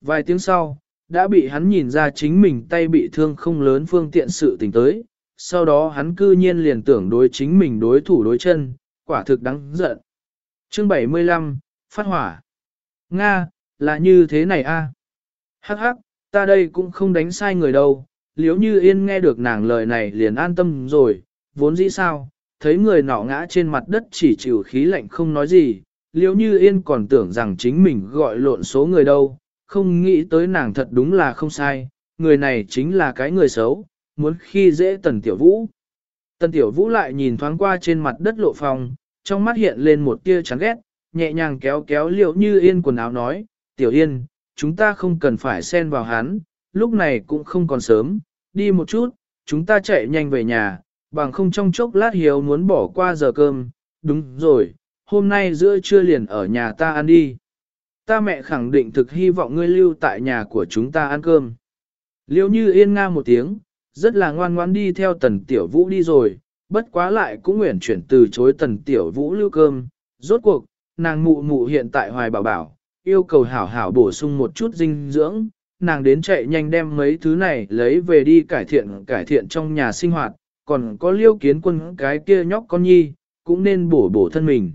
Vài tiếng sau, đã bị hắn nhìn ra chính mình tay bị thương không lớn phương tiện sự tình tới, sau đó hắn cư nhiên liền tưởng đối chính mình đối thủ đối chân, quả thực đáng giận. Chương 75, Phát hỏa. Nga, là như thế này a. Hắc hắc, ta đây cũng không đánh sai người đâu, liếu như yên nghe được nàng lời này liền an tâm rồi, vốn dĩ sao, thấy người nọ ngã trên mặt đất chỉ chịu khí lạnh không nói gì, liếu như yên còn tưởng rằng chính mình gọi lộn số người đâu, không nghĩ tới nàng thật đúng là không sai, người này chính là cái người xấu, muốn khi dễ tần tiểu vũ. Tần tiểu vũ lại nhìn thoáng qua trên mặt đất lộ phòng, trong mắt hiện lên một tia chán ghét, nhẹ nhàng kéo kéo liệu như yên quần áo nói, tiểu yên, chúng ta không cần phải xen vào hắn, lúc này cũng không còn sớm, đi một chút, chúng ta chạy nhanh về nhà, bằng không trong chốc lát hiếu muốn bỏ qua giờ cơm, đúng rồi, hôm nay giữa trưa liền ở nhà ta ăn đi. Ta mẹ khẳng định thực hy vọng ngươi lưu tại nhà của chúng ta ăn cơm. Liêu như yên nga một tiếng, rất là ngoan ngoãn đi theo tần tiểu vũ đi rồi, bất quá lại cũng nguyện chuyển từ chối tần tiểu vũ lưu cơm. Rốt cuộc, nàng mụ mụ hiện tại hoài bảo bảo, yêu cầu hảo hảo bổ sung một chút dinh dưỡng, nàng đến chạy nhanh đem mấy thứ này lấy về đi cải thiện cải thiện trong nhà sinh hoạt, còn có liêu kiến quân cái kia nhóc con nhi, cũng nên bổ bổ thân mình.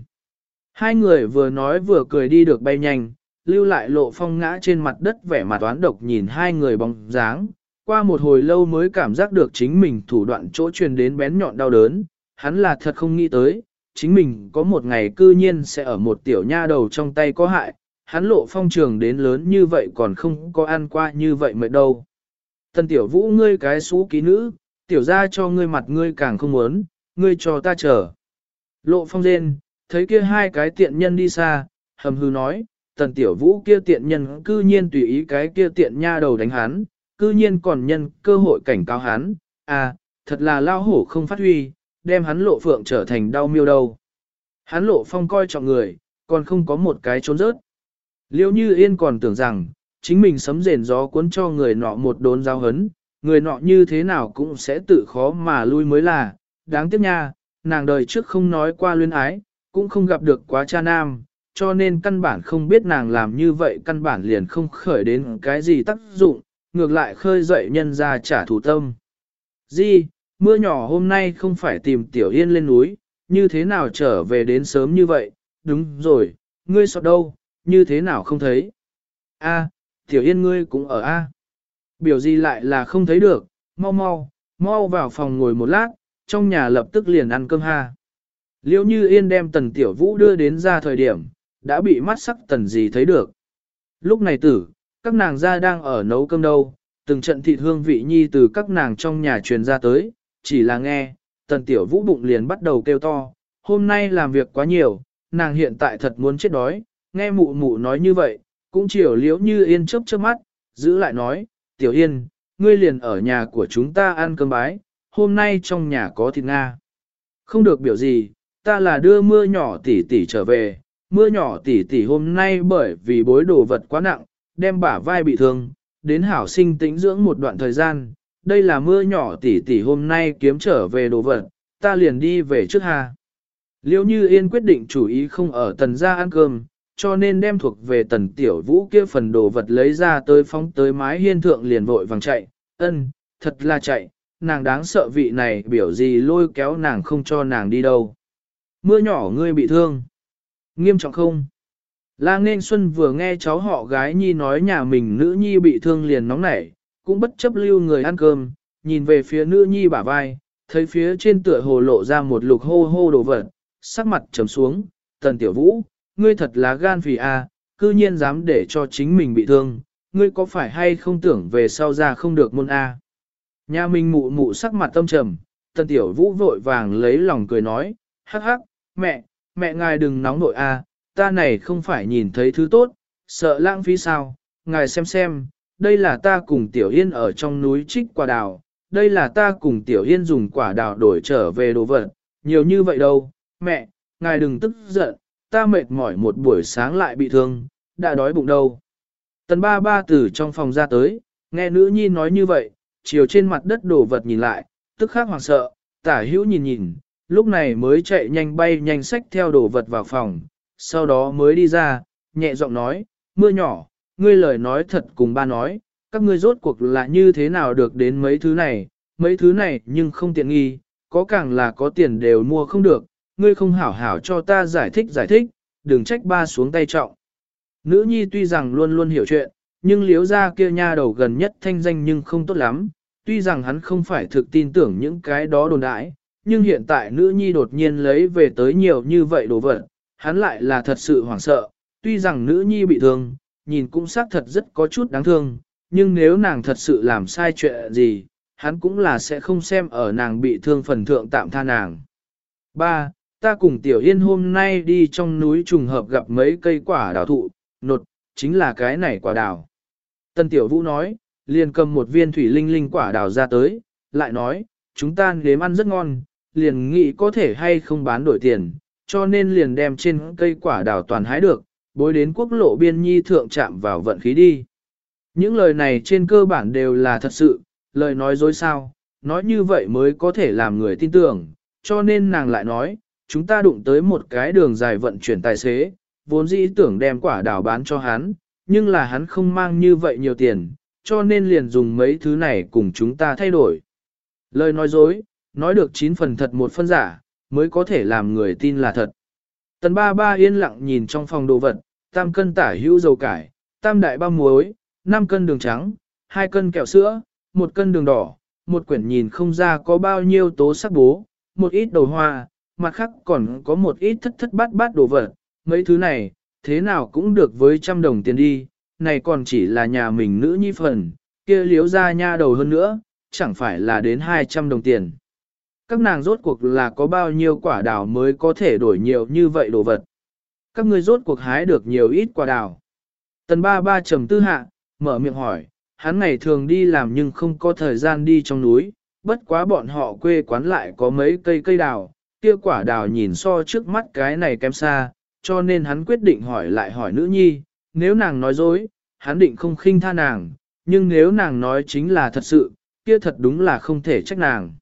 Hai người vừa nói vừa cười đi được bay nhanh, lưu lại lộ phong ngã trên mặt đất vẻ mặt toán độc nhìn hai người bóng dáng, qua một hồi lâu mới cảm giác được chính mình thủ đoạn chỗ truyền đến bén nhọn đau đớn, hắn là thật không nghĩ tới, chính mình có một ngày cư nhiên sẽ ở một tiểu nha đầu trong tay có hại, hắn lộ phong trường đến lớn như vậy còn không có ăn qua như vậy mới đâu. Tần tiểu vũ ngươi cái xú ký nữ, tiểu ra cho ngươi mặt ngươi càng không muốn, ngươi cho ta chờ. Lộ phong rên, thấy kia hai cái tiện nhân đi xa, hầm hư nói, tần tiểu vũ kia tiện nhân cư nhiên tùy ý cái kia tiện nha đầu đánh hắn, cư nhiên còn nhân cơ hội cảnh cáo hắn, à, thật là lao hổ không phát huy, đem hắn lộ phượng trở thành đau miêu đâu. Hắn lộ phong coi trọng người, còn không có một cái trốn rớt. Liêu như yên còn tưởng rằng, chính mình sấm rền gió cuốn cho người nọ một đốn giao hấn, người nọ như thế nào cũng sẽ tự khó mà lui mới là, đáng tiếc nha, nàng đời trước không nói qua luyến ái, cũng không gặp được quá cha nam, cho nên căn bản không biết nàng làm như vậy căn bản liền không khởi đến cái gì tác dụng, ngược lại khơi dậy nhân ra trả thù tâm. Di, mưa nhỏ hôm nay không phải tìm Tiểu Yên lên núi, như thế nào trở về đến sớm như vậy, đúng rồi, ngươi sọt đâu, như thế nào không thấy. A, Tiểu Yên ngươi cũng ở A. Biểu gì lại là không thấy được, mau mau, mau vào phòng ngồi một lát, trong nhà lập tức liền ăn cơm ha. Liệu như Yên đem tần Tiểu Vũ đưa đến ra thời điểm, đã bị mắt sắc tần gì thấy được. Lúc này tử, các nàng ra đang ở nấu cơm đâu, từng trận thịt hương vị nhi từ các nàng trong nhà truyền ra tới, chỉ là nghe, tần tiểu vũ bụng liền bắt đầu kêu to, hôm nay làm việc quá nhiều, nàng hiện tại thật muốn chết đói, nghe mụ mụ nói như vậy, cũng chiều liễu như yên chớp chớp mắt, giữ lại nói, tiểu yên, ngươi liền ở nhà của chúng ta ăn cơm bái, hôm nay trong nhà có thịt Nga. Không được biểu gì, ta là đưa mưa nhỏ tỷ tỷ trở về, mưa nhỏ tỉ tỷ hôm nay bởi vì bối đồ vật quá nặng, đem bả vai bị thương, đến hảo sinh tĩnh dưỡng một đoạn thời gian. Đây là mưa nhỏ tỉ tỷ hôm nay kiếm trở về đồ vật, ta liền đi về trước ha. Liêu như yên quyết định chủ ý không ở tần gia ăn cơm, cho nên đem thuộc về tần tiểu vũ kia phần đồ vật lấy ra tới phóng tới mái hiên thượng liền vội vàng chạy, ân, thật là chạy, nàng đáng sợ vị này biểu gì lôi kéo nàng không cho nàng đi đâu. Mưa nhỏ ngươi bị thương. Nghiêm trọng không? La Nên Xuân vừa nghe cháu họ gái nhi nói nhà mình nữ nhi bị thương liền nóng nảy, cũng bất chấp lưu người ăn cơm, nhìn về phía nữ nhi bả vai, thấy phía trên tựa hồ lộ ra một lục hô hô đồ vật, sắc mặt trầm xuống, tần tiểu vũ, ngươi thật là gan phì a, à, cư nhiên dám để cho chính mình bị thương, ngươi có phải hay không tưởng về sau ra không được môn a? Nhà mình mụ mụ sắc mặt tâm trầm, tần tiểu vũ vội vàng lấy lòng cười nói, hắc hắc, mẹ, mẹ ngài đừng nóng nội a, ta này không phải nhìn thấy thứ tốt, sợ lãng phí sao, ngài xem xem, đây là ta cùng Tiểu Yên ở trong núi trích quả đào, đây là ta cùng Tiểu Yên dùng quả đào đổi trở về đồ vật, nhiều như vậy đâu, mẹ, ngài đừng tức giận, ta mệt mỏi một buổi sáng lại bị thương, đã đói bụng đâu. Tần ba ba từ trong phòng ra tới, nghe nữ nhi nói như vậy, chiều trên mặt đất đồ vật nhìn lại, tức khắc hoảng sợ, tả hữu nhìn nhìn, lúc này mới chạy nhanh bay nhanh sách theo đồ vật vào phòng, sau đó mới đi ra, nhẹ giọng nói, mưa nhỏ, ngươi lời nói thật cùng ba nói, các ngươi rốt cuộc là như thế nào được đến mấy thứ này, mấy thứ này nhưng không tiện nghi, có càng là có tiền đều mua không được, ngươi không hảo hảo cho ta giải thích giải thích, đừng trách ba xuống tay trọng. Nữ nhi tuy rằng luôn luôn hiểu chuyện, nhưng liếu ra kia nha đầu gần nhất thanh danh nhưng không tốt lắm, tuy rằng hắn không phải thực tin tưởng những cái đó đồn đại nhưng hiện tại nữ nhi đột nhiên lấy về tới nhiều như vậy đồ vật, hắn lại là thật sự hoảng sợ, tuy rằng nữ nhi bị thương, nhìn cũng xác thật rất có chút đáng thương, nhưng nếu nàng thật sự làm sai chuyện gì, hắn cũng là sẽ không xem ở nàng bị thương phần thượng tạm tha nàng. 3. Ta cùng Tiểu Yên hôm nay đi trong núi trùng hợp gặp mấy cây quả đào thụ, nột, chính là cái này quả đào. Tân Tiểu Vũ nói, liền cầm một viên thủy linh linh quả đào ra tới, lại nói, chúng ta nếm ăn rất ngon, liền nghĩ có thể hay không bán đổi tiền, cho nên liền đem trên cây quả đào toàn hái được, bối đến quốc lộ biên nhi thượng chạm vào vận khí đi. Những lời này trên cơ bản đều là thật sự, lời nói dối sao, nói như vậy mới có thể làm người tin tưởng, cho nên nàng lại nói, chúng ta đụng tới một cái đường dài vận chuyển tài xế, vốn dĩ tưởng đem quả đào bán cho hắn, nhưng là hắn không mang như vậy nhiều tiền, cho nên liền dùng mấy thứ này cùng chúng ta thay đổi. Lời nói dối, nói được chín phần thật một phân giả, mới có thể làm người tin là thật. Tần ba ba yên lặng nhìn trong phòng đồ vật, tam cân tả hữu dầu cải, tam đại ba muối, 5 cân đường trắng, 2 cân kẹo sữa, một cân đường đỏ, một quyển nhìn không ra có bao nhiêu tố sắc bố, một ít đầu hoa, mặt khác còn có một ít thất thất bát bát đồ vật, mấy thứ này, thế nào cũng được với trăm đồng tiền đi, này còn chỉ là nhà mình nữ nhi phần, kia liếu ra nha đầu hơn nữa, chẳng phải là đến 200 đồng tiền. Các nàng rốt cuộc là có bao nhiêu quả đào mới có thể đổi nhiều như vậy đồ vật. Các ngươi rốt cuộc hái được nhiều ít quả đào. Tần ba ba trầm tư hạ, mở miệng hỏi, hắn ngày thường đi làm nhưng không có thời gian đi trong núi, bất quá bọn họ quê quán lại có mấy cây cây đào, kia quả đào nhìn so trước mắt cái này kém xa, cho nên hắn quyết định hỏi lại hỏi nữ nhi, nếu nàng nói dối, hắn định không khinh tha nàng, nhưng nếu nàng nói chính là thật sự, kia thật đúng là không thể trách nàng.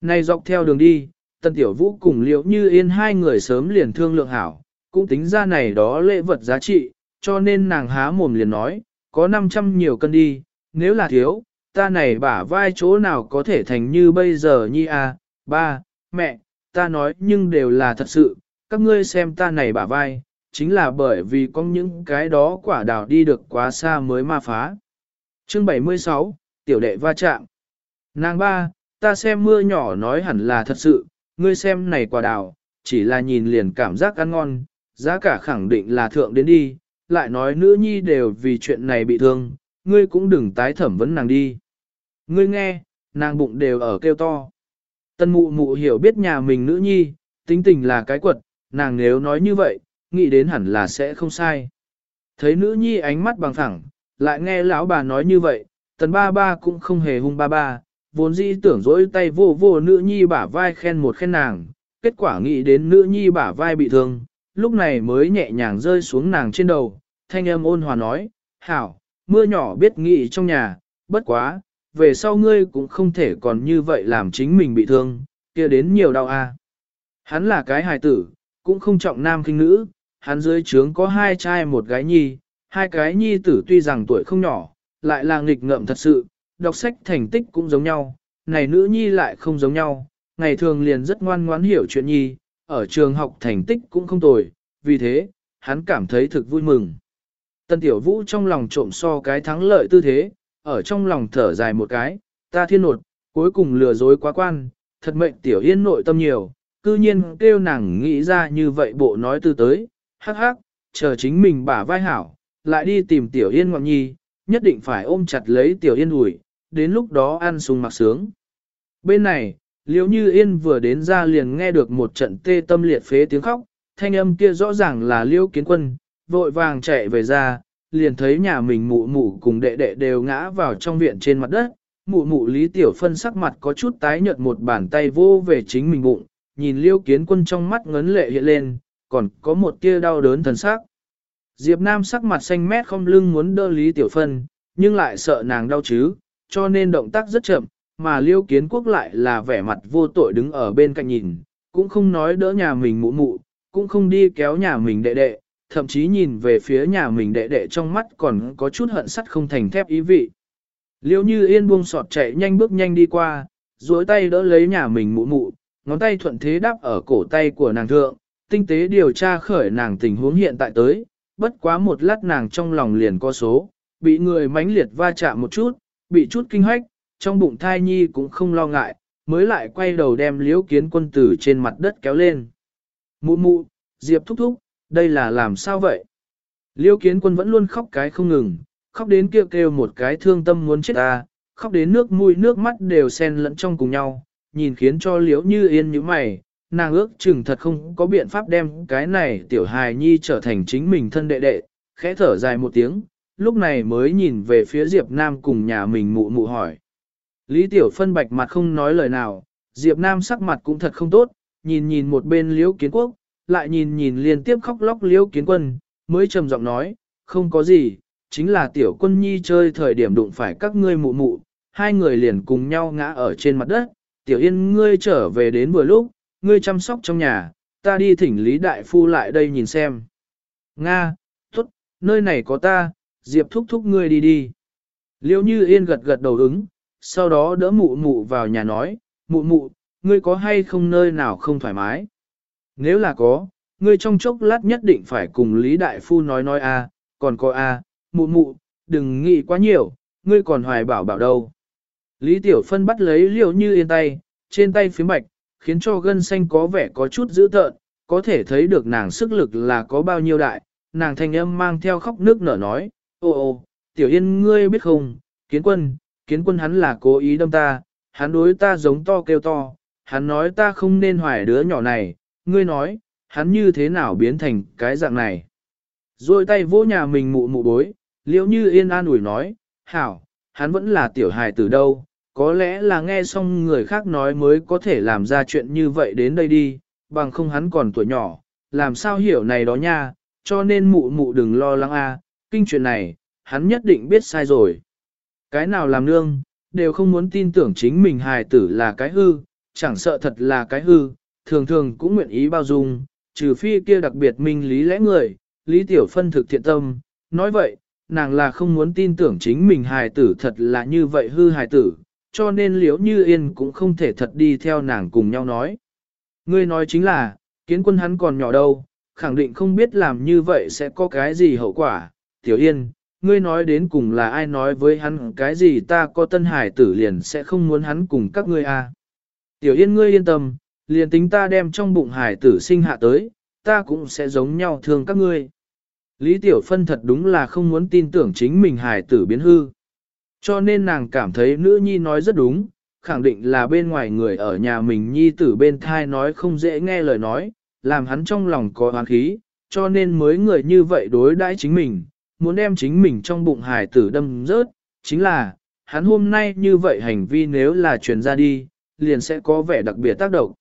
Này dọc theo đường đi, Tân Tiểu Vũ cùng Liễu Như Yên hai người sớm liền thương lượng hảo, cũng tính ra này đó lễ vật giá trị, cho nên nàng há mồm liền nói, có 500 nhiều cân đi, nếu là thiếu, ta này bả vai chỗ nào có thể thành như bây giờ nhi à, ba, mẹ, ta nói nhưng đều là thật sự, các ngươi xem ta này bả vai, chính là bởi vì có những cái đó quả đào đi được quá xa mới ma phá. Chương 76, Tiểu đệ va chạm. Nàng ba, ta xem mưa nhỏ nói hẳn là thật sự, ngươi xem này quả đào, chỉ là nhìn liền cảm giác ăn ngon, giá cả khẳng định là thượng đến đi, lại nói nữ nhi đều vì chuyện này bị thương, ngươi cũng đừng tái thẩm vấn nàng đi. Ngươi nghe, nàng bụng đều ở kêu to. Tân mụ mụ hiểu biết nhà mình nữ nhi, tính tình là cái quật, nàng nếu nói như vậy, nghĩ đến hẳn là sẽ không sai. Thấy nữ nhi ánh mắt bằng thẳng, lại nghe lão bà nói như vậy, tần ba ba cũng không hề hung ba ba, vốn dĩ tưởng dỗi tay vô vô nữ nhi bả vai khen một khen nàng, kết quả nghĩ đến nữ nhi bả vai bị thương, lúc này mới nhẹ nhàng rơi xuống nàng trên đầu, thanh âm ôn hòa nói, hảo, mưa nhỏ biết nghĩ trong nhà, bất quá, về sau ngươi cũng không thể còn như vậy làm chính mình bị thương, kia đến nhiều đau a. À. Hắn là cái hài tử, cũng không trọng nam kinh nữ, hắn dưới trướng có hai trai một gái nhi, hai cái nhi tử tuy rằng tuổi không nhỏ, lại là nghịch ngợm thật sự, đọc sách thành tích cũng giống nhau, này nữ nhi lại không giống nhau, ngày thường liền rất ngoan ngoãn hiểu chuyện nhi, ở trường học thành tích cũng không tồi, vì thế, hắn cảm thấy thực vui mừng. Tân Tiểu Vũ trong lòng trộm so cái thắng lợi tư thế, ở trong lòng thở dài một cái, ta thiên nột, cuối cùng lừa dối quá quan, thật mệnh Tiểu Yên nội tâm nhiều, cư nhiên kêu nàng nghĩ ra như vậy bộ nói tư tới, hắc hắc, chờ chính mình bả vai hảo, lại đi tìm Tiểu Yên ngọn nhi, nhất định phải ôm chặt lấy Tiểu Yên ủi, đến lúc đó ăn sung mặc sướng. Bên này, liếu như Yên vừa đến ra liền nghe được một trận tê tâm liệt phế tiếng khóc, thanh âm kia rõ ràng là liêu kiến quân, vội vàng chạy về ra, liền thấy nhà mình mụ mụ cùng đệ đệ đều ngã vào trong viện trên mặt đất, mụ mụ Lý Tiểu Phân sắc mặt có chút tái nhợt một bàn tay vô về chính mình bụng, nhìn liêu kiến quân trong mắt ngấn lệ hiện lên, còn có một tia đau đớn thần sắc. Diệp Nam sắc mặt xanh mét không lưng muốn đỡ Lý Tiểu Phân, nhưng lại sợ nàng đau chứ, cho nên động tác rất chậm, mà liêu kiến quốc lại là vẻ mặt vô tội đứng ở bên cạnh nhìn, cũng không nói đỡ nhà mình mụ mụ, cũng không đi kéo nhà mình đệ đệ, thậm chí nhìn về phía nhà mình đệ đệ trong mắt còn có chút hận sắt không thành thép ý vị. Liêu như yên buông sọt chạy nhanh bước nhanh đi qua, duỗi tay đỡ lấy nhà mình mụ mụ, ngón tay thuận thế đáp ở cổ tay của nàng thượng, tinh tế điều tra khởi nàng tình huống hiện tại tới, bất quá một lát nàng trong lòng liền có số, bị người mãnh liệt va chạm một chút, bị chút kinh hoách, trong bụng thai nhi cũng không lo ngại, mới lại quay đầu đem liễu kiến quân tử trên mặt đất kéo lên. Mụ mụ, Diệp thúc thúc, đây là làm sao vậy? Liễu kiến quân vẫn luôn khóc cái không ngừng, khóc đến kêu kêu một cái thương tâm muốn chết ta, khóc đến nước mũi nước mắt đều xen lẫn trong cùng nhau, nhìn khiến cho liễu như yên như mày, nàng ước chừng thật không có biện pháp đem cái này tiểu hài nhi trở thành chính mình thân đệ đệ, khẽ thở dài một tiếng, lúc này mới nhìn về phía Diệp Nam cùng nhà mình mụ mụ hỏi. Lý Tiểu Phân bạch mặt không nói lời nào, Diệp Nam sắc mặt cũng thật không tốt, nhìn nhìn một bên liễu kiến quốc, lại nhìn nhìn liên tiếp khóc lóc liễu kiến quân, mới trầm giọng nói, không có gì, chính là tiểu quân nhi chơi thời điểm đụng phải các ngươi mụ mụ, hai người liền cùng nhau ngã ở trên mặt đất, tiểu yên ngươi trở về đến vừa lúc, ngươi chăm sóc trong nhà, ta đi thỉnh Lý Đại Phu lại đây nhìn xem. Nga, tốt, nơi này có ta, Diệp thúc thúc ngươi đi đi. Liêu như yên gật gật đầu ứng, sau đó đỡ mụ mụ vào nhà nói, mụ mụ, ngươi có hay không nơi nào không thoải mái? Nếu là có, ngươi trong chốc lát nhất định phải cùng Lý Đại Phu nói nói a, còn có a, mụ mụ, đừng nghĩ quá nhiều, ngươi còn hoài bảo bảo đâu. Lý Tiểu Phân bắt lấy liều như yên tay, trên tay phía bạch, khiến cho gân xanh có vẻ có chút dữ tợn, có thể thấy được nàng sức lực là có bao nhiêu đại, nàng thanh âm mang theo khóc nước nở nói, ô ô, Tiểu Yên ngươi biết không, kiến quân, kiến quân hắn là cố ý đâm ta, hắn đối ta giống to kêu to, hắn nói ta không nên hoài đứa nhỏ này, ngươi nói, hắn như thế nào biến thành cái dạng này. Rồi tay vỗ nhà mình mụ mụ bối, liễu như yên an ủi nói, hảo, hắn vẫn là tiểu hài từ đâu, có lẽ là nghe xong người khác nói mới có thể làm ra chuyện như vậy đến đây đi, bằng không hắn còn tuổi nhỏ, làm sao hiểu này đó nha, cho nên mụ mụ đừng lo lắng a, kinh chuyện này, hắn nhất định biết sai rồi. Cái nào làm nương, đều không muốn tin tưởng chính mình hài tử là cái hư, chẳng sợ thật là cái hư, thường thường cũng nguyện ý bao dung, trừ phi kia đặc biệt minh lý lẽ người, lý tiểu phân thực thiện tâm, nói vậy, nàng là không muốn tin tưởng chính mình hài tử thật là như vậy hư hài tử, cho nên liễu như yên cũng không thể thật đi theo nàng cùng nhau nói. Ngươi nói chính là, kiến quân hắn còn nhỏ đâu, khẳng định không biết làm như vậy sẽ có cái gì hậu quả, tiểu yên, ngươi nói đến cùng là ai nói với hắn cái gì ta có tân hải tử liền sẽ không muốn hắn cùng các ngươi a. À. Tiểu yên ngươi yên tâm, liền tính ta đem trong bụng hải tử sinh hạ tới, ta cũng sẽ giống nhau thương các ngươi. Lý Tiểu Phân thật đúng là không muốn tin tưởng chính mình hải tử biến hư. Cho nên nàng cảm thấy nữ nhi nói rất đúng, khẳng định là bên ngoài người ở nhà mình nhi tử bên thai nói không dễ nghe lời nói, làm hắn trong lòng có oán khí, cho nên mới người như vậy đối đãi chính mình, muốn đem chính mình trong bụng hài tử đâm rớt, chính là, hắn hôm nay như vậy hành vi nếu là truyền ra đi, liền sẽ có vẻ đặc biệt tác động.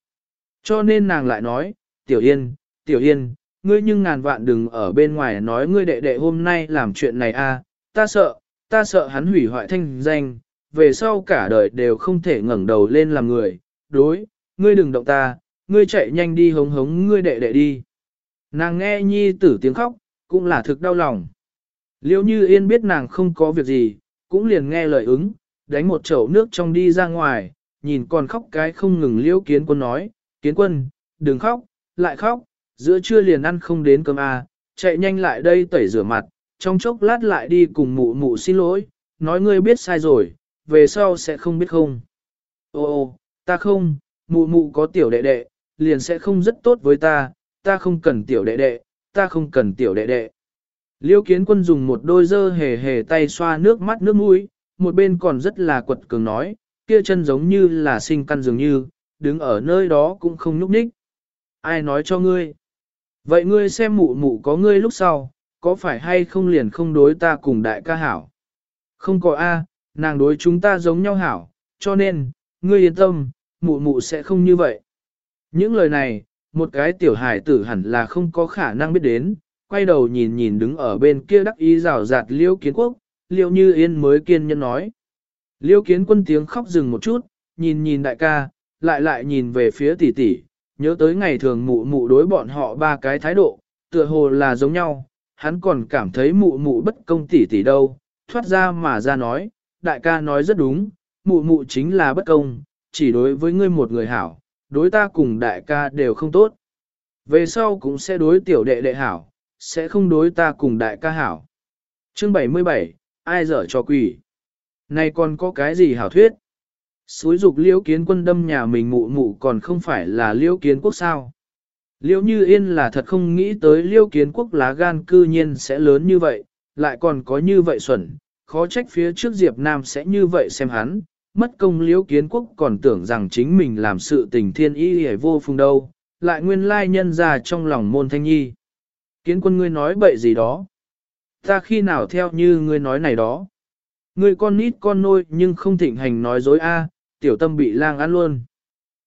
Cho nên nàng lại nói, Tiểu Yên, Tiểu Yên, ngươi nhưng ngàn vạn đừng ở bên ngoài nói ngươi đệ đệ hôm nay làm chuyện này a, ta sợ, ta sợ hắn hủy hoại thanh danh, về sau cả đời đều không thể ngẩng đầu lên làm người, đối, ngươi đừng động ta, ngươi chạy nhanh đi hống hống ngươi đệ đệ đi. Nàng nghe nhi tử tiếng khóc, cũng là thực đau lòng. Liêu như yên biết nàng không có việc gì, cũng liền nghe lời ứng, đánh một chậu nước trong đi ra ngoài, nhìn còn khóc cái không ngừng liêu kiến quân nói, kiến quân, đừng khóc, lại khóc, giữa trưa liền ăn không đến cơm à, chạy nhanh lại đây tẩy rửa mặt, trong chốc lát lại đi cùng mụ mụ xin lỗi, nói ngươi biết sai rồi, về sau sẽ không biết không. Ô ô, ta không, mụ mụ có tiểu đệ đệ, liền sẽ không rất tốt với ta, ta không cần tiểu đệ đệ, ta không cần tiểu đệ đệ. Liêu kiến quân dùng một đôi dơ hề hề tay xoa nước mắt nước mũi, một bên còn rất là quật cường nói, kia chân giống như là sinh căn dường như, đứng ở nơi đó cũng không nhúc nhích. Ai nói cho ngươi? Vậy ngươi xem mụ mụ có ngươi lúc sau, có phải hay không liền không đối ta cùng đại ca hảo? Không có A, nàng đối chúng ta giống nhau hảo, cho nên, ngươi yên tâm, mụ mụ sẽ không như vậy. Những lời này, một cái tiểu hải tử hẳn là không có khả năng biết đến, quay đầu nhìn nhìn đứng ở bên kia đắc ý rào rạt liêu kiến quốc, liêu như yên mới kiên nhẫn nói. Liêu kiến quân tiếng khóc dừng một chút, nhìn nhìn đại ca, lại lại nhìn về phía tỷ tỷ, nhớ tới ngày thường mụ mụ đối bọn họ ba cái thái độ, tựa hồ là giống nhau, hắn còn cảm thấy mụ mụ bất công tỷ tỷ đâu, thoát ra mà ra nói, đại ca nói rất đúng, mụ mụ chính là bất công, chỉ đối với ngươi một người hảo, đối ta cùng đại ca đều không tốt. Về sau cũng sẽ đối tiểu đệ đệ hảo, sẽ không đối ta cùng đại ca hảo. Chương 77, ai dở cho quỷ? Này còn có cái gì hảo thuyết? Suối dục liễu kiến quân đâm nhà mình mụ mụ còn không phải là liễu kiến quốc sao? Liễu như yên là thật không nghĩ tới liễu kiến quốc lá gan cư nhiên sẽ lớn như vậy, lại còn có như vậy xuẩn, khó trách phía trước Diệp Nam sẽ như vậy xem hắn, mất công liễu kiến quốc còn tưởng rằng chính mình làm sự tình thiên ý hề vô phùng đâu, lại nguyên lai nhân ra trong lòng môn thanh nhi. Kiến quân ngươi nói bậy gì đó? Ta khi nào theo như ngươi nói này đó? Ngươi con nít con nôi nhưng không thịnh hành nói dối a, tiểu tâm bị lang ăn luôn.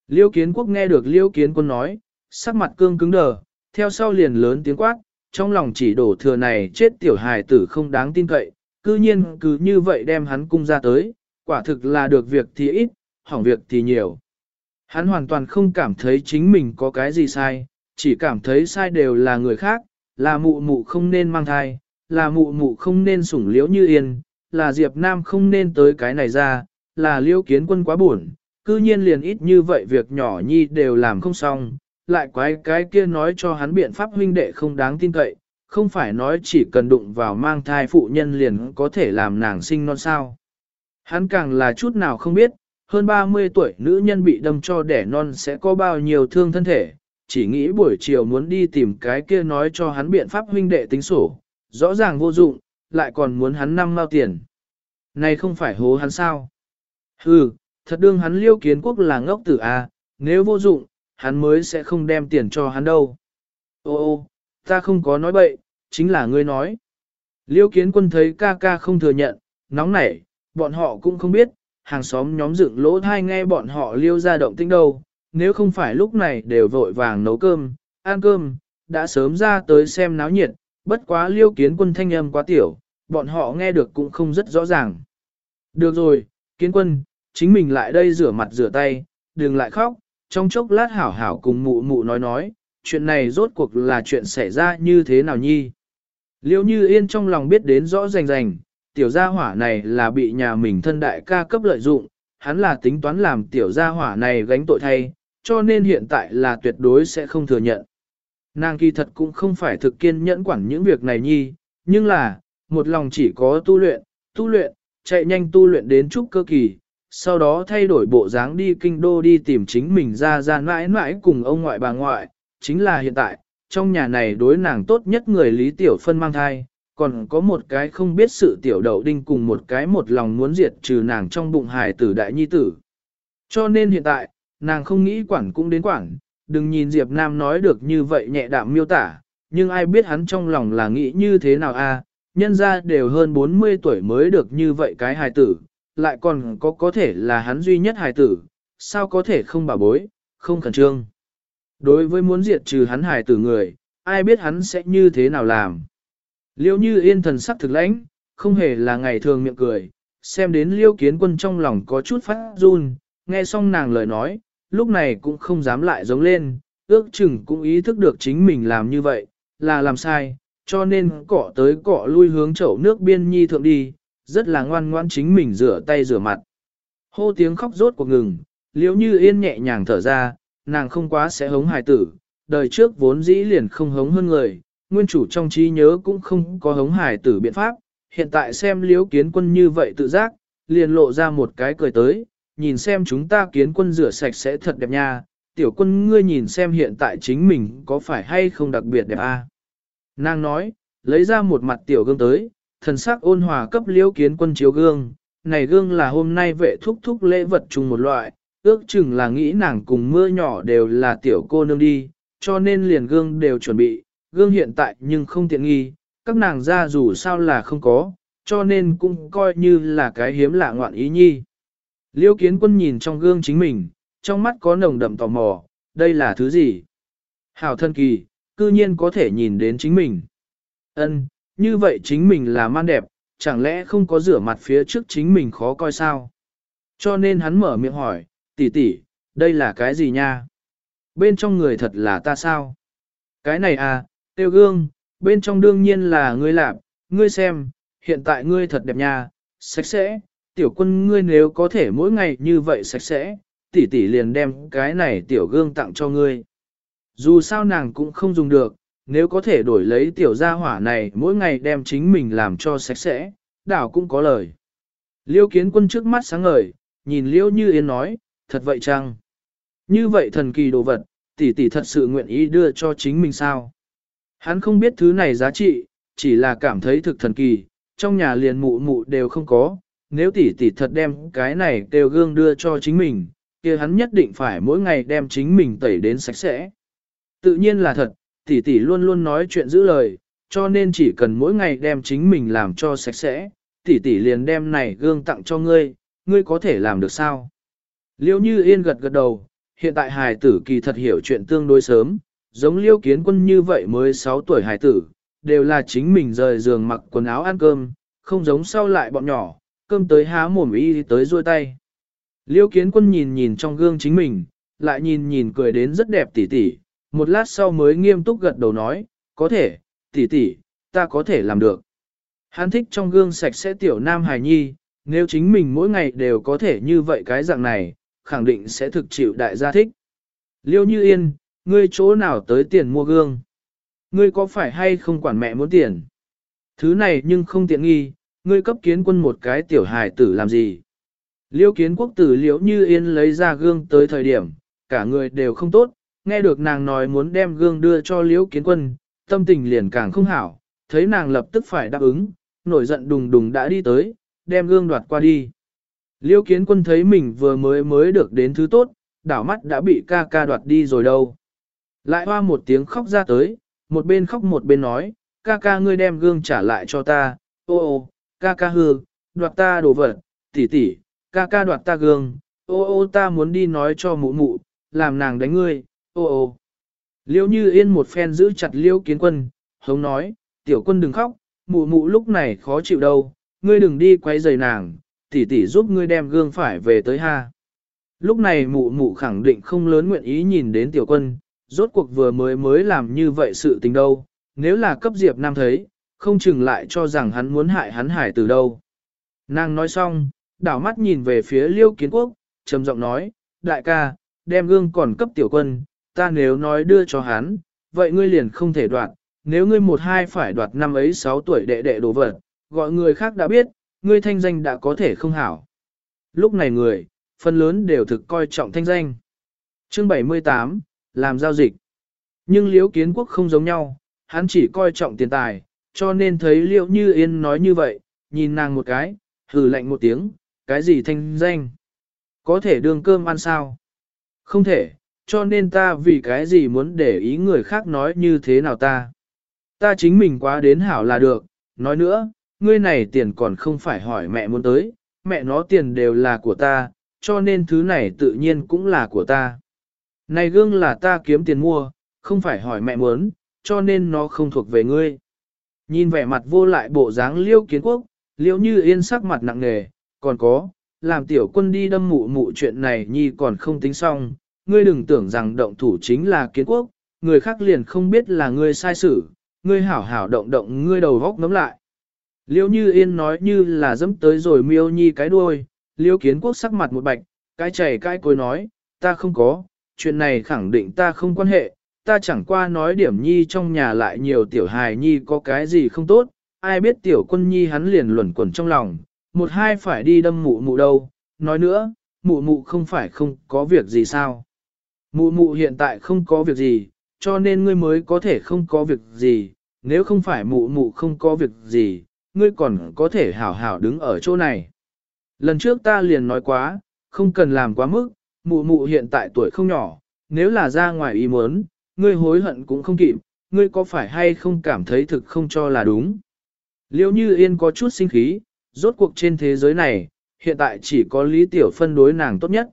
Liêu kiến quốc nghe được liêu kiến quân nói, sắc mặt cương cứng đờ, theo sau liền lớn tiếng quát, trong lòng chỉ đổ thừa này chết tiểu hài tử không đáng tin cậy, cư nhiên cứ như vậy đem hắn cung ra tới, quả thực là được việc thì ít, hỏng việc thì nhiều. Hắn hoàn toàn không cảm thấy chính mình có cái gì sai, chỉ cảm thấy sai đều là người khác, là mụ mụ không nên mang thai, là mụ mụ không nên sủng liễu như yên, là Diệp Nam không nên tới cái này ra, là liễu kiến quân quá buồn, cư nhiên liền ít như vậy việc nhỏ nhi đều làm không xong, lại quái cái kia nói cho hắn biện pháp huynh đệ không đáng tin cậy, không phải nói chỉ cần đụng vào mang thai phụ nhân liền có thể làm nàng sinh non sao. Hắn càng là chút nào không biết, hơn 30 tuổi nữ nhân bị đâm cho đẻ non sẽ có bao nhiêu thương thân thể, chỉ nghĩ buổi chiều muốn đi tìm cái kia nói cho hắn biện pháp huynh đệ tính sổ, rõ ràng vô dụng, lại còn muốn hắn năm mao tiền. Này không phải hố hắn sao? Hừ, thật đương hắn liêu kiến quốc là ngốc tử a, à, nếu vô dụng, hắn mới sẽ không đem tiền cho hắn đâu. Ô ô, ta không có nói bậy, chính là ngươi nói. Liêu kiến quân thấy ca ca không thừa nhận, nóng nảy, bọn họ cũng không biết, hàng xóm nhóm dựng lỗ thai nghe bọn họ liêu ra động tĩnh đâu, nếu không phải lúc này đều vội vàng nấu cơm, ăn cơm, đã sớm ra tới xem náo nhiệt, bất quá liêu kiến quân thanh âm quá tiểu, bọn họ nghe được cũng không rất rõ ràng. Được rồi, kiến quân, chính mình lại đây rửa mặt rửa tay, đừng lại khóc, trong chốc lát hảo hảo cùng mụ mụ nói nói, chuyện này rốt cuộc là chuyện xảy ra như thế nào nhi. Liêu như yên trong lòng biết đến rõ rành rành, tiểu gia hỏa này là bị nhà mình thân đại ca cấp lợi dụng, hắn là tính toán làm tiểu gia hỏa này gánh tội thay, cho nên hiện tại là tuyệt đối sẽ không thừa nhận. Nàng kỳ thật cũng không phải thực kiên nhẫn quản những việc này nhi, nhưng là, một lòng chỉ có tu luyện, tu luyện, chạy nhanh tu luyện đến chút cơ kỳ, sau đó thay đổi bộ dáng đi kinh đô đi tìm chính mình ra ra mãi mãi cùng ông ngoại bà ngoại, chính là hiện tại, trong nhà này đối nàng tốt nhất người Lý Tiểu Phân mang thai, còn có một cái không biết sự tiểu đậu đinh cùng một cái một lòng muốn diệt trừ nàng trong bụng hải tử đại nhi tử. Cho nên hiện tại, nàng không nghĩ quản cũng đến quản, đừng nhìn Diệp Nam nói được như vậy nhẹ đạm miêu tả, nhưng ai biết hắn trong lòng là nghĩ như thế nào a? nhân ra đều hơn 40 tuổi mới được như vậy cái hài tử, lại còn có có thể là hắn duy nhất hài tử, sao có thể không bảo bối, không khẩn trương. Đối với muốn diệt trừ hắn hài tử người, ai biết hắn sẽ như thế nào làm. Liêu như yên thần sắc thực lãnh, không hề là ngày thường miệng cười, xem đến liêu kiến quân trong lòng có chút phát run, nghe xong nàng lời nói, lúc này cũng không dám lại giống lên, ước chừng cũng ý thức được chính mình làm như vậy, là làm sai, cho nên cọ tới cọ lui hướng chậu nước biên nhi thượng đi, rất là ngoan ngoan chính mình rửa tay rửa mặt. Hô tiếng khóc rốt cuộc ngừng, liếu như yên nhẹ nhàng thở ra, nàng không quá sẽ hống hài tử, đời trước vốn dĩ liền không hống hơn người, nguyên chủ trong trí nhớ cũng không có hống hài tử biện pháp, hiện tại xem liếu kiến quân như vậy tự giác, liền lộ ra một cái cười tới, nhìn xem chúng ta kiến quân rửa sạch sẽ thật đẹp nha, tiểu quân ngươi nhìn xem hiện tại chính mình có phải hay không đặc biệt đẹp a? À? Nàng nói, lấy ra một mặt tiểu gương tới, thần sắc ôn hòa cấp liễu kiến quân chiếu gương, này gương là hôm nay vệ thúc thúc lễ vật chung một loại, ước chừng là nghĩ nàng cùng mưa nhỏ đều là tiểu cô nương đi, cho nên liền gương đều chuẩn bị, gương hiện tại nhưng không tiện nghi, các nàng ra dù sao là không có, cho nên cũng coi như là cái hiếm lạ ngoạn ý nhi. Liêu kiến quân nhìn trong gương chính mình, trong mắt có nồng đậm tò mò, đây là thứ gì? Hảo thân kỳ, cư nhiên có thể nhìn đến chính mình. Ân, như vậy chính mình là man đẹp, chẳng lẽ không có rửa mặt phía trước chính mình khó coi sao? Cho nên hắn mở miệng hỏi, tỷ tỷ, đây là cái gì nha? Bên trong người thật là ta sao? Cái này à, Tiêu gương, bên trong đương nhiên là ngươi làm, ngươi xem, hiện tại ngươi thật đẹp nha, sạch sẽ, tiểu quân ngươi nếu có thể mỗi ngày như vậy sạch sẽ, tỷ tỷ liền đem cái này tiểu gương tặng cho ngươi. Dù sao nàng cũng không dùng được, nếu có thể đổi lấy tiểu gia hỏa này mỗi ngày đem chính mình làm cho sạch sẽ, đảo cũng có lời. Liêu kiến quân trước mắt sáng ngời, nhìn liêu như yên nói, thật vậy chăng? Như vậy thần kỳ đồ vật, tỷ tỷ thật sự nguyện ý đưa cho chính mình sao? Hắn không biết thứ này giá trị, chỉ là cảm thấy thực thần kỳ, trong nhà liền mụ mụ đều không có, nếu tỷ tỷ thật đem cái này kêu gương đưa cho chính mình, kia hắn nhất định phải mỗi ngày đem chính mình tẩy đến sạch sẽ. Tự nhiên là thật, tỷ tỷ luôn luôn nói chuyện giữ lời, cho nên chỉ cần mỗi ngày đem chính mình làm cho sạch sẽ, tỷ tỷ liền đem này gương tặng cho ngươi, ngươi có thể làm được sao? Liêu như yên gật gật đầu, hiện tại hài tử kỳ thật hiểu chuyện tương đối sớm, giống liêu kiến quân như vậy mới 6 tuổi hài tử, đều là chính mình rời giường mặc quần áo ăn cơm, không giống sau lại bọn nhỏ, cơm tới há mồm y tới ruôi tay. Liêu kiến quân nhìn nhìn trong gương chính mình, lại nhìn nhìn cười đến rất đẹp tỉ tỉ, một lát sau mới nghiêm túc gật đầu nói, có thể, tỉ tỉ, ta có thể làm được. Hắn thích trong gương sạch sẽ tiểu nam hài nhi, nếu chính mình mỗi ngày đều có thể như vậy cái dạng này, khẳng định sẽ thực chịu đại gia thích. Liêu như yên, ngươi chỗ nào tới tiền mua gương? Ngươi có phải hay không quản mẹ muốn tiền? Thứ này nhưng không tiện nghi, ngươi cấp kiến quân một cái tiểu hài tử làm gì? Liêu kiến quốc tử liễu như yên lấy ra gương tới thời điểm, cả người đều không tốt, nghe được nàng nói muốn đem gương đưa cho liễu kiến quân, tâm tình liền càng không hảo, thấy nàng lập tức phải đáp ứng, nổi giận đùng đùng đã đi tới, đem gương đoạt qua đi. Liêu kiến quân thấy mình vừa mới mới được đến thứ tốt, đảo mắt đã bị ca ca đoạt đi rồi đâu. Lại hoa một tiếng khóc ra tới, một bên khóc một bên nói, ca ca ngươi đem gương trả lại cho ta, ô ô, ca ca hư, đoạt ta đồ vật, tỷ tỷ, ca ca đoạt ta gương, ô ô ta muốn đi nói cho mụ mụ, làm nàng đánh ngươi, ô ô. Liêu như yên một phen giữ chặt liêu kiến quân, hống nói, tiểu quân đừng khóc, mụ mụ lúc này khó chịu đâu, ngươi đừng đi quấy rầy nàng, tỷ tỷ giúp ngươi đem gương phải về tới ha. Lúc này mụ mụ khẳng định không lớn nguyện ý nhìn đến tiểu quân, rốt cuộc vừa mới mới làm như vậy sự tình đâu, nếu là cấp diệp nam thấy, không chừng lại cho rằng hắn muốn hại hắn hải từ đâu. Nàng nói xong, đảo mắt nhìn về phía liêu kiến quốc, trầm giọng nói, đại ca, đem gương còn cấp tiểu quân, ta nếu nói đưa cho hắn, vậy ngươi liền không thể đoạt, nếu ngươi một hai phải đoạt năm ấy sáu tuổi đệ đệ đồ vật, gọi người khác đã biết, ngươi thanh danh đã có thể không hảo. Lúc này người, phần lớn đều thực coi trọng thanh danh. Chương 78, làm giao dịch. Nhưng liễu kiến quốc không giống nhau, hắn chỉ coi trọng tiền tài, cho nên thấy liệu như yên nói như vậy, nhìn nàng một cái, hừ lạnh một tiếng, cái gì thanh danh? Có thể đương cơm ăn sao? Không thể, cho nên ta vì cái gì muốn để ý người khác nói như thế nào ta? Ta chính mình quá đến hảo là được, nói nữa, ngươi này tiền còn không phải hỏi mẹ muốn tới, mẹ nó tiền đều là của ta, cho nên thứ này tự nhiên cũng là của ta. Này gương là ta kiếm tiền mua, không phải hỏi mẹ muốn, cho nên nó không thuộc về ngươi. Nhìn vẻ mặt vô lại bộ dáng liêu kiến quốc, liêu như yên sắc mặt nặng nề, còn có, làm tiểu quân đi đâm mụ mụ chuyện này nhi còn không tính xong, ngươi đừng tưởng rằng động thủ chính là kiến quốc, người khác liền không biết là ngươi sai xử, ngươi hảo hảo động động ngươi đầu góc ngấm lại. Liêu như yên nói như là dẫm tới rồi miêu nhi cái đuôi, liêu kiến quốc sắc mặt một bạch, cái chảy cái cối nói, ta không có, chuyện này khẳng định ta không quan hệ, ta chẳng qua nói điểm nhi trong nhà lại nhiều tiểu hài nhi có cái gì không tốt, ai biết tiểu quân nhi hắn liền luẩn quẩn trong lòng, một hai phải đi đâm mụ mụ đâu, nói nữa, mụ mụ không phải không có việc gì sao. Mụ mụ hiện tại không có việc gì, cho nên ngươi mới có thể không có việc gì, nếu không phải mụ mụ không có việc gì, ngươi còn có thể hảo hảo đứng ở chỗ này. Lần trước ta liền nói quá, không cần làm quá mức, mụ mụ hiện tại tuổi không nhỏ, nếu là ra ngoài ý muốn, ngươi hối hận cũng không kịp, ngươi có phải hay không cảm thấy thực không cho là đúng. Liêu như yên có chút sinh khí, rốt cuộc trên thế giới này, hiện tại chỉ có lý tiểu phân đối nàng tốt nhất.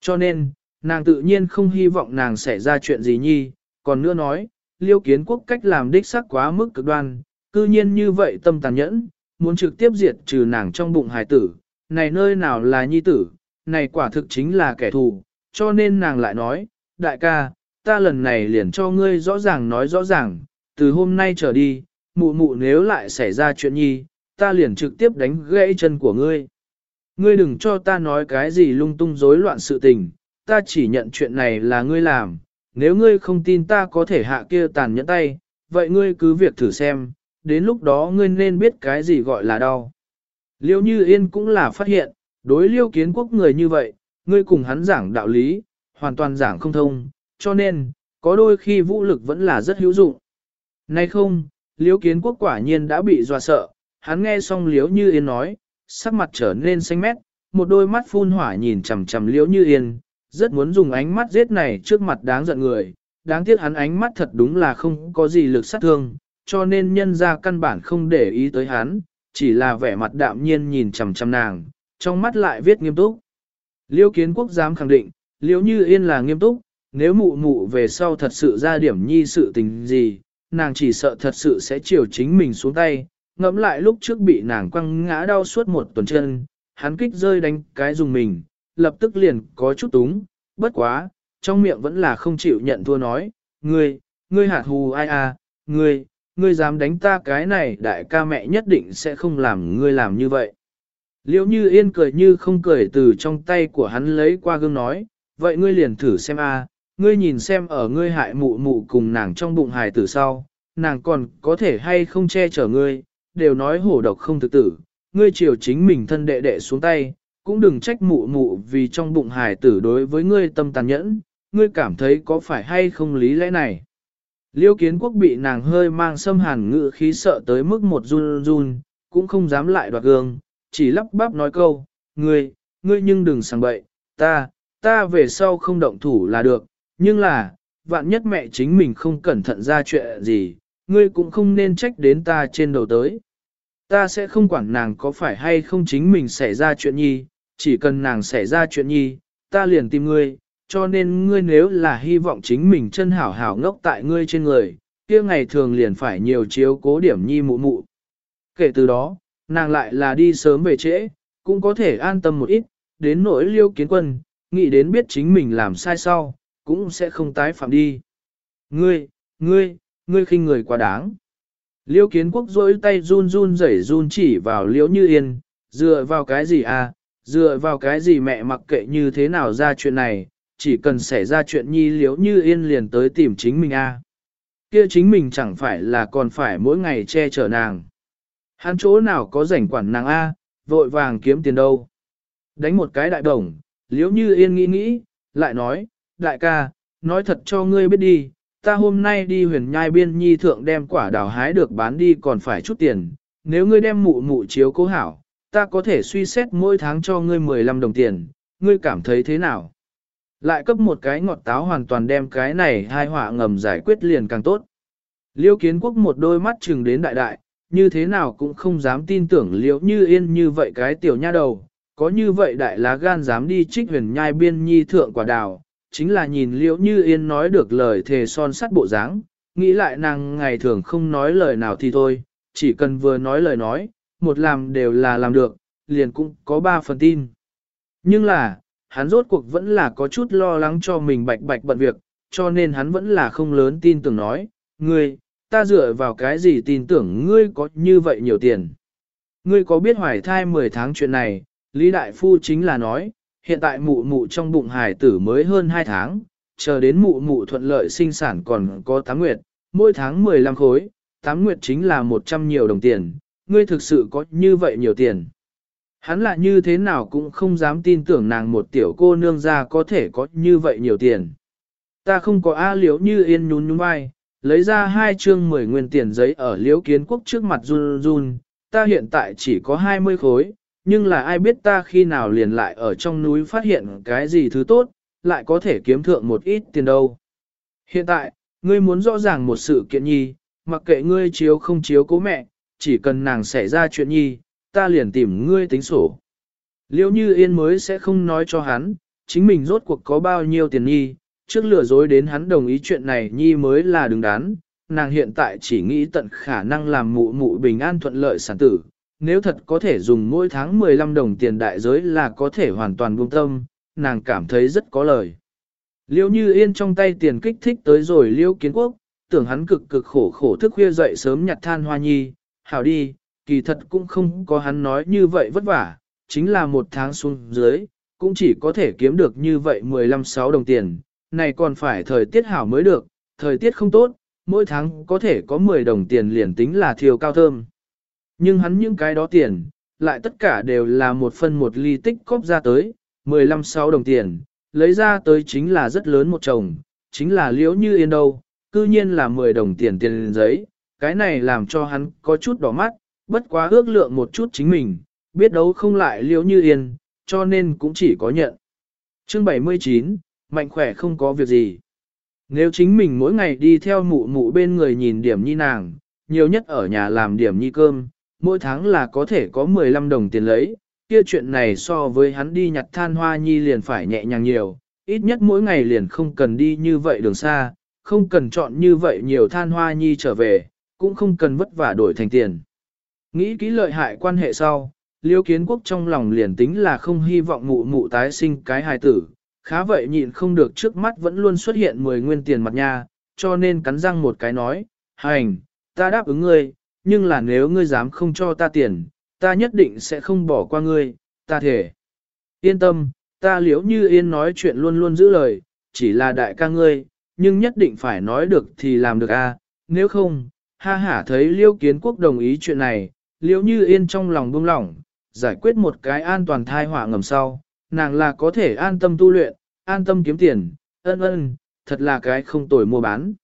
Cho nên, nàng tự nhiên không hy vọng nàng xảy ra chuyện gì nhi, còn nữa nói, liêu kiến quốc cách làm đích sắc quá mức cực đoan, cư nhiên như vậy tâm tàn nhẫn, muốn trực tiếp diệt trừ nàng trong bụng hài tử, này nơi nào là nhi tử, này quả thực chính là kẻ thù, cho nên nàng lại nói, đại ca, ta lần này liền cho ngươi rõ ràng nói rõ ràng, từ hôm nay trở đi, mụ mụ nếu lại xảy ra chuyện nhi, ta liền trực tiếp đánh gãy chân của ngươi. Ngươi đừng cho ta nói cái gì lung tung rối loạn sự tình, ta chỉ nhận chuyện này là ngươi làm, nếu ngươi không tin ta có thể hạ kia tàn nhẫn tay, vậy ngươi cứ việc thử xem, đến lúc đó ngươi nên biết cái gì gọi là đau. Liêu Như Yên cũng là phát hiện, đối liêu kiến quốc người như vậy, ngươi cùng hắn giảng đạo lý, hoàn toàn giảng không thông, cho nên, có đôi khi vũ lực vẫn là rất hữu dụng. Nay không, liếu kiến quốc quả nhiên đã bị dọa sợ, hắn nghe xong liếu Như Yên nói, sắc mặt trở nên xanh mét, một đôi mắt phun hỏa nhìn chằm chằm liếu Như Yên, rất muốn dùng ánh mắt giết này trước mặt đáng giận người, đáng tiếc hắn ánh mắt thật đúng là không có gì lực sát thương, cho nên nhân ra căn bản không để ý tới hắn, chỉ là vẻ mặt đạm nhiên nhìn chằm chằm nàng, trong mắt lại viết nghiêm túc. Liêu kiến quốc dám khẳng định, liếu như yên là nghiêm túc, nếu mụ mụ về sau thật sự ra điểm nhi sự tình gì, nàng chỉ sợ thật sự sẽ chiều chính mình xuống tay, ngẫm lại lúc trước bị nàng quăng ngã đau suốt một tuần chân, hắn kích rơi đánh cái dùng mình, lập tức liền có chút túng, bất quá, trong miệng vẫn là không chịu nhận thua nói, ngươi, ngươi hạt hù ai à, ngươi, ngươi dám đánh ta cái này đại ca mẹ nhất định sẽ không làm ngươi làm như vậy. Liễu như yên cười như không cười từ trong tay của hắn lấy qua gương nói, vậy ngươi liền thử xem a, ngươi nhìn xem ở ngươi hại mụ mụ cùng nàng trong bụng hài tử sau, nàng còn có thể hay không che chở ngươi, đều nói hổ độc không thực tử, ngươi chiều chính mình thân đệ đệ xuống tay, cũng đừng trách mụ mụ vì trong bụng hài tử đối với ngươi tâm tàn nhẫn, ngươi cảm thấy có phải hay không lý lẽ này. Liêu kiến quốc bị nàng hơi mang xâm hàn ngự khí sợ tới mức một run run, cũng không dám lại đoạt gương, chỉ lắp bắp nói câu, ngươi, ngươi nhưng đừng sang bậy, ta, ta về sau không động thủ là được, nhưng là, vạn nhất mẹ chính mình không cẩn thận ra chuyện gì, ngươi cũng không nên trách đến ta trên đầu tới. Ta sẽ không quản nàng có phải hay không chính mình xảy ra chuyện nhi, chỉ cần nàng xảy ra chuyện nhi, ta liền tìm ngươi, cho nên ngươi nếu là hy vọng chính mình chân hảo hảo ngốc tại ngươi trên người, kia ngày thường liền phải nhiều chiếu cố điểm nhi mụ mụ. Kể từ đó, nàng lại là đi sớm về trễ, cũng có thể an tâm một ít, đến nỗi liêu kiến quân, nghĩ đến biết chính mình làm sai sau, cũng sẽ không tái phạm đi. Ngươi, ngươi, ngươi khinh người quá đáng. Liêu kiến quốc rỗi tay run run rẩy run chỉ vào liễu như yên, dựa vào cái gì à, dựa vào cái gì mẹ mặc kệ như thế nào ra chuyện này, chỉ cần xảy ra chuyện nhi liễu như yên liền tới tìm chính mình a à. Kia chính mình chẳng phải là còn phải mỗi ngày che chở nàng. Hắn chỗ nào có rảnh quản nàng a, vội vàng kiếm tiền đâu. Đánh một cái đại đồng, liễu như yên nghĩ nghĩ, lại nói, đại ca, nói thật cho ngươi biết đi, ta hôm nay đi huyền nhai biên nhi thượng đem quả đào hái được bán đi còn phải chút tiền, nếu ngươi đem mụ mụ chiếu cố hảo, ta có thể suy xét mỗi tháng cho ngươi 15 đồng tiền, ngươi cảm thấy thế nào? Lại cấp một cái ngọt táo hoàn toàn đem cái này hai họa ngầm giải quyết liền càng tốt. Liêu kiến quốc một đôi mắt chừng đến đại đại, như thế nào cũng không dám tin tưởng liễu như yên như vậy cái tiểu nha đầu, có như vậy đại lá gan dám đi trích huyền nhai biên nhi thượng quả đào, chính là nhìn liễu như yên nói được lời thề son sắt bộ dáng, nghĩ lại nàng ngày thường không nói lời nào thì thôi, chỉ cần vừa nói lời nói, một làm đều là làm được, liền cũng có ba phần tin. Nhưng là, hắn rốt cuộc vẫn là có chút lo lắng cho mình bạch bạch bận việc, cho nên hắn vẫn là không lớn tin tưởng nói, ngươi, ta dựa vào cái gì tin tưởng ngươi có như vậy nhiều tiền. Ngươi có biết hoài thai 10 tháng chuyện này, Lý Đại Phu chính là nói, hiện tại mụ mụ trong bụng hài tử mới hơn 2 tháng, chờ đến mụ mụ thuận lợi sinh sản còn có 8 nguyệt, mỗi tháng 15 khối, 8 nguyệt chính là 100 nhiều đồng tiền, ngươi thực sự có như vậy nhiều tiền. Hắn là như thế nào cũng không dám tin tưởng nàng một tiểu cô nương ra có thể có như vậy nhiều tiền. Ta không có A liếu như yên nhún nhún vai, lấy ra hai chương 10 nguyên tiền giấy ở liếu kiến quốc trước mặt run run, ta hiện tại chỉ có 20 khối, nhưng là ai biết ta khi nào liền lại ở trong núi phát hiện cái gì thứ tốt, lại có thể kiếm thượng một ít tiền đâu. Hiện tại, ngươi muốn rõ ràng một sự kiện nhi, mặc kệ ngươi chiếu không chiếu cố mẹ, chỉ cần nàng xảy ra chuyện nhi, ta liền tìm ngươi tính sổ. Liêu như yên mới sẽ không nói cho hắn, chính mình rốt cuộc có bao nhiêu tiền nhi, trước lừa dối đến hắn đồng ý chuyện này nhi mới là đứng đắn, nàng hiện tại chỉ nghĩ tận khả năng làm mụ mụ bình an thuận lợi sản tử, nếu thật có thể dùng mỗi tháng 15 đồng tiền đại giới là có thể hoàn toàn buông tâm, nàng cảm thấy rất có lời. Liêu như yên trong tay tiền kích thích tới rồi liêu kiến quốc, tưởng hắn cực cực khổ khổ thức khuya dậy sớm nhặt than hoa nhi, hảo đi, kỳ thật cũng không có hắn nói như vậy vất vả, chính là một tháng xuống dưới, cũng chỉ có thể kiếm được như vậy 15-6 đồng tiền, này còn phải thời tiết hảo mới được, thời tiết không tốt, mỗi tháng có thể có 10 đồng tiền liền tính là thiều cao thơm. Nhưng hắn những cái đó tiền, lại tất cả đều là một phân một ly tích cóp ra tới, 15-6 đồng tiền, lấy ra tới chính là rất lớn một chồng, chính là liễu như yên đâu, cư nhiên là 10 đồng tiền tiền giấy, cái này làm cho hắn có chút đỏ mắt, bất quá ước lượng một chút chính mình, biết đấu không lại liễu như yên, cho nên cũng chỉ có nhận. Chương 79, mạnh khỏe không có việc gì. Nếu chính mình mỗi ngày đi theo mụ mụ bên người nhìn điểm nhi nàng, nhiều nhất ở nhà làm điểm nhi cơm, mỗi tháng là có thể có 15 đồng tiền lấy, kia chuyện này so với hắn đi nhặt than hoa nhi liền phải nhẹ nhàng nhiều, ít nhất mỗi ngày liền không cần đi như vậy đường xa, không cần chọn như vậy nhiều than hoa nhi trở về, cũng không cần vất vả đổi thành tiền. Nghĩ kỹ lợi hại quan hệ sau, liêu kiến quốc trong lòng liền tính là không hy vọng mụ mụ tái sinh cái hài tử, khá vậy nhịn không được trước mắt vẫn luôn xuất hiện 10 nguyên tiền mặt nha, cho nên cắn răng một cái nói, hành, ta đáp ứng ngươi, nhưng là nếu ngươi dám không cho ta tiền, ta nhất định sẽ không bỏ qua ngươi, ta thể. Yên tâm, ta liếu như yên nói chuyện luôn luôn giữ lời, chỉ là đại ca ngươi, nhưng nhất định phải nói được thì làm được a. nếu không, ha hả thấy liêu kiến quốc đồng ý chuyện này, liếu như yên trong lòng buông lỏng, giải quyết một cái an toàn thai họa ngầm sau, nàng là có thể an tâm tu luyện, an tâm kiếm tiền, ân ân, thật là cái không tồi mua bán.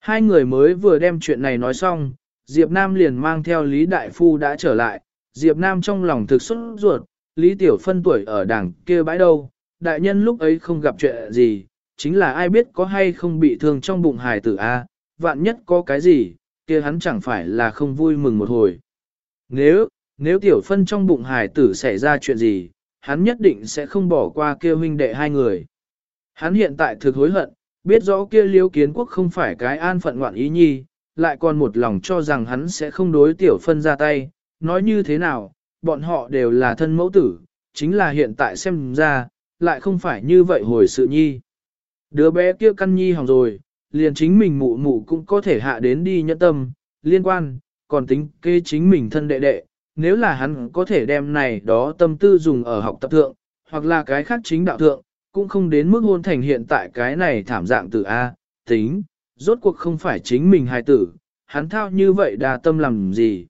Hai người mới vừa đem chuyện này nói xong, Diệp Nam liền mang theo Lý Đại Phu đã trở lại, Diệp Nam trong lòng thực xuất ruột, Lý Tiểu Phân tuổi ở đảng kia bãi đâu, đại nhân lúc ấy không gặp chuyện gì, chính là ai biết có hay không bị thương trong bụng hài tử A, vạn nhất có cái gì, kia hắn chẳng phải là không vui mừng một hồi. Nếu, nếu Tiểu Phân trong bụng hài tử xảy ra chuyện gì, hắn nhất định sẽ không bỏ qua kia huynh đệ hai người. Hắn hiện tại thực hối hận, biết rõ kia liêu kiến quốc không phải cái an phận ngoạn ý nhi, lại còn một lòng cho rằng hắn sẽ không đối tiểu phân ra tay, nói như thế nào, bọn họ đều là thân mẫu tử, chính là hiện tại xem ra, lại không phải như vậy hồi sự nhi. Đứa bé kia căn nhi hỏng rồi, liền chính mình mụ mụ cũng có thể hạ đến đi nhẫn tâm, liên quan, còn tính kê chính mình thân đệ đệ, nếu là hắn có thể đem này đó tâm tư dùng ở học tập thượng, hoặc là cái khác chính đạo thượng, cũng không đến mức hôn thành hiện tại cái này thảm dạng từ A, tính, rốt cuộc không phải chính mình hài tử, hắn thao như vậy đà tâm làm gì.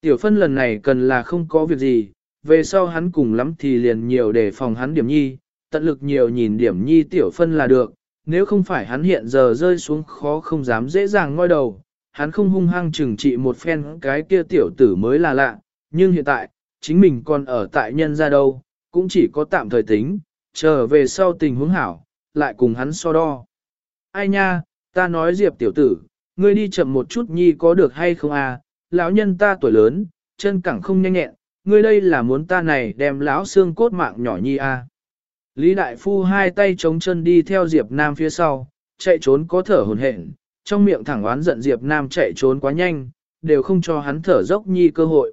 Tiểu phân lần này cần là không có việc gì, về sau hắn cùng lắm thì liền nhiều để phòng hắn điểm nhi, tận lực nhiều nhìn điểm nhi tiểu phân là được, nếu không phải hắn hiện giờ rơi xuống khó không dám dễ dàng ngoi đầu, hắn không hung hăng chừng trị một phen cái kia tiểu tử mới là lạ, nhưng hiện tại, chính mình còn ở tại nhân ra đâu, cũng chỉ có tạm thời tính, trở về sau tình huống hảo, lại cùng hắn so đo. Ai nha, ta nói Diệp tiểu tử, ngươi đi chậm một chút nhi có được hay không à, lão nhân ta tuổi lớn, chân cẳng không nhanh nhẹn, ngươi đây là muốn ta này đem lão xương cốt mạng nhỏ nhi à. Lý Đại Phu hai tay chống chân đi theo Diệp Nam phía sau, chạy trốn có thở hồn hển, trong miệng thẳng oán giận Diệp Nam chạy trốn quá nhanh, đều không cho hắn thở dốc nhi cơ hội.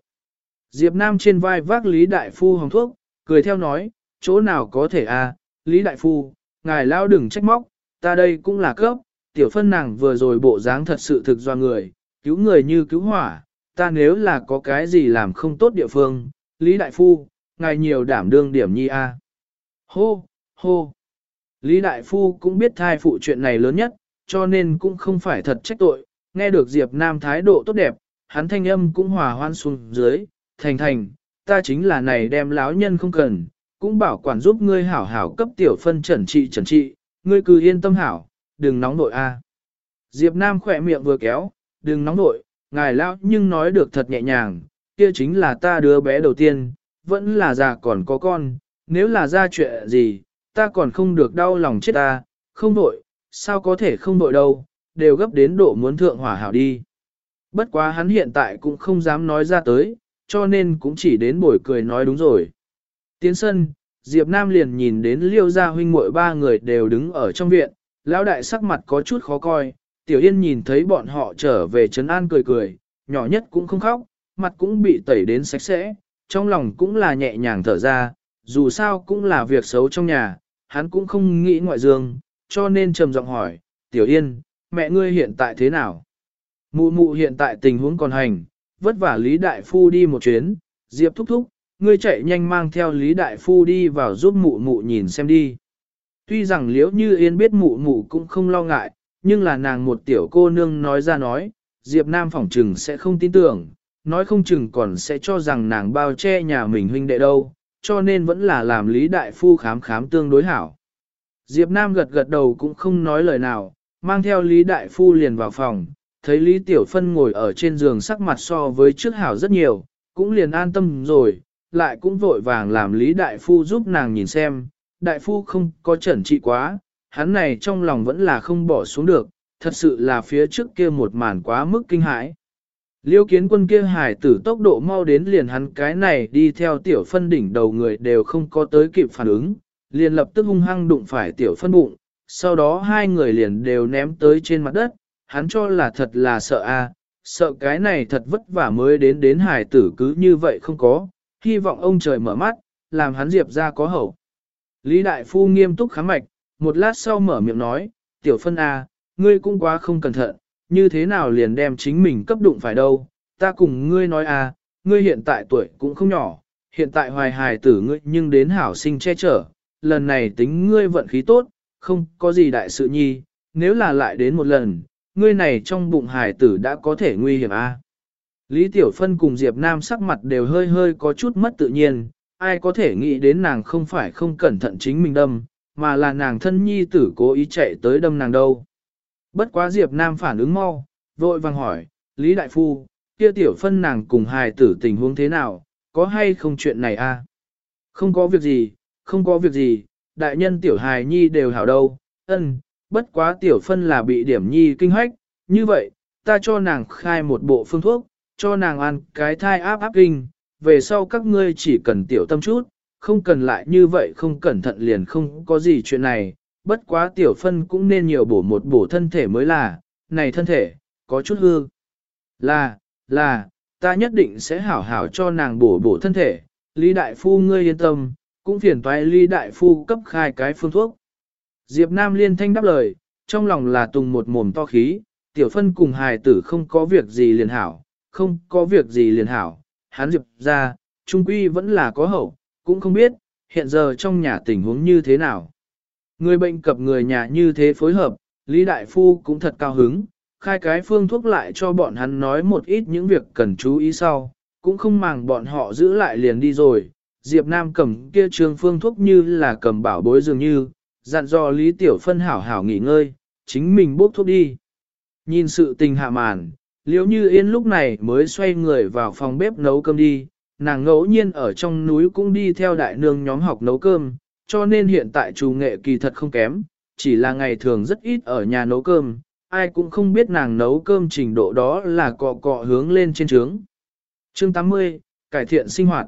Diệp Nam trên vai vác Lý Đại Phu hồng thuốc, cười theo nói, chỗ nào có thể à, Lý Đại Phu, ngài lao đừng trách móc, ta đây cũng là cấp, tiểu phân nàng vừa rồi bộ dáng thật sự thực do người, cứu người như cứu hỏa, ta nếu là có cái gì làm không tốt địa phương, Lý Đại Phu, ngài nhiều đảm đương điểm nhi a. Hô, hô. Lý Đại Phu cũng biết thai phụ chuyện này lớn nhất, cho nên cũng không phải thật trách tội, nghe được Diệp Nam thái độ tốt đẹp, hắn thanh âm cũng hòa hoan xuống dưới, thành thành, ta chính là này đem láo nhân không cần, cũng bảo quản giúp ngươi hảo hảo cấp tiểu phân trần trị trần trị, ngươi cứ yên tâm hảo, đừng nóng nội a. Diệp Nam khỏe miệng vừa kéo, đừng nóng nội, ngài lão nhưng nói được thật nhẹ nhàng, kia chính là ta đứa bé đầu tiên, vẫn là già còn có con, nếu là ra chuyện gì, ta còn không được đau lòng chết ta, không nội, sao có thể không nội đâu, đều gấp đến độ muốn thượng hỏa hảo đi. Bất quá hắn hiện tại cũng không dám nói ra tới, cho nên cũng chỉ đến bồi cười nói đúng rồi. Tiến sân, Diệp Nam liền nhìn đến liêu gia huynh muội ba người đều đứng ở trong viện, lão đại sắc mặt có chút khó coi, tiểu yên nhìn thấy bọn họ trở về trấn an cười cười, nhỏ nhất cũng không khóc, mặt cũng bị tẩy đến sạch sẽ, trong lòng cũng là nhẹ nhàng thở ra, dù sao cũng là việc xấu trong nhà, hắn cũng không nghĩ ngoại dương, cho nên trầm giọng hỏi, tiểu yên, mẹ ngươi hiện tại thế nào? Mụ mụ hiện tại tình huống còn hành, vất vả Lý Đại Phu đi một chuyến, Diệp thúc thúc, ngươi chạy nhanh mang theo Lý Đại Phu đi vào giúp mụ mụ nhìn xem đi. Tuy rằng liễu như yên biết mụ mụ cũng không lo ngại, nhưng là nàng một tiểu cô nương nói ra nói, Diệp Nam phỏng trừng sẽ không tin tưởng, nói không chừng còn sẽ cho rằng nàng bao che nhà mình huynh đệ đâu, cho nên vẫn là làm Lý Đại Phu khám khám tương đối hảo. Diệp Nam gật gật đầu cũng không nói lời nào, mang theo Lý Đại Phu liền vào phòng, thấy Lý Tiểu Phân ngồi ở trên giường sắc mặt so với trước hảo rất nhiều, cũng liền an tâm rồi, lại cũng vội vàng làm Lý Đại Phu giúp nàng nhìn xem, Đại Phu không có chẩn trị quá, hắn này trong lòng vẫn là không bỏ xuống được, thật sự là phía trước kia một màn quá mức kinh hãi. Liêu kiến quân kia hải tử tốc độ mau đến liền hắn cái này đi theo tiểu phân đỉnh đầu người đều không có tới kịp phản ứng, liền lập tức hung hăng đụng phải tiểu phân bụng, sau đó hai người liền đều ném tới trên mặt đất, hắn cho là thật là sợ a, sợ cái này thật vất vả mới đến đến hải tử cứ như vậy không có, hy vọng ông trời mở mắt, làm hắn diệp ra có hậu. Lý Đại Phu nghiêm túc khám mạch, một lát sau mở miệng nói, tiểu phân a, ngươi cũng quá không cẩn thận, như thế nào liền đem chính mình cấp đụng phải đâu, ta cùng ngươi nói a, ngươi hiện tại tuổi cũng không nhỏ, hiện tại hoài hài tử ngươi nhưng đến hảo sinh che chở, lần này tính ngươi vận khí tốt, không có gì đại sự nhi, nếu là lại đến một lần, ngươi này trong bụng hài tử đã có thể nguy hiểm a. Lý Tiểu Phân cùng Diệp Nam sắc mặt đều hơi hơi có chút mất tự nhiên, ai có thể nghĩ đến nàng không phải không cẩn thận chính mình đâm, mà là nàng thân nhi tử cố ý chạy tới đâm nàng đâu. Bất quá Diệp Nam phản ứng mau, vội vàng hỏi, Lý Đại Phu, kia Tiểu Phân nàng cùng hài tử tình huống thế nào, có hay không chuyện này a? Không có việc gì, không có việc gì, đại nhân Tiểu Hài Nhi đều hảo đâu, ân, bất quá Tiểu Phân là bị điểm Nhi kinh hoách, như vậy, ta cho nàng khai một bộ phương thuốc, cho nàng ăn cái thai áp áp kinh, về sau các ngươi chỉ cần tiểu tâm chút, không cần lại như vậy không cẩn thận liền không có gì chuyện này, bất quá tiểu phân cũng nên nhiều bổ một bổ thân thể mới là, này thân thể, có chút hư. Là, là, ta nhất định sẽ hảo hảo cho nàng bổ bổ thân thể, Lý Đại Phu ngươi yên tâm, cũng phiền toái Lý Đại Phu cấp khai cái phương thuốc. Diệp Nam liên thanh đáp lời, trong lòng là tùng một mồm to khí, tiểu phân cùng hài tử không có việc gì liền hảo, không có việc gì liền hảo, hắn diệp ra, trung quy vẫn là có hậu, cũng không biết, hiện giờ trong nhà tình huống như thế nào. Người bệnh cập người nhà như thế phối hợp, Lý Đại Phu cũng thật cao hứng, khai cái phương thuốc lại cho bọn hắn nói một ít những việc cần chú ý sau, cũng không màng bọn họ giữ lại liền đi rồi. Diệp Nam cầm kia trường phương thuốc như là cầm bảo bối dường như, dặn dò Lý Tiểu Phân hảo hảo nghỉ ngơi, chính mình bốc thuốc đi. Nhìn sự tình hạ màn, Liễu như yên lúc này mới xoay người vào phòng bếp nấu cơm đi, nàng ngẫu nhiên ở trong núi cũng đi theo đại nương nhóm học nấu cơm, cho nên hiện tại chủ nghệ kỳ thật không kém, chỉ là ngày thường rất ít ở nhà nấu cơm, ai cũng không biết nàng nấu cơm trình độ đó là cọ cọ hướng lên trên trướng. Chương 80, cải thiện sinh hoạt.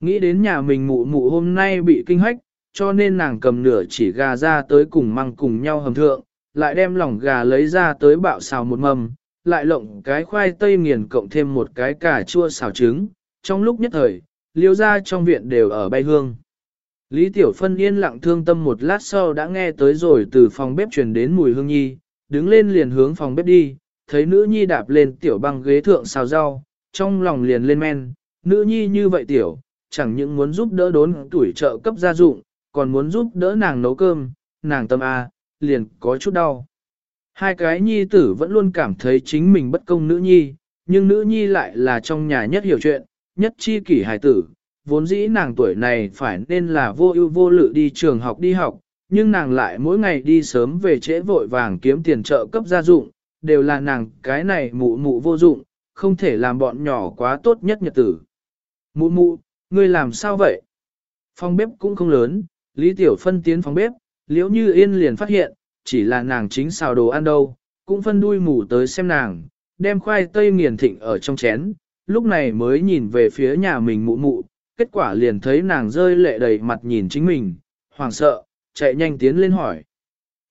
Nghĩ đến nhà mình mụ mụ hôm nay bị kinh hách, cho nên nàng cầm nửa chỉ gà ra tới cùng măng cùng nhau hầm thượng, lại đem lòng gà lấy ra tới bạo xào một mầm, lại lộng cái khoai tây nghiền cộng thêm một cái cà chua xào trứng, trong lúc nhất thời, liêu ra trong viện đều ở bay hương. Lý Tiểu Phân yên lặng thương tâm một lát sau đã nghe tới rồi từ phòng bếp truyền đến mùi hương nhi, đứng lên liền hướng phòng bếp đi, thấy nữ nhi đạp lên tiểu băng ghế thượng xào rau, trong lòng liền lên men, nữ nhi như vậy tiểu, chẳng những muốn giúp đỡ đốn tuổi trợ cấp gia dụng, còn muốn giúp đỡ nàng nấu cơm, nàng tâm A, liền có chút đau. Hai cái nhi tử vẫn luôn cảm thấy chính mình bất công nữ nhi, nhưng nữ nhi lại là trong nhà nhất hiểu chuyện, nhất chi kỷ hài tử. Vốn dĩ nàng tuổi này phải nên là vô ưu vô lự đi trường học đi học, nhưng nàng lại mỗi ngày đi sớm về trễ vội vàng kiếm tiền trợ cấp gia dụng, đều là nàng cái này mụ mụ vô dụng, không thể làm bọn nhỏ quá tốt nhất nhật tử. Mụ mụ, ngươi làm sao vậy? Phòng bếp cũng không lớn, Lý Tiểu Phân tiến phòng bếp, liễu như yên liền phát hiện, chỉ là nàng chính xào đồ ăn đâu, cũng phân đuôi mù tới xem nàng, đem khoai tây nghiền thịnh ở trong chén, lúc này mới nhìn về phía nhà mình mụ mụ, kết quả liền thấy nàng rơi lệ đầy mặt nhìn chính mình, hoảng sợ, chạy nhanh tiến lên hỏi.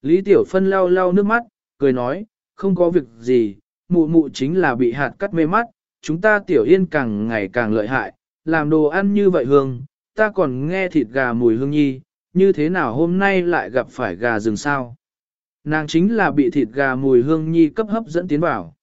Lý Tiểu Phân lau lau nước mắt, cười nói, không có việc gì, mụ mụ chính là bị hạt cắt mê mắt, chúng ta Tiểu Yên càng ngày càng lợi hại, làm đồ ăn như vậy hương, ta còn nghe thịt gà mùi hương nhi, như thế nào hôm nay lại gặp phải gà rừng sao. Nàng chính là bị thịt gà mùi hương nhi cấp hấp dẫn tiến vào.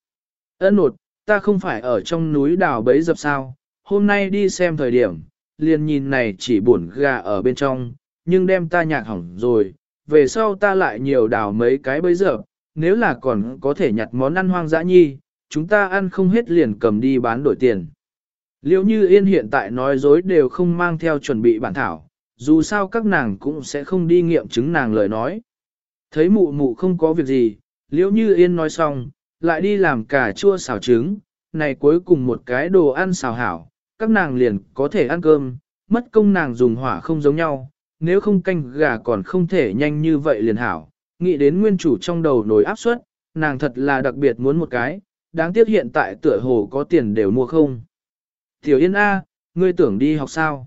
Ân nột, ta không phải ở trong núi đào bấy dập sao, hôm nay đi xem thời điểm, liền nhìn này chỉ buồn gà ở bên trong, nhưng đem ta nhạc hỏng rồi, về sau ta lại nhiều đào mấy cái bấy dập, nếu là còn có thể nhặt món ăn hoang dã nhi, chúng ta ăn không hết liền cầm đi bán đổi tiền. Liệu như yên hiện tại nói dối đều không mang theo chuẩn bị bản thảo, dù sao các nàng cũng sẽ không đi nghiệm chứng nàng lời nói. Thấy mụ mụ không có việc gì, liễu như yên nói xong, lại đi làm cà chua xào trứng, này cuối cùng một cái đồ ăn xào hảo, các nàng liền có thể ăn cơm, mất công nàng dùng hỏa không giống nhau, nếu không canh gà còn không thể nhanh như vậy liền hảo, nghĩ đến nguyên chủ trong đầu nổi áp suất, nàng thật là đặc biệt muốn một cái, đáng tiếc hiện tại tựa hồ có tiền đều mua không. Tiểu Yên A, ngươi tưởng đi học sao?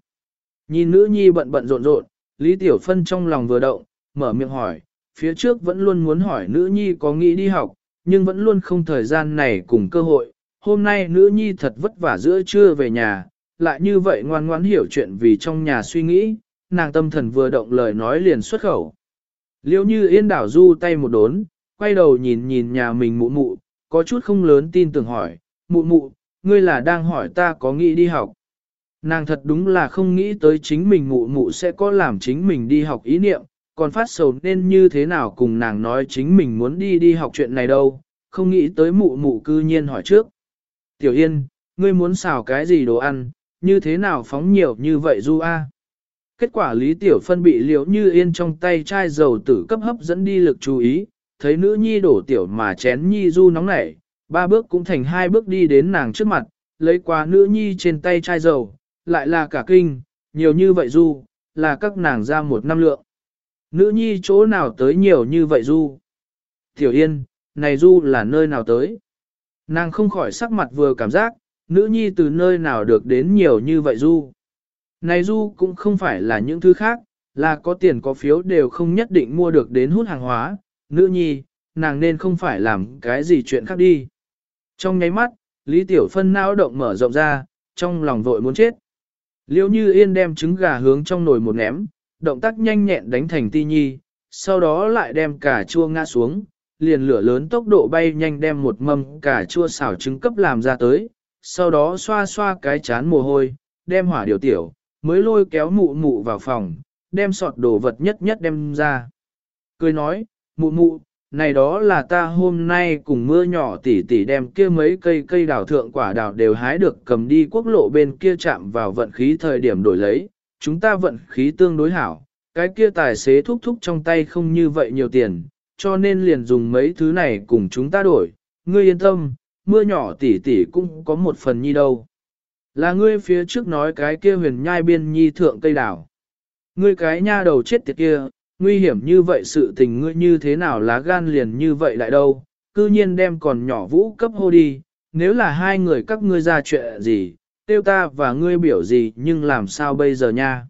Nhìn nữ nhi bận bận rộn rộn, Lý Tiểu Phân trong lòng vừa động, mở miệng hỏi, phía trước vẫn luôn muốn hỏi nữ nhi có nghĩ đi học, nhưng vẫn luôn không thời gian này cùng cơ hội. Hôm nay nữ nhi thật vất vả giữa trưa về nhà, lại như vậy ngoan ngoãn hiểu chuyện vì trong nhà suy nghĩ, nàng tâm thần vừa động lời nói liền xuất khẩu. Liêu như yên đảo du tay một đốn, quay đầu nhìn nhìn nhà mình mụ mụ, có chút không lớn tin tưởng hỏi, mụ mụ, ngươi là đang hỏi ta có nghĩ đi học. Nàng thật đúng là không nghĩ tới chính mình mụ mụ sẽ có làm chính mình đi học ý niệm, còn phát sầu nên như thế nào cùng nàng nói chính mình muốn đi đi học chuyện này đâu, không nghĩ tới mụ mụ cư nhiên hỏi trước. Tiểu Yên, ngươi muốn xào cái gì đồ ăn, như thế nào phóng nhiều như vậy du a? Kết quả Lý Tiểu Phân bị liễu như yên trong tay chai dầu tử cấp hấp dẫn đi lực chú ý, thấy nữ nhi đổ tiểu mà chén nhi du nóng nảy, ba bước cũng thành hai bước đi đến nàng trước mặt, lấy qua nữ nhi trên tay chai dầu, lại là cả kinh, nhiều như vậy du, là các nàng ra một năm lượng. Nữ nhi chỗ nào tới nhiều như vậy du? Tiểu Yên, này du là nơi nào tới? Nàng không khỏi sắc mặt vừa cảm giác, nữ nhi từ nơi nào được đến nhiều như vậy du? Này du cũng không phải là những thứ khác, là có tiền có phiếu đều không nhất định mua được đến hút hàng hóa, nữ nhi, nàng nên không phải làm cái gì chuyện khác đi. Trong nháy mắt, Lý Tiểu Phân não động mở rộng ra, trong lòng vội muốn chết. Liêu như yên đem trứng gà hướng trong nồi một ném, động tác nhanh nhẹn đánh thành ti nhi, sau đó lại đem cà chua ngã xuống, liền lửa lớn tốc độ bay nhanh đem một mâm cà chua xào trứng cấp làm ra tới, sau đó xoa xoa cái chán mồ hôi, đem hỏa điều tiểu, mới lôi kéo mụ mụ vào phòng, đem sọt đồ vật nhất nhất đem ra. Cười nói, mụ mụ, này đó là ta hôm nay cùng mưa nhỏ tỉ tỉ đem kia mấy cây cây đào thượng quả đào đều hái được cầm đi quốc lộ bên kia chạm vào vận khí thời điểm đổi lấy, chúng ta vận khí tương đối hảo, cái kia tài xế thúc thúc trong tay không như vậy nhiều tiền, cho nên liền dùng mấy thứ này cùng chúng ta đổi, ngươi yên tâm, mưa nhỏ tỉ tỉ cũng có một phần nhi đâu. Là ngươi phía trước nói cái kia huyền nhai biên nhi thượng cây đào. Ngươi cái nha đầu chết tiệt kia, nguy hiểm như vậy sự tình ngươi như thế nào lá gan liền như vậy lại đâu, cư nhiên đem còn nhỏ vũ cấp hô đi, nếu là hai người các ngươi ra chuyện gì, tiêu ta và ngươi biểu gì nhưng làm sao bây giờ nha.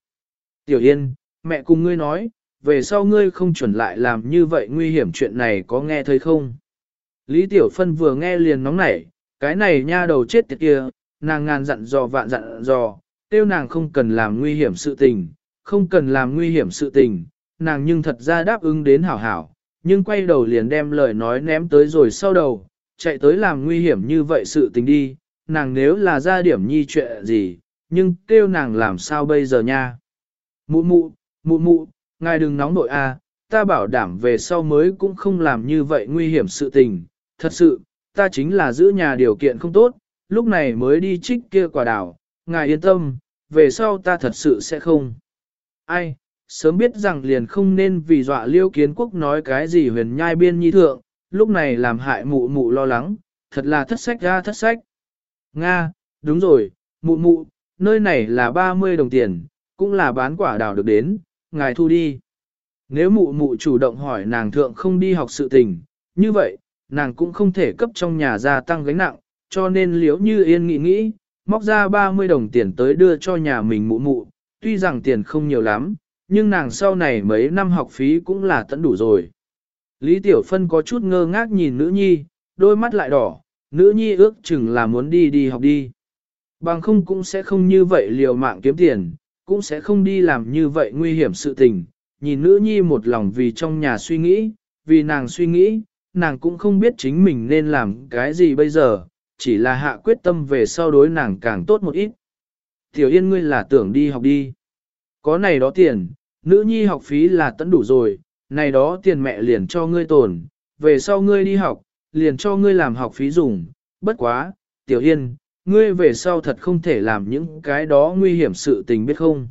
Tiểu Yên, mẹ cùng ngươi nói, về sau ngươi không chuẩn lại làm như vậy nguy hiểm chuyện này có nghe thấy không? Lý Tiểu Phân vừa nghe liền nóng nảy, cái này nha đầu chết tiệt kia, nàng ngàn dặn dò vạn dặn dò, tiêu nàng không cần làm nguy hiểm sự tình, không cần làm nguy hiểm sự tình, nàng nhưng thật ra đáp ứng đến hảo hảo, nhưng quay đầu liền đem lời nói ném tới rồi sau đầu, chạy tới làm nguy hiểm như vậy sự tình đi, nàng nếu là ra điểm nhi chuyện gì, nhưng kêu nàng làm sao bây giờ nha. Mụ mụ, mụ mụ, ngài đừng nóng nội a, ta bảo đảm về sau mới cũng không làm như vậy nguy hiểm sự tình, thật sự, ta chính là giữ nhà điều kiện không tốt, lúc này mới đi trích kia quả đảo ngài yên tâm, về sau ta thật sự sẽ không. Ai, sớm biết rằng liền không nên vì dọa liêu kiến quốc nói cái gì huyền nhai biên nhi thượng, lúc này làm hại mụ mụ lo lắng, thật là thất sách ra thất sách. Nga, đúng rồi, mụ mụ, nơi này là 30 đồng tiền, cũng là bán quả đào được đến, ngài thu đi. Nếu mụ mụ chủ động hỏi nàng thượng không đi học sự tình, như vậy, nàng cũng không thể cấp trong nhà gia tăng gánh nặng, cho nên liếu như yên nghĩ nghĩ, móc ra 30 đồng tiền tới đưa cho nhà mình mụ mụ, tuy rằng tiền không nhiều lắm, nhưng nàng sau này mấy năm học phí cũng là tận đủ rồi. Lý Tiểu Phân có chút ngơ ngác nhìn nữ nhi, đôi mắt lại đỏ, nữ nhi ước chừng là muốn đi đi học đi. Bằng không cũng sẽ không như vậy liều mạng kiếm tiền, cũng sẽ không đi làm như vậy nguy hiểm sự tình. Nhìn nữ nhi một lòng vì trong nhà suy nghĩ, vì nàng suy nghĩ, nàng cũng không biết chính mình nên làm cái gì bây giờ, chỉ là hạ quyết tâm về sau đối nàng càng tốt một ít. Tiểu Yên ngươi là tưởng đi học đi. Có này đó tiền, nữ nhi học phí là tận đủ rồi, này đó tiền mẹ liền cho ngươi tồn, về sau ngươi đi học, liền cho ngươi làm học phí dùng, bất quá, Tiểu Yên, ngươi về sau thật không thể làm những cái đó nguy hiểm sự tình biết không.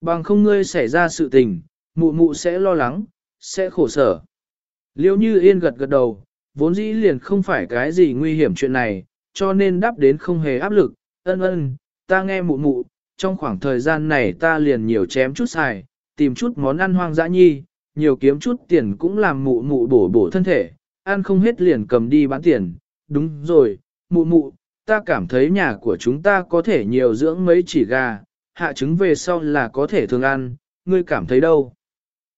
Bằng không ngươi xảy ra sự tình, mụ mụ sẽ lo lắng, sẽ khổ sở. Liêu như yên gật gật đầu, vốn dĩ liền không phải cái gì nguy hiểm chuyện này, cho nên đáp đến không hề áp lực, ân ân, ta nghe mụ mụ, trong khoảng thời gian này ta liền nhiều chém chút xài, tìm chút món ăn hoang dã nhi, nhiều kiếm chút tiền cũng làm mụ mụ bổ bổ thân thể, ăn không hết liền cầm đi bán tiền, đúng rồi, mụ mụ, ta cảm thấy nhà của chúng ta có thể nhiều dưỡng mấy chỉ gà, hạ trứng về sau là có thể thường ăn, ngươi cảm thấy đâu?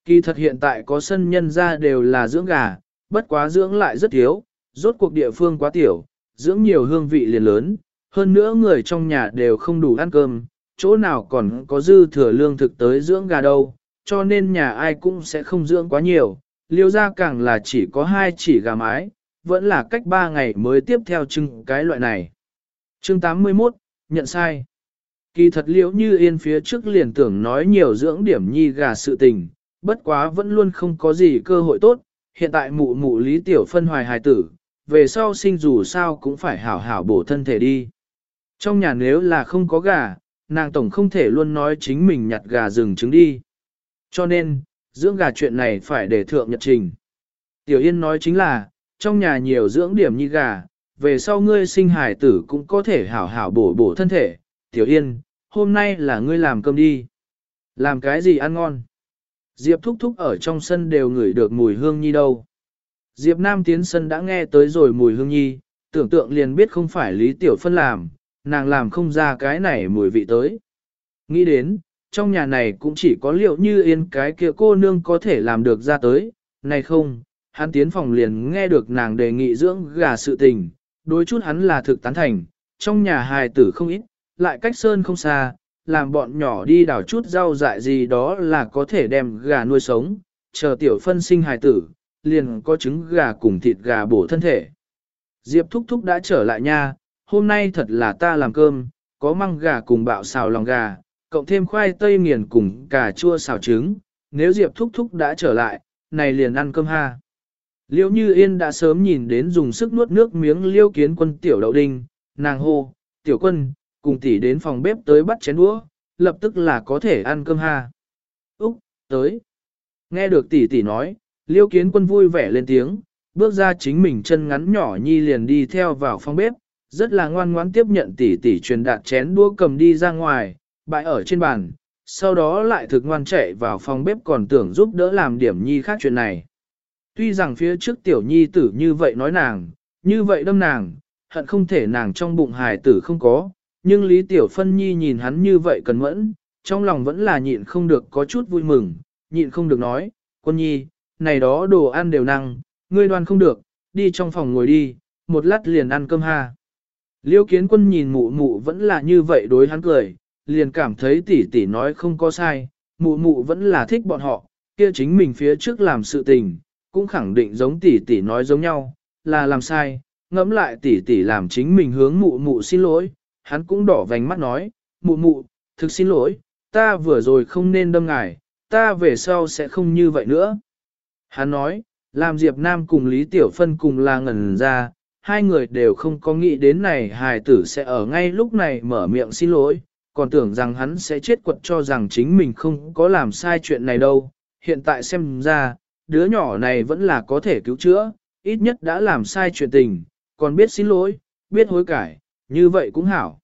Kỳ thật hiện tại có sân nhân ra đều là dưỡng gà, bất quá dưỡng lại rất thiếu, rốt cuộc địa phương quá tiểu, dưỡng nhiều hương vị liền lớn, hơn nữa người trong nhà đều không đủ ăn cơm, chỗ nào còn có dư thừa lương thực tới dưỡng gà đâu, cho nên nhà ai cũng sẽ không dưỡng quá nhiều, liêu ra càng là chỉ có hai chỉ gà mái, vẫn là cách ba ngày mới tiếp theo chưng cái loại này. Chương 81, nhận sai. Kỳ thật liễu như yên phía trước liền tưởng nói nhiều dưỡng điểm nhi gà sự tình, bất quá vẫn luôn không có gì cơ hội tốt, hiện tại mụ mụ lý tiểu phân hoài hài tử, về sau sinh dù sao cũng phải hảo hảo bổ thân thể đi. Trong nhà nếu là không có gà, nàng tổng không thể luôn nói chính mình nhặt gà rừng trứng đi. Cho nên, dưỡng gà chuyện này phải để thượng nhật trình. Tiểu Yên nói chính là, trong nhà nhiều dưỡng điểm như gà, về sau ngươi sinh hài tử cũng có thể hảo hảo bổ bổ thân thể. Tiểu Yên, hôm nay là ngươi làm cơm đi. Làm cái gì ăn ngon? Diệp thúc thúc ở trong sân đều ngửi được mùi hương nhi đâu. Diệp Nam tiến sân đã nghe tới rồi mùi hương nhi, tưởng tượng liền biết không phải Lý Tiểu Phân làm, nàng làm không ra cái này mùi vị tới. Nghĩ đến, trong nhà này cũng chỉ có liệu như yên cái kia cô nương có thể làm được ra tới, này không, hắn tiến phòng liền nghe được nàng đề nghị dưỡng gà sự tình, đối chút hắn là thực tán thành, trong nhà hài tử không ít, lại cách sơn không xa, làm bọn nhỏ đi đào chút rau dại gì đó là có thể đem gà nuôi sống, chờ tiểu phân sinh hài tử, liền có trứng gà cùng thịt gà bổ thân thể. Diệp thúc thúc đã trở lại nha, hôm nay thật là ta làm cơm, có măng gà cùng bạo xào lòng gà, cộng thêm khoai tây nghiền cùng cà chua xào trứng, nếu Diệp thúc thúc đã trở lại, này liền ăn cơm ha. Liêu như yên đã sớm nhìn đến dùng sức nuốt nước miếng liêu kiến quân tiểu đậu đinh, nàng hô, tiểu quân, cùng tỷ đến phòng bếp tới bắt chén đũa, lập tức là có thể ăn cơm ha. Úc, tới. Nghe được tỷ tỷ nói, liêu kiến quân vui vẻ lên tiếng, bước ra chính mình chân ngắn nhỏ nhi liền đi theo vào phòng bếp, rất là ngoan ngoãn tiếp nhận tỷ tỷ truyền đạt chén đũa cầm đi ra ngoài, bại ở trên bàn, sau đó lại thực ngoan chạy vào phòng bếp còn tưởng giúp đỡ làm điểm nhi khác chuyện này. Tuy rằng phía trước tiểu nhi tử như vậy nói nàng, như vậy đâm nàng, hận không thể nàng trong bụng hài tử không có, nhưng Lý Tiểu Phân Nhi nhìn hắn như vậy cần mẫn, trong lòng vẫn là nhịn không được có chút vui mừng, nhịn không được nói, quân nhi, này đó đồ ăn đều năng, ngươi đoan không được, đi trong phòng ngồi đi, một lát liền ăn cơm ha. Liêu kiến quân nhìn mụ mụ vẫn là như vậy đối hắn cười, liền cảm thấy tỷ tỷ nói không có sai, mụ mụ vẫn là thích bọn họ, kia chính mình phía trước làm sự tình, cũng khẳng định giống tỷ tỷ nói giống nhau, là làm sai, ngẫm lại tỷ tỷ làm chính mình hướng mụ mụ xin lỗi, hắn cũng đỏ vành mắt nói, mụ mụ, thực xin lỗi, ta vừa rồi không nên đâm ngài, ta về sau sẽ không như vậy nữa. Hắn nói, làm Diệp Nam cùng Lý Tiểu Phân cùng là ngẩn ra, hai người đều không có nghĩ đến này hài tử sẽ ở ngay lúc này mở miệng xin lỗi, còn tưởng rằng hắn sẽ chết quật cho rằng chính mình không có làm sai chuyện này đâu. Hiện tại xem ra, đứa nhỏ này vẫn là có thể cứu chữa, ít nhất đã làm sai chuyện tình, còn biết xin lỗi, biết hối cải, như vậy cũng hảo.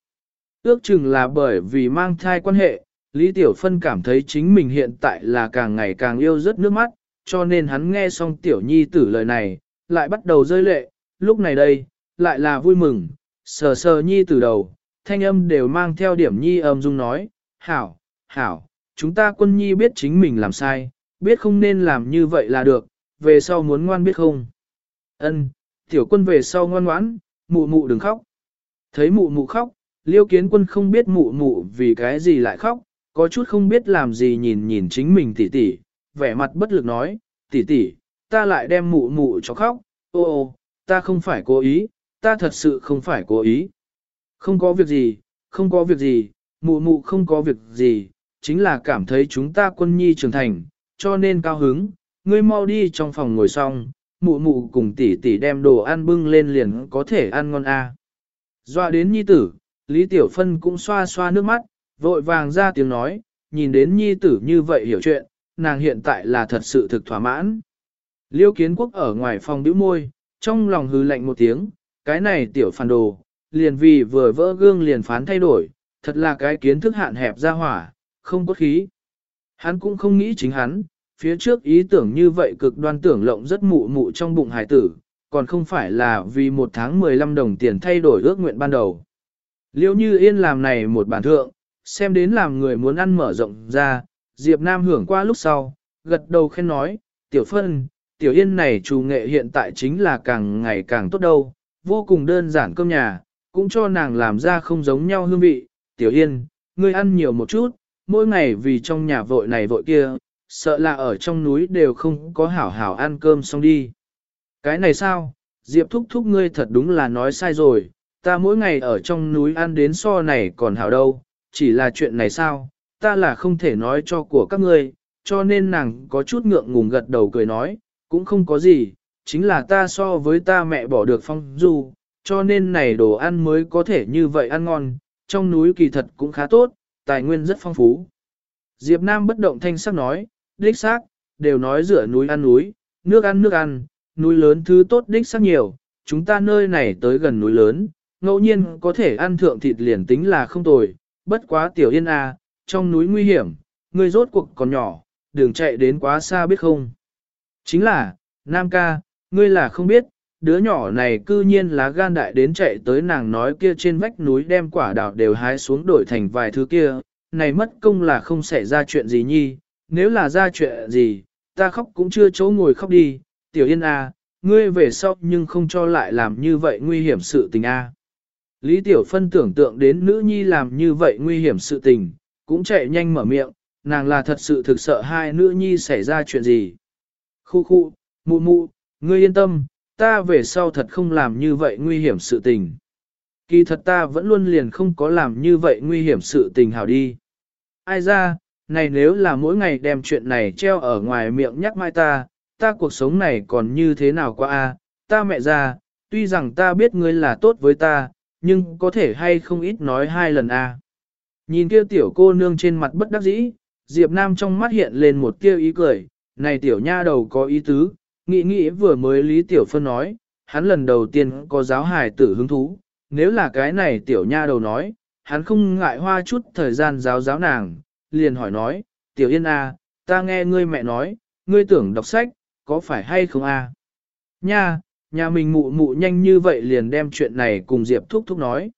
Ước chừng là bởi vì mang thai quan hệ, Lý Tiểu Phân cảm thấy chính mình hiện tại là càng ngày càng yêu rất nước mắt, cho nên hắn nghe xong Tiểu Nhi tử lời này, lại bắt đầu rơi lệ, lúc này đây, lại là vui mừng, sờ sờ Nhi tử đầu, thanh âm đều mang theo điểm Nhi âm dung nói, hảo, hảo, chúng ta quân Nhi biết chính mình làm sai, biết không nên làm như vậy là được, về sau muốn ngoan biết không. Ân, tiểu quân về sau ngoan ngoãn, mụ mụ đừng khóc. Thấy mụ mụ khóc, liêu kiến quân không biết mụ mụ vì cái gì lại khóc, có chút không biết làm gì nhìn nhìn chính mình tỉ tỉ, vẻ mặt bất lực nói, tỉ tỉ, ta lại đem mụ mụ cho khóc, ô ô, ta không phải cố ý, ta thật sự không phải cố ý. Không có việc gì, không có việc gì, mụ mụ không có việc gì, chính là cảm thấy chúng ta quân nhi trưởng thành, cho nên cao hứng, ngươi mau đi trong phòng ngồi xong, mụ mụ cùng tỷ tỷ đem đồ ăn bưng lên liền có thể ăn ngon a. À. Doa đến nhi tử, Lý Tiểu Phân cũng xoa xoa nước mắt, vội vàng ra tiếng nói, nhìn đến nhi tử như vậy hiểu chuyện, nàng hiện tại là thật sự thực thỏa mãn. Liêu kiến quốc ở ngoài phòng bĩu môi, trong lòng hư lạnh một tiếng, cái này tiểu phản đồ, liền vì vừa vỡ gương liền phán thay đổi, thật là cái kiến thức hạn hẹp ra hỏa, không có khí. Hắn cũng không nghĩ chính hắn, phía trước ý tưởng như vậy cực đoan tưởng lộng rất mụ mụ trong bụng hải tử, còn không phải là vì một tháng 15 đồng tiền thay đổi ước nguyện ban đầu. Liêu như yên làm này một bản thượng, xem đến làm người muốn ăn mở rộng ra, Diệp Nam hưởng qua lúc sau, gật đầu khen nói, tiểu phân, tiểu yên này trù nghệ hiện tại chính là càng ngày càng tốt đâu, vô cùng đơn giản cơm nhà, cũng cho nàng làm ra không giống nhau hương vị, tiểu yên, ngươi ăn nhiều một chút, mỗi ngày vì trong nhà vội này vội kia, sợ là ở trong núi đều không có hảo hảo ăn cơm xong đi. Cái này sao, Diệp thúc thúc ngươi thật đúng là nói sai rồi, ta mỗi ngày ở trong núi ăn đến so này còn hảo đâu, chỉ là chuyện này sao, ta là không thể nói cho của các ngươi, cho nên nàng có chút ngượng ngùng gật đầu cười nói, cũng không có gì, chính là ta so với ta mẹ bỏ được phong du, cho nên này đồ ăn mới có thể như vậy ăn ngon, trong núi kỳ thật cũng khá tốt, tài nguyên rất phong phú. Diệp Nam bất động thanh sắc nói, đích xác, đều nói rửa núi ăn núi, nước ăn nước ăn, núi lớn thứ tốt đích xác nhiều, chúng ta nơi này tới gần núi lớn, ngẫu nhiên có thể ăn thượng thịt liền tính là không tồi, bất quá tiểu yên à, trong núi nguy hiểm, ngươi rốt cuộc còn nhỏ, đường chạy đến quá xa biết không. Chính là, Nam ca, ngươi là không biết, đứa nhỏ này cư nhiên lá gan đại đến chạy tới nàng nói kia trên vách núi đem quả đào đều hái xuống đổi thành vài thứ kia, này mất công là không xảy ra chuyện gì nhi, nếu là ra chuyện gì, ta khóc cũng chưa chỗ ngồi khóc đi, tiểu yên a, à, ngươi về sau nhưng không cho lại làm như vậy nguy hiểm sự tình a. Lý Tiểu Phân tưởng tượng đến nữ nhi làm như vậy nguy hiểm sự tình, cũng chạy nhanh mở miệng, nàng là thật sự thực sợ hai nữ nhi xảy ra chuyện gì. Khu khu, mụ mụ, ngươi yên tâm, ta về sau thật không làm như vậy nguy hiểm sự tình. Kỳ thật ta vẫn luôn liền không có làm như vậy nguy hiểm sự tình hảo đi. Ai ra, này nếu là mỗi ngày đem chuyện này treo ở ngoài miệng nhắc mai ta, ta cuộc sống này còn như thế nào qua a? ta mẹ ra, tuy rằng ta biết ngươi là tốt với ta, nhưng có thể hay không ít nói hai lần a. Nhìn kia tiểu cô nương trên mặt bất đắc dĩ, Diệp Nam trong mắt hiện lên một tia ý cười, này tiểu nha đầu có ý tứ, nghĩ nghĩ vừa mới Lý Tiểu Phân nói, hắn lần đầu tiên có giáo hài tử hứng thú, nếu là cái này tiểu nha đầu nói, hắn không ngại hoa chút thời gian giáo giáo nàng, liền hỏi nói, tiểu yên a, ta nghe ngươi mẹ nói, ngươi tưởng đọc sách, có phải hay không a? Nha, nhà mình mụ mụ nhanh như vậy liền đem chuyện này cùng Diệp Thúc Thúc nói.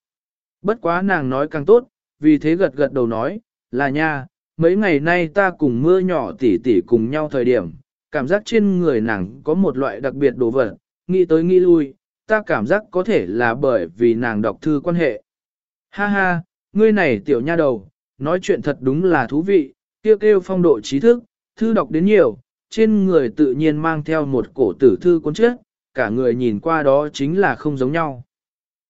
Bất quá nàng nói càng tốt, vì thế gật gật đầu nói, là nha, mấy ngày nay ta cùng mưa nhỏ tỉ tỉ cùng nhau thời điểm, cảm giác trên người nàng có một loại đặc biệt đồ vật, nghĩ tới nghĩ lui, ta cảm giác có thể là bởi vì nàng đọc thư quan hệ. Ha ha, ngươi này tiểu nha đầu, nói chuyện thật đúng là thú vị, kêu kêu phong độ trí thức, thư đọc đến nhiều, trên người tự nhiên mang theo một cổ tử thư cuốn trước, cả người nhìn qua đó chính là không giống nhau.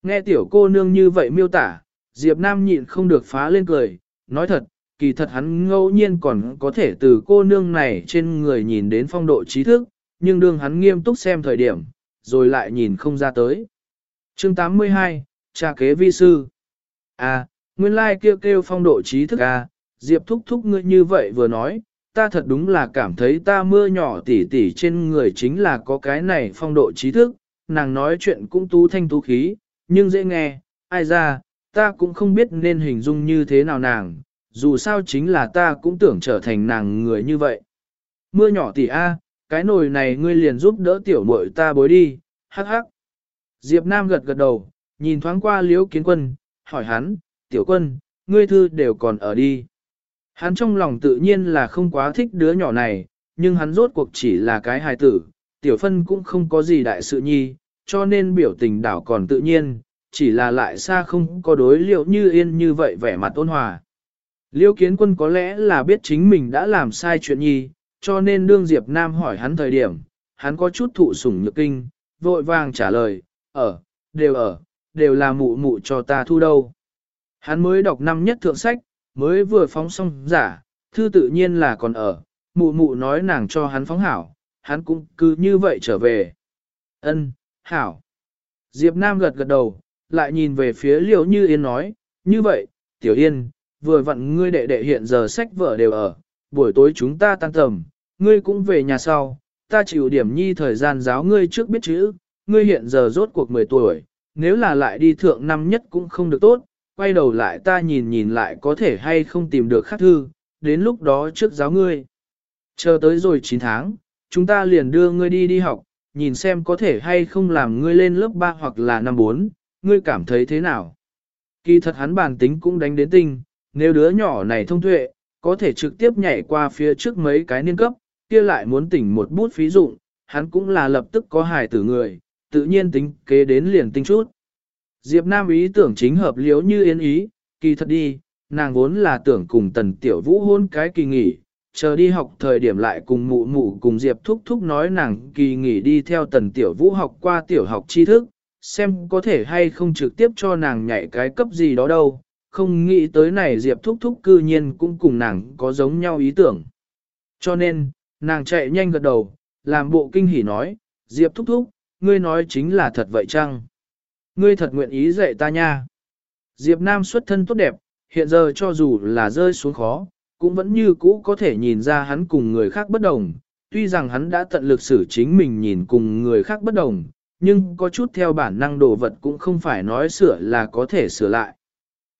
Nghe tiểu cô nương như vậy miêu tả, Diệp Nam nhịn không được phá lên cười, nói thật, kỳ thật hắn ngẫu nhiên còn có thể từ cô nương này trên người nhìn đến phong độ trí thức, nhưng đương hắn nghiêm túc xem thời điểm, rồi lại nhìn không ra tới. Chương 82, Cha kế vi sư. À, nguyên lai like kêu kêu phong độ trí thức à, Diệp thúc thúc ngươi như vậy vừa nói, ta thật đúng là cảm thấy ta mưa nhỏ tỉ tỉ trên người chính là có cái này phong độ trí thức, nàng nói chuyện cũng tú thanh tú khí, nhưng dễ nghe, ai ra, ta cũng không biết nên hình dung như thế nào nàng, dù sao chính là ta cũng tưởng trở thành nàng người như vậy. Mưa nhỏ tỷ A, cái nồi này ngươi liền giúp đỡ tiểu muội ta bối đi, hắc hắc. Diệp Nam gật gật đầu, nhìn thoáng qua liễu kiến quân, hỏi hắn, tiểu quân, ngươi thư đều còn ở đi. Hắn trong lòng tự nhiên là không quá thích đứa nhỏ này, nhưng hắn rốt cuộc chỉ là cái hài tử, tiểu phân cũng không có gì đại sự nhi, cho nên biểu tình đảo còn tự nhiên, chỉ là lại xa không có đối liệu như yên như vậy vẻ mặt ôn hòa. Liêu kiến quân có lẽ là biết chính mình đã làm sai chuyện nhi, cho nên đương Diệp Nam hỏi hắn thời điểm, hắn có chút thụ sủng nhược kinh, vội vàng trả lời, ở, đều ở, đều là mụ mụ cho ta thu đâu. Hắn mới đọc năm nhất thượng sách, mới vừa phóng xong giả, thư tự nhiên là còn ở, mụ mụ nói nàng cho hắn phóng hảo, hắn cũng cứ như vậy trở về. Ân, hảo. Diệp Nam gật gật đầu, lại nhìn về phía Liễu Như Yên nói, như vậy, Tiểu Yên, vừa vặn ngươi đệ đệ hiện giờ sách vở đều ở, buổi tối chúng ta tan tầm, ngươi cũng về nhà sau, ta chịu điểm nhi thời gian giáo ngươi trước biết chữ, ngươi hiện giờ rốt cuộc 10 tuổi, nếu là lại đi thượng năm nhất cũng không được tốt, quay đầu lại ta nhìn nhìn lại có thể hay không tìm được khắc thư, đến lúc đó trước giáo ngươi. Chờ tới rồi 9 tháng, chúng ta liền đưa ngươi đi đi học, nhìn xem có thể hay không làm ngươi lên lớp 3 hoặc là năm 4, ngươi cảm thấy thế nào? Kỳ thật hắn bản tính cũng đánh đến tinh, nếu đứa nhỏ này thông tuệ, có thể trực tiếp nhảy qua phía trước mấy cái niên cấp, kia lại muốn tỉnh một bút phí dụng, hắn cũng là lập tức có hài tử người, tự nhiên tính kế đến liền tinh chút. Diệp Nam ý tưởng chính hợp liếu như yên ý, kỳ thật đi, nàng vốn là tưởng cùng tần tiểu vũ hôn cái kỳ nghỉ, chờ đi học thời điểm lại cùng mụ mụ cùng Diệp thúc thúc nói nàng kỳ nghỉ đi theo tần tiểu vũ học qua tiểu học tri thức, xem có thể hay không trực tiếp cho nàng nhảy cái cấp gì đó đâu, không nghĩ tới này Diệp thúc thúc cư nhiên cũng cùng nàng có giống nhau ý tưởng. Cho nên, nàng chạy nhanh gật đầu, làm bộ kinh hỉ nói, Diệp thúc thúc, ngươi nói chính là thật vậy chăng? Ngươi thật nguyện ý dạy ta nha. Diệp Nam xuất thân tốt đẹp, hiện giờ cho dù là rơi xuống khó, cũng vẫn như cũ có thể nhìn ra hắn cùng người khác bất đồng. Tuy rằng hắn đã tận lực xử chính mình nhìn cùng người khác bất đồng, nhưng có chút theo bản năng đồ vật cũng không phải nói sửa là có thể sửa lại.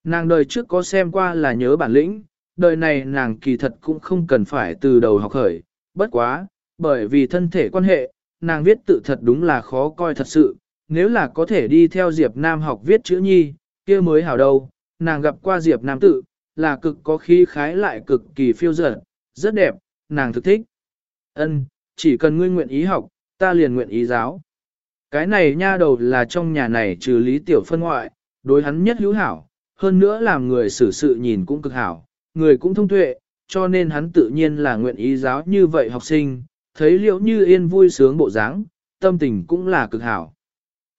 Nàng đời trước có xem qua là nhớ bản lĩnh, đời này nàng kỳ thật cũng không cần phải từ đầu học khởi, bất quá, bởi vì thân thể quan hệ, nàng viết tự thật đúng là khó coi thật sự, nếu là có thể đi theo Diệp Nam học viết chữ nhi, kia mới hảo đâu, nàng gặp qua Diệp Nam tự, là cực có khí khái lại cực kỳ phiêu dở, rất đẹp, nàng thực thích. Ân, chỉ cần ngươi nguyện ý học, ta liền nguyện ý giáo. Cái này nha đầu là trong nhà này trừ lý tiểu phân ngoại, đối hắn nhất hữu hảo, hơn nữa làm người xử sự nhìn cũng cực hảo, người cũng thông tuệ, cho nên hắn tự nhiên là nguyện ý giáo như vậy học sinh, thấy liễu như yên vui sướng bộ dáng, tâm tình cũng là cực hảo.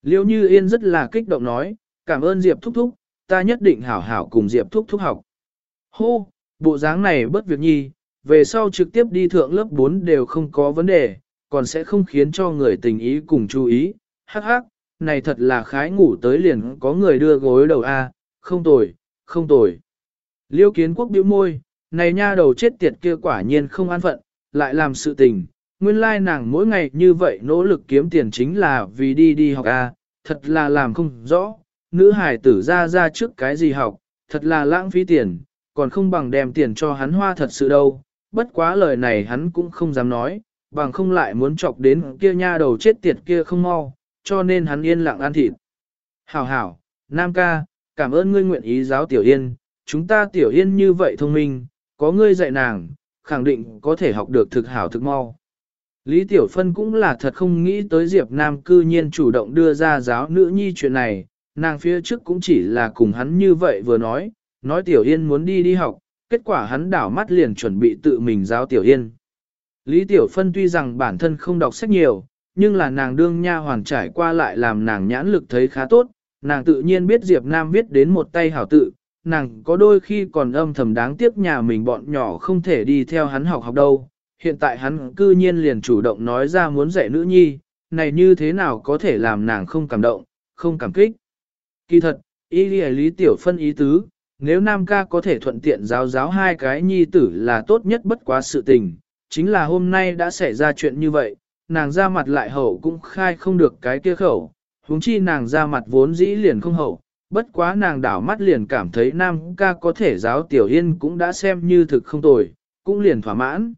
Liễu như yên rất là kích động nói, cảm ơn Diệp Thúc Thúc, ta nhất định hảo hảo cùng Diệp Thúc Thúc học. Hô, bộ dáng này bất việc nhi, về sau trực tiếp đi thượng lớp 4 đều không có vấn đề, còn sẽ không khiến cho người tình ý cùng chú ý. Hắc hắc, này thật là khái ngủ tới liền có người đưa gối đầu A, không tồi, không tồi. Liêu kiến quốc bĩu môi, này nha đầu chết tiệt kia quả nhiên không an phận, lại làm sự tình. Nguyên lai nàng mỗi ngày như vậy nỗ lực kiếm tiền chính là vì đi đi học A, thật là làm không rõ. Nữ hải tử ra ra trước cái gì học, thật là lãng phí tiền, còn không bằng đem tiền cho hắn hoa thật sự đâu. Bất quá lời này hắn cũng không dám nói, bằng không lại muốn chọc đến kia nha đầu chết tiệt kia không mau, cho nên hắn yên lặng ăn thịt. Hảo hảo, Nam ca, cảm ơn ngươi nguyện ý giáo Tiểu Yên, chúng ta Tiểu Yên như vậy thông minh, có ngươi dạy nàng, khẳng định có thể học được thực hảo thực mau. Lý Tiểu Phân cũng là thật không nghĩ tới Diệp Nam cư nhiên chủ động đưa ra giáo nữ nhi chuyện này, nàng phía trước cũng chỉ là cùng hắn như vậy vừa nói, nói Tiểu Yên muốn đi đi học, kết quả hắn đảo mắt liền chuẩn bị tự mình giáo Tiểu Yên. Lý Tiểu Phân tuy rằng bản thân không đọc sách nhiều, nhưng là nàng đương nha hoàn trải qua lại làm nàng nhãn lực thấy khá tốt, nàng tự nhiên biết Diệp Nam viết đến một tay hảo tự, nàng có đôi khi còn âm thầm đáng tiếc nhà mình bọn nhỏ không thể đi theo hắn học học đâu. Hiện tại hắn cư nhiên liền chủ động nói ra muốn dạy nữ nhi, này như thế nào có thể làm nàng không cảm động, không cảm kích. Kỳ thật, ý lý, lý tiểu phân ý tứ, nếu nam ca có thể thuận tiện giáo giáo hai cái nhi tử là tốt nhất bất quá sự tình, chính là hôm nay đã xảy ra chuyện như vậy, nàng ra mặt lại hậu cũng khai không được cái kia khẩu, huống chi nàng ra mặt vốn dĩ liền không hậu, bất quá nàng đảo mắt liền cảm thấy nam ca có thể giáo tiểu yên cũng đã xem như thực không tồi, cũng liền thỏa mãn.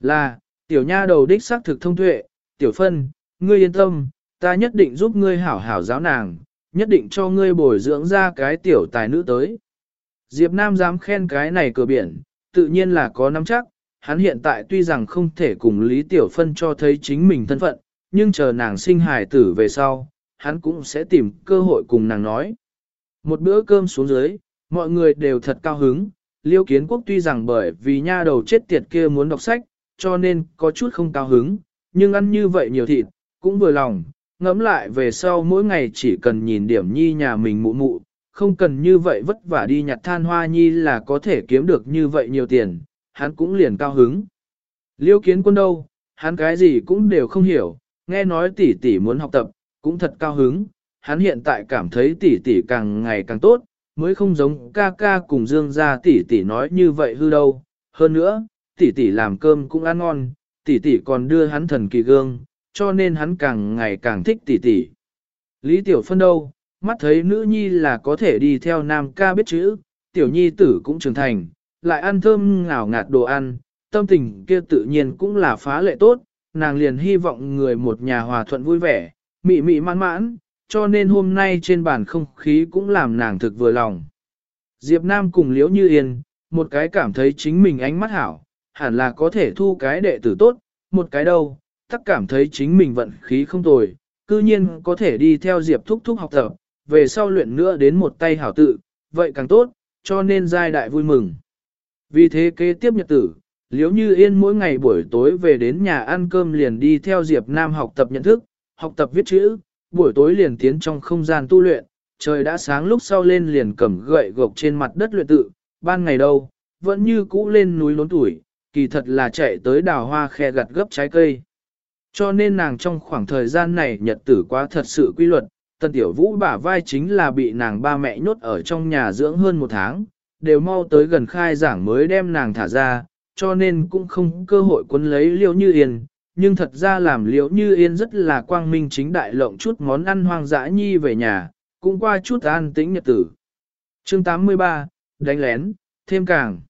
Là, tiểu nha đầu đích xác thực thông tuệ, tiểu phân, ngươi yên tâm, ta nhất định giúp ngươi hảo hảo giáo nàng, nhất định cho ngươi bồi dưỡng ra cái tiểu tài nữ tới. Diệp Nam dám khen cái này cờ biển, tự nhiên là có nắm chắc, hắn hiện tại tuy rằng không thể cùng Lý Tiểu Phân cho thấy chính mình thân phận, nhưng chờ nàng sinh hài tử về sau, hắn cũng sẽ tìm cơ hội cùng nàng nói. Một bữa cơm xuống dưới, mọi người đều thật cao hứng, Liêu Kiến Quốc tuy rằng bởi vì nha đầu chết tiệt kia muốn đọc sách, cho nên có chút không cao hứng, nhưng ăn như vậy nhiều thịt, cũng vừa lòng, ngẫm lại về sau mỗi ngày chỉ cần nhìn điểm nhi nhà mình mụ mụ, không cần như vậy vất vả đi nhặt than hoa nhi là có thể kiếm được như vậy nhiều tiền, hắn cũng liền cao hứng. Liêu kiến quân đâu, hắn cái gì cũng đều không hiểu, nghe nói tỷ tỷ muốn học tập, cũng thật cao hứng, hắn hiện tại cảm thấy tỷ tỷ càng ngày càng tốt, mới không giống ca ca cùng dương gia tỷ tỷ nói như vậy hư đâu. Hơn nữa, tỷ tỷ làm cơm cũng ăn ngon, tỷ tỷ còn đưa hắn thần kỳ gương, cho nên hắn càng ngày càng thích tỷ tỷ. Lý Tiểu Phân đâu, mắt thấy nữ nhi là có thể đi theo nam ca biết chữ, tiểu nhi tử cũng trưởng thành, lại ăn thơm ngào ngạt đồ ăn, tâm tình kia tự nhiên cũng là phá lệ tốt, nàng liền hy vọng người một nhà hòa thuận vui vẻ, mị mị mãn mãn, cho nên hôm nay trên bàn không khí cũng làm nàng thực vừa lòng. Diệp Nam cùng Liễu Như Yên, một cái cảm thấy chính mình ánh mắt hảo, hẳn là có thể thu cái đệ tử tốt, một cái đâu, tắc cảm thấy chính mình vận khí không tồi, cư nhiên có thể đi theo Diệp Thúc Thúc học tập, về sau luyện nữa đến một tay hảo tự, vậy càng tốt, cho nên giai đại vui mừng. Vì thế kế tiếp nhật tử, Liễu Như Yên mỗi ngày buổi tối về đến nhà ăn cơm liền đi theo Diệp Nam học tập nhận thức, học tập viết chữ, buổi tối liền tiến trong không gian tu luyện, trời đã sáng lúc sau lên liền cầm gậy gộc trên mặt đất luyện tự, ban ngày đâu, vẫn như cũ lên núi lốn tuổi, kỳ thật là chạy tới đào hoa khe gặt gấp trái cây. Cho nên nàng trong khoảng thời gian này nhật tử quá thật sự quy luật, Tần tiểu vũ bả vai chính là bị nàng ba mẹ nhốt ở trong nhà dưỡng hơn một tháng, đều mau tới gần khai giảng mới đem nàng thả ra, cho nên cũng không cơ hội quấn lấy liêu như yên, nhưng thật ra làm liễu như yên rất là quang minh chính đại lộng chút món ăn hoang dã nhi về nhà, cũng qua chút an tĩnh nhật tử. Chương 83, đánh lén, thêm càng.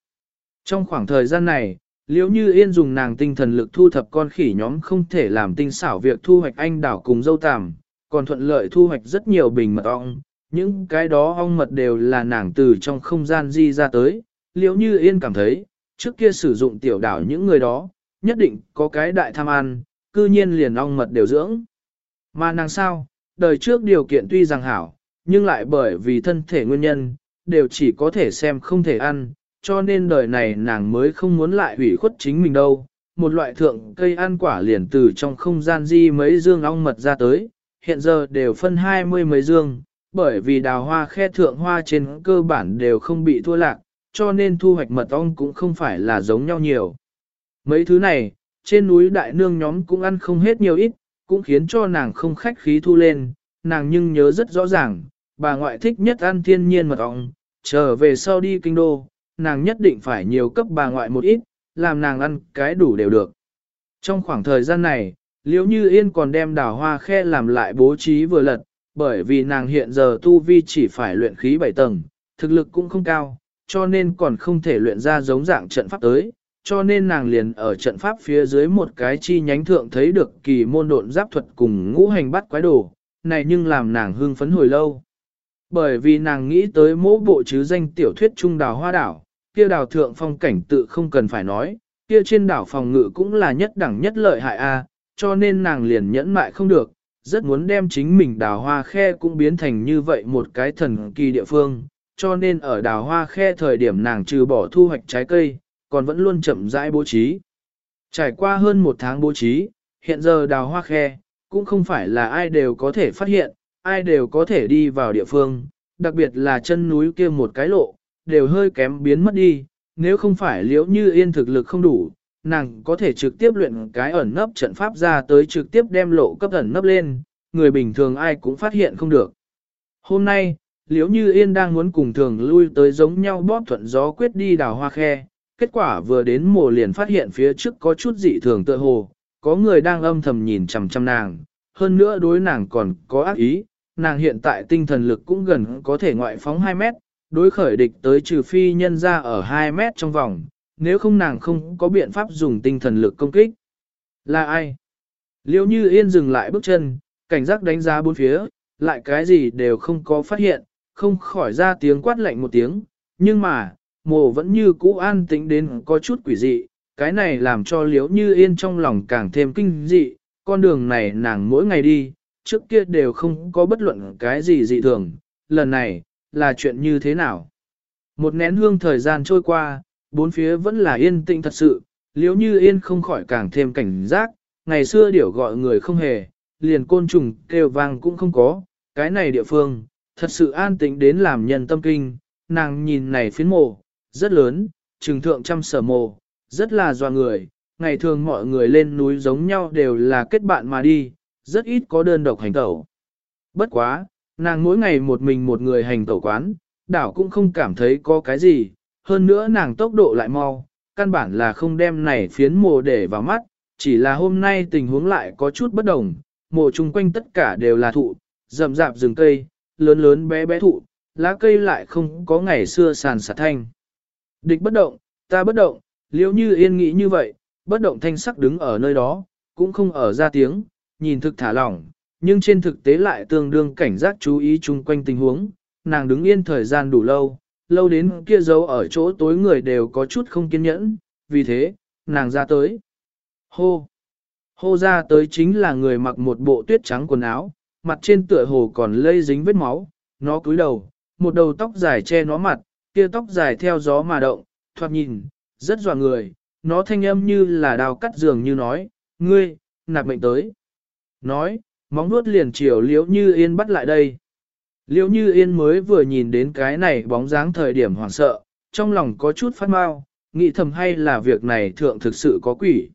Trong khoảng thời gian này, liễu như yên dùng nàng tinh thần lực thu thập con khỉ nhóm không thể làm tinh xảo việc thu hoạch anh đảo cùng dâu tằm, còn thuận lợi thu hoạch rất nhiều bình mật ong. Những cái đó ong mật đều là nàng từ trong không gian di ra tới, liễu như yên cảm thấy, trước kia sử dụng tiểu đảo những người đó, nhất định có cái đại tham ăn, cư nhiên liền ong mật đều dưỡng. Mà nàng sao, đời trước điều kiện tuy rằng hảo, nhưng lại bởi vì thân thể nguyên nhân, đều chỉ có thể xem không thể ăn, cho nên đời này nàng mới không muốn lại hủy khuất chính mình đâu. Một loại thượng cây ăn quả liền từ trong không gian di mấy dương ong mật ra tới, hiện giờ đều phân hai mươi mấy dương, bởi vì đào hoa khe thượng hoa trên cơ bản đều không bị thua lạc, cho nên thu hoạch mật ong cũng không phải là giống nhau nhiều. Mấy thứ này, trên núi đại nương nhóm cũng ăn không hết nhiều ít, cũng khiến cho nàng không khách khí thu lên, nàng nhưng nhớ rất rõ ràng, bà ngoại thích nhất ăn thiên nhiên mật ong, trở về sau đi kinh đô, nàng nhất định phải nhiều cấp bà ngoại một ít, làm nàng ăn cái đủ đều được. Trong khoảng thời gian này, liễu như yên còn đem đào hoa khe làm lại bố trí vừa lật, bởi vì nàng hiện giờ tu vi chỉ phải luyện khí 7 tầng, thực lực cũng không cao, cho nên còn không thể luyện ra giống dạng trận pháp tới, cho nên nàng liền ở trận pháp phía dưới một cái chi nhánh thượng thấy được kỳ môn độn giáp thuật cùng ngũ hành bắt quái đồ, này nhưng làm nàng hưng phấn hồi lâu. Bởi vì nàng nghĩ tới mỗ bộ chứ danh tiểu thuyết trung đào hoa đảo, kia đào thượng phong cảnh tự không cần phải nói, kia trên đảo phòng ngự cũng là nhất đẳng nhất lợi hại a, cho nên nàng liền nhẫn mại không được, rất muốn đem chính mình đào hoa khe cũng biến thành như vậy một cái thần kỳ địa phương, cho nên ở đào hoa khe thời điểm nàng trừ bỏ thu hoạch trái cây, còn vẫn luôn chậm rãi bố trí. Trải qua hơn một tháng bố trí, hiện giờ đào hoa khe, cũng không phải là ai đều có thể phát hiện, ai đều có thể đi vào địa phương, đặc biệt là chân núi kia một cái lộ, đều hơi kém biến mất đi, nếu không phải liễu như yên thực lực không đủ, nàng có thể trực tiếp luyện cái ẩn nấp trận pháp ra tới trực tiếp đem lộ cấp ẩn nấp lên, người bình thường ai cũng phát hiện không được. Hôm nay, liễu như yên đang muốn cùng thường lui tới giống nhau bóp thuận gió quyết đi đào hoa khe, kết quả vừa đến mồ liền phát hiện phía trước có chút dị thường tựa hồ, có người đang âm thầm nhìn chằm chằm nàng, hơn nữa đối nàng còn có ác ý, nàng hiện tại tinh thần lực cũng gần có thể ngoại phóng 2 mét, đối khởi địch tới trừ phi nhân ra ở 2 mét trong vòng, nếu không nàng không có biện pháp dùng tinh thần lực công kích. Là ai? Liêu như yên dừng lại bước chân, cảnh giác đánh giá bốn phía, lại cái gì đều không có phát hiện, không khỏi ra tiếng quát lạnh một tiếng, nhưng mà, mồ vẫn như cũ an tĩnh đến có chút quỷ dị, cái này làm cho liếu như yên trong lòng càng thêm kinh dị, con đường này nàng mỗi ngày đi, trước kia đều không có bất luận cái gì dị thường, lần này, là chuyện như thế nào? Một nén hương thời gian trôi qua, bốn phía vẫn là yên tĩnh thật sự, liếu như yên không khỏi càng thêm cảnh giác, ngày xưa điểu gọi người không hề, liền côn trùng kêu vang cũng không có, cái này địa phương, thật sự an tĩnh đến làm nhân tâm kinh, nàng nhìn này phiến mộ, rất lớn, trừng thượng trăm sở mồ, rất là doa người, ngày thường mọi người lên núi giống nhau đều là kết bạn mà đi, rất ít có đơn độc hành tẩu. Bất quá, nàng mỗi ngày một mình một người hành tẩu quán, đảo cũng không cảm thấy có cái gì, hơn nữa nàng tốc độ lại mau, căn bản là không đem này phiến mồ để vào mắt, chỉ là hôm nay tình huống lại có chút bất đồng, mồ chung quanh tất cả đều là thụ, rậm rạp rừng cây, lớn lớn bé bé thụ, lá cây lại không có ngày xưa sàn sạt thanh. Địch bất động, ta bất động, liếu như yên nghĩ như vậy, bất động thanh sắc đứng ở nơi đó, cũng không ở ra tiếng, nhìn thực thả lỏng, nhưng trên thực tế lại tương đương cảnh giác chú ý chung quanh tình huống, nàng đứng yên thời gian đủ lâu, lâu đến kia dấu ở chỗ tối người đều có chút không kiên nhẫn, vì thế, nàng ra tới. Hô! Hô ra tới chính là người mặc một bộ tuyết trắng quần áo, mặt trên tựa hồ còn lây dính vết máu, nó cúi đầu, một đầu tóc dài che nó mặt, kia tóc dài theo gió mà động, thoạt nhìn, rất dọa người, nó thanh âm như là đào cắt giường như nói, ngươi, nạp mệnh tới. Nói, móng nuốt liền chiều liễu như yên bắt lại đây. Liễu như yên mới vừa nhìn đến cái này bóng dáng thời điểm hoảng sợ, trong lòng có chút phát mau, nghĩ thầm hay là việc này thượng thực sự có quỷ.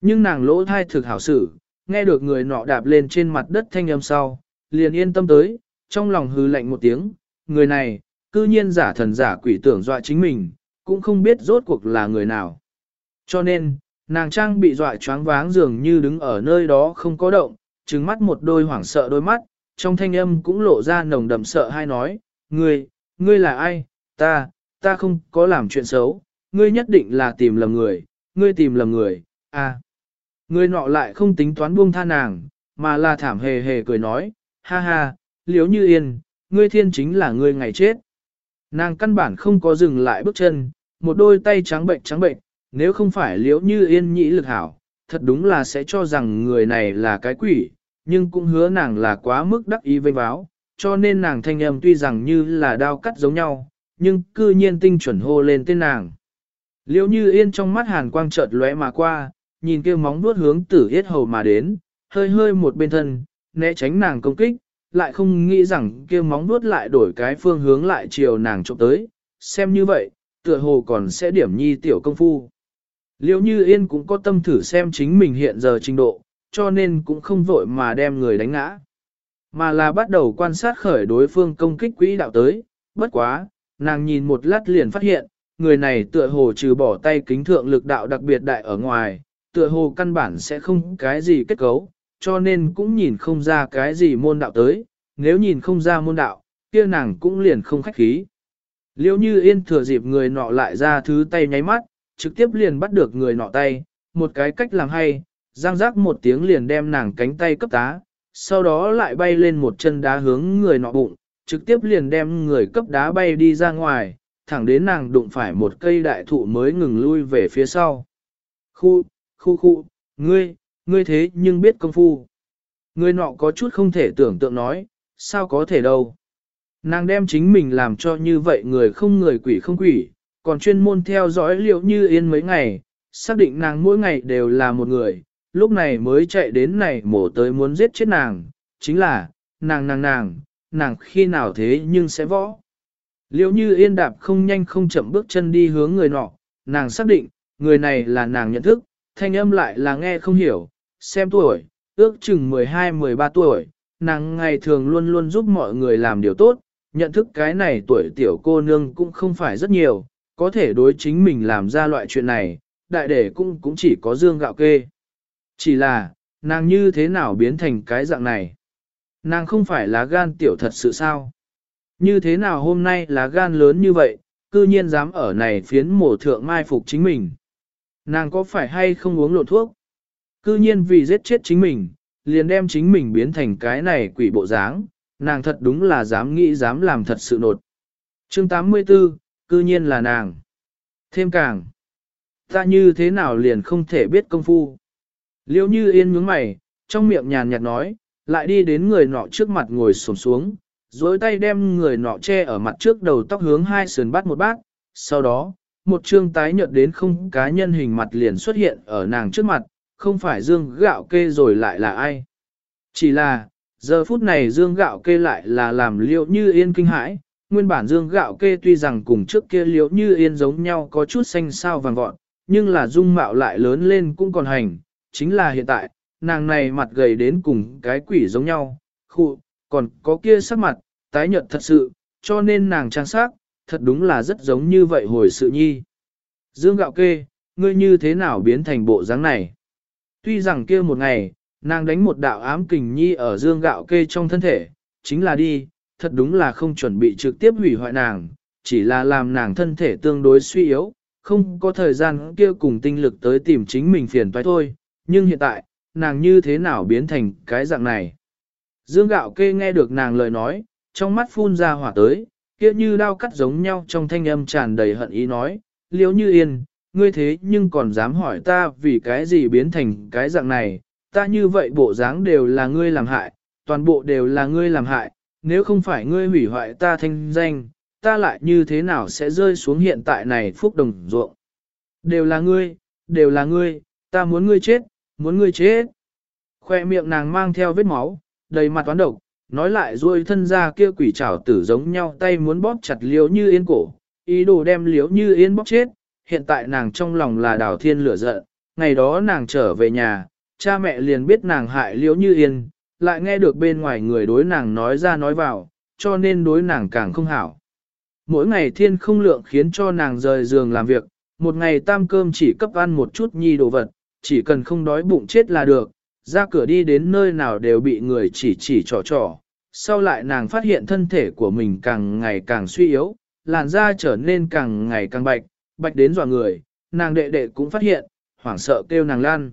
Nhưng nàng lỗ thai thực hảo xử, nghe được người nọ đạp lên trên mặt đất thanh âm sau, liền yên tâm tới, trong lòng hư lạnh một tiếng, người này, cư nhiên giả thần giả quỷ tưởng dọa chính mình, cũng không biết rốt cuộc là người nào. Cho nên, nàng trang bị dọa choáng váng dường như đứng ở nơi đó không có động, trừng mắt một đôi hoảng sợ đôi mắt, trong thanh âm cũng lộ ra nồng đậm sợ hay nói, ngươi, ngươi là ai, ta, ta không có làm chuyện xấu, ngươi nhất định là tìm lầm người, ngươi tìm lầm người, à. Ngươi nọ lại không tính toán buông tha nàng, mà là thảm hề hề cười nói, ha ha, liếu như yên, ngươi thiên chính là ngươi ngày chết. Nàng căn bản không có dừng lại bước chân, một đôi tay trắng bệnh trắng bệnh, nếu không phải liếu như yên nhĩ lực hảo, thật đúng là sẽ cho rằng người này là cái quỷ, nhưng cũng hứa nàng là quá mức đắc ý vênh báo, cho nên nàng thanh âm tuy rằng như là đao cắt giống nhau, nhưng cư nhiên tinh chuẩn hô lên tên nàng. Liễu như yên trong mắt hàn quang chợt lóe mà qua, nhìn kia móng vuốt hướng tử yết hầu mà đến, hơi hơi một bên thân, né tránh nàng công kích, lại không nghĩ rằng kia móng vuốt lại đổi cái phương hướng lại chiều nàng trộm tới, xem như vậy, tựa hồ còn sẽ điểm nhi tiểu công phu. Liễu như yên cũng có tâm thử xem chính mình hiện giờ trình độ, cho nên cũng không vội mà đem người đánh ngã. Mà là bắt đầu quan sát khởi đối phương công kích quỹ đạo tới, bất quá, nàng nhìn một lát liền phát hiện, người này tựa hồ trừ bỏ tay kính thượng lực đạo đặc biệt đại ở ngoài, tựa hồ căn bản sẽ không cái gì kết cấu, cho nên cũng nhìn không ra cái gì môn đạo tới, nếu nhìn không ra môn đạo, kia nàng cũng liền không khách khí. Liêu như yên thừa dịp người nọ lại ra thứ tay nháy mắt, trực tiếp liền bắt được người nọ tay, một cái cách làm hay, giang giác một tiếng liền đem nàng cánh tay cấp tá, sau đó lại bay lên một chân đá hướng người nọ bụng, trực tiếp liền đem người cấp đá bay đi ra ngoài, thẳng đến nàng đụng phải một cây đại thụ mới ngừng lui về phía sau. Khu, khu khu, ngươi, ngươi thế nhưng biết công phu. Người nọ có chút không thể tưởng tượng nói, sao có thể đâu. Nàng đem chính mình làm cho như vậy người không người quỷ không quỷ, còn chuyên môn theo dõi liệu như yên mấy ngày, xác định nàng mỗi ngày đều là một người, lúc này mới chạy đến này mổ tới muốn giết chết nàng, chính là, nàng nàng nàng, nàng khi nào thế nhưng sẽ võ. Liệu như yên đạp không nhanh không chậm bước chân đi hướng người nọ, nàng xác định, người này là nàng nhận thức, thanh âm lại là nghe không hiểu, xem tuổi, ước chừng 12-13 tuổi, nàng ngày thường luôn luôn giúp mọi người làm điều tốt, nhận thức cái này tuổi tiểu cô nương cũng không phải rất nhiều, có thể đối chính mình làm ra loại chuyện này, đại để cũng cũng chỉ có dương gạo kê. Chỉ là, nàng như thế nào biến thành cái dạng này? Nàng không phải là gan tiểu thật sự sao? Như thế nào hôm nay là gan lớn như vậy, cư nhiên dám ở này phiến mổ thượng mai phục chính mình? Nàng có phải hay không uống lộn thuốc? Cư nhiên vì giết chết chính mình, liền đem chính mình biến thành cái này quỷ bộ dáng, nàng thật đúng là dám nghĩ dám làm thật sự nột. Chương 84, cư nhiên là nàng. Thêm càng, ta như thế nào liền không thể biết công phu. Liêu như yên nhướng mày, trong miệng nhàn nhạt nói, lại đi đến người nọ trước mặt ngồi xổm xuống, dối tay đem người nọ che ở mặt trước đầu tóc hướng hai sườn bắt một bát, sau đó, một trương tái nhợt đến không cá nhân hình mặt liền xuất hiện ở nàng trước mặt, không phải dương gạo kê rồi lại là ai. Chỉ là, giờ phút này dương gạo kê lại là làm liệu như yên kinh hãi, nguyên bản dương gạo kê tuy rằng cùng trước kia liệu như yên giống nhau có chút xanh sao vàng vọt, nhưng là dung mạo lại lớn lên cũng còn hành, chính là hiện tại, nàng này mặt gầy đến cùng cái quỷ giống nhau, khu, còn có kia sắc mặt, tái nhợt thật sự, cho nên nàng trang sắc, thật đúng là rất giống như vậy hồi sự nhi. Dương gạo kê, ngươi như thế nào biến thành bộ dáng này? Tuy rằng kia một ngày, nàng đánh một đạo ám kình nhi ở dương gạo kê trong thân thể, chính là đi, thật đúng là không chuẩn bị trực tiếp hủy hoại nàng, chỉ là làm nàng thân thể tương đối suy yếu, không có thời gian kia cùng tinh lực tới tìm chính mình phiền toái thôi, nhưng hiện tại, nàng như thế nào biến thành cái dạng này? Dương gạo kê nghe được nàng lời nói, trong mắt phun ra hỏa tới, kia như đao cắt giống nhau trong thanh âm tràn đầy hận ý nói, liếu như yên, ngươi thế nhưng còn dám hỏi ta vì cái gì biến thành cái dạng này, ta như vậy bộ dáng đều là ngươi làm hại, toàn bộ đều là ngươi làm hại, nếu không phải ngươi hủy hoại ta thanh danh, ta lại như thế nào sẽ rơi xuống hiện tại này phúc đồng ruộng. Đều là ngươi, đều là ngươi, ta muốn ngươi chết, muốn ngươi chết. Khoe miệng nàng mang theo vết máu, đầy mặt toán độc, nói lại ruôi thân ra kia quỷ trảo tử giống nhau tay muốn bóp chặt liếu như yên cổ, ý đồ đem liếu như yên bóp chết, hiện tại nàng trong lòng là đào thiên lửa giận, ngày đó nàng trở về nhà, cha mẹ liền biết nàng hại liếu như yên, lại nghe được bên ngoài người đối nàng nói ra nói vào, cho nên đối nàng càng không hảo. Mỗi ngày thiên không lượng khiến cho nàng rời giường làm việc, một ngày tam cơm chỉ cấp ăn một chút nhi đồ vật, chỉ cần không đói bụng chết là được, ra cửa đi đến nơi nào đều bị người chỉ chỉ trò trò. Sau lại nàng phát hiện thân thể của mình càng ngày càng suy yếu, làn da trở nên càng ngày càng bạch, bạch đến dọa người, nàng đệ đệ cũng phát hiện, hoảng sợ kêu nàng lan.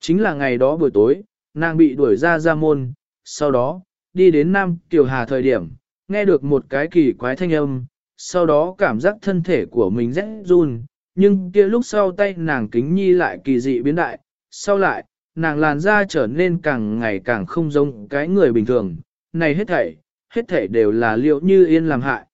Chính là ngày đó buổi tối, nàng bị đuổi ra ra môn, sau đó, đi đến Nam Kiều Hà thời điểm, nghe được một cái kỳ quái thanh âm, sau đó cảm giác thân thể của mình rẽ run, nhưng kia lúc sau tay nàng kính nhi lại kỳ dị biến đại, sau lại, nàng làn da trở nên càng ngày càng không giống cái người bình thường, này hết thảy, hết thảy đều là liệu như yên làm hại.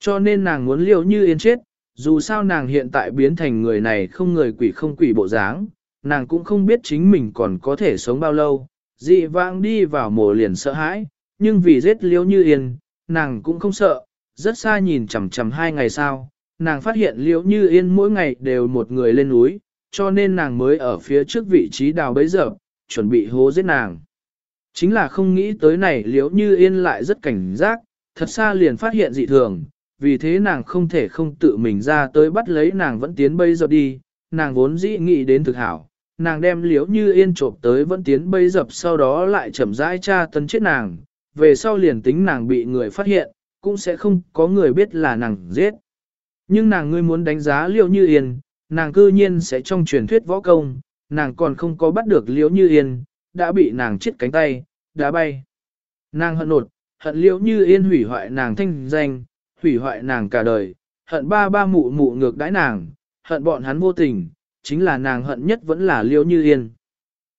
Cho nên nàng muốn liệu như yên chết, dù sao nàng hiện tại biến thành người này không người quỷ không quỷ bộ dáng, nàng cũng không biết chính mình còn có thể sống bao lâu, dị vãng đi vào mồ liền sợ hãi, nhưng vì giết liễu như yên, nàng cũng không sợ, rất xa nhìn chằm chằm hai ngày sau, nàng phát hiện liễu như yên mỗi ngày đều một người lên núi, cho nên nàng mới ở phía trước vị trí đào bấy giờ, chuẩn bị hố giết nàng. Chính là không nghĩ tới này liễu như yên lại rất cảnh giác, thật xa liền phát hiện dị thường, vì thế nàng không thể không tự mình ra tới bắt lấy nàng vẫn tiến bây giờ đi, nàng vốn dĩ nghĩ đến thực hảo, nàng đem liễu như yên trộm tới vẫn tiến bây dập sau đó lại chậm rãi tra tấn chết nàng, về sau liền tính nàng bị người phát hiện, cũng sẽ không có người biết là nàng giết. Nhưng nàng ngươi muốn đánh giá liễu như yên, nàng cư nhiên sẽ trong truyền thuyết võ công, nàng còn không có bắt được liễu như yên, đã bị nàng chết cánh tay, đã bay. Nàng hận nột, hận liễu như yên hủy hoại nàng thanh danh, hủy hoại nàng cả đời, hận ba ba mụ mụ ngược đãi nàng, hận bọn hắn vô tình, chính là nàng hận nhất vẫn là liêu như yên.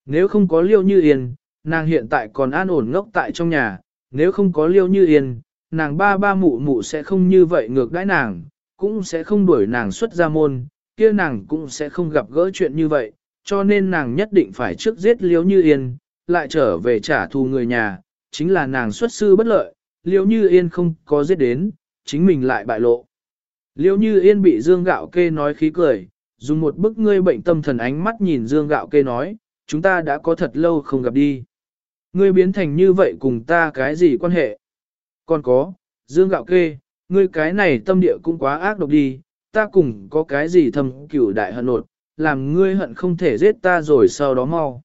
Nếu không có liêu như yên, nàng hiện tại còn an ổn ngốc tại trong nhà, nếu không có liêu như yên, nàng ba ba mụ mụ sẽ không như vậy ngược đãi nàng, cũng sẽ không đuổi nàng xuất ra môn, kia nàng cũng sẽ không gặp gỡ chuyện như vậy, cho nên nàng nhất định phải trước giết liêu như yên, lại trở về trả thù người nhà, chính là nàng xuất sư bất lợi, Liêu như yên không có giết đến, chính mình lại bại lộ. liêu như yên bị dương gạo kê nói khí cười, dùng một bức ngươi bệnh tâm thần ánh mắt nhìn dương gạo kê nói, chúng ta đã có thật lâu không gặp đi. Ngươi biến thành như vậy cùng ta cái gì quan hệ? Còn có, dương gạo kê, ngươi cái này tâm địa cũng quá ác độc đi, ta cùng có cái gì thầm cửu đại hận nột, làm ngươi hận không thể giết ta rồi sau đó mau.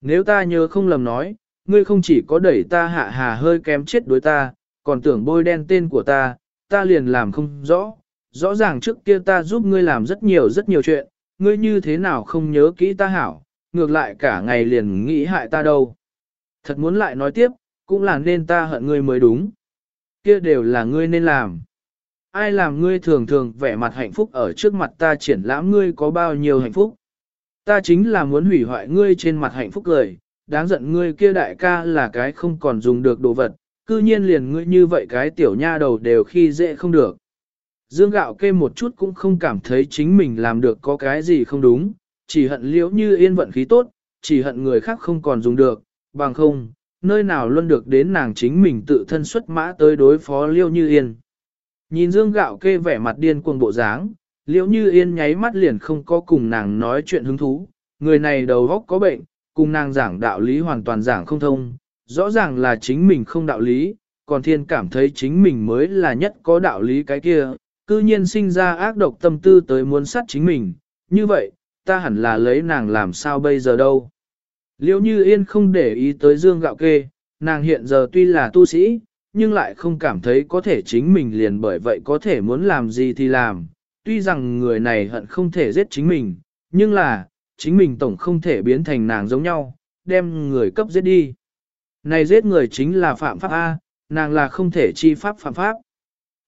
Nếu ta nhớ không lầm nói, ngươi không chỉ có đẩy ta hạ hà hơi kém chết đối ta, còn tưởng bôi đen tên của ta, ta liền làm không rõ. Rõ ràng trước kia ta giúp ngươi làm rất nhiều rất nhiều chuyện, ngươi như thế nào không nhớ kỹ ta hảo, ngược lại cả ngày liền nghĩ hại ta đâu. Thật muốn lại nói tiếp, cũng là nên ta hận ngươi mới đúng. Kia đều là ngươi nên làm ai làm ngươi thường thường vẻ mặt hạnh phúc ở trước mặt ta triển lãm ngươi có bao nhiêu hạnh phúc. Ta chính là muốn hủy hoại ngươi trên mặt hạnh phúc cười, đáng giận ngươi kia đại ca là cái không còn dùng được đồ vật, cư nhiên liền ngươi như vậy cái tiểu nha đầu đều khi dễ không được. Dương gạo kê một chút cũng không cảm thấy chính mình làm được có cái gì không đúng, chỉ hận liễu như yên vận khí tốt, chỉ hận người khác không còn dùng được, bằng không, nơi nào luôn được đến nàng chính mình tự thân xuất mã tới đối phó liễu như yên. Nhìn dương gạo kê vẻ mặt điên cuồng bộ dáng, liễu như yên nháy mắt liền không có cùng nàng nói chuyện hứng thú, người này đầu góc có bệnh, cùng nàng giảng đạo lý hoàn toàn giảng không thông, rõ ràng là chính mình không đạo lý, còn thiên cảm thấy chính mình mới là nhất có đạo lý cái kia, cư nhiên sinh ra ác độc tâm tư tới muốn sát chính mình, như vậy, ta hẳn là lấy nàng làm sao bây giờ đâu. Liêu như yên không để ý tới dương gạo kê, nàng hiện giờ tuy là tu sĩ, nhưng lại không cảm thấy có thể chính mình liền bởi vậy có thể muốn làm gì thì làm. Tuy rằng người này hận không thể giết chính mình, nhưng là, chính mình tổng không thể biến thành nàng giống nhau, đem người cấp giết đi. Này giết người chính là phạm pháp A, nàng là không thể chi pháp phạm pháp.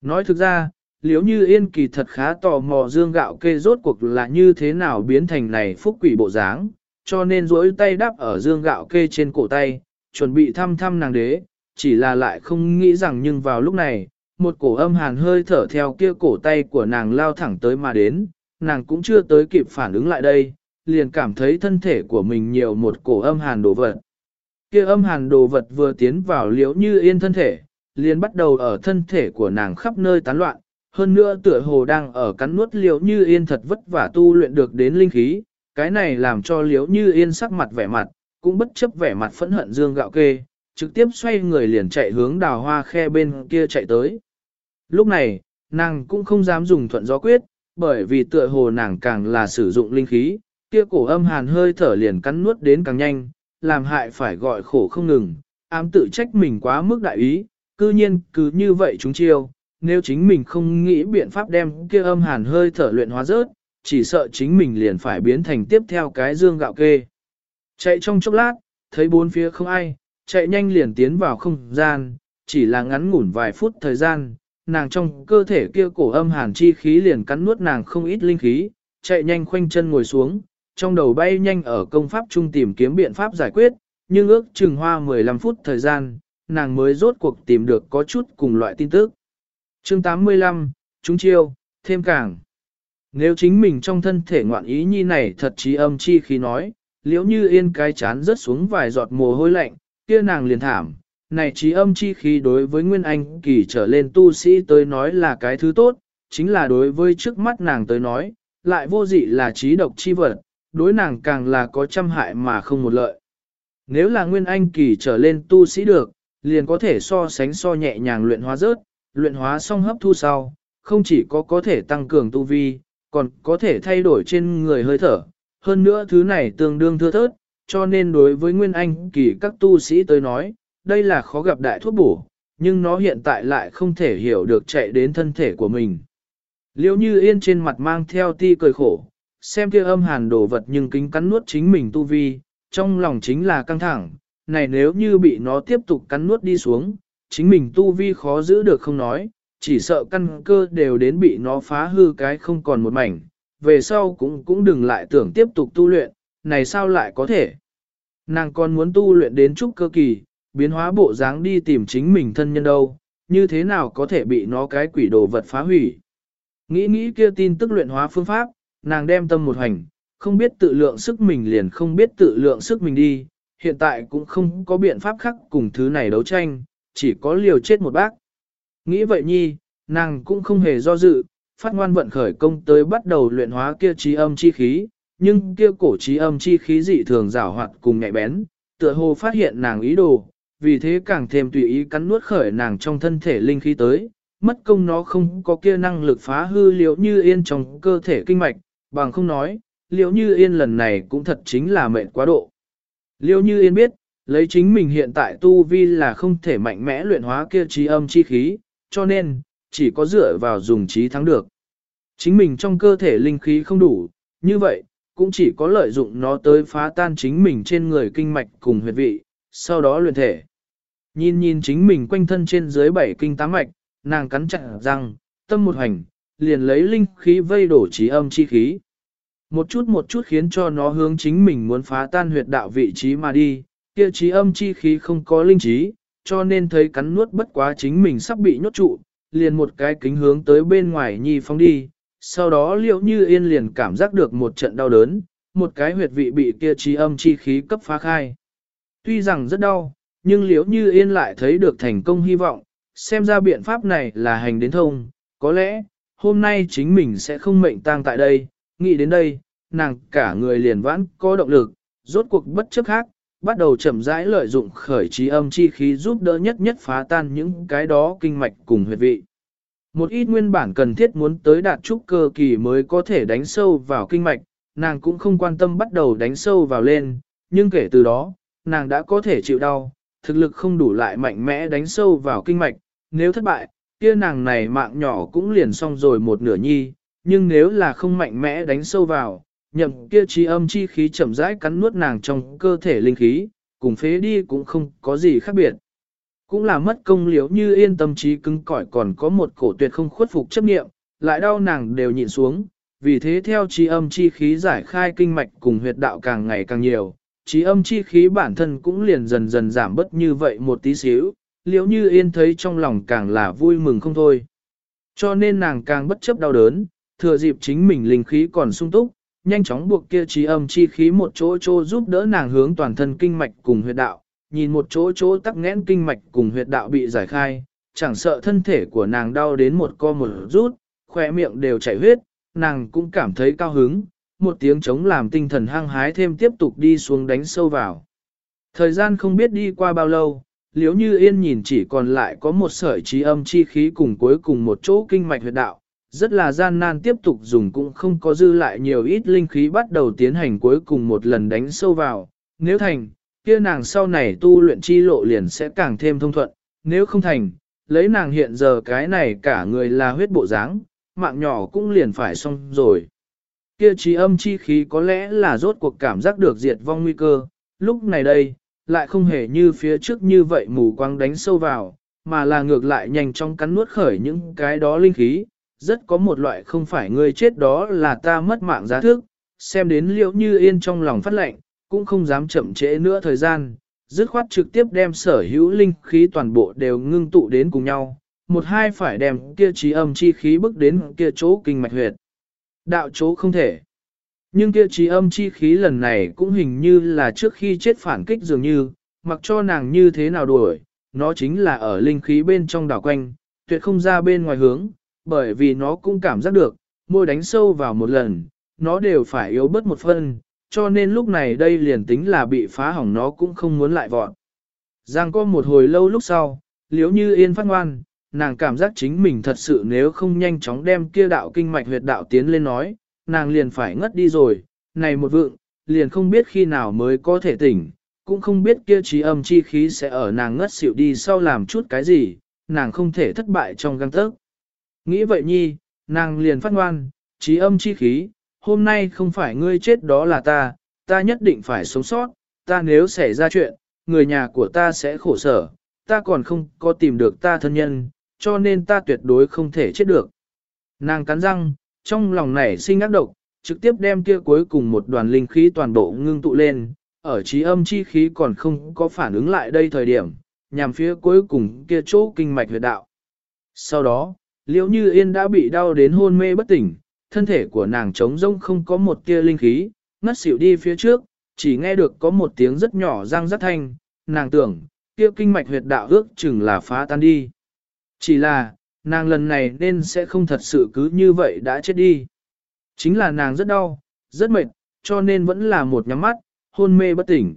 Nói thực ra, liếu như yên kỳ thật khá tò mò dương gạo kê rốt cuộc là như thế nào biến thành này phúc quỷ bộ dáng, cho nên duỗi tay đắp ở dương gạo kê trên cổ tay, chuẩn bị thăm thăm nàng đế, chỉ là lại không nghĩ rằng nhưng vào lúc này, một cổ âm hàn hơi thở theo kia cổ tay của nàng lao thẳng tới mà đến, nàng cũng chưa tới kịp phản ứng lại đây, liền cảm thấy thân thể của mình nhiều một cổ âm hàn đổ vật. Kia âm hàn đồ vật vừa tiến vào liễu như yên thân thể, liền bắt đầu ở thân thể của nàng khắp nơi tán loạn, hơn nữa tựa hồ đang ở cắn nuốt liễu như yên thật vất vả tu luyện được đến linh khí, cái này làm cho liễu như yên sắc mặt vẻ mặt, cũng bất chấp vẻ mặt phẫn hận dương gạo kê, trực tiếp xoay người liền chạy hướng đào hoa khe bên kia chạy tới. Lúc này, nàng cũng không dám dùng thuận gió quyết, bởi vì tựa hồ nàng càng là sử dụng linh khí, kia cổ âm hàn hơi thở liền cắn nuốt đến càng nhanh, làm hại phải gọi khổ không ngừng, ám tự trách mình quá mức đại ý, cư nhiên cứ như vậy chúng chiêu, nếu chính mình không nghĩ biện pháp đem kia âm hàn hơi thở luyện hóa rớt, chỉ sợ chính mình liền phải biến thành tiếp theo cái dương gạo kê. Chạy trong chốc lát, thấy bốn phía không ai, chạy nhanh liền tiến vào không gian, chỉ là ngắn ngủn vài phút thời gian, nàng trong cơ thể kia cổ âm hàn chi khí liền cắn nuốt nàng không ít linh khí, chạy nhanh khoanh chân ngồi xuống, trong đầu bay nhanh ở công pháp trung tìm kiếm biện pháp giải quyết, nhưng ước chừng hoa 15 phút thời gian, nàng mới rốt cuộc tìm được có chút cùng loại tin tức. Chương 85, chúng chiêu, thêm càng. Nếu chính mình trong thân thể ngoạn ý nhi này thật trí âm chi khi nói, liễu như yên cái chán rớt xuống vài giọt mồ hôi lạnh, kia nàng liền thảm. Này trí âm chi khí đối với Nguyên Anh kỳ trở lên tu sĩ tới nói là cái thứ tốt, chính là đối với trước mắt nàng tới nói, lại vô dị là trí độc chi vật, đối nàng càng là có trăm hại mà không một lợi. Nếu là Nguyên Anh kỳ trở lên tu sĩ được, liền có thể so sánh so nhẹ nhàng luyện hóa rớt, luyện hóa xong hấp thu sau, không chỉ có có thể tăng cường tu vi, còn có thể thay đổi trên người hơi thở. Hơn nữa thứ này tương đương thưa thớt, cho nên đối với Nguyên Anh kỳ các tu sĩ tới nói, đây là khó gặp đại thuốc bổ, nhưng nó hiện tại lại không thể hiểu được chạy đến thân thể của mình. Liêu như yên trên mặt mang theo ti cười khổ, xem kia âm hàn đồ vật nhưng kính cắn nuốt chính mình tu vi, trong lòng chính là căng thẳng, này nếu như bị nó tiếp tục cắn nuốt đi xuống, chính mình tu vi khó giữ được không nói, chỉ sợ căn cơ đều đến bị nó phá hư cái không còn một mảnh, về sau cũng cũng đừng lại tưởng tiếp tục tu luyện, này sao lại có thể. Nàng còn muốn tu luyện đến chút cơ kỳ, biến hóa bộ dáng đi tìm chính mình thân nhân đâu, như thế nào có thể bị nó cái quỷ đồ vật phá hủy. Nghĩ nghĩ kia tin tức luyện hóa phương pháp, nàng đem tâm một hành, không biết tự lượng sức mình liền không biết tự lượng sức mình đi, hiện tại cũng không có biện pháp khác cùng thứ này đấu tranh, chỉ có liều chết một bác. Nghĩ vậy nhi, nàng cũng không hề do dự, phát ngoan vận khởi công tới bắt đầu luyện hóa kia trí âm chi khí, nhưng kia cổ trí âm chi khí dị thường rào hoạt cùng nhạy bén, tựa hồ phát hiện nàng ý đồ, vì thế càng thêm tùy ý cắn nuốt khởi nàng trong thân thể linh khí tới, mất công nó không có kia năng lực phá hư liệu như yên trong cơ thể kinh mạch, bằng không nói, liệu như yên lần này cũng thật chính là mệnh quá độ. Liệu như yên biết, lấy chính mình hiện tại tu vi là không thể mạnh mẽ luyện hóa kia trí âm chi khí, cho nên, chỉ có dựa vào dùng trí thắng được. Chính mình trong cơ thể linh khí không đủ, như vậy, cũng chỉ có lợi dụng nó tới phá tan chính mình trên người kinh mạch cùng huyệt vị, sau đó luyện thể. Nhìn nhìn chính mình quanh thân trên dưới bảy kinh tám mạch, nàng cắn chặt răng, tâm một hành, liền lấy linh khí vây đổ trí âm chi khí. Một chút một chút khiến cho nó hướng chính mình muốn phá tan huyệt đạo vị trí mà đi, kia trí âm chi khí không có linh trí, cho nên thấy cắn nuốt bất quá chính mình sắp bị nhốt trụ, liền một cái kính hướng tới bên ngoài nhi phong đi, sau đó liệu như yên liền cảm giác được một trận đau đớn, một cái huyệt vị bị kia trí âm chi khí cấp phá khai. Tuy rằng rất đau, nhưng liệu như yên lại thấy được thành công hy vọng, xem ra biện pháp này là hành đến thông, có lẽ, hôm nay chính mình sẽ không mệnh tang tại đây, nghĩ đến đây, nàng cả người liền vãn có động lực, rốt cuộc bất chấp khác, bắt đầu chậm rãi lợi dụng khởi trí âm chi khí giúp đỡ nhất nhất phá tan những cái đó kinh mạch cùng huyệt vị. Một ít nguyên bản cần thiết muốn tới đạt trúc cơ kỳ mới có thể đánh sâu vào kinh mạch, nàng cũng không quan tâm bắt đầu đánh sâu vào lên, nhưng kể từ đó, nàng đã có thể chịu đau, thực lực không đủ lại mạnh mẽ đánh sâu vào kinh mạch, nếu thất bại, kia nàng này mạng nhỏ cũng liền xong rồi một nửa nhi, nhưng nếu là không mạnh mẽ đánh sâu vào, nhậm kia trí âm chi khí chậm rãi cắn nuốt nàng trong cơ thể linh khí, cùng phế đi cũng không có gì khác biệt. Cũng là mất công liếu như yên tâm trí cứng cỏi còn có một cổ tuyệt không khuất phục chấp nghiệm, lại đau nàng đều nhịn xuống, vì thế theo trí âm chi khí giải khai kinh mạch cùng huyệt đạo càng ngày càng nhiều, trí âm chi khí bản thân cũng liền dần dần giảm bớt như vậy một tí xíu, liễu như yên thấy trong lòng càng là vui mừng không thôi. Cho nên nàng càng bất chấp đau đớn, thừa dịp chính mình linh khí còn sung túc, nhanh chóng buộc kia trí âm chi khí một chỗ chỗ giúp đỡ nàng hướng toàn thân kinh mạch cùng huyệt đạo, nhìn một chỗ chỗ tắc nghẽn kinh mạch cùng huyệt đạo bị giải khai, chẳng sợ thân thể của nàng đau đến một co một rút, khỏe miệng đều chảy huyết, nàng cũng cảm thấy cao hứng, một tiếng chống làm tinh thần hăng hái thêm tiếp tục đi xuống đánh sâu vào. Thời gian không biết đi qua bao lâu, liếu như yên nhìn chỉ còn lại có một sợi trí âm chi khí cùng cuối cùng một chỗ kinh mạch huyệt đạo, rất là gian nan tiếp tục dùng cũng không có dư lại nhiều ít linh khí bắt đầu tiến hành cuối cùng một lần đánh sâu vào, nếu thành, kia nàng sau này tu luyện chi lộ liền sẽ càng thêm thông thuận, nếu không thành, lấy nàng hiện giờ cái này cả người là huyết bộ dáng, mạng nhỏ cũng liền phải xong rồi. Kia trí âm chi khí có lẽ là rốt cuộc cảm giác được diệt vong nguy cơ, lúc này đây, lại không hề như phía trước như vậy mù quáng đánh sâu vào, mà là ngược lại nhanh chóng cắn nuốt khởi những cái đó linh khí, rất có một loại không phải người chết đó là ta mất mạng giá thức, xem đến liệu như yên trong lòng phát lệnh, cũng không dám chậm trễ nữa thời gian, dứt khoát trực tiếp đem sở hữu linh khí toàn bộ đều ngưng tụ đến cùng nhau, một hai phải đem kia trí âm chi khí bước đến kia chỗ kinh mạch huyệt. Đạo chỗ không thể. Nhưng kia trí âm chi khí lần này cũng hình như là trước khi chết phản kích dường như, mặc cho nàng như thế nào đuổi, nó chính là ở linh khí bên trong đảo quanh, tuyệt không ra bên ngoài hướng, bởi vì nó cũng cảm giác được, môi đánh sâu vào một lần, nó đều phải yếu bớt một phân, cho nên lúc này đây liền tính là bị phá hỏng nó cũng không muốn lại vọt. Giang có một hồi lâu lúc sau, liếu như yên phát ngoan, nàng cảm giác chính mình thật sự nếu không nhanh chóng đem kia đạo kinh mạch huyệt đạo tiến lên nói, nàng liền phải ngất đi rồi, này một vượng, liền không biết khi nào mới có thể tỉnh, cũng không biết kia trí âm chi khí sẽ ở nàng ngất xỉu đi sau làm chút cái gì, nàng không thể thất bại trong găng tớc. Nghĩ vậy nhi, nàng liền phát ngoan, trí âm chi khí, hôm nay không phải ngươi chết đó là ta, ta nhất định phải sống sót, ta nếu xảy ra chuyện, người nhà của ta sẽ khổ sở, ta còn không có tìm được ta thân nhân, cho nên ta tuyệt đối không thể chết được. Nàng cắn răng, trong lòng nảy sinh ác độc, trực tiếp đem kia cuối cùng một đoàn linh khí toàn bộ ngưng tụ lên, ở trí âm chi khí còn không có phản ứng lại đây thời điểm, nhằm phía cuối cùng kia chỗ kinh mạch huyệt đạo. Sau đó, liễu như yên đã bị đau đến hôn mê bất tỉnh, thân thể của nàng trống rỗng không có một tia linh khí, ngất xỉu đi phía trước, chỉ nghe được có một tiếng rất nhỏ răng rất thanh, nàng tưởng, kia kinh mạch huyệt đạo ước chừng là phá tan đi. Chỉ là, nàng lần này nên sẽ không thật sự cứ như vậy đã chết đi. Chính là nàng rất đau, rất mệt, cho nên vẫn là một nhắm mắt, hôn mê bất tỉnh.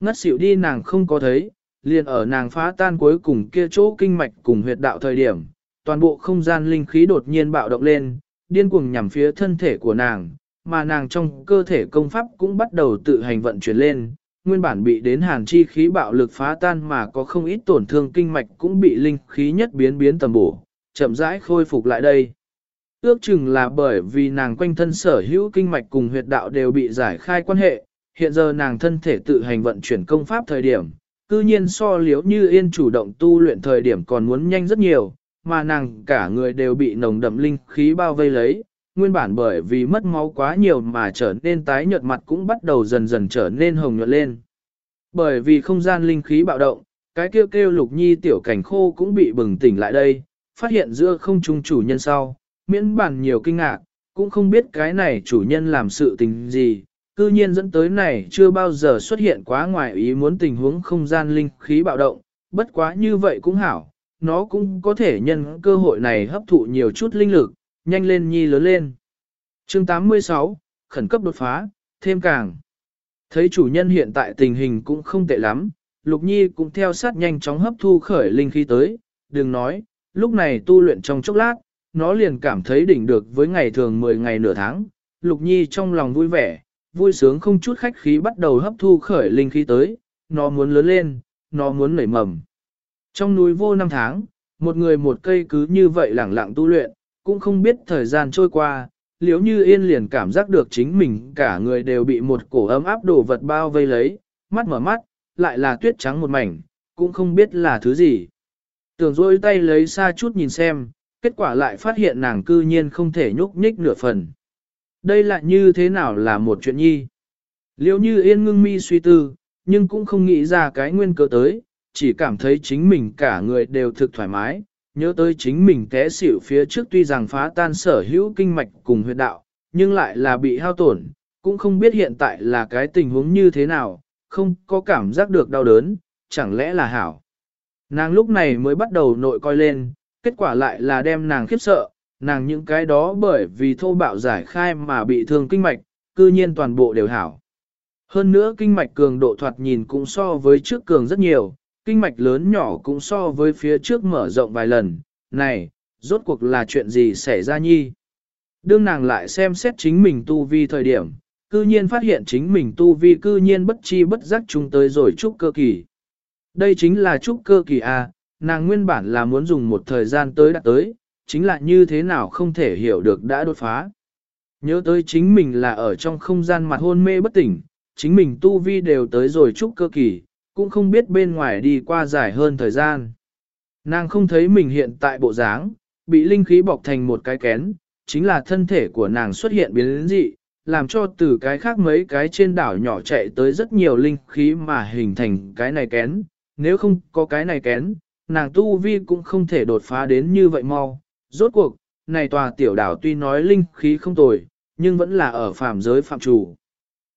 Ngất xỉu đi nàng không có thấy, liền ở nàng phá tan cuối cùng kia chỗ kinh mạch cùng huyệt đạo thời điểm, toàn bộ không gian linh khí đột nhiên bạo động lên, điên cuồng nhằm phía thân thể của nàng, mà nàng trong cơ thể công pháp cũng bắt đầu tự hành vận chuyển lên, nguyên bản bị đến hàn chi khí bạo lực phá tan mà có không ít tổn thương kinh mạch cũng bị linh khí nhất biến biến tầm bổ, chậm rãi khôi phục lại đây. Ước chừng là bởi vì nàng quanh thân sở hữu kinh mạch cùng huyệt đạo đều bị giải khai quan hệ, hiện giờ nàng thân thể tự hành vận chuyển công pháp thời điểm, cư nhiên so liếu như yên chủ động tu luyện thời điểm còn muốn nhanh rất nhiều, mà nàng cả người đều bị nồng đậm linh khí bao vây lấy, nguyên bản bởi vì mất máu quá nhiều mà trở nên tái nhợt mặt cũng bắt đầu dần dần trở nên hồng nhuận lên. Bởi vì không gian linh khí bạo động, cái kêu kêu lục nhi tiểu cảnh khô cũng bị bừng tỉnh lại đây, phát hiện giữa không trung chủ nhân sau, miễn bản nhiều kinh ngạc, cũng không biết cái này chủ nhân làm sự tình gì, cư nhiên dẫn tới này chưa bao giờ xuất hiện quá ngoài ý muốn tình huống không gian linh khí bạo động, bất quá như vậy cũng hảo, nó cũng có thể nhân cơ hội này hấp thụ nhiều chút linh lực, nhanh lên nhi lớn lên. Chương 86, khẩn cấp đột phá, thêm càng. Thấy chủ nhân hiện tại tình hình cũng không tệ lắm, Lục Nhi cũng theo sát nhanh chóng hấp thu khởi linh khí tới, đừng nói, lúc này tu luyện trong chốc lát, nó liền cảm thấy đỉnh được với ngày thường 10 ngày nửa tháng. Lục Nhi trong lòng vui vẻ, vui sướng không chút khách khí bắt đầu hấp thu khởi linh khí tới, nó muốn lớn lên, nó muốn nảy mầm. Trong núi vô năm tháng, một người một cây cứ như vậy lẳng lặng tu luyện, cũng không biết thời gian trôi qua, liếu như yên liền cảm giác được chính mình cả người đều bị một cổ ấm áp đồ vật bao vây lấy, mắt mở mắt, lại là tuyết trắng một mảnh, cũng không biết là thứ gì. Tưởng rôi tay lấy xa chút nhìn xem, kết quả lại phát hiện nàng cư nhiên không thể nhúc nhích nửa phần. Đây lại như thế nào là một chuyện nhi? Liêu như yên ngưng mi suy tư, nhưng cũng không nghĩ ra cái nguyên cớ tới, chỉ cảm thấy chính mình cả người đều thực thoải mái, nhớ tới chính mình té xỉu phía trước tuy rằng phá tan sở hữu kinh mạch cùng huyệt đạo, nhưng lại là bị hao tổn, cũng không biết hiện tại là cái tình huống như thế nào, không có cảm giác được đau đớn, chẳng lẽ là hảo. Nàng lúc này mới bắt đầu nội coi lên, kết quả lại là đem nàng khiếp sợ, nàng những cái đó bởi vì thô bạo giải khai mà bị thương kinh mạch, cư nhiên toàn bộ đều hảo. Hơn nữa kinh mạch cường độ thoạt nhìn cũng so với trước cường rất nhiều, kinh mạch lớn nhỏ cũng so với phía trước mở rộng vài lần, này, rốt cuộc là chuyện gì xảy ra nhi? Đương nàng lại xem xét chính mình tu vi thời điểm, cư nhiên phát hiện chính mình tu vi cư nhiên bất chi bất giác chung tới rồi chúc cơ kỳ. Đây chính là trúc cơ kỳ A, nàng nguyên bản là muốn dùng một thời gian tới đã tới, chính là như thế nào không thể hiểu được đã đột phá. Nhớ tới chính mình là ở trong không gian mặt hôn mê bất tỉnh, chính mình tu vi đều tới rồi trúc cơ kỳ, cũng không biết bên ngoài đi qua dài hơn thời gian. Nàng không thấy mình hiện tại bộ dáng, bị linh khí bọc thành một cái kén, chính là thân thể của nàng xuất hiện biến dị, làm cho từ cái khác mấy cái trên đảo nhỏ chạy tới rất nhiều linh khí mà hình thành cái này kén. Nếu không có cái này kén, nàng tu vi cũng không thể đột phá đến như vậy mau. Rốt cuộc, này tòa tiểu đảo tuy nói linh khí không tồi, nhưng vẫn là ở phạm giới phạm chủ.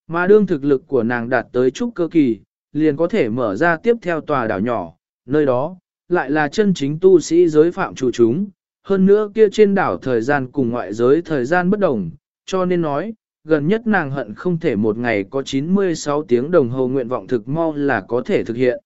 Mà đương thực lực của nàng đạt tới trúc cơ kỳ, liền có thể mở ra tiếp theo tòa đảo nhỏ, nơi đó, lại là chân chính tu sĩ giới phạm chủ chúng. Hơn nữa kia trên đảo thời gian cùng ngoại giới thời gian bất đồng, cho nên nói, gần nhất nàng hận không thể một ngày có 96 tiếng đồng hồ nguyện vọng thực mau là có thể thực hiện.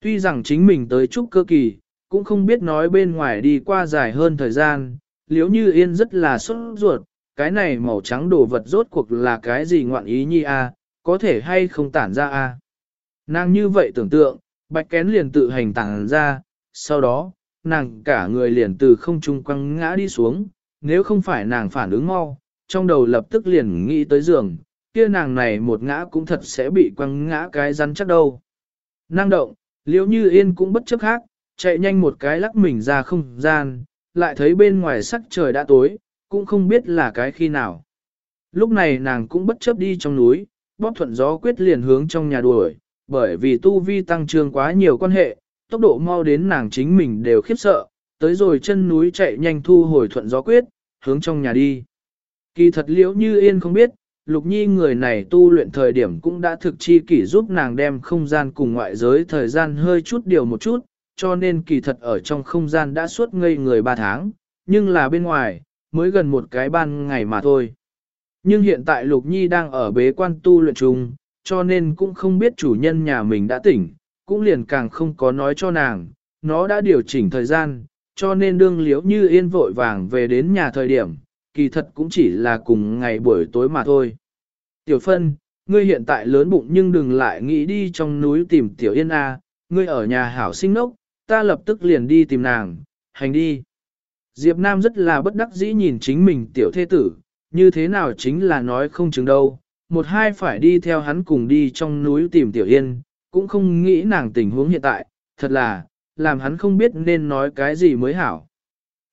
Tuy rằng chính mình tới trúc cơ kỳ, cũng không biết nói bên ngoài đi qua dài hơn thời gian, liếu như yên rất là sốt ruột, cái này màu trắng đồ vật rốt cuộc là cái gì ngoạn ý nhi a có thể hay không tản ra a Nàng như vậy tưởng tượng, bạch kén liền tự hành tản ra, sau đó, nàng cả người liền từ không trung quăng ngã đi xuống, nếu không phải nàng phản ứng mau, trong đầu lập tức liền nghĩ tới giường, kia nàng này một ngã cũng thật sẽ bị quăng ngã cái rắn chắc đâu. Năng động, liễu như yên cũng bất chấp khác, chạy nhanh một cái lắc mình ra không gian, lại thấy bên ngoài sắc trời đã tối, cũng không biết là cái khi nào. Lúc này nàng cũng bất chấp đi trong núi, bóp thuận gió quyết liền hướng trong nhà đuổi, bởi vì tu vi tăng trưởng quá nhiều quan hệ, tốc độ mau đến nàng chính mình đều khiếp sợ, tới rồi chân núi chạy nhanh thu hồi thuận gió quyết, hướng trong nhà đi. Kỳ thật liễu như yên không biết, lục nhi người này tu luyện thời điểm cũng đã thực chi kỷ giúp nàng đem không gian cùng ngoại giới thời gian hơi chút điều một chút, cho nên kỳ thật ở trong không gian đã suốt ngây người ba tháng, nhưng là bên ngoài, mới gần một cái ban ngày mà thôi. Nhưng hiện tại lục nhi đang ở bế quan tu luyện chung, cho nên cũng không biết chủ nhân nhà mình đã tỉnh, cũng liền càng không có nói cho nàng, nó đã điều chỉnh thời gian, cho nên đương liễu như yên vội vàng về đến nhà thời điểm, kỳ thật cũng chỉ là cùng ngày buổi tối mà thôi. Tiểu phân, ngươi hiện tại lớn bụng nhưng đừng lại nghĩ đi trong núi tìm tiểu yên A, ngươi ở nhà hảo sinh nốc, ta lập tức liền đi tìm nàng, hành đi. Diệp Nam rất là bất đắc dĩ nhìn chính mình tiểu thế tử, như thế nào chính là nói không chừng đâu, một hai phải đi theo hắn cùng đi trong núi tìm tiểu yên, cũng không nghĩ nàng tình huống hiện tại, thật là, làm hắn không biết nên nói cái gì mới hảo.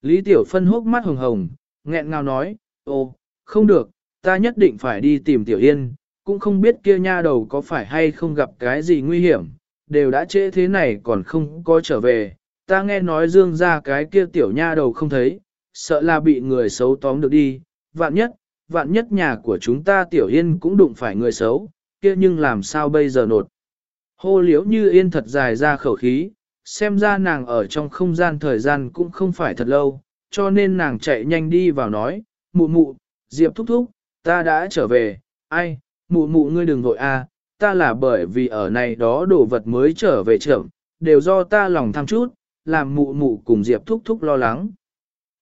Lý Tiểu Phân hốc mắt hồng hồng, nghẹn ngào nói, ô, không được, ta nhất định phải đi tìm Tiểu Yên, cũng không biết kia nha đầu có phải hay không gặp cái gì nguy hiểm, đều đã trễ thế này còn không có trở về, ta nghe nói dương ra cái kia tiểu nha đầu không thấy, sợ là bị người xấu tóm được đi, vạn nhất, vạn nhất nhà của chúng ta tiểu yên cũng đụng phải người xấu, kia nhưng làm sao bây giờ nột. Hô liễu như yên thật dài ra khẩu khí, xem ra nàng ở trong không gian thời gian cũng không phải thật lâu, cho nên nàng chạy nhanh đi vào nói, mụ mụ, Diệp thúc thúc, ta đã trở về, ai, mụ mụ ngươi đừng vội a, ta là bởi vì ở này đó đồ vật mới trở về trưởng, đều do ta lòng tham chút, làm mụ mụ cùng Diệp thúc thúc lo lắng.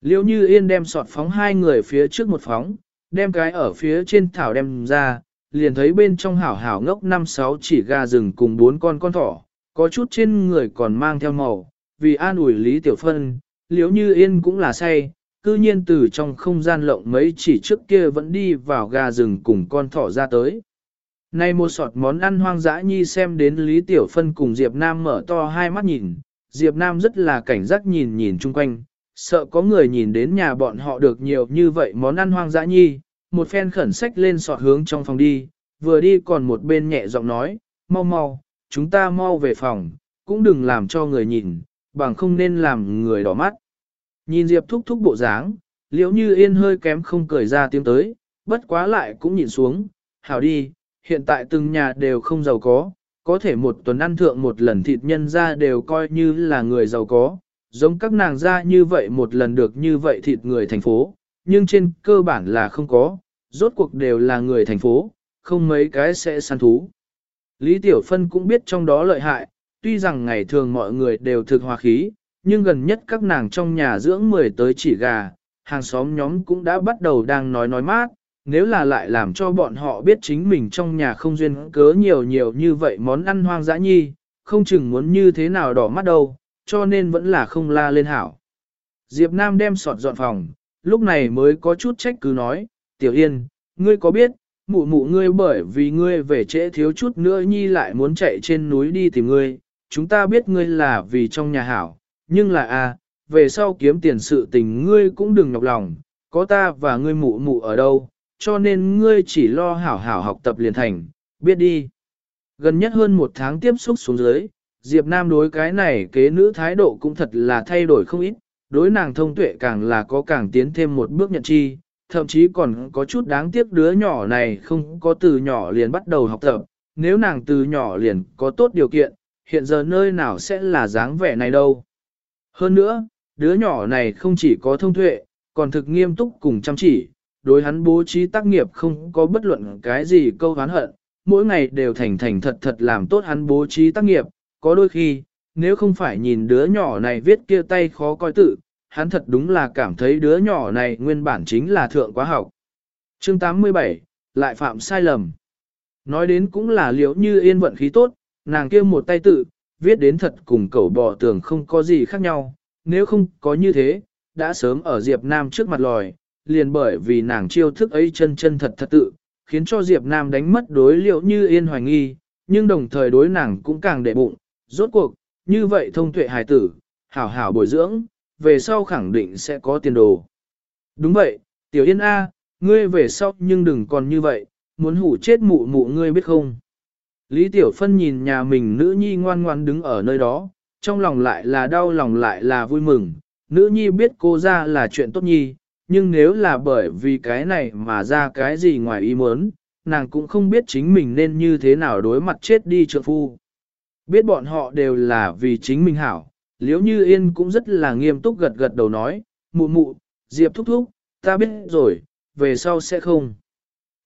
Liêu như yên đem sọt phóng hai người phía trước một phóng, đem cái ở phía trên thảo đem ra, liền thấy bên trong hảo hảo ngốc năm sáu chỉ gà rừng cùng bốn con con thỏ, có chút trên người còn mang theo màu, vì an ủi Lý Tiểu Phân, liếu như yên cũng là say, cư nhiên từ trong không gian lộng mấy chỉ trước kia vẫn đi vào gà rừng cùng con thỏ ra tới. nay một sọt món ăn hoang dã nhi xem đến Lý Tiểu Phân cùng Diệp Nam mở to hai mắt nhìn, Diệp Nam rất là cảnh giác nhìn nhìn chung quanh, sợ có người nhìn đến nhà bọn họ được nhiều như vậy món ăn hoang dã nhi, một phen khẩn sách lên sọt hướng trong phòng đi, vừa đi còn một bên nhẹ giọng nói, mau mau, chúng ta mau về phòng, cũng đừng làm cho người nhìn, bằng không nên làm người đỏ mắt. Nhìn Diệp thúc thúc bộ dáng, liễu như yên hơi kém không cười ra tiếng tới, bất quá lại cũng nhìn xuống, hảo đi, hiện tại từng nhà đều không giàu có, có thể một tuần ăn thượng một lần thịt nhân ra đều coi như là người giàu có, giống các nàng ra như vậy một lần được như vậy thịt người thành phố, nhưng trên cơ bản là không có, rốt cuộc đều là người thành phố, không mấy cái sẽ săn thú. Lý Tiểu Phân cũng biết trong đó lợi hại, tuy rằng ngày thường mọi người đều thực hòa khí, nhưng gần nhất các nàng trong nhà dưỡng 10 tới chỉ gà, hàng xóm nhóm cũng đã bắt đầu đang nói nói mát, nếu là lại làm cho bọn họ biết chính mình trong nhà không duyên cớ nhiều nhiều như vậy món ăn hoang dã nhi, không chừng muốn như thế nào đỏ mắt đâu, cho nên vẫn là không la lên hảo. Diệp Nam đem sọt dọn phòng, lúc này mới có chút trách cứ nói, Tiểu Yên, ngươi có biết, mụ mụ ngươi bởi vì ngươi về trễ thiếu chút nữa nhi lại muốn chạy trên núi đi tìm ngươi, chúng ta biết ngươi là vì trong nhà hảo, nhưng là a, à, về sau kiếm tiền sự tình ngươi cũng đừng nhọc lòng, có ta và ngươi mụ mụ ở đâu, cho nên ngươi chỉ lo hảo hảo học tập liền thành, biết đi. Gần nhất hơn một tháng tiếp xúc xuống dưới, Diệp Nam đối cái này kế nữ thái độ cũng thật là thay đổi không ít, đối nàng thông tuệ càng là có càng tiến thêm một bước nhận chi, thậm chí còn có chút đáng tiếc đứa nhỏ này không có từ nhỏ liền bắt đầu học tập, nếu nàng từ nhỏ liền có tốt điều kiện, hiện giờ nơi nào sẽ là dáng vẻ này đâu. Hơn nữa, đứa nhỏ này không chỉ có thông tuệ, còn thực nghiêm túc cùng chăm chỉ, đối hắn bố trí tác nghiệp không có bất luận cái gì câu hán hận, mỗi ngày đều thành thành thật thật làm tốt hắn bố trí tác nghiệp, có đôi khi, nếu không phải nhìn đứa nhỏ này viết kia tay khó coi tự, hắn thật đúng là cảm thấy đứa nhỏ này nguyên bản chính là thượng quá học. Chương 87, lại phạm sai lầm. Nói đến cũng là liễu như yên vận khí tốt, nàng kia một tay tự, viết đến thật cùng cẩu bò tường không có gì khác nhau, nếu không có như thế, đã sớm ở Diệp Nam trước mặt lòi, liền bởi vì nàng chiêu thức ấy chân chân thật thật tự, khiến cho Diệp Nam đánh mất đối liệu như yên hoài nghi, nhưng đồng thời đối nàng cũng càng đệ bụng, rốt cuộc, như vậy thông tuệ hài tử, hảo hảo bồi dưỡng, về sau khẳng định sẽ có tiền đồ. Đúng vậy, Tiểu Yên A, ngươi về sau nhưng đừng còn như vậy, muốn hủ chết mụ mụ ngươi biết không. Lý Tiểu Phân nhìn nhà mình nữ nhi ngoan ngoan đứng ở nơi đó, trong lòng lại là đau lòng lại là vui mừng, nữ nhi biết cô ra là chuyện tốt nhi, nhưng nếu là bởi vì cái này mà ra cái gì ngoài ý muốn, nàng cũng không biết chính mình nên như thế nào đối mặt chết đi trượng phu. Biết bọn họ đều là vì chính mình hảo, liếu như yên cũng rất là nghiêm túc gật gật đầu nói, mụ mụ, diệp thúc thúc, ta biết rồi, về sau sẽ không.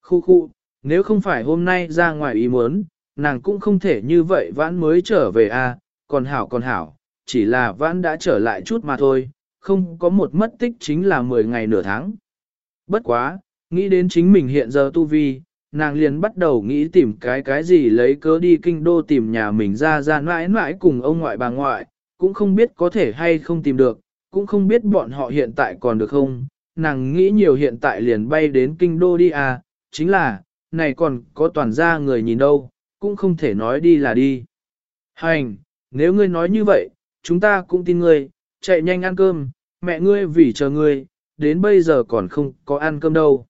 Khu khu, nếu không phải hôm nay ra ngoài ý muốn, nàng cũng không thể như vậy vãn mới trở về a à, còn hảo còn hảo, chỉ là vãn đã trở lại chút mà thôi, không có một mất tích chính là 10 ngày nửa tháng. Bất quá, nghĩ đến chính mình hiện giờ tu vi, nàng liền bắt đầu nghĩ tìm cái cái gì lấy cớ đi kinh đô tìm nhà mình ra ra mãi mãi cùng ông ngoại bà ngoại, cũng không biết có thể hay không tìm được, cũng không biết bọn họ hiện tại còn được không. Nàng nghĩ nhiều hiện tại liền bay đến kinh đô đi à, chính là, này còn có toàn gia người nhìn đâu, cũng không thể nói đi là đi. Hành, nếu ngươi nói như vậy, chúng ta cũng tin ngươi, chạy nhanh ăn cơm, mẹ ngươi vì chờ ngươi, đến bây giờ còn không có ăn cơm đâu.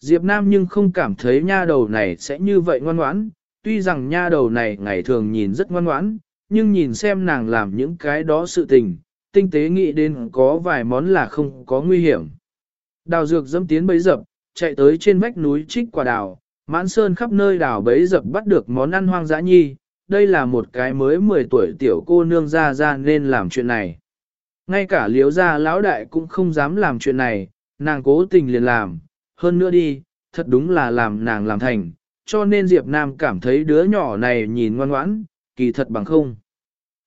Diệp Nam nhưng không cảm thấy nha đầu này sẽ như vậy ngoan ngoãn, tuy rằng nha đầu này ngày thường nhìn rất ngoan ngoãn, nhưng nhìn xem nàng làm những cái đó sự tình, tinh tế nghĩ đến có vài món là không có nguy hiểm. Đào dược dâm tiến bấy dập, chạy tới trên vách núi trích quả đào, mãn sơn khắp nơi đào bấy dập bắt được món ăn hoang dã nhi, đây là một cái mới 10 tuổi tiểu cô nương ra ra nên làm chuyện này. Ngay cả liếu gia lão đại cũng không dám làm chuyện này, nàng cố tình liền làm, hơn nữa đi, thật đúng là làm nàng làm thành, cho nên Diệp Nam cảm thấy đứa nhỏ này nhìn ngoan ngoãn, kỳ thật bằng không.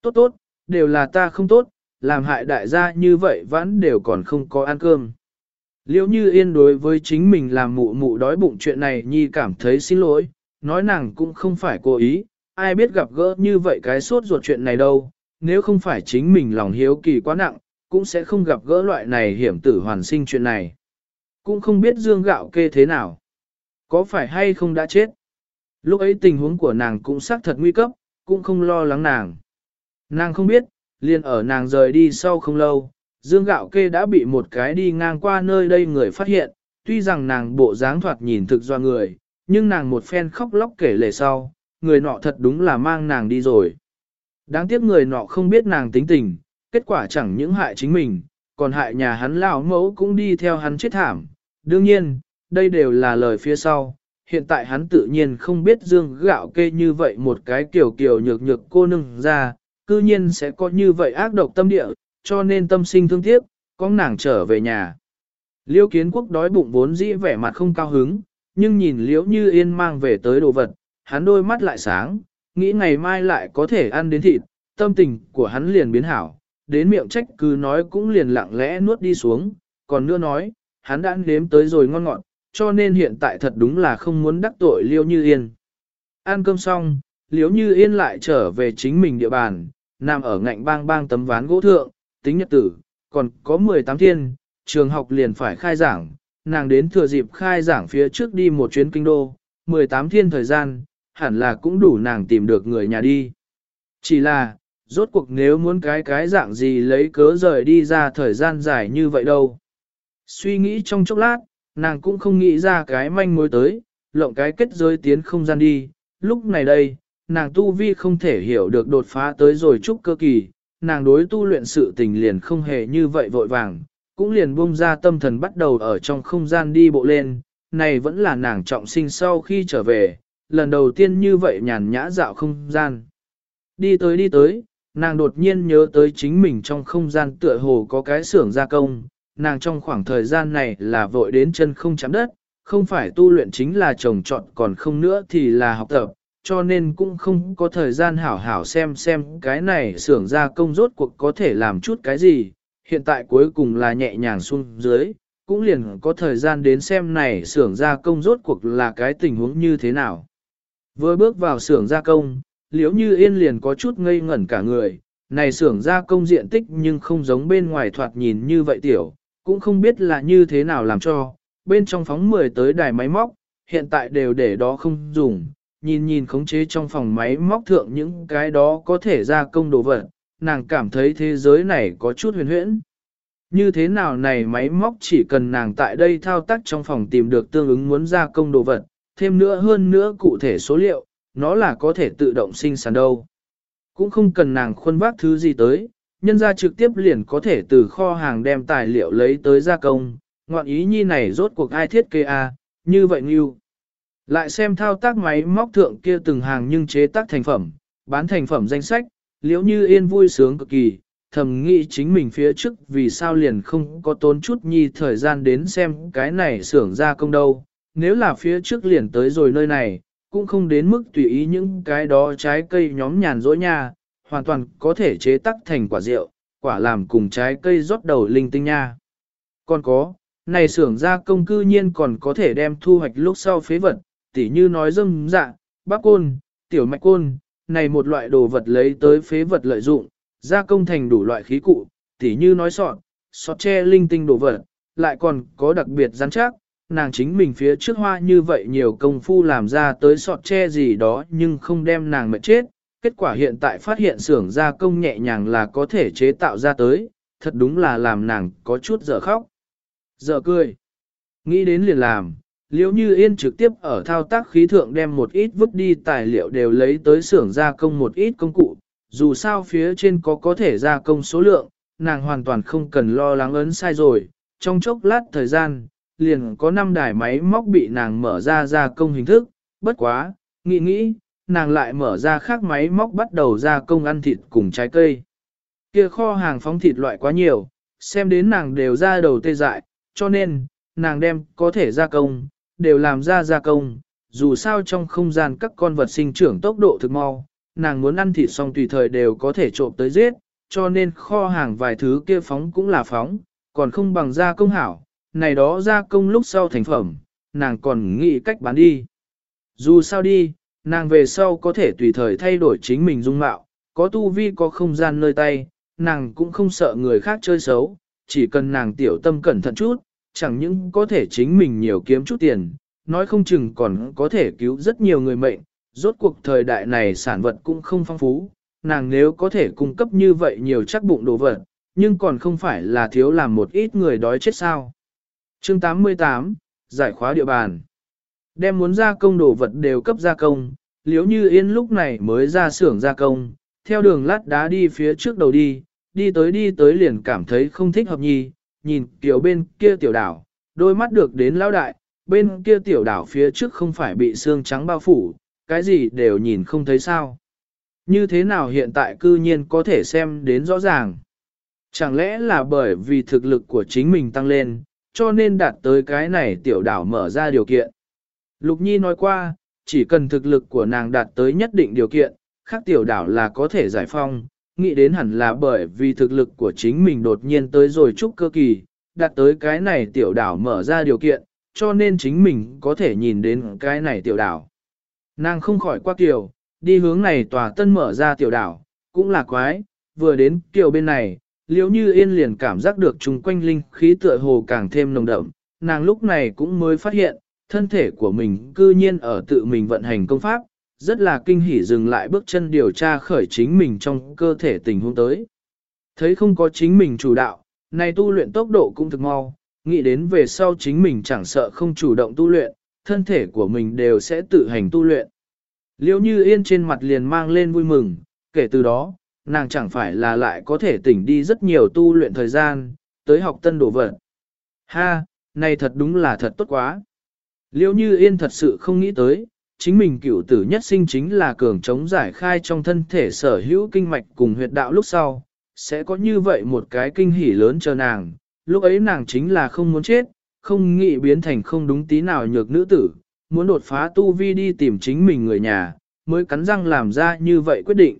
Tốt tốt, đều là ta không tốt, làm hại đại gia như vậy vẫn đều còn không có ăn cơm. Liễu như yên đối với chính mình làm mụ mụ đói bụng chuyện này nhi cảm thấy xin lỗi, nói nàng cũng không phải cố ý, ai biết gặp gỡ như vậy cái sốt ruột chuyện này đâu, nếu không phải chính mình lòng hiếu kỳ quá nặng, cũng sẽ không gặp gỡ loại này hiểm tử hoàn sinh chuyện này. Cũng không biết dương gạo kê thế nào. Có phải hay không đã chết? Lúc ấy tình huống của nàng cũng xác thật nguy cấp, cũng không lo lắng nàng. Nàng không biết, liền ở nàng rời đi sau không lâu, dương gạo kê đã bị một cái đi ngang qua nơi đây người phát hiện, tuy rằng nàng bộ dáng thoạt nhìn thực do người, nhưng nàng một phen khóc lóc kể lể sau, người nọ thật đúng là mang nàng đi rồi. Đáng tiếc người nọ không biết nàng tính tình, kết quả chẳng những hại chính mình, còn hại nhà hắn lão mẫu cũng đi theo hắn chết thảm. Đương nhiên, đây đều là lời phía sau, hiện tại hắn tự nhiên không biết dương gạo kê như vậy một cái kiểu kiểu nhược nhược cô nương ra, cư nhiên sẽ có như vậy ác độc tâm địa, cho nên tâm sinh thương tiếc, có nàng trở về nhà. Liêu kiến quốc đói bụng vốn dĩ vẻ mặt không cao hứng, nhưng nhìn liễu như yên mang về tới đồ vật, hắn đôi mắt lại sáng, nghĩ ngày mai lại có thể ăn đến thịt, tâm tình của hắn liền biến hảo, đến miệng trách cứ nói cũng liền lặng lẽ nuốt đi xuống, còn nữa nói, hắn đã nếm tới rồi ngon ngọt, cho nên hiện tại thật đúng là không muốn đắc tội liễu như yên. Ăn cơm xong, liễu như yên lại trở về chính mình địa bàn, nằm ở ngạnh bang bang tấm ván gỗ thượng, tính nhật tử, còn có 18 thiên, trường học liền phải khai giảng, nàng đến thừa dịp khai giảng phía trước đi một chuyến kinh đô, 18 thiên thời gian, hẳn là cũng đủ nàng tìm được người nhà đi. Chỉ là, rốt cuộc nếu muốn cái cái dạng gì lấy cớ rời đi ra thời gian dài như vậy đâu. Suy nghĩ trong chốc lát, nàng cũng không nghĩ ra cái manh mối tới, lộng cái kết giới tiến không gian đi, lúc này đây, nàng tu vi không thể hiểu được đột phá tới rồi chúc cơ kỳ, nàng đối tu luyện sự tình liền không hề như vậy vội vàng, cũng liền buông ra tâm thần bắt đầu ở trong không gian đi bộ lên, này vẫn là nàng trọng sinh sau khi trở về, lần đầu tiên như vậy nhàn nhã dạo không gian. Đi tới đi tới, nàng đột nhiên nhớ tới chính mình trong không gian tựa hồ có cái xưởng gia công, nàng trong khoảng thời gian này là vội đến chân không chạm đất, không phải tu luyện chính là trồng trọt còn không nữa thì là học tập, cho nên cũng không có thời gian hảo hảo xem xem cái này xưởng gia công rốt cuộc có thể làm chút cái gì, hiện tại cuối cùng là nhẹ nhàng xuống dưới, cũng liền có thời gian đến xem này xưởng gia công rốt cuộc là cái tình huống như thế nào. Vừa bước vào xưởng gia công, liễu như yên liền có chút ngây ngẩn cả người, này xưởng gia công diện tích nhưng không giống bên ngoài thoạt nhìn như vậy tiểu, cũng không biết là như thế nào làm cho, bên trong phóng 10 tới đài máy móc, hiện tại đều để đó không dùng, nhìn nhìn khống chế trong phòng máy móc thượng những cái đó có thể gia công đồ vật, nàng cảm thấy thế giới này có chút huyền huyễn. Như thế nào này máy móc chỉ cần nàng tại đây thao tác trong phòng tìm được tương ứng muốn gia công đồ vật, thêm nữa hơn nữa cụ thể số liệu, nó là có thể tự động sinh sản đâu. Cũng không cần nàng khuôn vác thứ gì tới, nhân ra trực tiếp liền có thể từ kho hàng đem tài liệu lấy tới gia công, ngọn ý nhi này rốt cuộc ai thiết kế a à, như vậy nghiêu. Lại xem thao tác máy móc thượng kia từng hàng nhưng chế tác thành phẩm, bán thành phẩm danh sách, liễu như yên vui sướng cực kỳ, thầm nghĩ chính mình phía trước vì sao liền không có tốn chút nhi thời gian đến xem cái này xưởng ra công đâu, nếu là phía trước liền tới rồi nơi này, cũng không đến mức tùy ý những cái đó trái cây nhóm nhàn rỗi nha, hoàn toàn có thể chế tác thành quả rượu, quả làm cùng trái cây rót đầu linh tinh nha. Còn có, này xưởng gia công cư nhiên còn có thể đem thu hoạch lúc sau phế vật, tỉ như nói dâm dạ, bắp côn, tiểu mạch côn, này một loại đồ vật lấy tới phế vật lợi dụng, gia công thành đủ loại khí cụ, tỉ như nói sọt, sọt tre linh tinh đồ vật, lại còn có đặc biệt rắn chắc, nàng chính mình phía trước hoa như vậy nhiều công phu làm ra tới sọt tre gì đó nhưng không đem nàng mệt chết, kết quả hiện tại phát hiện xưởng gia công nhẹ nhàng là có thể chế tạo ra tới, thật đúng là làm nàng có chút dở khóc. Dở cười. Nghĩ đến liền làm, liễu như yên trực tiếp ở thao tác khí thượng đem một ít vứt đi tài liệu đều lấy tới xưởng gia công một ít công cụ, dù sao phía trên có có thể gia công số lượng, nàng hoàn toàn không cần lo lắng ấn sai rồi, trong chốc lát thời gian, liền có năm đài máy móc bị nàng mở ra gia công hình thức, bất quá, nghĩ nghĩ, nàng lại mở ra khác máy móc bắt đầu gia công ăn thịt cùng trái cây. Kia kho hàng phóng thịt loại quá nhiều, xem đến nàng đều ra đầu tê dại, cho nên, nàng đem có thể gia công, đều làm ra gia công, dù sao trong không gian các con vật sinh trưởng tốc độ thực mau, nàng muốn ăn thịt xong tùy thời đều có thể trộm tới giết, cho nên kho hàng vài thứ kia phóng cũng là phóng, còn không bằng gia công hảo, này đó gia công lúc sau thành phẩm, nàng còn nghĩ cách bán đi. Dù sao đi, nàng về sau có thể tùy thời thay đổi chính mình dung mạo, có tu vi có không gian nơi tay, nàng cũng không sợ người khác chơi xấu, chỉ cần nàng tiểu tâm cẩn thận chút, chẳng những có thể chính mình nhiều kiếm chút tiền, nói không chừng còn có thể cứu rất nhiều người mệnh, rốt cuộc thời đại này sản vật cũng không phong phú, nàng nếu có thể cung cấp như vậy nhiều chắc bụng đồ vật, nhưng còn không phải là thiếu làm một ít người đói chết sao. Chương 88, Giải khóa địa bàn Đem muốn gia công đồ vật đều cấp gia công, liếu như yên lúc này mới ra xưởng gia công, theo đường lát đá đi phía trước đầu đi, đi tới đi tới liền cảm thấy không thích hợp nhì, nhìn tiểu bên kia tiểu đảo, đôi mắt được đến lão đại, bên kia tiểu đảo phía trước không phải bị xương trắng bao phủ, cái gì đều nhìn không thấy sao. Như thế nào hiện tại cư nhiên có thể xem đến rõ ràng. Chẳng lẽ là bởi vì thực lực của chính mình tăng lên, cho nên đạt tới cái này tiểu đảo mở ra điều kiện. Lục Nhi nói qua, chỉ cần thực lực của nàng đạt tới nhất định điều kiện, khác tiểu đảo là có thể giải phong, nghĩ đến hẳn là bởi vì thực lực của chính mình đột nhiên tới rồi chúc cơ kỳ, đạt tới cái này tiểu đảo mở ra điều kiện, cho nên chính mình có thể nhìn đến cái này tiểu đảo. Nàng không khỏi qua kiều, đi hướng này tòa tân mở ra tiểu đảo, cũng là quái, vừa đến kiều bên này, liếu như yên liền cảm giác được chung quanh linh khí tựa hồ càng thêm nồng đậm, nàng lúc này cũng mới phát hiện, thân thể của mình cư nhiên ở tự mình vận hành công pháp, rất là kinh hỉ dừng lại bước chân điều tra khởi chính mình trong cơ thể tình huống tới. Thấy không có chính mình chủ đạo, này tu luyện tốc độ cũng thực mau, nghĩ đến về sau chính mình chẳng sợ không chủ động tu luyện, thân thể của mình đều sẽ tự hành tu luyện. Liêu như yên trên mặt liền mang lên vui mừng, kể từ đó, nàng chẳng phải là lại có thể tỉnh đi rất nhiều tu luyện thời gian, tới học tân đồ vật. Ha, này thật đúng là thật tốt quá. Liêu như yên thật sự không nghĩ tới, chính mình cựu tử nhất sinh chính là cường chống giải khai trong thân thể sở hữu kinh mạch cùng huyệt đạo lúc sau, sẽ có như vậy một cái kinh hỉ lớn chờ nàng, lúc ấy nàng chính là không muốn chết, không nghĩ biến thành không đúng tí nào nhược nữ tử, muốn đột phá tu vi đi tìm chính mình người nhà, mới cắn răng làm ra như vậy quyết định.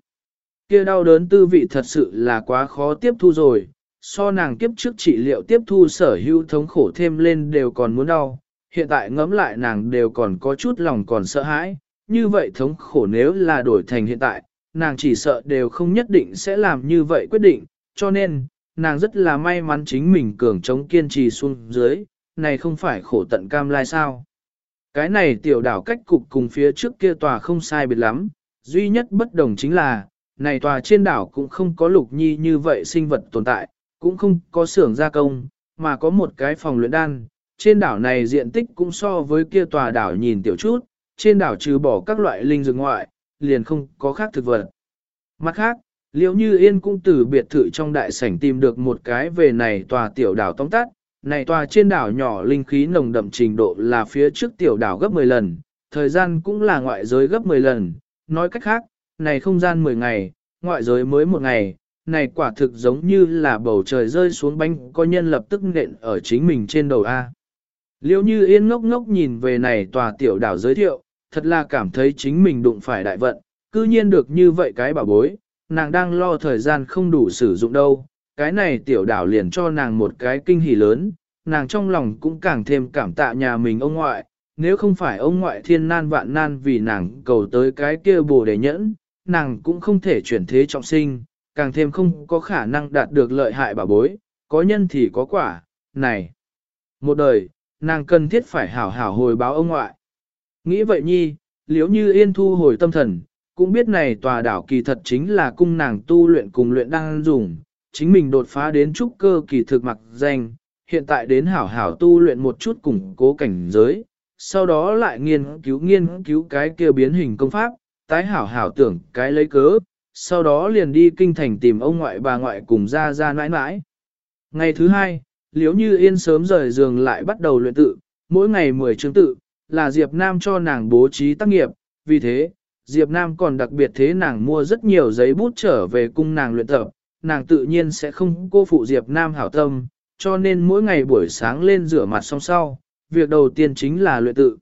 Kia đau đớn tư vị thật sự là quá khó tiếp thu rồi, so nàng kiếp trước trị liệu tiếp thu sở hữu thống khổ thêm lên đều còn muốn đau, hiện tại ngẫm lại nàng đều còn có chút lòng còn sợ hãi, như vậy thống khổ nếu là đổi thành hiện tại, nàng chỉ sợ đều không nhất định sẽ làm như vậy quyết định, cho nên, nàng rất là may mắn chính mình cường chống kiên trì xuống dưới, này không phải khổ tận cam lai sao. Cái này tiểu đảo cách cục cùng phía trước kia tòa không sai biệt lắm, duy nhất bất đồng chính là, này tòa trên đảo cũng không có lục nhi như vậy sinh vật tồn tại, cũng không có xưởng gia công, mà có một cái phòng luyện đan. Trên đảo này diện tích cũng so với kia tòa đảo nhìn tiểu chút, trên đảo trừ bỏ các loại linh dược ngoại, liền không có khác thực vật. Mặt khác, liễu như yên cũng từ biệt thự trong đại sảnh tìm được một cái về này tòa tiểu đảo tông tắt, này tòa trên đảo nhỏ linh khí nồng đậm trình độ là phía trước tiểu đảo gấp 10 lần, thời gian cũng là ngoại giới gấp 10 lần, nói cách khác, này không gian 10 ngày, ngoại giới mới một ngày, này quả thực giống như là bầu trời rơi xuống bánh có nhân lập tức nện ở chính mình trên đầu A. Liêu như yên ngốc ngốc nhìn về này tòa tiểu đảo giới thiệu, thật là cảm thấy chính mình đụng phải đại vận, cư nhiên được như vậy cái bảo bối, nàng đang lo thời gian không đủ sử dụng đâu, cái này tiểu đảo liền cho nàng một cái kinh hỉ lớn, nàng trong lòng cũng càng thêm cảm tạ nhà mình ông ngoại, nếu không phải ông ngoại thiên nan vạn nan vì nàng cầu tới cái kia bồ đề nhẫn, nàng cũng không thể chuyển thế trọng sinh, càng thêm không có khả năng đạt được lợi hại bảo bối, có nhân thì có quả, này. Một đời, nàng cần thiết phải hảo hảo hồi báo ông ngoại. Nghĩ vậy nhi, liếu như yên thu hồi tâm thần, cũng biết này tòa đảo kỳ thật chính là cung nàng tu luyện cùng luyện đang dùng, chính mình đột phá đến trúc cơ kỳ thực mặc danh, hiện tại đến hảo hảo tu luyện một chút củng cố cảnh giới, sau đó lại nghiên cứu nghiên cứu cái kia biến hình công pháp, tái hảo hảo tưởng cái lấy cớ, sau đó liền đi kinh thành tìm ông ngoại bà ngoại cùng ra ra nãi nãi. Ngày thứ hai, liếu như yên sớm rời giường lại bắt đầu luyện tự, mỗi ngày 10 chương tự, là Diệp Nam cho nàng bố trí tác nghiệp, vì thế, Diệp Nam còn đặc biệt thế nàng mua rất nhiều giấy bút trở về cung nàng luyện tập, nàng tự nhiên sẽ không cô phụ Diệp Nam hảo tâm, cho nên mỗi ngày buổi sáng lên rửa mặt xong sau, việc đầu tiên chính là luyện tự.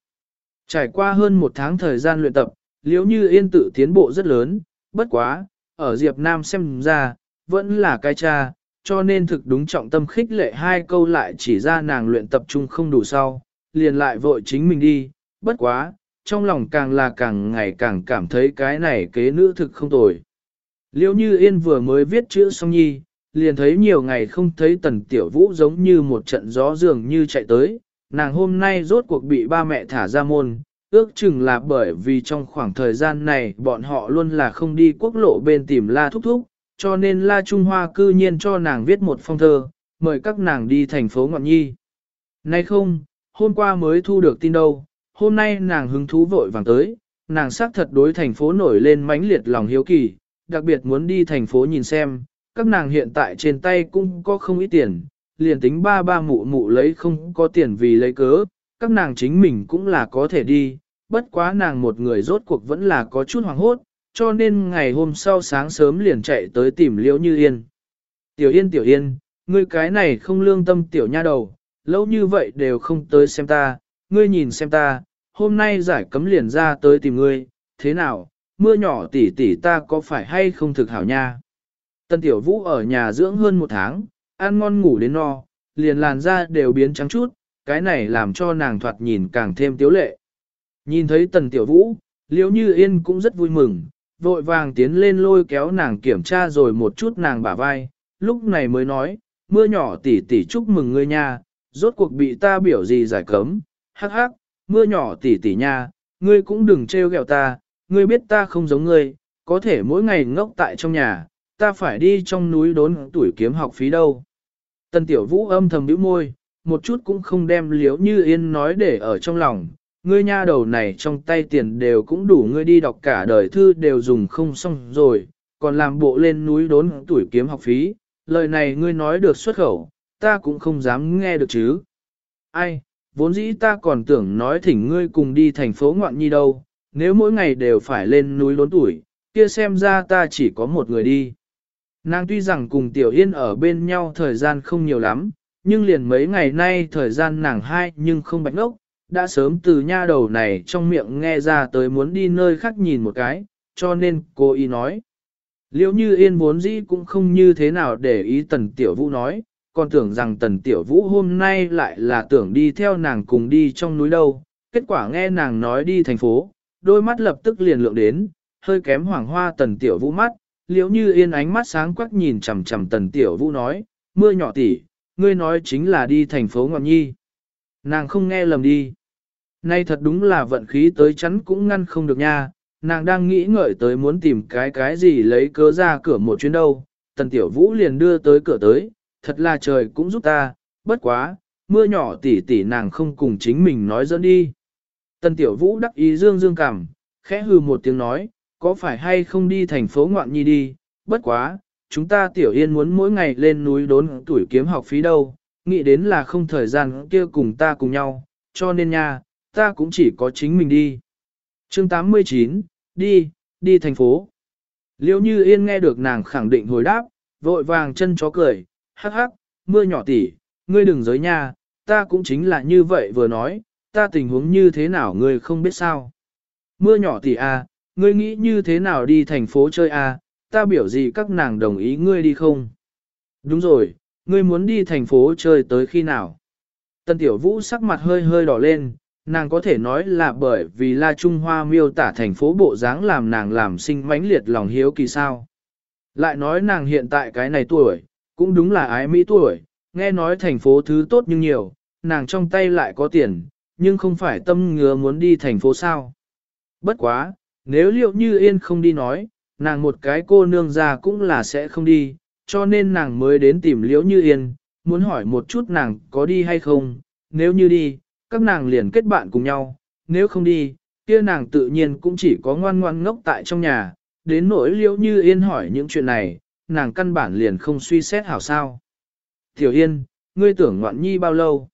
Trải qua hơn một tháng thời gian luyện tập, liếu như yên tự tiến bộ rất lớn, bất quá, ở Diệp Nam xem ra, vẫn là cái cha, cho nên thực đúng trọng tâm khích lệ hai câu lại chỉ ra nàng luyện tập trung không đủ sau, liền lại vội chính mình đi, bất quá, trong lòng càng là càng ngày càng cảm thấy cái này kế nữ thực không tồi. Liêu như yên vừa mới viết chữ xong nhi, liền thấy nhiều ngày không thấy tần tiểu vũ giống như một trận gió dường như chạy tới, nàng hôm nay rốt cuộc bị ba mẹ thả ra môn, ước chừng là bởi vì trong khoảng thời gian này bọn họ luôn là không đi quốc lộ bên tìm la thúc thúc, cho nên la Trung Hoa cư nhiên cho nàng viết một phong thơ, mời các nàng đi thành phố Ngọn Nhi. Nay không, hôm qua mới thu được tin đâu, hôm nay nàng hứng thú vội vàng tới, nàng xác thật đối thành phố nổi lên mãnh liệt lòng hiếu kỳ, đặc biệt muốn đi thành phố nhìn xem, các nàng hiện tại trên tay cũng có không ít tiền, liền tính ba ba mụ mụ lấy không có tiền vì lấy cớ, các nàng chính mình cũng là có thể đi, bất quá nàng một người rốt cuộc vẫn là có chút hoàng hốt, cho nên ngày hôm sau sáng sớm liền chạy tới tìm Liễu Như Yên. Tiểu Yên Tiểu Yên, ngươi cái này không lương tâm tiểu nha đầu, lâu như vậy đều không tới xem ta, ngươi nhìn xem ta, hôm nay giải cấm liền ra tới tìm ngươi, thế nào, mưa nhỏ tỉ tỉ ta có phải hay không thực hảo nha. Tân Tiểu Vũ ở nhà dưỡng hơn một tháng, ăn ngon ngủ đến no, liền làn da đều biến trắng chút, cái này làm cho nàng thoạt nhìn càng thêm tiếu lệ. Nhìn thấy Tần Tiểu Vũ, Liễu Như Yên cũng rất vui mừng, vội vàng tiến lên lôi kéo nàng kiểm tra rồi một chút nàng bả vai, lúc này mới nói, mưa nhỏ tỉ tỉ chúc mừng ngươi nha, rốt cuộc bị ta biểu gì giải cấm, hắc hắc, mưa nhỏ tỉ tỉ nha, ngươi cũng đừng trêu ghẹo ta, ngươi biết ta không giống ngươi, có thể mỗi ngày ngốc tại trong nhà, ta phải đi trong núi đốn tuổi kiếm học phí đâu. Tần tiểu vũ âm thầm bĩu môi, một chút cũng không đem liếu như yên nói để ở trong lòng, ngươi nha đầu này trong tay tiền đều cũng đủ ngươi đi đọc cả đời thư đều dùng không xong rồi, còn làm bộ lên núi đốn tuổi kiếm học phí, lời này ngươi nói được xuất khẩu, ta cũng không dám nghe được chứ. Ai, vốn dĩ ta còn tưởng nói thỉnh ngươi cùng đi thành phố ngoạn nhi đâu, nếu mỗi ngày đều phải lên núi đốn tuổi, kia xem ra ta chỉ có một người đi. Nàng tuy rằng cùng Tiểu Yên ở bên nhau thời gian không nhiều lắm, nhưng liền mấy ngày nay thời gian nàng hai nhưng không bạch ngốc, đã sớm từ nha đầu này trong miệng nghe ra tới muốn đi nơi khác nhìn một cái, cho nên cô ý nói. Liêu như yên vốn dĩ cũng không như thế nào để ý tần tiểu vũ nói, còn tưởng rằng tần tiểu vũ hôm nay lại là tưởng đi theo nàng cùng đi trong núi đâu, kết quả nghe nàng nói đi thành phố, đôi mắt lập tức liền lượng đến, hơi kém hoàng hoa tần tiểu vũ mắt, liếu như yên ánh mắt sáng quắc nhìn chằm chằm tần tiểu vũ nói, mưa nhỏ tỉ, ngươi nói chính là đi thành phố ngọn Nhi. Nàng không nghe lầm đi. Nay thật đúng là vận khí tới chắn cũng ngăn không được nha, nàng đang nghĩ ngợi tới muốn tìm cái cái gì lấy cớ ra cửa một chuyến đâu, tần tiểu vũ liền đưa tới cửa tới, thật là trời cũng giúp ta, bất quá, mưa nhỏ tỉ tỉ nàng không cùng chính mình nói dẫn đi. Tần tiểu vũ đắc ý dương dương cảm, khẽ hừ một tiếng nói, có phải hay không đi thành phố ngoạn nhi đi, bất quá, chúng ta tiểu yên muốn mỗi ngày lên núi đốn tuổi kiếm học phí đâu, nghĩ đến là không thời gian kia cùng ta cùng nhau, cho nên nha, ta cũng chỉ có chính mình đi. chương 89, đi, đi thành phố. Liêu như yên nghe được nàng khẳng định hồi đáp, vội vàng chân chó cười, hắc hắc, mưa nhỏ tỉ, ngươi đừng giới nha, ta cũng chính là như vậy vừa nói, ta tình huống như thế nào ngươi không biết sao. Mưa nhỏ tỉ à, ngươi nghĩ như thế nào đi thành phố chơi à, ta biểu gì các nàng đồng ý ngươi đi không? Đúng rồi, ngươi muốn đi thành phố chơi tới khi nào? Tân Tiểu Vũ sắc mặt hơi hơi đỏ lên, nàng có thể nói là bởi vì La Trung Hoa miêu tả thành phố bộ dáng làm nàng làm sinh mãnh liệt lòng hiếu kỳ sao. Lại nói nàng hiện tại cái này tuổi, cũng đúng là ái mỹ tuổi, nghe nói thành phố thứ tốt nhưng nhiều, nàng trong tay lại có tiền, nhưng không phải tâm ngứa muốn đi thành phố sao. Bất quá, nếu liệu như yên không đi nói, nàng một cái cô nương già cũng là sẽ không đi, cho nên nàng mới đến tìm liễu như yên, muốn hỏi một chút nàng có đi hay không, nếu như đi, các nàng liền kết bạn cùng nhau, nếu không đi, kia nàng tự nhiên cũng chỉ có ngoan ngoan ngốc tại trong nhà, đến nỗi liễu như yên hỏi những chuyện này, nàng căn bản liền không suy xét hảo sao. Tiểu Yên, ngươi tưởng ngoạn nhi bao lâu?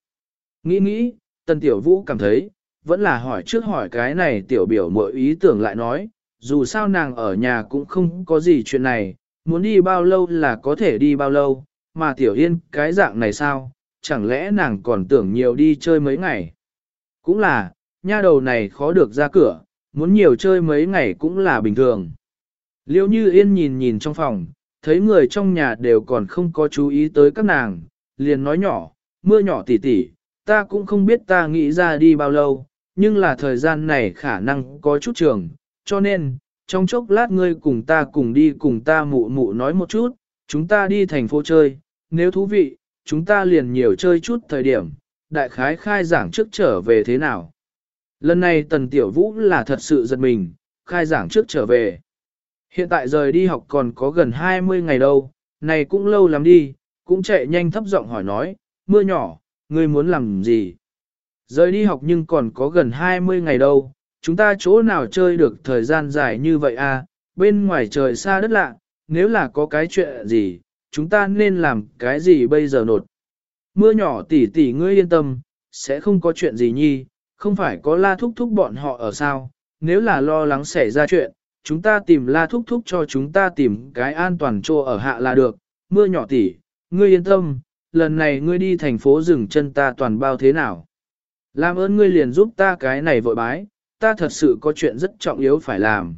Nghĩ nghĩ, tần tiểu vũ cảm thấy, vẫn là hỏi trước hỏi cái này tiểu biểu mọi ý tưởng lại nói, dù sao nàng ở nhà cũng không có gì chuyện này, muốn đi bao lâu là có thể đi bao lâu, mà tiểu yên cái dạng này sao, chẳng lẽ nàng còn tưởng nhiều đi chơi mấy ngày. Cũng là, nha đầu này khó được ra cửa, muốn nhiều chơi mấy ngày cũng là bình thường. Liêu như yên nhìn nhìn trong phòng, thấy người trong nhà đều còn không có chú ý tới các nàng, liền nói nhỏ, mưa nhỏ tỉ tỉ, ta cũng không biết ta nghĩ ra đi bao lâu, nhưng là thời gian này khả năng có chút trường, cho nên, trong chốc lát ngươi cùng ta cùng đi cùng ta mụ mụ nói một chút, chúng ta đi thành phố chơi, nếu thú vị, chúng ta liền nhiều chơi chút thời điểm, đại khái khai giảng trước trở về thế nào. Lần này Tần Tiểu Vũ là thật sự giật mình, khai giảng trước trở về. Hiện tại rời đi học còn có gần 20 ngày đâu, này cũng lâu lắm đi, cũng chạy nhanh thấp giọng hỏi nói, mưa nhỏ, ngươi muốn làm gì? Rời đi học nhưng còn có gần 20 ngày đâu, chúng ta chỗ nào chơi được thời gian dài như vậy à, bên ngoài trời xa đất lạ, nếu là có cái chuyện gì, chúng ta nên làm cái gì bây giờ nột. Mưa nhỏ tỉ tỉ ngươi yên tâm, sẽ không có chuyện gì nhi, không phải có la thúc thúc bọn họ ở sao, nếu là lo lắng xảy ra chuyện, chúng ta tìm la thúc thúc cho chúng ta tìm cái an toàn chỗ ở hạ là được, mưa nhỏ tỉ, ngươi yên tâm, lần này ngươi đi thành phố rừng chân ta toàn bao thế nào. Làm ơn ngươi liền giúp ta cái này vội bái, ta thật sự có chuyện rất trọng yếu phải làm.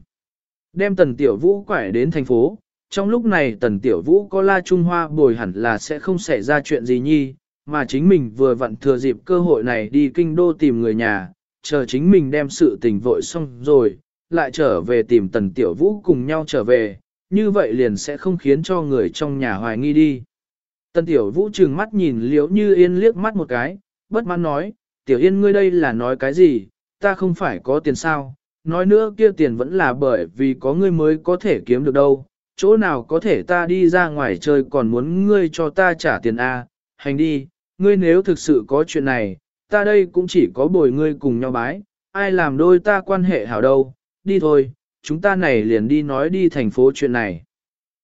Đem tần tiểu vũ quải đến thành phố, trong lúc này tần tiểu vũ có la Trung Hoa bồi hẳn là sẽ không xảy ra chuyện gì nhi, mà chính mình vừa vặn thừa dịp cơ hội này đi kinh đô tìm người nhà, chờ chính mình đem sự tình vội xong rồi, lại trở về tìm tần tiểu vũ cùng nhau trở về, như vậy liền sẽ không khiến cho người trong nhà hoài nghi đi. Tần tiểu vũ trừng mắt nhìn liễu như yên liếc mắt một cái, bất mãn nói, tiểu yên ngươi đây là nói cái gì, ta không phải có tiền sao, nói nữa kia tiền vẫn là bởi vì có ngươi mới có thể kiếm được đâu, chỗ nào có thể ta đi ra ngoài chơi còn muốn ngươi cho ta trả tiền A, à? hành đi, ngươi nếu thực sự có chuyện này, ta đây cũng chỉ có bồi ngươi cùng nhau bái, ai làm đôi ta quan hệ hảo đâu, đi thôi, chúng ta này liền đi nói đi thành phố chuyện này.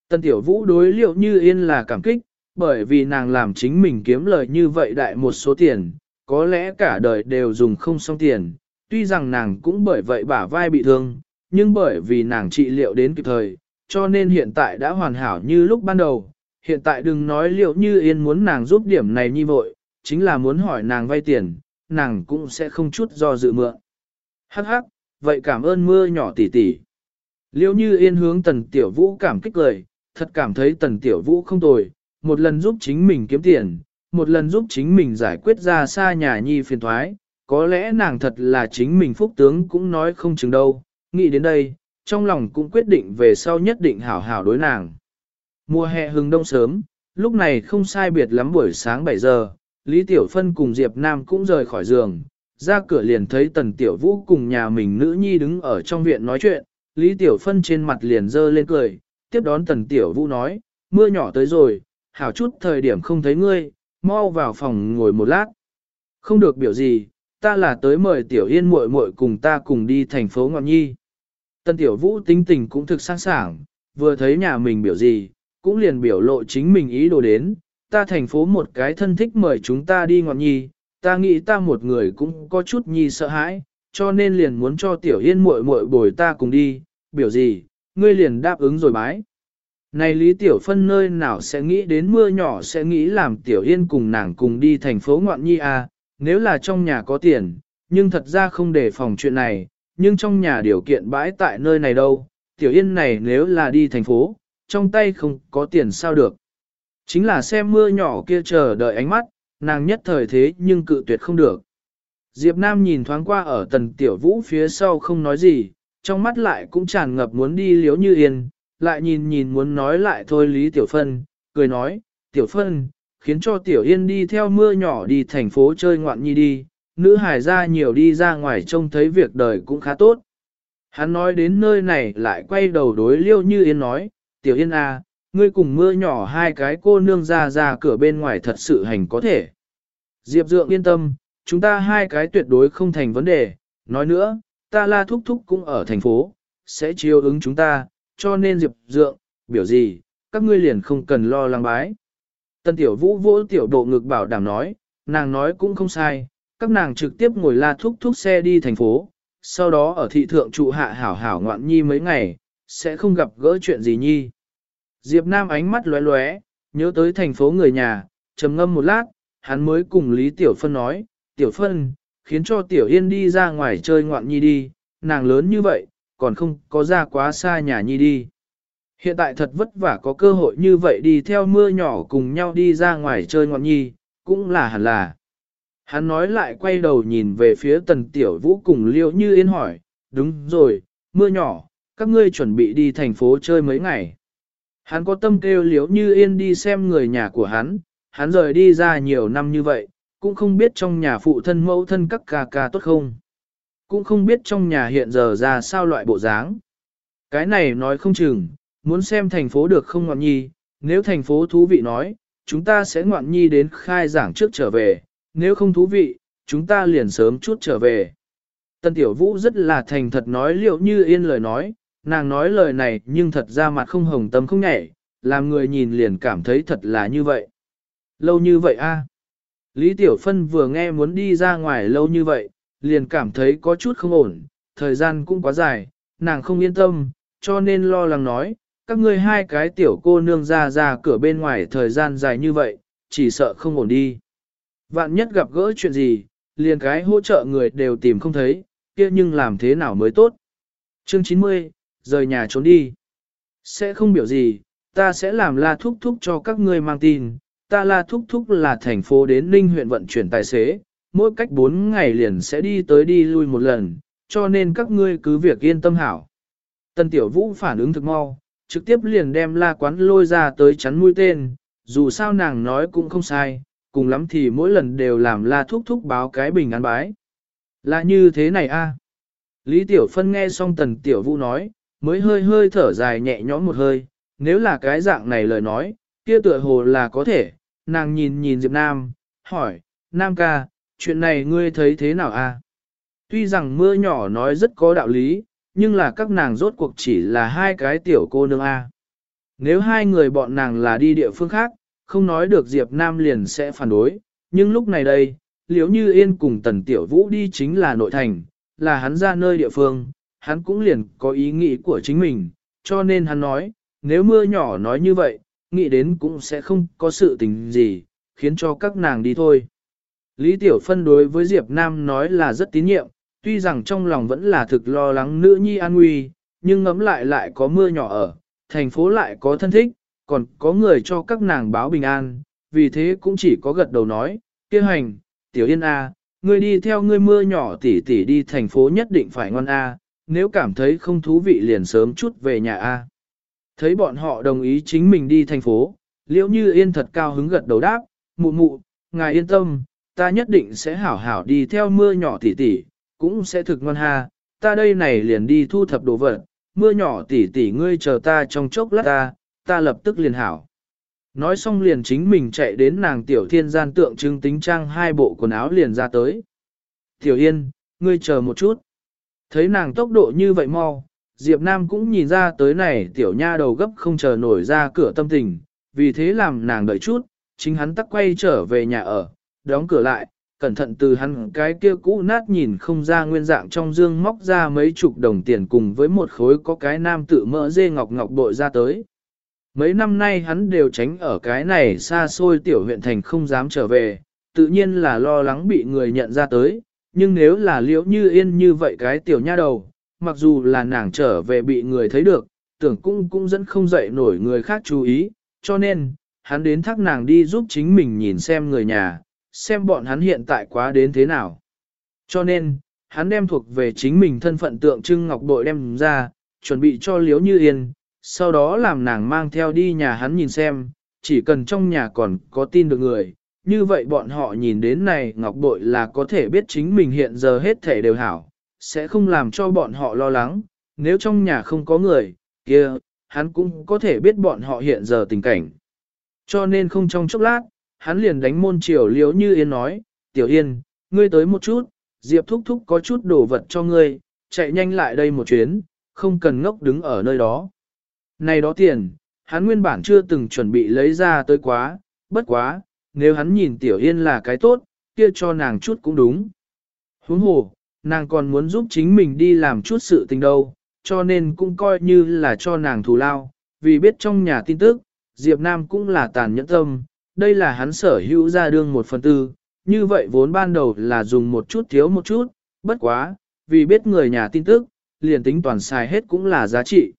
Tân tiểu vũ đối liệu như yên là cảm kích, bởi vì nàng làm chính mình kiếm lời như vậy đại một số tiền, có lẽ cả đời đều dùng không xong tiền, tuy rằng nàng cũng bởi vậy bả vai bị thương, nhưng bởi vì nàng trị liệu đến kịp thời, cho nên hiện tại đã hoàn hảo như lúc ban đầu. Hiện tại đừng nói liệu như yên muốn nàng giúp điểm này như vội, chính là muốn hỏi nàng vay tiền, nàng cũng sẽ không chút do dự mượn. Hắc hắc, vậy cảm ơn mưa nhỏ tỉ tỉ. Liêu như yên hướng tần tiểu vũ cảm kích lời, thật cảm thấy tần tiểu vũ không tồi, một lần giúp chính mình kiếm tiền, một lần giúp chính mình giải quyết ra xa nhà nhi phiền thoái, có lẽ nàng thật là chính mình phúc tướng cũng nói không chừng đâu, nghĩ đến đây, trong lòng cũng quyết định về sau nhất định hảo hảo đối nàng. Mùa hè hừng đông sớm, lúc này không sai biệt lắm buổi sáng 7 giờ, Lý Tiểu Phân cùng Diệp Nam cũng rời khỏi giường, ra cửa liền thấy Tần Tiểu Vũ cùng nhà mình nữ nhi đứng ở trong viện nói chuyện, Lý Tiểu Phân trên mặt liền dơ lên cười, tiếp đón Tần Tiểu Vũ nói, mưa nhỏ tới rồi, hảo chút thời điểm không thấy ngươi, mau vào phòng ngồi một lát. Không được biểu gì, ta là tới mời Tiểu Yên muội muội cùng ta cùng đi thành phố Ngọn Nhi. Tân Tiểu Vũ tính tình cũng thực sẵn sảng, vừa thấy nhà mình biểu gì, cũng liền biểu lộ chính mình ý đồ đến, ta thành phố một cái thân thích mời chúng ta đi Ngọn Nhi, ta nghĩ ta một người cũng có chút nhi sợ hãi, cho nên liền muốn cho Tiểu Yên muội muội bồi ta cùng đi, biểu gì, ngươi liền đáp ứng rồi bái. Này Lý Tiểu Phân nơi nào sẽ nghĩ đến mưa nhỏ sẽ nghĩ làm Tiểu Yên cùng nàng cùng đi thành phố Ngoạn Nhi à, nếu là trong nhà có tiền, nhưng thật ra không để phòng chuyện này, nhưng trong nhà điều kiện bãi tại nơi này đâu, Tiểu Yên này nếu là đi thành phố, trong tay không có tiền sao được. Chính là xem mưa nhỏ kia chờ đợi ánh mắt, nàng nhất thời thế nhưng cự tuyệt không được. Diệp Nam nhìn thoáng qua ở tần tiểu vũ phía sau không nói gì, trong mắt lại cũng tràn ngập muốn đi liếu như yên, lại nhìn nhìn muốn nói lại thôi Lý Tiểu Phân, cười nói, Tiểu Phân, khiến cho Tiểu Yên đi theo mưa nhỏ đi thành phố chơi ngoạn nhi đi, nữ hải ra nhiều đi ra ngoài trông thấy việc đời cũng khá tốt. Hắn nói đến nơi này lại quay đầu đối liêu như Yên nói, Tiểu Yên à, ngươi cùng mưa nhỏ hai cái cô nương ra ra cửa bên ngoài thật sự hành có thể. Diệp Dượng yên tâm, chúng ta hai cái tuyệt đối không thành vấn đề, nói nữa, ta la thúc thúc cũng ở thành phố, sẽ chiêu ứng chúng ta, cho nên Diệp Dượng, biểu gì, các ngươi liền không cần lo lắng bái. Tân tiểu vũ vỗ tiểu độ ngực bảo đảm nói, nàng nói cũng không sai, các nàng trực tiếp ngồi la thúc thúc xe đi thành phố, sau đó ở thị thượng trụ hạ hảo hảo ngoạn nhi mấy ngày, sẽ không gặp gỡ chuyện gì nhi. Diệp Nam ánh mắt lóe lóe, nhớ tới thành phố người nhà, trầm ngâm một lát, hắn mới cùng Lý Tiểu Phân nói, Tiểu Phân, khiến cho Tiểu Yên đi ra ngoài chơi ngoạn nhi đi, nàng lớn như vậy, còn không có ra quá xa nhà nhi đi. Hiện tại thật vất vả có cơ hội như vậy đi theo mưa nhỏ cùng nhau đi ra ngoài chơi ngọn nhi, cũng là hẳn là. Hắn nói lại quay đầu nhìn về phía tần tiểu vũ cùng liễu như yên hỏi, đúng rồi, mưa nhỏ, các ngươi chuẩn bị đi thành phố chơi mấy ngày. Hắn có tâm kêu liễu như yên đi xem người nhà của hắn, hắn rời đi ra nhiều năm như vậy, cũng không biết trong nhà phụ thân mẫu thân các ca ca tốt không. Cũng không biết trong nhà hiện giờ ra sao loại bộ dáng. Cái này nói không chừng, muốn xem thành phố được không ngoạn nhi, nếu thành phố thú vị nói, chúng ta sẽ ngoạn nhi đến khai giảng trước trở về, nếu không thú vị, chúng ta liền sớm chút trở về. Tân Tiểu Vũ rất là thành thật nói liệu như yên lời nói, nàng nói lời này nhưng thật ra mặt không hồng tâm không nhảy, làm người nhìn liền cảm thấy thật là như vậy. Lâu như vậy a Lý Tiểu Phân vừa nghe muốn đi ra ngoài lâu như vậy, liền cảm thấy có chút không ổn, thời gian cũng quá dài, nàng không yên tâm, cho nên lo lắng nói, các ngươi hai cái tiểu cô nương ra ra cửa bên ngoài thời gian dài như vậy, chỉ sợ không ổn đi. Vạn nhất gặp gỡ chuyện gì, liền cái hỗ trợ người đều tìm không thấy, kia nhưng làm thế nào mới tốt. Chương 90, rời nhà trốn đi. Sẽ không biểu gì, ta sẽ làm la thúc thúc cho các ngươi mang tin. Ta la thúc thúc là thành phố đến Ninh huyện vận chuyển tài xế, mỗi cách 4 ngày liền sẽ đi tới đi lui một lần, cho nên các ngươi cứ việc yên tâm hảo. Tân Tiểu Vũ phản ứng thực mau, trực tiếp liền đem la quán lôi ra tới chắn mũi tên, dù sao nàng nói cũng không sai, cùng lắm thì mỗi lần đều làm la thúc thúc báo cái bình an bái. Là như thế này a. Lý Tiểu Phân nghe xong Tần Tiểu Vũ nói, mới hơi hơi thở dài nhẹ nhõm một hơi, nếu là cái dạng này lời nói, kia tựa hồ là có thể, nàng nhìn nhìn Diệp Nam, hỏi, Nam ca, chuyện này ngươi thấy thế nào a? Tuy rằng mưa nhỏ nói rất có đạo lý, nhưng là các nàng rốt cuộc chỉ là hai cái tiểu cô nương a. Nếu hai người bọn nàng là đi địa phương khác, không nói được Diệp Nam liền sẽ phản đối, nhưng lúc này đây, liếu như yên cùng tần tiểu vũ đi chính là nội thành, là hắn ra nơi địa phương, hắn cũng liền có ý nghĩ của chính mình, cho nên hắn nói, nếu mưa nhỏ nói như vậy, nghĩ đến cũng sẽ không có sự tình gì, khiến cho các nàng đi thôi. Lý Tiểu Phân đối với Diệp Nam nói là rất tín nhiệm, tuy rằng trong lòng vẫn là thực lo lắng nữ nhi an nguy, nhưng ngấm lại lại có mưa nhỏ ở, thành phố lại có thân thích, còn có người cho các nàng báo bình an, vì thế cũng chỉ có gật đầu nói, kia hành, tiểu yên A, ngươi đi theo ngươi mưa nhỏ tỉ tỉ đi thành phố nhất định phải ngon A, nếu cảm thấy không thú vị liền sớm chút về nhà A. Thấy bọn họ đồng ý chính mình đi thành phố, liễu như yên thật cao hứng gật đầu đáp, mụ mụ, ngài yên tâm, ta nhất định sẽ hảo hảo đi theo mưa nhỏ tỉ tỉ, cũng sẽ thực ngon ha, ta đây này liền đi thu thập đồ vật, mưa nhỏ tỉ tỉ ngươi chờ ta trong chốc lát ta, ta lập tức liền hảo. Nói xong liền chính mình chạy đến nàng tiểu thiên gian tượng trưng tính trang hai bộ quần áo liền ra tới. Tiểu Yên, ngươi chờ một chút. Thấy nàng tốc độ như vậy mau, Diệp Nam cũng nhìn ra tới này tiểu nha đầu gấp không chờ nổi ra cửa tâm tình, vì thế làm nàng đợi chút, chính hắn tắc quay trở về nhà ở, đóng cửa lại, cẩn thận từ hắn cái kia cũ nát nhìn không ra nguyên dạng trong dương móc ra mấy chục đồng tiền cùng với một khối có cái nam tự mỡ dê ngọc ngọc bội ra tới. Mấy năm nay hắn đều tránh ở cái này xa xôi tiểu huyện thành không dám trở về, tự nhiên là lo lắng bị người nhận ra tới, nhưng nếu là liễu như yên như vậy cái tiểu nha đầu, mặc dù là nàng trở về bị người thấy được, tưởng cũng cũng dẫn không dậy nổi người khác chú ý, cho nên, hắn đến thác nàng đi giúp chính mình nhìn xem người nhà, xem bọn hắn hiện tại quá đến thế nào. Cho nên, hắn đem thuộc về chính mình thân phận tượng trưng ngọc bội đem ra, chuẩn bị cho liễu như yên, sau đó làm nàng mang theo đi nhà hắn nhìn xem, chỉ cần trong nhà còn có tin được người, như vậy bọn họ nhìn đến này ngọc bội là có thể biết chính mình hiện giờ hết thể đều hảo, sẽ không làm cho bọn họ lo lắng, nếu trong nhà không có người, kia, hắn cũng có thể biết bọn họ hiện giờ tình cảnh. Cho nên không trong chốc lát, hắn liền đánh môn triều liếu như Yên nói, Tiểu Yên, ngươi tới một chút, Diệp thúc thúc có chút đồ vật cho ngươi, chạy nhanh lại đây một chuyến, không cần ngốc đứng ở nơi đó. Này đó tiền, hắn nguyên bản chưa từng chuẩn bị lấy ra tới quá, bất quá, nếu hắn nhìn Tiểu Yên là cái tốt, kia cho nàng chút cũng đúng. Huống hồ, nàng còn muốn giúp chính mình đi làm chút sự tình đâu, cho nên cũng coi như là cho nàng thù lao, vì biết trong nhà tin tức, Diệp Nam cũng là tàn nhẫn tâm, đây là hắn sở hữu ra đương một phần tư, như vậy vốn ban đầu là dùng một chút thiếu một chút, bất quá, vì biết người nhà tin tức, liền tính toàn xài hết cũng là giá trị.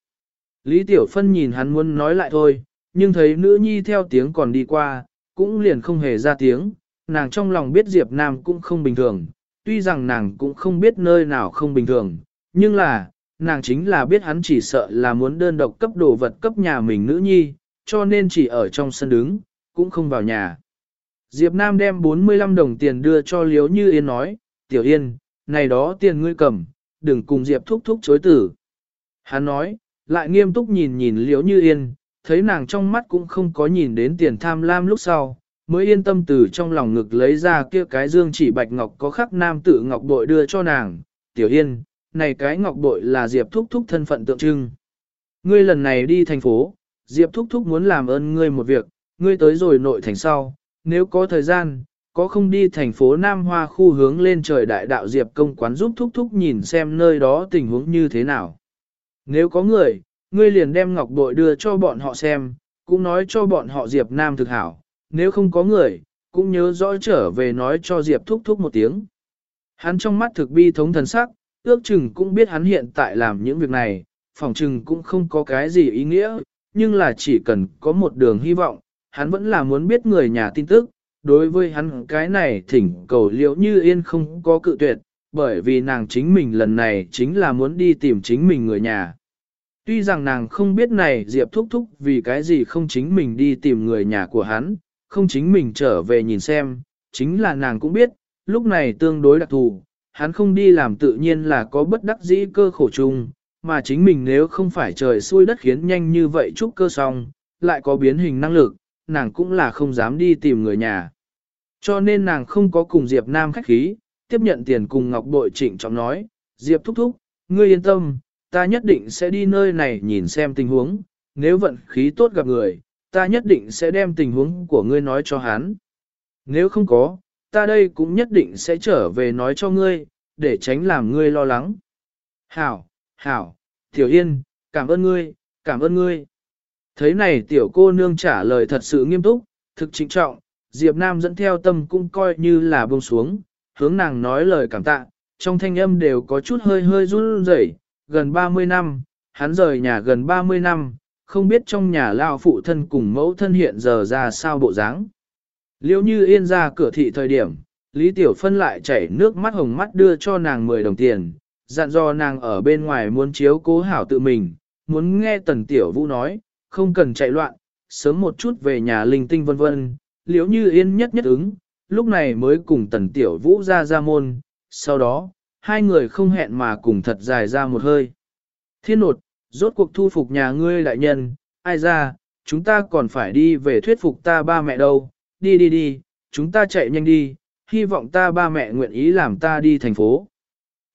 Lý Tiểu Phân nhìn hắn muốn nói lại thôi, nhưng thấy nữ nhi theo tiếng còn đi qua, cũng liền không hề ra tiếng, nàng trong lòng biết Diệp Nam cũng không bình thường, tuy rằng nàng cũng không biết nơi nào không bình thường, nhưng là, nàng chính là biết hắn chỉ sợ là muốn đơn độc cấp đồ vật cấp nhà mình nữ nhi, cho nên chỉ ở trong sân đứng, cũng không vào nhà. Diệp Nam đem 45 đồng tiền đưa cho Liếu Như Yên nói, Tiểu Yên, này đó tiền ngươi cầm, đừng cùng Diệp thúc thúc chối tử. Hắn nói, lại nghiêm túc nhìn nhìn Liếu Như Yên, thấy nàng trong mắt cũng không có nhìn đến tiền tham lam lúc sau, mới yên tâm từ trong lòng ngực lấy ra kia cái dương chỉ bạch ngọc có khắc nam tử ngọc bội đưa cho nàng, Tiểu Yên, này cái ngọc bội là Diệp thúc thúc thân phận tượng trưng. Ngươi lần này đi thành phố, Diệp thúc thúc muốn làm ơn ngươi một việc, ngươi tới rồi nội thành sau, nếu có thời gian, có không đi thành phố Nam Hoa khu hướng lên trời đại đạo Diệp công quán giúp thúc thúc nhìn xem nơi đó tình huống như thế nào. Nếu có người, ngươi liền đem ngọc bội đưa cho bọn họ xem, cũng nói cho bọn họ Diệp Nam thực hảo, nếu không có người, cũng nhớ rõ trở về nói cho Diệp thúc thúc một tiếng. Hắn trong mắt thực bi thống thần sắc, ước chừng cũng biết hắn hiện tại làm những việc này, phòng chừng cũng không có cái gì ý nghĩa, nhưng là chỉ cần có một đường hy vọng, hắn vẫn là muốn biết người nhà tin tức, đối với hắn cái này thỉnh cầu liệu như yên không có cự tuyệt, bởi vì nàng chính mình lần này chính là muốn đi tìm chính mình người nhà. Tuy rằng nàng không biết này Diệp thúc thúc vì cái gì không chính mình đi tìm người nhà của hắn, không chính mình trở về nhìn xem, chính là nàng cũng biết, lúc này tương đối đặc thù, hắn không đi làm tự nhiên là có bất đắc dĩ cơ khổ chung, mà chính mình nếu không phải trời xui đất khiến nhanh như vậy chúc cơ xong, lại có biến hình năng lực, nàng cũng là không dám đi tìm người nhà. Cho nên nàng không có cùng Diệp Nam khách khí, tiếp nhận tiền cùng Ngọc Bội trịnh trọng nói, Diệp thúc thúc, ngươi yên tâm, ta nhất định sẽ đi nơi này nhìn xem tình huống, nếu vận khí tốt gặp người, ta nhất định sẽ đem tình huống của ngươi nói cho hắn. Nếu không có, ta đây cũng nhất định sẽ trở về nói cho ngươi, để tránh làm ngươi lo lắng. Hảo, hảo, Tiểu Yên, cảm ơn ngươi, cảm ơn ngươi. Thấy này tiểu cô nương trả lời thật sự nghiêm túc, thực chính trọng, Diệp Nam dẫn theo tâm cũng coi như là buông xuống, hướng nàng nói lời cảm tạ, trong thanh âm đều có chút hơi hơi run rẩy, gần 30 năm, hắn rời nhà gần 30 năm, không biết trong nhà lao phụ thân cùng mẫu thân hiện giờ ra sao bộ dáng. Liêu như yên ra cửa thị thời điểm, Lý Tiểu Phân lại chảy nước mắt hồng mắt đưa cho nàng 10 đồng tiền, dặn dò nàng ở bên ngoài muốn chiếu cố hảo tự mình, muốn nghe Tần Tiểu Vũ nói, không cần chạy loạn, sớm một chút về nhà linh tinh vân vân, liếu như yên nhất nhất ứng, lúc này mới cùng Tần Tiểu Vũ ra ra môn, sau đó, hai người không hẹn mà cùng thật dài ra một hơi. Thiên nột, rốt cuộc thu phục nhà ngươi đại nhân, ai ra, chúng ta còn phải đi về thuyết phục ta ba mẹ đâu, đi đi đi, chúng ta chạy nhanh đi, hy vọng ta ba mẹ nguyện ý làm ta đi thành phố.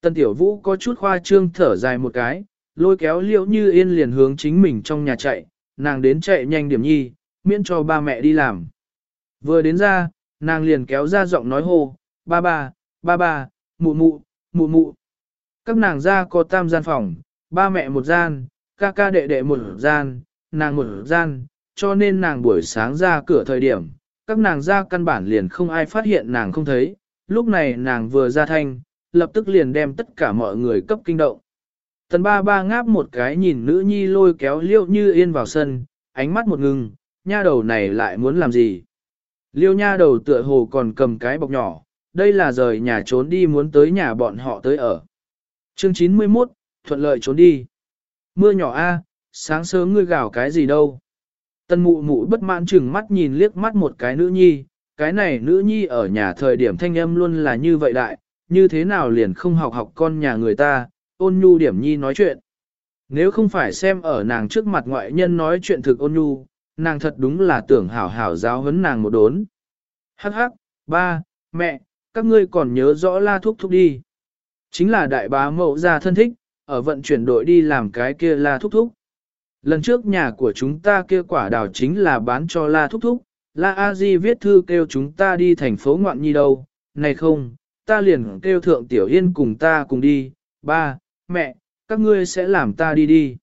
Tần Tiểu Vũ có chút khoa trương thở dài một cái, lôi kéo liễu như yên liền hướng chính mình trong nhà chạy, nàng đến chạy nhanh điểm nhi, miễn cho ba mẹ đi làm. Vừa đến ra, nàng liền kéo ra giọng nói hô, ba ba, ba ba, mụ mụ, mụ mụ. Các nàng ra có tam gian phòng, ba mẹ một gian, ca ca đệ đệ một gian, nàng một gian, cho nên nàng buổi sáng ra cửa thời điểm, các nàng ra căn bản liền không ai phát hiện nàng không thấy, lúc này nàng vừa ra thanh, lập tức liền đem tất cả mọi người cấp kinh động. Tần ba ba ngáp một cái nhìn nữ nhi lôi kéo liêu như yên vào sân, ánh mắt một ngừng, nha đầu này lại muốn làm gì. Liêu nha đầu tựa hồ còn cầm cái bọc nhỏ, đây là rời nhà trốn đi muốn tới nhà bọn họ tới ở. Chương 91, thuận lợi trốn đi. Mưa nhỏ a, sáng sớm ngươi gào cái gì đâu. Tân mụ mụ bất mãn chừng mắt nhìn liếc mắt một cái nữ nhi, cái này nữ nhi ở nhà thời điểm thanh âm luôn là như vậy đại, như thế nào liền không học học con nhà người ta, ôn nhu điểm nhi nói chuyện. Nếu không phải xem ở nàng trước mặt ngoại nhân nói chuyện thực ôn nhu, nàng thật đúng là tưởng hảo hảo giáo huấn nàng một đốn. Hắc hắc, ba, mẹ, các ngươi còn nhớ rõ la thúc thúc đi. Chính là đại bá mẫu gia thân thích, ở vận chuyển đội đi làm cái kia la thúc thúc. Lần trước nhà của chúng ta kia quả đào chính là bán cho la thúc thúc, La A Di viết thư kêu chúng ta đi thành phố ngoạn nhi đâu, này không, ta liền kêu thượng Tiểu Yên cùng ta cùng đi, ba, mẹ, các ngươi sẽ làm ta đi đi.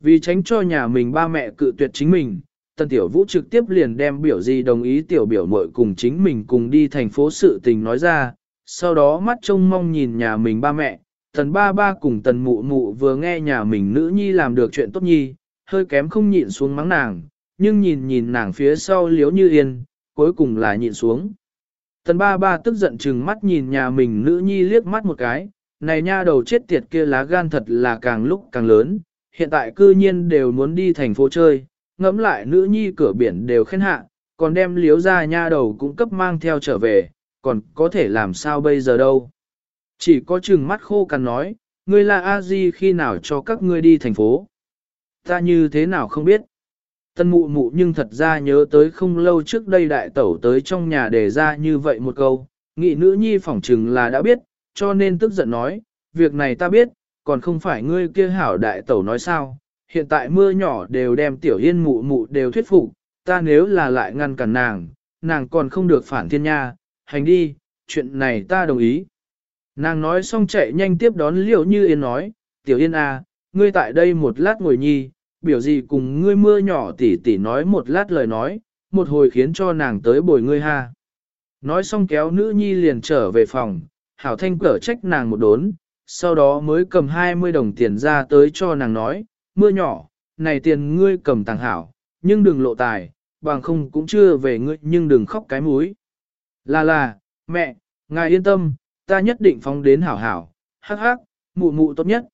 Vì tránh cho nhà mình ba mẹ cự tuyệt chính mình, Tần Tiểu Vũ trực tiếp liền đem biểu gì đồng ý Tiểu biểu muội cùng chính mình cùng đi thành phố sự tình nói ra, sau đó mắt trông mong nhìn nhà mình ba mẹ, Tần ba ba cùng Tần mụ mụ vừa nghe nhà mình nữ nhi làm được chuyện tốt nhi, hơi kém không nhịn xuống mắng nàng, nhưng nhìn nhìn nàng phía sau liếu như yên, cuối cùng là nhịn xuống. Tần ba ba tức giận chừng mắt nhìn nhà mình nữ nhi liếc mắt một cái, này nha đầu chết tiệt kia lá gan thật là càng lúc càng lớn, hiện tại cư nhiên đều muốn đi thành phố chơi, ngẫm lại nữ nhi cửa biển đều khen hạ, còn đem liếu ra nha đầu cũng cấp mang theo trở về, còn có thể làm sao bây giờ đâu. Chỉ có chừng mắt khô cằn nói, ngươi là a di khi nào cho các ngươi đi thành phố. Ta như thế nào không biết. Tân mụ mụ nhưng thật ra nhớ tới không lâu trước đây đại tẩu tới trong nhà đề ra như vậy một câu, nghị nữ nhi phỏng chừng là đã biết, cho nên tức giận nói, việc này ta biết, còn không phải ngươi kia hảo đại tẩu nói sao, hiện tại mưa nhỏ đều đem tiểu yên mụ mụ đều thuyết phục, ta nếu là lại ngăn cản nàng, nàng còn không được phản thiên nha, hành đi, chuyện này ta đồng ý. Nàng nói xong chạy nhanh tiếp đón liệu như yên nói, tiểu yên à, ngươi tại đây một lát ngồi nhi, biểu gì cùng ngươi mưa nhỏ tỉ tỉ nói một lát lời nói, một hồi khiến cho nàng tới bồi ngươi ha. Nói xong kéo nữ nhi liền trở về phòng, hảo thanh cở trách nàng một đốn, sau đó mới cầm 20 đồng tiền ra tới cho nàng nói, mưa nhỏ, này tiền ngươi cầm tàng hảo, nhưng đừng lộ tài, bằng không cũng chưa về ngươi nhưng đừng khóc cái múi. Là là, mẹ, ngài yên tâm, ta nhất định phóng đến hảo hảo, hắc hắc, mụ mụ tốt nhất.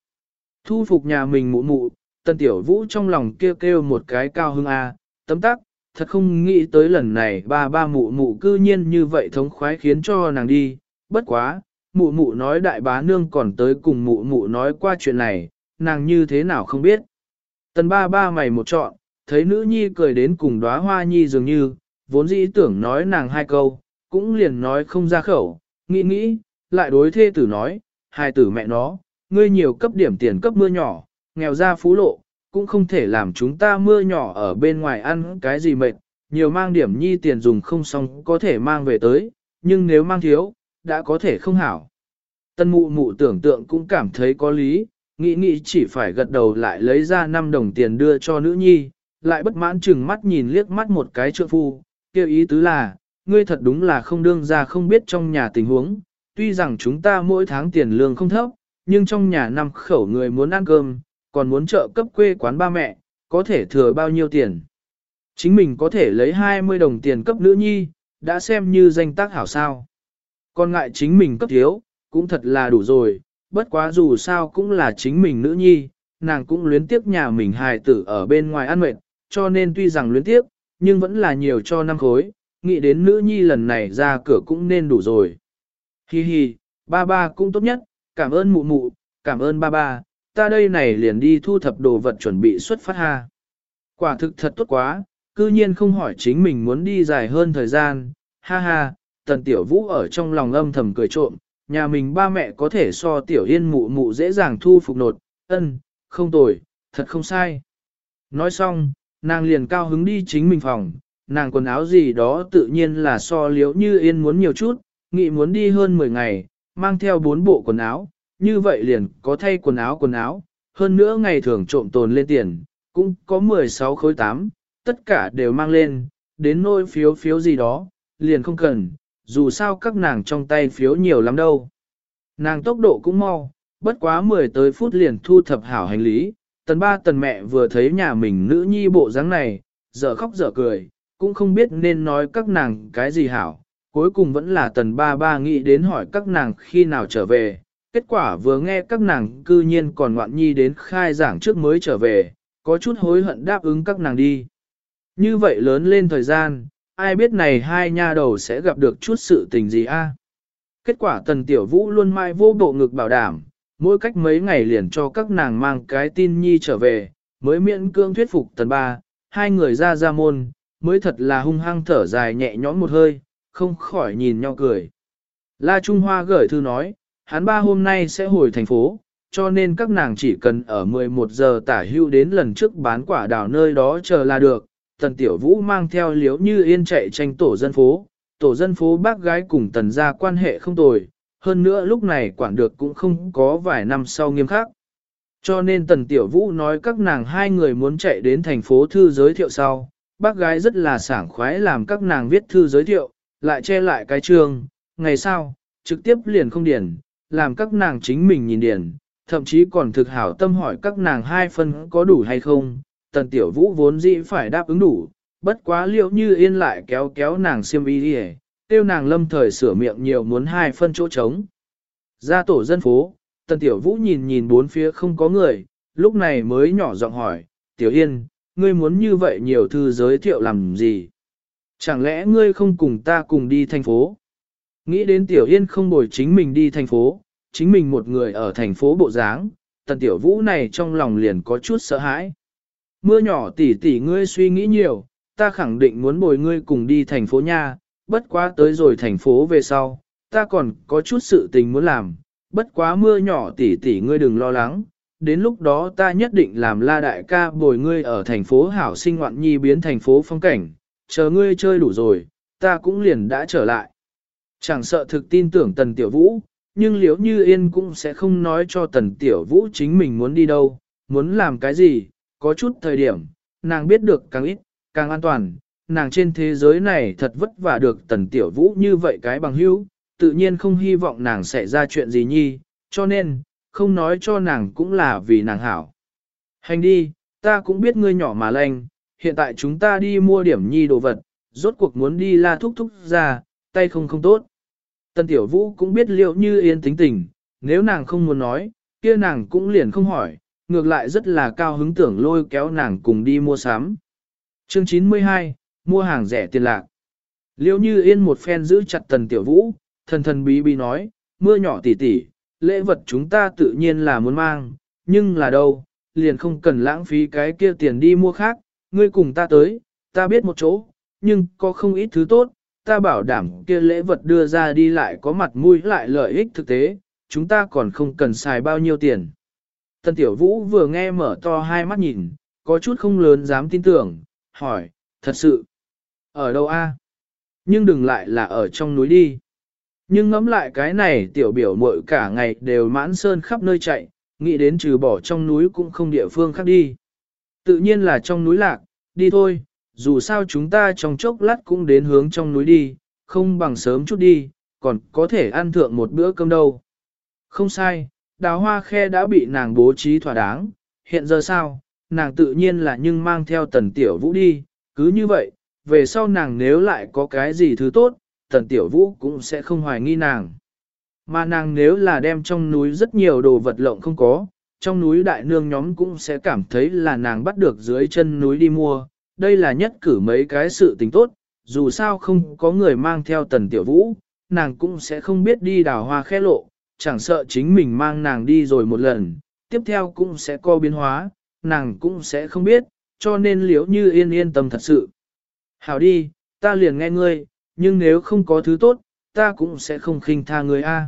Thu phục nhà mình mụ mụ, tần tiểu vũ trong lòng kêu kêu một cái cao hưng a, tấm tắc, thật không nghĩ tới lần này ba ba mụ mụ cư nhiên như vậy thống khoái khiến cho nàng đi, bất quá, mụ mụ nói đại bá nương còn tới cùng mụ mụ nói qua chuyện này, nàng như thế nào không biết. Tần ba ba mày một trọn, thấy nữ nhi cười đến cùng đóa hoa nhi dường như, vốn dĩ tưởng nói nàng hai câu, cũng liền nói không ra khẩu, nghĩ nghĩ, lại đối thê tử nói, hai tử mẹ nó, ngươi nhiều cấp điểm tiền cấp mưa nhỏ, nghèo ra phú lộ, cũng không thể làm chúng ta mưa nhỏ ở bên ngoài ăn cái gì mệt, nhiều mang điểm nhi tiền dùng không xong có thể mang về tới, nhưng nếu mang thiếu, đã có thể không hảo. Tân mụ mụ tưởng tượng cũng cảm thấy có lý, nghĩ nghĩ chỉ phải gật đầu lại lấy ra 5 đồng tiền đưa cho nữ nhi, lại bất mãn chừng mắt nhìn liếc mắt một cái trượng phu, kêu ý tứ là, ngươi thật đúng là không đương ra không biết trong nhà tình huống, tuy rằng chúng ta mỗi tháng tiền lương không thấp, nhưng trong nhà năm khẩu người muốn ăn cơm, còn muốn trợ cấp quê quán ba mẹ, có thể thừa bao nhiêu tiền. Chính mình có thể lấy 20 đồng tiền cấp nữ nhi, đã xem như danh tác hảo sao. Còn ngại chính mình cấp thiếu, cũng thật là đủ rồi, bất quá dù sao cũng là chính mình nữ nhi, nàng cũng luyến tiếc nhà mình hài tử ở bên ngoài ăn mệt, cho nên tuy rằng luyến tiếc, nhưng vẫn là nhiều cho năm khối, nghĩ đến nữ nhi lần này ra cửa cũng nên đủ rồi. Hi hi, ba ba cũng tốt nhất, cảm ơn mụ mụ, cảm ơn ba ba, ta đây này liền đi thu thập đồ vật chuẩn bị xuất phát ha. Quả thực thật tốt quá, cư nhiên không hỏi chính mình muốn đi dài hơn thời gian, ha ha, tần tiểu vũ ở trong lòng âm thầm cười trộm, nhà mình ba mẹ có thể so tiểu yên mụ mụ dễ dàng thu phục nột, ân, không tồi, thật không sai. Nói xong, nàng liền cao hứng đi chính mình phòng, nàng quần áo gì đó tự nhiên là so liếu như yên muốn nhiều chút, nghị muốn đi hơn 10 ngày, mang theo bốn bộ quần áo, như vậy liền có thay quần áo quần áo, hơn nữa ngày thường trộm tồn lên tiền, cũng có 16 khối 8, tất cả đều mang lên, đến nôi phiếu phiếu gì đó, liền không cần, dù sao các nàng trong tay phiếu nhiều lắm đâu. Nàng tốc độ cũng mau, bất quá 10 tới phút liền thu thập hảo hành lý, tần ba tần mẹ vừa thấy nhà mình nữ nhi bộ dáng này, dở khóc dở cười, cũng không biết nên nói các nàng cái gì hảo, cuối cùng vẫn là tần ba ba nghĩ đến hỏi các nàng khi nào trở về, kết quả vừa nghe các nàng cư nhiên còn ngoạn nhi đến khai giảng trước mới trở về, có chút hối hận đáp ứng các nàng đi. Như vậy lớn lên thời gian, ai biết này hai nha đầu sẽ gặp được chút sự tình gì a? Kết quả tần tiểu vũ luôn mai vô bộ ngực bảo đảm, mỗi cách mấy ngày liền cho các nàng mang cái tin nhi trở về, mới miễn cương thuyết phục tần ba, hai người ra ra môn, mới thật là hung hăng thở dài nhẹ nhõm một hơi, không khỏi nhìn nhau cười. La Trung Hoa gửi thư nói, hắn ba hôm nay sẽ hồi thành phố, cho nên các nàng chỉ cần ở 11 giờ tả hưu đến lần trước bán quả đào nơi đó chờ là được, tần tiểu vũ mang theo liếu như yên chạy tranh tổ dân phố, tổ dân phố bác gái cùng tần gia quan hệ không tồi, hơn nữa lúc này quản được cũng không có vài năm sau nghiêm khắc. Cho nên tần tiểu vũ nói các nàng hai người muốn chạy đến thành phố thư giới thiệu sau, bác gái rất là sảng khoái làm các nàng viết thư giới thiệu, lại che lại cái trường, ngày sau, trực tiếp liền không điền, làm các nàng chính mình nhìn điền, thậm chí còn thực hảo tâm hỏi các nàng hai phân có đủ hay không, tần tiểu vũ vốn dĩ phải đáp ứng đủ, bất quá liệu như yên lại kéo kéo nàng xiêm y đi tiêu nàng lâm thời sửa miệng nhiều muốn hai phân chỗ trống. Ra tổ dân phố, tần tiểu vũ nhìn nhìn bốn phía không có người, lúc này mới nhỏ giọng hỏi, tiểu yên, ngươi muốn như vậy nhiều thư giới thiệu làm gì? Chẳng lẽ ngươi không cùng ta cùng đi thành phố? Nghĩ đến tiểu yên không bồi chính mình đi thành phố, chính mình một người ở thành phố Bộ Giáng, tần tiểu vũ này trong lòng liền có chút sợ hãi. Mưa nhỏ tỉ tỉ ngươi suy nghĩ nhiều, ta khẳng định muốn bồi ngươi cùng đi thành phố nha, bất quá tới rồi thành phố về sau, ta còn có chút sự tình muốn làm, bất quá mưa nhỏ tỉ tỉ ngươi đừng lo lắng, đến lúc đó ta nhất định làm la đại ca bồi ngươi ở thành phố hảo sinh ngoạn nhi biến thành phố phong cảnh, chờ ngươi chơi đủ rồi, ta cũng liền đã trở lại. Chẳng sợ thực tin tưởng tần tiểu vũ, nhưng liếu như yên cũng sẽ không nói cho tần tiểu vũ chính mình muốn đi đâu, muốn làm cái gì, có chút thời điểm, nàng biết được càng ít, càng an toàn, nàng trên thế giới này thật vất vả được tần tiểu vũ như vậy cái bằng hữu, tự nhiên không hy vọng nàng sẽ ra chuyện gì nhi, cho nên, không nói cho nàng cũng là vì nàng hảo. Hành đi, ta cũng biết ngươi nhỏ mà lành, hiện tại chúng ta đi mua điểm nhi đồ vật, rốt cuộc muốn đi la thúc thúc ra, tay không không tốt. Tần Tiểu Vũ cũng biết liệu như yên tính tình, nếu nàng không muốn nói, kia nàng cũng liền không hỏi, ngược lại rất là cao hứng tưởng lôi kéo nàng cùng đi mua sắm. Chương 92, mua hàng rẻ tiền lạc. Liêu như yên một phen giữ chặt Tần Tiểu Vũ, thần thần bí bí nói, mưa nhỏ tỉ tỉ, lễ vật chúng ta tự nhiên là muốn mang, nhưng là đâu, liền không cần lãng phí cái kia tiền đi mua khác, ngươi cùng ta tới, ta biết một chỗ, nhưng có không ít thứ tốt, ta bảo đảm kia lễ vật đưa ra đi lại có mặt mũi lại lợi ích thực tế, chúng ta còn không cần xài bao nhiêu tiền. Tân Tiểu Vũ vừa nghe mở to hai mắt nhìn, có chút không lớn dám tin tưởng, hỏi, thật sự, ở đâu a? Nhưng đừng lại là ở trong núi đi. Nhưng ngẫm lại cái này tiểu biểu muội cả ngày đều mãn sơn khắp nơi chạy, nghĩ đến trừ bỏ trong núi cũng không địa phương khác đi. Tự nhiên là trong núi lạc, đi thôi, dù sao chúng ta trong chốc lát cũng đến hướng trong núi đi, không bằng sớm chút đi, còn có thể ăn thượng một bữa cơm đâu. Không sai, đào hoa khe đã bị nàng bố trí thỏa đáng, hiện giờ sao, nàng tự nhiên là nhưng mang theo tần tiểu vũ đi, cứ như vậy, về sau nàng nếu lại có cái gì thứ tốt, tần tiểu vũ cũng sẽ không hoài nghi nàng. Mà nàng nếu là đem trong núi rất nhiều đồ vật lộng không có, trong núi đại nương nhóm cũng sẽ cảm thấy là nàng bắt được dưới chân núi đi mua, đây là nhất cử mấy cái sự tình tốt, dù sao không có người mang theo tần tiểu vũ, nàng cũng sẽ không biết đi đào hoa khe lộ, chẳng sợ chính mình mang nàng đi rồi một lần, tiếp theo cũng sẽ co biến hóa, nàng cũng sẽ không biết, cho nên liếu như yên yên tâm thật sự. Hảo đi, ta liền nghe ngươi, nhưng nếu không có thứ tốt, ta cũng sẽ không khinh tha ngươi a.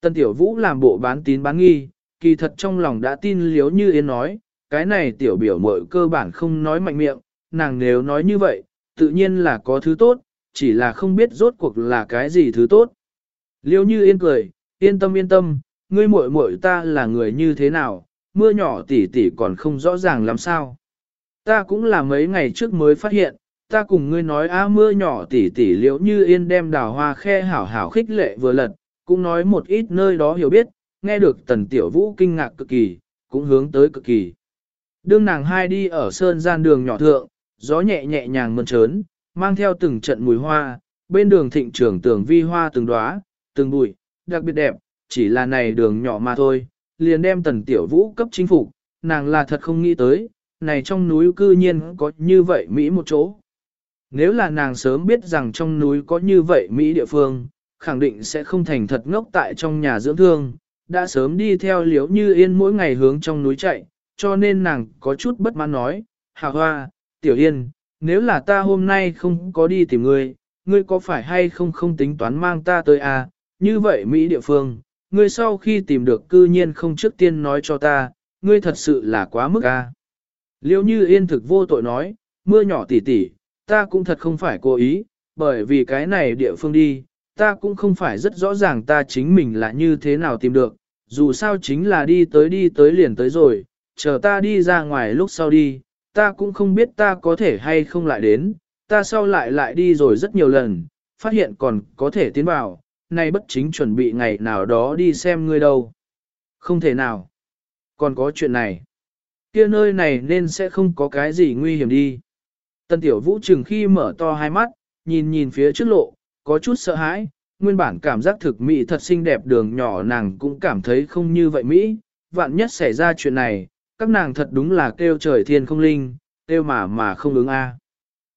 Tân tiểu vũ làm bộ bán tín bán nghi, kỳ thật trong lòng đã tin liếu như yên nói, cái này tiểu biểu mội cơ bản không nói mạnh miệng, nàng nếu nói như vậy, tự nhiên là có thứ tốt, chỉ là không biết rốt cuộc là cái gì thứ tốt. Liêu như yên cười, yên tâm yên tâm, ngươi muội muội ta là người như thế nào, mưa nhỏ tỉ tỉ còn không rõ ràng làm sao. Ta cũng là mấy ngày trước mới phát hiện, ta cùng ngươi nói á mưa nhỏ tỉ tỉ liễu như yên đem đào hoa khe hảo hảo khích lệ vừa lật, cũng nói một ít nơi đó hiểu biết, nghe được tần tiểu vũ kinh ngạc cực kỳ, cũng hướng tới cực kỳ. Đương nàng hai đi ở sơn gian đường nhỏ thượng, gió nhẹ nhẹ nhàng mơn trớn, mang theo từng trận mùi hoa, bên đường thịnh trưởng tường vi hoa từng đóa, từng bụi, đặc biệt đẹp, chỉ là này đường nhỏ mà thôi, liền đem tần tiểu vũ cấp chính phủ, nàng là thật không nghĩ tới, này trong núi cư nhiên có như vậy Mỹ một chỗ. Nếu là nàng sớm biết rằng trong núi có như vậy Mỹ địa phương, khẳng định sẽ không thành thật ngốc tại trong nhà dưỡng thương, đã sớm đi theo liếu như yên mỗi ngày hướng trong núi chạy, cho nên nàng có chút bất mãn nói, Hà Hoa, Tiểu Yên, nếu là ta hôm nay không có đi tìm ngươi, ngươi có phải hay không không tính toán mang ta tới à, như vậy Mỹ địa phương, ngươi sau khi tìm được cư nhiên không trước tiên nói cho ta, ngươi thật sự là quá mức a. Liêu như Yên thực vô tội nói, mưa nhỏ tỉ tỉ, ta cũng thật không phải cố ý, bởi vì cái này địa phương đi, ta cũng không phải rất rõ ràng ta chính mình là như thế nào tìm được, dù sao chính là đi tới đi tới liền tới rồi, chờ ta đi ra ngoài lúc sau đi, ta cũng không biết ta có thể hay không lại đến, ta sau lại lại đi rồi rất nhiều lần, phát hiện còn có thể tiến vào, nay bất chính chuẩn bị ngày nào đó đi xem ngươi đâu. Không thể nào. Còn có chuyện này. Kia nơi này nên sẽ không có cái gì nguy hiểm đi. Tân tiểu vũ trừng khi mở to hai mắt, nhìn nhìn phía trước lộ, có chút sợ hãi, nguyên bản cảm giác thực mỹ thật xinh đẹp đường nhỏ nàng cũng cảm thấy không như vậy Mỹ, vạn nhất xảy ra chuyện này, các nàng thật đúng là kêu trời thiên không linh, kêu mà mà không ứng a.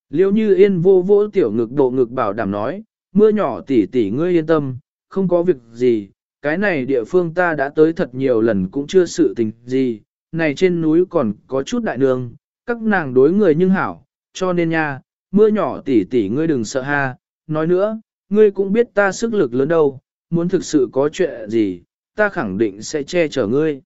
Liêu như yên vô vô tiểu ngực độ ngực bảo đảm nói, mưa nhỏ tỉ tỉ ngươi yên tâm, không có việc gì, cái này địa phương ta đã tới thật nhiều lần cũng chưa sự tình gì, này trên núi còn có chút đại đường, các nàng đối người nhưng hảo, cho nên nha, mưa nhỏ tỉ tỉ ngươi đừng sợ ha, nói nữa, ngươi cũng biết ta sức lực lớn đâu, muốn thực sự có chuyện gì, ta khẳng định sẽ che chở ngươi.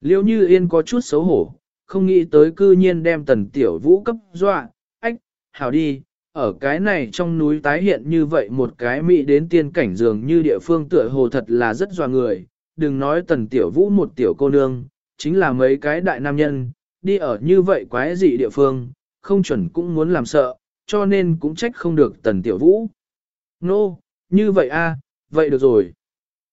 Liêu như yên có chút xấu hổ, không nghĩ tới cư nhiên đem tần tiểu vũ cấp dọa, ách, hảo đi, ở cái này trong núi tái hiện như vậy một cái mỹ đến tiên cảnh dường như địa phương tựa hồ thật là rất doa người, đừng nói tần tiểu vũ một tiểu cô nương, chính là mấy cái đại nam nhân, đi ở như vậy quái dị địa phương, không chuẩn cũng muốn làm sợ, cho nên cũng trách không được tần tiểu vũ. Nô, no, như vậy a, vậy được rồi.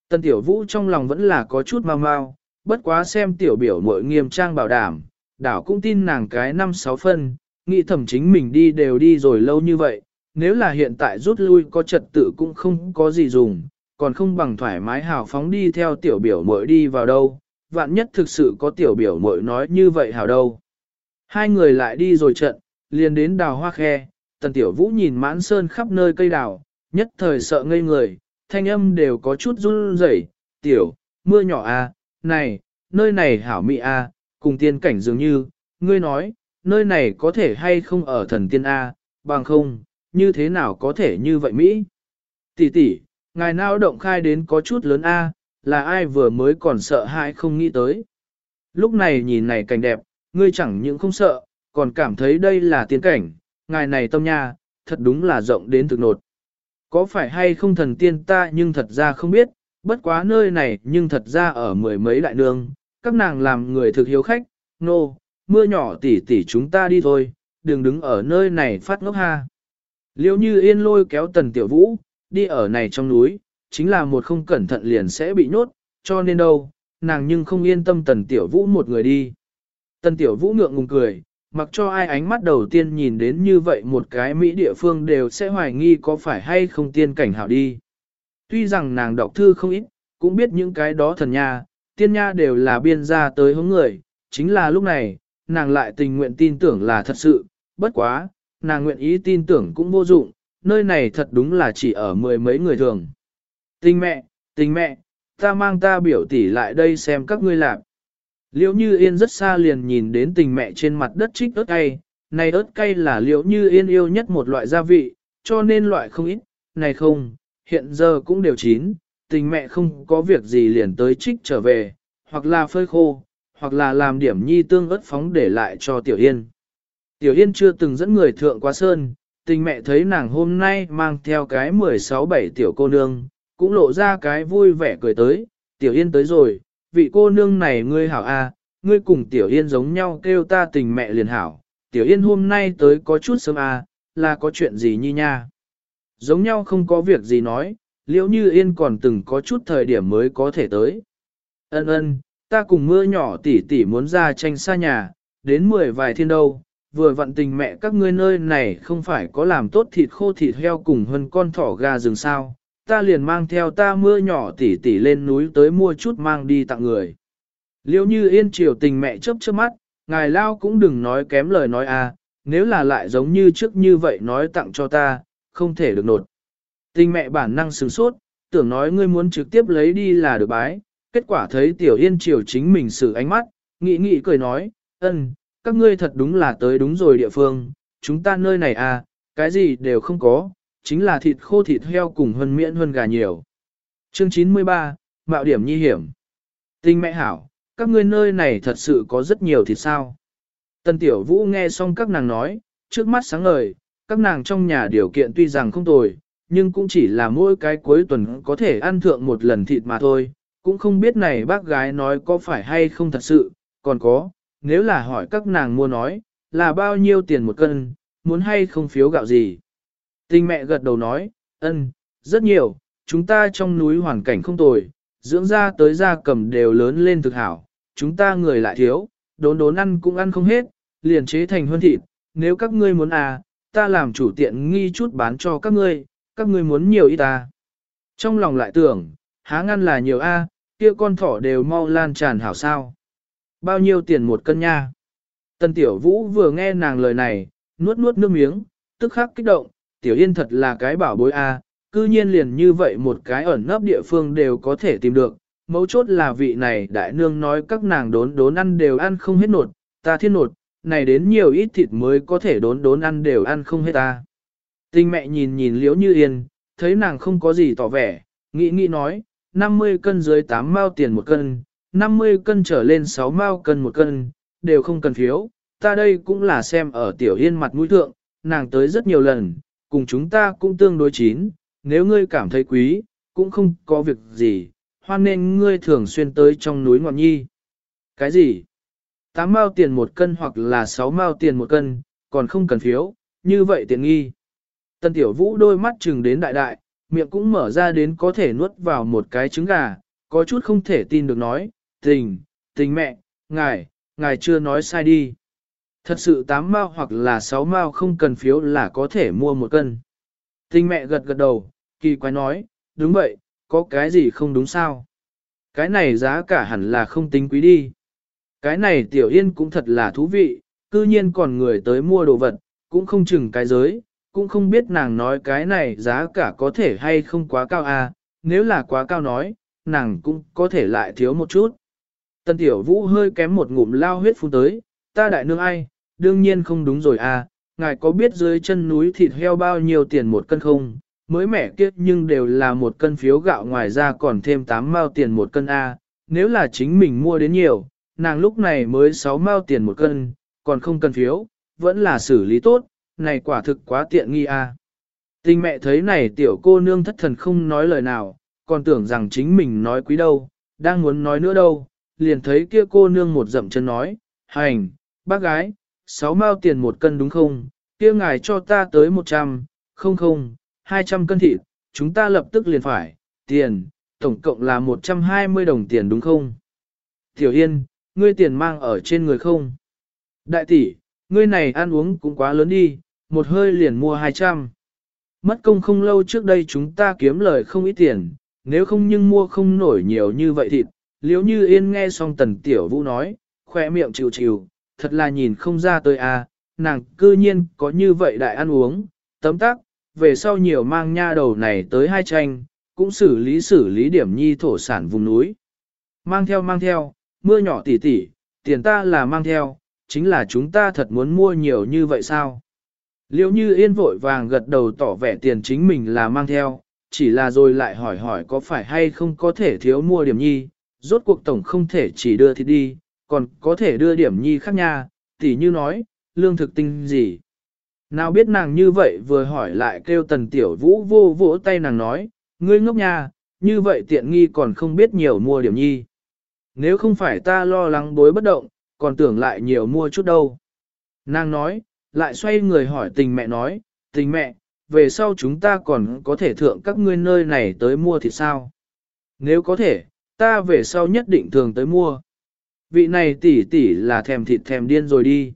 Tần tiểu vũ trong lòng vẫn là có chút mau mau, bất quá xem tiểu biểu mội nghiêm trang bảo đảm, đảo cũng tin nàng cái năm sáu phân, nghĩ thầm chính mình đi đều đi rồi lâu như vậy, nếu là hiện tại rút lui có trật tự cũng không có gì dùng, còn không bằng thoải mái hào phóng đi theo tiểu biểu mội đi vào đâu, vạn nhất thực sự có tiểu biểu mội nói như vậy hào đâu. Hai người lại đi rồi trận, liền đến đào hoa khe, tần tiểu vũ nhìn mãn sơn khắp nơi cây đào, nhất thời sợ ngây người, thanh âm đều có chút run rẩy, tiểu, mưa nhỏ à, này, nơi này hảo mị à, cùng tiên cảnh dường như, ngươi nói, nơi này có thể hay không ở thần tiên A, bằng không, như thế nào có thể như vậy Mỹ? Tỷ tỷ, ngài nào động khai đến có chút lớn A, là ai vừa mới còn sợ hãi không nghĩ tới. Lúc này nhìn này cảnh đẹp, ngươi chẳng những không sợ, còn cảm thấy đây là tiên cảnh, ngài này tâm nha, thật đúng là rộng đến thực nột. Có phải hay không thần tiên ta nhưng thật ra không biết, bất quá nơi này nhưng thật ra ở mười mấy đại nương, các nàng làm người thực hiếu khách, nô, no, mưa nhỏ tỉ tỉ chúng ta đi thôi, đừng đứng ở nơi này phát ngốc ha. Liêu như yên lôi kéo tần tiểu vũ, đi ở này trong núi, chính là một không cẩn thận liền sẽ bị nhốt, cho nên đâu, nàng nhưng không yên tâm tần tiểu vũ một người đi. Tần tiểu vũ ngượng ngùng cười, mặc cho ai ánh mắt đầu tiên nhìn đến như vậy một cái Mỹ địa phương đều sẽ hoài nghi có phải hay không tiên cảnh hảo đi. Tuy rằng nàng đọc thư không ít, cũng biết những cái đó thần nha, tiên nha đều là biên gia tới hướng người, chính là lúc này, nàng lại tình nguyện tin tưởng là thật sự, bất quá, nàng nguyện ý tin tưởng cũng vô dụng, nơi này thật đúng là chỉ ở mười mấy người thường. Tình mẹ, tình mẹ, ta mang ta biểu tỷ lại đây xem các ngươi làm. Liễu Như Yên rất xa liền nhìn đến tình mẹ trên mặt đất trích ớt cay, này ớt cay là Liễu Như Yên yêu nhất một loại gia vị, cho nên loại không ít, này không, hiện giờ cũng đều chín, tình mẹ không có việc gì liền tới trích trở về, hoặc là phơi khô, hoặc là làm điểm nhi tương ớt phóng để lại cho Tiểu Yên. Tiểu Yên chưa từng dẫn người thượng qua sơn, tình mẹ thấy nàng hôm nay mang theo cái 16-7 tiểu cô nương, cũng lộ ra cái vui vẻ cười tới, Tiểu Yên tới rồi, vị cô nương này ngươi hảo a, ngươi cùng Tiểu Yên giống nhau kêu ta tình mẹ liền hảo, Tiểu Yên hôm nay tới có chút sớm a, là có chuyện gì nhi nha. Giống nhau không có việc gì nói, liễu như Yên còn từng có chút thời điểm mới có thể tới. Ân ân, ta cùng mưa nhỏ tỉ tỉ muốn ra tranh xa nhà, đến mười vài thiên đâu, vừa vận tình mẹ các ngươi nơi này không phải có làm tốt thịt khô thịt heo cùng hơn con thỏ gà rừng sao, ta liền mang theo ta mưa nhỏ tỉ tỉ lên núi tới mua chút mang đi tặng người. Liêu như yên triều tình mẹ chớp chớp mắt, ngài lao cũng đừng nói kém lời nói à, nếu là lại giống như trước như vậy nói tặng cho ta, không thể được nột. Tình mẹ bản năng sửng sốt, tưởng nói ngươi muốn trực tiếp lấy đi là được bái, kết quả thấy Tiểu Yên chiều chính mình xử ánh mắt, nghĩ nghĩ cười nói, ân, các ngươi thật đúng là tới đúng rồi địa phương, chúng ta nơi này à, cái gì đều không có, chính là thịt khô thịt heo cùng hơn miễn hơn gà nhiều. Chương 93, Mạo điểm nhi hiểm. Tinh mẹ hảo, các ngươi nơi này thật sự có rất nhiều thịt sao. Tân Tiểu Vũ nghe xong các nàng nói, trước mắt sáng ngời, các nàng trong nhà điều kiện tuy rằng không tồi, nhưng cũng chỉ là mỗi cái cuối tuần có thể ăn thượng một lần thịt mà thôi, cũng không biết này bác gái nói có phải hay không thật sự, còn có, nếu là hỏi các nàng mua nói, là bao nhiêu tiền một cân, muốn hay không phiếu gạo gì. Tình mẹ gật đầu nói, ân, rất nhiều, chúng ta trong núi hoàn cảnh không tồi, dưỡng ra tới ra cầm đều lớn lên thực hảo, chúng ta người lại thiếu, đốn đốn ăn cũng ăn không hết, liền chế thành hơn thịt, nếu các ngươi muốn à, ta làm chủ tiện nghi chút bán cho các ngươi, các ngươi muốn nhiều ít ta. Trong lòng lại tưởng, há ngăn là nhiều a, kia con thỏ đều mau lan tràn hảo sao. Bao nhiêu tiền một cân nha? Tân Tiểu Vũ vừa nghe nàng lời này, nuốt nuốt nước miếng, tức khắc kích động, Tiểu Yên thật là cái bảo bối a, cư nhiên liền như vậy một cái ẩn nấp địa phương đều có thể tìm được. Mấu chốt là vị này đại nương nói các nàng đốn đốn ăn đều ăn không hết nột, ta thiên nột, này đến nhiều ít thịt mới có thể đốn đốn ăn đều ăn không hết ta. Tinh mẹ nhìn nhìn liễu như yên, thấy nàng không có gì tỏ vẻ, nghĩ nghĩ nói, 50 cân dưới 8 mao tiền một cân, 50 cân trở lên 6 mao cân một cân, đều không cần phiếu, ta đây cũng là xem ở tiểu yên mặt mũi thượng, nàng tới rất nhiều lần, cùng chúng ta cũng tương đối chín, nếu ngươi cảm thấy quý, cũng không có việc gì, hoan nên ngươi thường xuyên tới trong núi ngọn nhi. Cái gì? 8 mao tiền một cân hoặc là 6 mao tiền một cân, còn không cần phiếu, như vậy tiện nghi. Tân tiểu vũ đôi mắt chừng đến đại đại, miệng cũng mở ra đến có thể nuốt vào một cái trứng gà, có chút không thể tin được nói, tình, tình mẹ, ngài, ngài chưa nói sai đi. Thật sự 8 mao hoặc là 6 mao không cần phiếu là có thể mua một cân. Tình mẹ gật gật đầu, kỳ quái nói, đúng vậy, có cái gì không đúng sao? Cái này giá cả hẳn là không tính quý đi. Cái này tiểu yên cũng thật là thú vị, cư nhiên còn người tới mua đồ vật, cũng không chừng cái giới, cũng không biết nàng nói cái này giá cả có thể hay không quá cao à, nếu là quá cao nói, nàng cũng có thể lại thiếu một chút. Tân tiểu vũ hơi kém một ngụm lao huyết phun tới, ta đại nương ai, đương nhiên không đúng rồi à, ngài có biết dưới chân núi thịt heo bao nhiêu tiền một cân không, mới mẻ kiếp nhưng đều là một cân phiếu gạo ngoài ra còn thêm 8 mao tiền một cân a à. nếu là chính mình mua đến nhiều, nàng lúc này mới 6 mao tiền một cân, còn không cần phiếu, vẫn là xử lý tốt, này quả thực quá tiện nghi a. À. Tình mẹ thấy này tiểu cô nương thất thần không nói lời nào, còn tưởng rằng chính mình nói quý đâu, đang muốn nói nữa đâu, liền thấy kia cô nương một dậm chân nói, hành, bác gái, sáu mao tiền một cân đúng không, kia ngài cho ta tới 100, không không, 200 cân thịt, chúng ta lập tức liền phải, tiền, tổng cộng là 120 đồng tiền đúng không? Tiểu Yên, ngươi tiền mang ở trên người không? Đại tỷ, ngươi này ăn uống cũng quá lớn đi, một hơi liền mua 200. Mất công không lâu trước đây chúng ta kiếm lời không ít tiền, nếu không nhưng mua không nổi nhiều như vậy thịt. Liếu như yên nghe xong tần tiểu vũ nói, khoe miệng chịu chịu, thật là nhìn không ra tới à, nàng cư nhiên có như vậy đại ăn uống, tấm tắc, về sau nhiều mang nha đầu này tới hai tranh, cũng xử lý xử lý điểm nhi thổ sản vùng núi. Mang theo mang theo, mưa nhỏ tỉ tỉ, tiền ta là mang theo, chính là chúng ta thật muốn mua nhiều như vậy sao? Liêu như yên vội vàng gật đầu tỏ vẻ tiền chính mình là mang theo, chỉ là rồi lại hỏi hỏi có phải hay không có thể thiếu mua điểm nhi, rốt cuộc tổng không thể chỉ đưa thịt đi, còn có thể đưa điểm nhi khác nha, tỉ như nói, lương thực tinh gì. Nào biết nàng như vậy vừa hỏi lại kêu tần tiểu vũ vô vỗ tay nàng nói, ngươi ngốc nha, như vậy tiện nghi còn không biết nhiều mua điểm nhi. Nếu không phải ta lo lắng bối bất động, còn tưởng lại nhiều mua chút đâu. Nàng nói, lại xoay người hỏi tình mẹ nói, tình mẹ, về sau chúng ta còn có thể thượng các ngươi nơi này tới mua thì sao? Nếu có thể, ta về sau nhất định thường tới mua. Vị này tỷ tỷ là thèm thịt thèm điên rồi đi.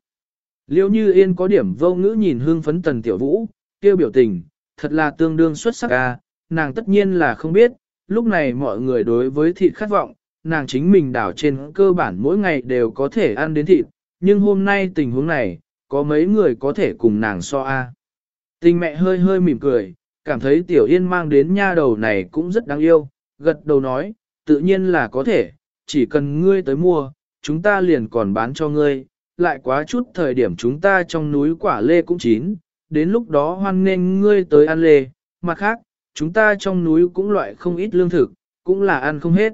Liêu như yên có điểm vô ngữ nhìn hương phấn tần tiểu vũ, kêu biểu tình, thật là tương đương xuất sắc à, nàng tất nhiên là không biết, lúc này mọi người đối với thịt khát vọng, nàng chính mình đảo trên cơ bản mỗi ngày đều có thể ăn đến thịt, nhưng hôm nay tình huống này, có mấy người có thể cùng nàng so a. Tình mẹ hơi hơi mỉm cười, cảm thấy tiểu yên mang đến nha đầu này cũng rất đáng yêu, gật đầu nói, tự nhiên là có thể, chỉ cần ngươi tới mua, chúng ta liền còn bán cho ngươi, lại quá chút thời điểm chúng ta trong núi quả lê cũng chín, đến lúc đó hoan nghênh ngươi tới ăn lê, mặt khác, chúng ta trong núi cũng loại không ít lương thực, cũng là ăn không hết.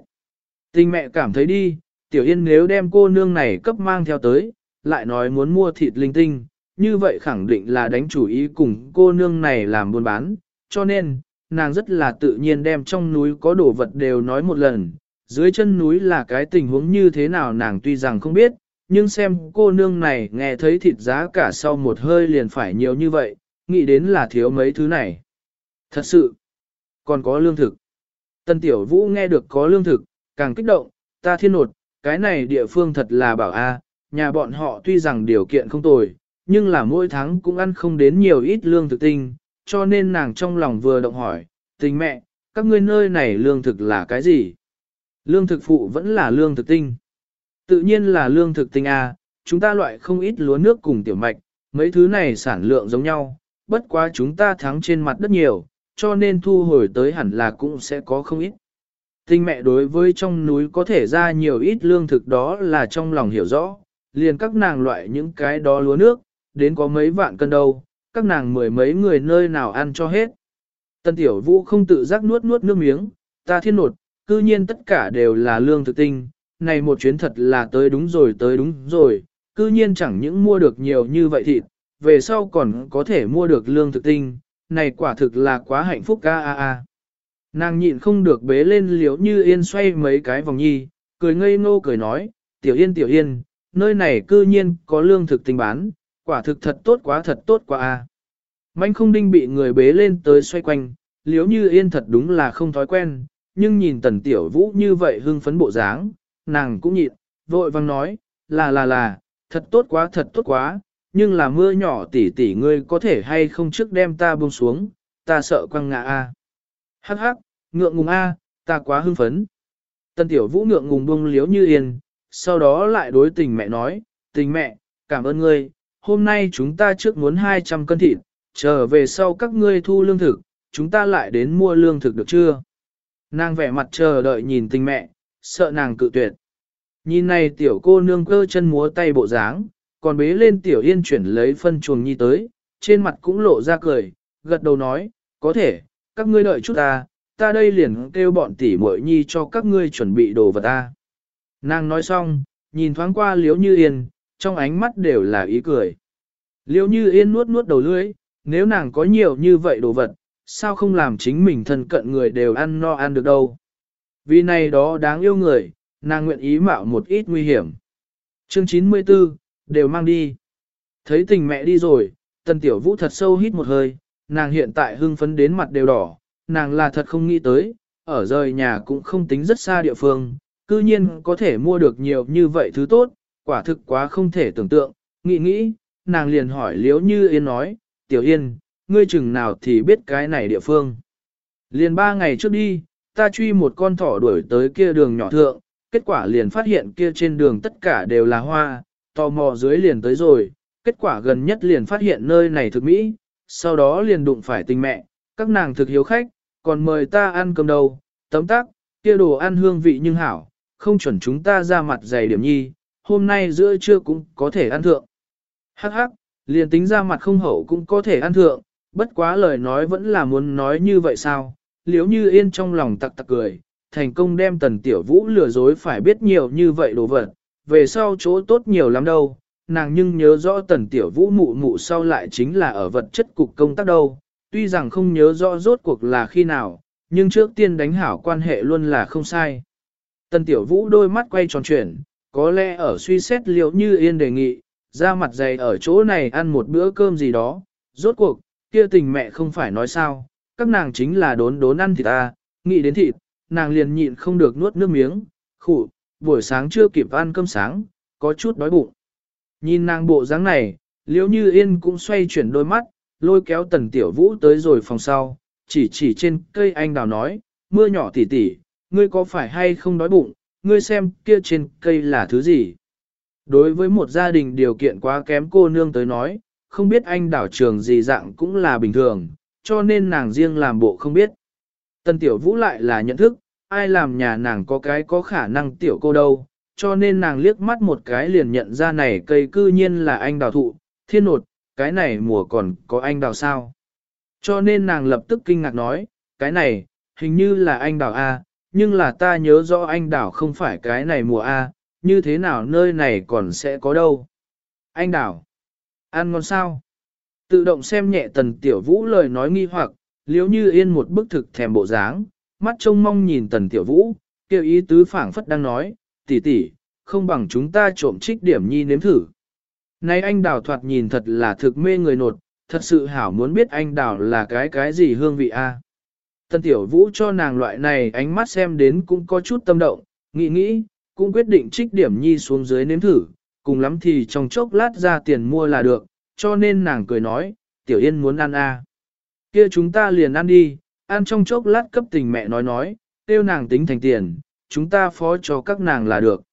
Tình mẹ cảm thấy đi, tiểu yên nếu đem cô nương này cấp mang theo tới, lại nói muốn mua thịt linh tinh, như vậy khẳng định là đánh chủ ý cùng cô nương này làm buôn bán, cho nên, nàng rất là tự nhiên đem trong núi có đồ vật đều nói một lần, dưới chân núi là cái tình huống như thế nào nàng tuy rằng không biết, nhưng xem cô nương này nghe thấy thịt giá cả sau một hơi liền phải nhiều như vậy, nghĩ đến là thiếu mấy thứ này. Thật sự, còn có lương thực. Tân Tiểu Vũ nghe được có lương thực, càng kích động, ta thiên nột, cái này địa phương thật là bảo a, nhà bọn họ tuy rằng điều kiện không tồi, nhưng là mỗi tháng cũng ăn không đến nhiều ít lương thực tinh, cho nên nàng trong lòng vừa động hỏi, tình mẹ, các ngươi nơi này lương thực là cái gì? Lương thực phụ vẫn là lương thực tinh. Tự nhiên là lương thực tinh A, chúng ta loại không ít lúa nước cùng tiểu mạch, mấy thứ này sản lượng giống nhau, bất quá chúng ta thắng trên mặt đất nhiều, cho nên thu hồi tới hẳn là cũng sẽ có không ít. Tinh mẹ đối với trong núi có thể ra nhiều ít lương thực đó là trong lòng hiểu rõ, liền các nàng loại những cái đó lúa nước, đến có mấy vạn cân đâu, các nàng mười mấy người nơi nào ăn cho hết. Tân tiểu vũ không tự giác nuốt nuốt nước miếng, ta thiên nột, cư nhiên tất cả đều là lương thực tinh, này một chuyến thật là tới đúng rồi tới đúng rồi, cư nhiên chẳng những mua được nhiều như vậy thịt, về sau còn có thể mua được lương thực tinh, này quả thực là quá hạnh phúc ca a a. Nàng nhịn không được bế lên liếu như yên xoay mấy cái vòng nhi, cười ngây ngô cười nói, tiểu yên tiểu yên, nơi này cư nhiên có lương thực tinh bán, quả thực thật tốt quá thật tốt quá a. Mạnh không đinh bị người bế lên tới xoay quanh, liếu như yên thật đúng là không thói quen, nhưng nhìn tần tiểu vũ như vậy hưng phấn bộ dáng, nàng cũng nhịn, vội vang nói, là là là, thật tốt quá thật tốt quá, nhưng là mưa nhỏ tỉ tỉ ngươi có thể hay không trước đem ta buông xuống, ta sợ quăng ngã a. Hắc hắc, ngượng ngùng a, ta quá hưng phấn. Tần tiểu vũ ngượng ngùng buông liếu như yên, sau đó lại đối tình mẹ nói, tình mẹ, cảm ơn ngươi, hôm nay chúng ta trước muốn 200 cân thịt, trở về sau các ngươi thu lương thực, chúng ta lại đến mua lương thực được chưa? Nàng vẻ mặt chờ đợi nhìn tình mẹ, sợ nàng cự tuyệt. Nhìn này tiểu cô nương cơ chân múa tay bộ dáng, còn bế lên tiểu yên chuyển lấy phân chuồng nhi tới, trên mặt cũng lộ ra cười, gật đầu nói, có thể, các ngươi đợi chút ta, ta đây liền kêu bọn tỷ muội nhi cho các ngươi chuẩn bị đồ vật ta. Nàng nói xong, nhìn thoáng qua Liễu như yên, trong ánh mắt đều là ý cười. Liễu như yên nuốt nuốt đầu lưỡi, nếu nàng có nhiều như vậy đồ vật, sao không làm chính mình thân cận người đều ăn no ăn được đâu. Vì này đó đáng yêu người, nàng nguyện ý mạo một ít nguy hiểm. Chương 94, đều mang đi. Thấy tình mẹ đi rồi, tần tiểu vũ thật sâu hít một hơi, nàng hiện tại hưng phấn đến mặt đều đỏ, nàng là thật không nghĩ tới, ở rời nhà cũng không tính rất xa địa phương, cư nhiên có thể mua được nhiều như vậy thứ tốt, quả thực quá không thể tưởng tượng, nghĩ nghĩ, nàng liền hỏi liếu như yên nói, tiểu yên, ngươi chừng nào thì biết cái này địa phương. Liền ba ngày trước đi, ta truy một con thỏ đuổi tới kia đường nhỏ thượng, kết quả liền phát hiện kia trên đường tất cả đều là hoa, tò mò dưới liền tới rồi, kết quả gần nhất liền phát hiện nơi này thực mỹ, sau đó liền đụng phải tình mẹ, các nàng thực hiếu khách, còn mời ta ăn cơm đâu, tấm tắc, kia đồ ăn hương vị nhưng hảo, không chuẩn chúng ta ra mặt dày điểm nhi, hôm nay giữa trưa cũng có thể ăn thượng. Hắc hắc, liền tính ra mặt không hậu cũng có thể ăn thượng, bất quá lời nói vẫn là muốn nói như vậy sao, liếu như yên trong lòng tặc tặc cười, thành công đem tần tiểu vũ lừa dối phải biết nhiều như vậy đồ vật, về sau chỗ tốt nhiều lắm đâu, nàng nhưng nhớ rõ tần tiểu vũ mụ mụ sau lại chính là ở vật chất cục công tác đâu, tuy rằng không nhớ rõ rốt cuộc là khi nào, nhưng trước tiên đánh hảo quan hệ luôn là không sai. Tần tiểu vũ đôi mắt quay tròn chuyển, có lẽ ở suy xét liệu như yên đề nghị, ra mặt dày ở chỗ này ăn một bữa cơm gì đó, rốt cuộc, kia tình mẹ không phải nói sao, các nàng chính là đốn đốn ăn thịt ta, nghĩ đến thịt, nàng liền nhịn không được nuốt nước miếng, khụ, buổi sáng chưa kịp ăn cơm sáng, có chút đói bụng. Nhìn nàng bộ dáng này, liếu như yên cũng xoay chuyển đôi mắt, lôi kéo tần tiểu vũ tới rồi phòng sau, chỉ chỉ trên cây anh đào nói, mưa nhỏ tỉ tỉ, ngươi có phải hay không đói bụng, ngươi xem kia trên cây là thứ gì. Đối với một gia đình điều kiện quá kém cô nương tới nói, không biết anh đảo trường gì dạng cũng là bình thường, cho nên nàng riêng làm bộ không biết. Tần tiểu vũ lại là nhận thức, ai làm nhà nàng có cái có khả năng tiểu cô đâu, cho nên nàng liếc mắt một cái liền nhận ra này cây cư nhiên là anh đào thụ, thiên nột, cái này mùa còn có anh đào sao. Cho nên nàng lập tức kinh ngạc nói, cái này, hình như là anh đào A, nhưng là ta nhớ rõ anh đảo không phải cái này mùa A, như thế nào nơi này còn sẽ có đâu. Anh đảo ăn ngon sao? Tự động xem nhẹ tần tiểu vũ lời nói nghi hoặc, liếu như yên một bức thực thèm bộ dáng, mắt trông mong nhìn tần tiểu vũ, kêu ý tứ phảng phất đang nói, tỷ tỷ, không bằng chúng ta trộm trích điểm nhi nếm thử. Này anh đào thoạt nhìn thật là thực mê người nột, thật sự hảo muốn biết anh đào là cái cái gì hương vị a. Tần tiểu vũ cho nàng loại này ánh mắt xem đến cũng có chút tâm động, nghĩ nghĩ, cũng quyết định trích điểm nhi xuống dưới nếm thử, cùng lắm thì trong chốc lát ra tiền mua là được, cho nên nàng cười nói, tiểu yên muốn ăn à? Kia chúng ta liền ăn đi, ăn trong chốc lát cấp tình mẹ nói nói, tiêu nàng tính thành tiền, chúng ta phó cho các nàng là được.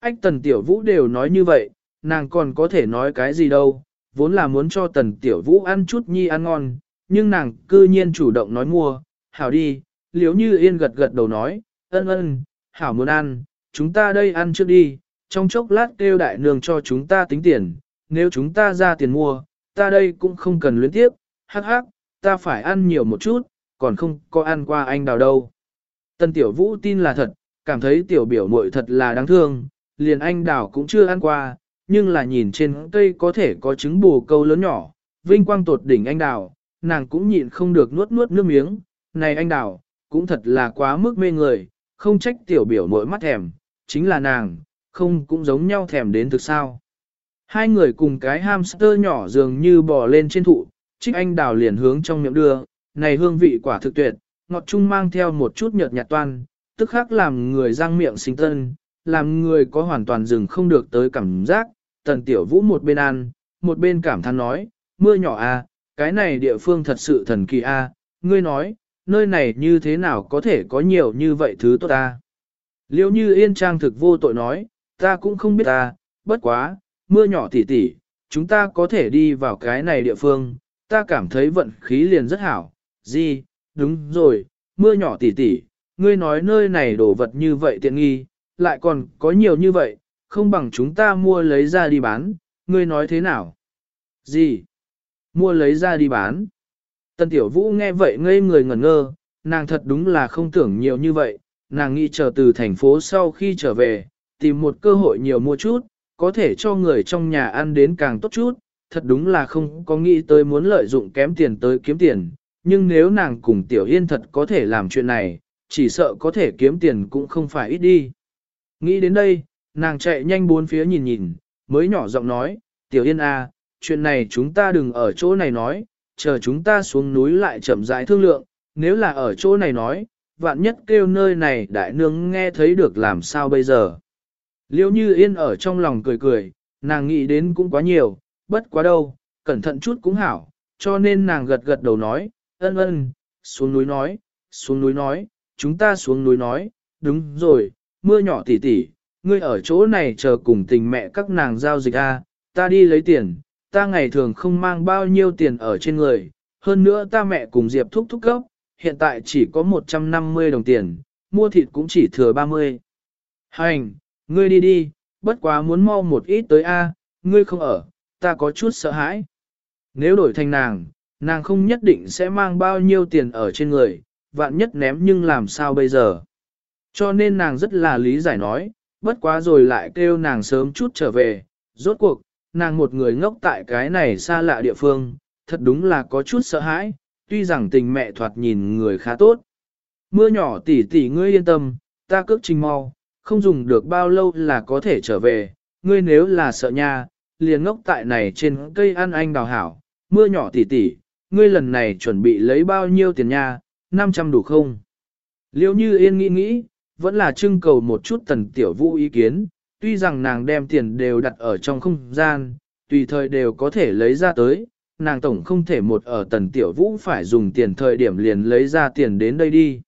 Ách tần tiểu vũ đều nói như vậy, nàng còn có thể nói cái gì đâu, vốn là muốn cho tần tiểu vũ ăn chút nhi ăn ngon, nhưng nàng cư nhiên chủ động nói mua, hảo đi, liếu như yên gật gật đầu nói, ân ân, hảo muốn ăn, chúng ta đây ăn trước đi, trong chốc lát kêu đại nương cho chúng ta tính tiền, nếu chúng ta ra tiền mua, ta đây cũng không cần luyến tiếp, hắc hắc, ta phải ăn nhiều một chút, còn không có ăn qua anh đào đâu. Tân tiểu vũ tin là thật, cảm thấy tiểu biểu muội thật là đáng thương, liền anh đào cũng chưa ăn qua, nhưng là nhìn trên cây có thể có trứng bù câu lớn nhỏ, vinh quang tột đỉnh anh đào, nàng cũng nhịn không được nuốt nuốt nước miếng, này anh đào, cũng thật là quá mức mê người, không trách tiểu biểu mỗi mắt thèm, chính là nàng, không cũng giống nhau thèm đến thực sao. Hai người cùng cái hamster nhỏ dường như bò lên trên thụ, trích anh đào liền hướng trong miệng đưa, này hương vị quả thực tuyệt, ngọt chung mang theo một chút nhợt nhạt toan, tức khắc làm người răng miệng sinh tân, làm người có hoàn toàn dừng không được tới cảm giác, tần tiểu vũ một bên ăn, một bên cảm thán nói, mưa nhỏ a, à, cái này địa phương thật sự thần kỳ a, à, ngươi nói, nơi này như thế nào có thể có nhiều như vậy thứ tốt ta. Liêu như yên trang thực vô tội nói, ta cũng không biết ta, bất quá, mưa nhỏ tỉ tỉ, chúng ta có thể đi vào cái này địa phương, ta cảm thấy vận khí liền rất hảo. Gì, đúng rồi, mưa nhỏ tỉ tỉ, ngươi nói nơi này đồ vật như vậy tiện nghi, lại còn có nhiều như vậy, không bằng chúng ta mua lấy ra đi bán, ngươi nói thế nào? Gì? Mua lấy ra đi bán. Tân Tiểu Vũ nghe vậy ngây người ngẩn ngơ, nàng thật đúng là không tưởng nhiều như vậy, nàng nghĩ chờ từ thành phố sau khi trở về, tìm một cơ hội nhiều mua chút, có thể cho người trong nhà ăn đến càng tốt chút, thật đúng là không có nghĩ tới muốn lợi dụng kém tiền tới kiếm tiền, nhưng nếu nàng cùng Tiểu Yên thật có thể làm chuyện này, chỉ sợ có thể kiếm tiền cũng không phải ít đi. Nghĩ đến đây, nàng chạy nhanh bốn phía nhìn nhìn, mới nhỏ giọng nói, Tiểu Yên à, chuyện này chúng ta đừng ở chỗ này nói, chờ chúng ta xuống núi lại chậm rãi thương lượng, nếu là ở chỗ này nói, vạn nhất kêu nơi này đại nương nghe thấy được làm sao bây giờ. Liêu như yên ở trong lòng cười cười, nàng nghĩ đến cũng quá nhiều, bất quá đâu, cẩn thận chút cũng hảo, cho nên nàng gật gật đầu nói, ân ân, xuống núi nói, xuống núi nói, chúng ta xuống núi nói, đúng rồi, mưa nhỏ tỉ tỉ, ngươi ở chỗ này chờ cùng tình mẹ các nàng giao dịch a, ta đi lấy tiền, ta ngày thường không mang bao nhiêu tiền ở trên người, hơn nữa ta mẹ cùng Diệp thúc thúc cấp, hiện tại chỉ có 150 đồng tiền, mua thịt cũng chỉ thừa 30. Hành, ngươi đi đi, bất quá muốn mau một ít tới A, ngươi không ở, ta có chút sợ hãi. Nếu đổi thành nàng, nàng không nhất định sẽ mang bao nhiêu tiền ở trên người, vạn nhất ném nhưng làm sao bây giờ. Cho nên nàng rất là lý giải nói, bất quá rồi lại kêu nàng sớm chút trở về, rốt cuộc, nàng một người ngốc tại cái này xa lạ địa phương, thật đúng là có chút sợ hãi, tuy rằng tình mẹ thoạt nhìn người khá tốt. Mưa nhỏ tỉ tỉ ngươi yên tâm, ta cước trình mau, không dùng được bao lâu là có thể trở về, ngươi nếu là sợ nha, liền ngốc tại này trên cây ăn anh đào hảo, mưa nhỏ tỉ tỉ, ngươi lần này chuẩn bị lấy bao nhiêu tiền nha, 500 đủ không? Liêu như yên nghĩ nghĩ, vẫn là trưng cầu một chút tần tiểu vũ ý kiến, tuy rằng nàng đem tiền đều đặt ở trong không gian, tùy thời đều có thể lấy ra tới, nàng tổng không thể một ở tần tiểu vũ phải dùng tiền thời điểm liền lấy ra tiền đến đây đi.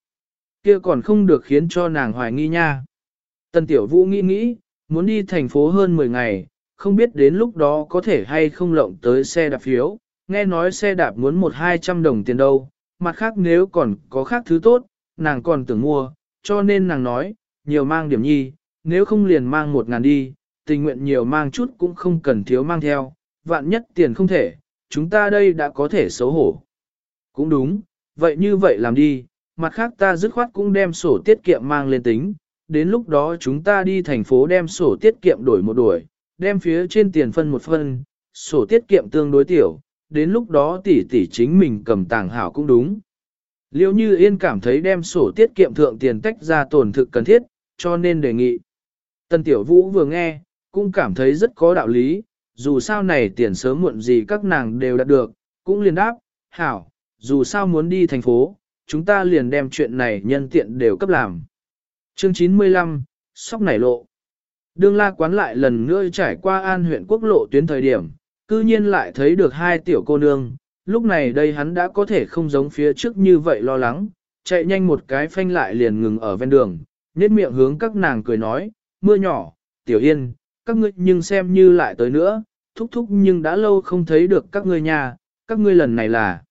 Kia còn không được khiến cho nàng hoài nghi nha. Tần tiểu vũ nghĩ nghĩ, muốn đi thành phố hơn 10 ngày, không biết đến lúc đó có thể hay không lộng tới xe đạp phiếu, nghe nói xe đạp muốn một hai trăm đồng tiền đâu, mặt khác nếu còn có khác thứ tốt, nàng còn tưởng mua, cho nên nàng nói, nhiều mang điểm nhi, nếu không liền mang một ngàn đi, tình nguyện nhiều mang chút cũng không cần thiếu mang theo, vạn nhất tiền không thể, chúng ta đây đã có thể xấu hổ. Cũng đúng, vậy như vậy làm đi, mặt khác ta dứt khoát cũng đem sổ tiết kiệm mang lên tính, đến lúc đó chúng ta đi thành phố đem sổ tiết kiệm đổi một đổi, đem phía trên tiền phân một phân, sổ tiết kiệm tương đối tiểu, đến lúc đó tỷ tỷ chính mình cầm tàng hảo cũng đúng. Liêu như yên cảm thấy đem sổ tiết kiệm thượng tiền tách ra tổn thực cần thiết, cho nên đề nghị. Tân tiểu vũ vừa nghe, cũng cảm thấy rất có đạo lý, dù sao này tiền sớm muộn gì các nàng đều đạt được, cũng liền đáp, hảo, dù sao muốn đi thành phố, chúng ta liền đem chuyện này nhân tiện đều cấp làm. Chương 95, Sóc nảy lộ. Đương la quán lại lần nữa trải qua an huyện quốc lộ tuyến thời điểm, cư nhiên lại thấy được hai tiểu cô nương, lúc này đây hắn đã có thể không giống phía trước như vậy lo lắng, chạy nhanh một cái phanh lại liền ngừng ở ven đường, nét miệng hướng các nàng cười nói, mưa nhỏ, tiểu yên, các ngươi nhưng xem như lại tới nữa, thúc thúc nhưng đã lâu không thấy được các ngươi nhà, các ngươi lần này là.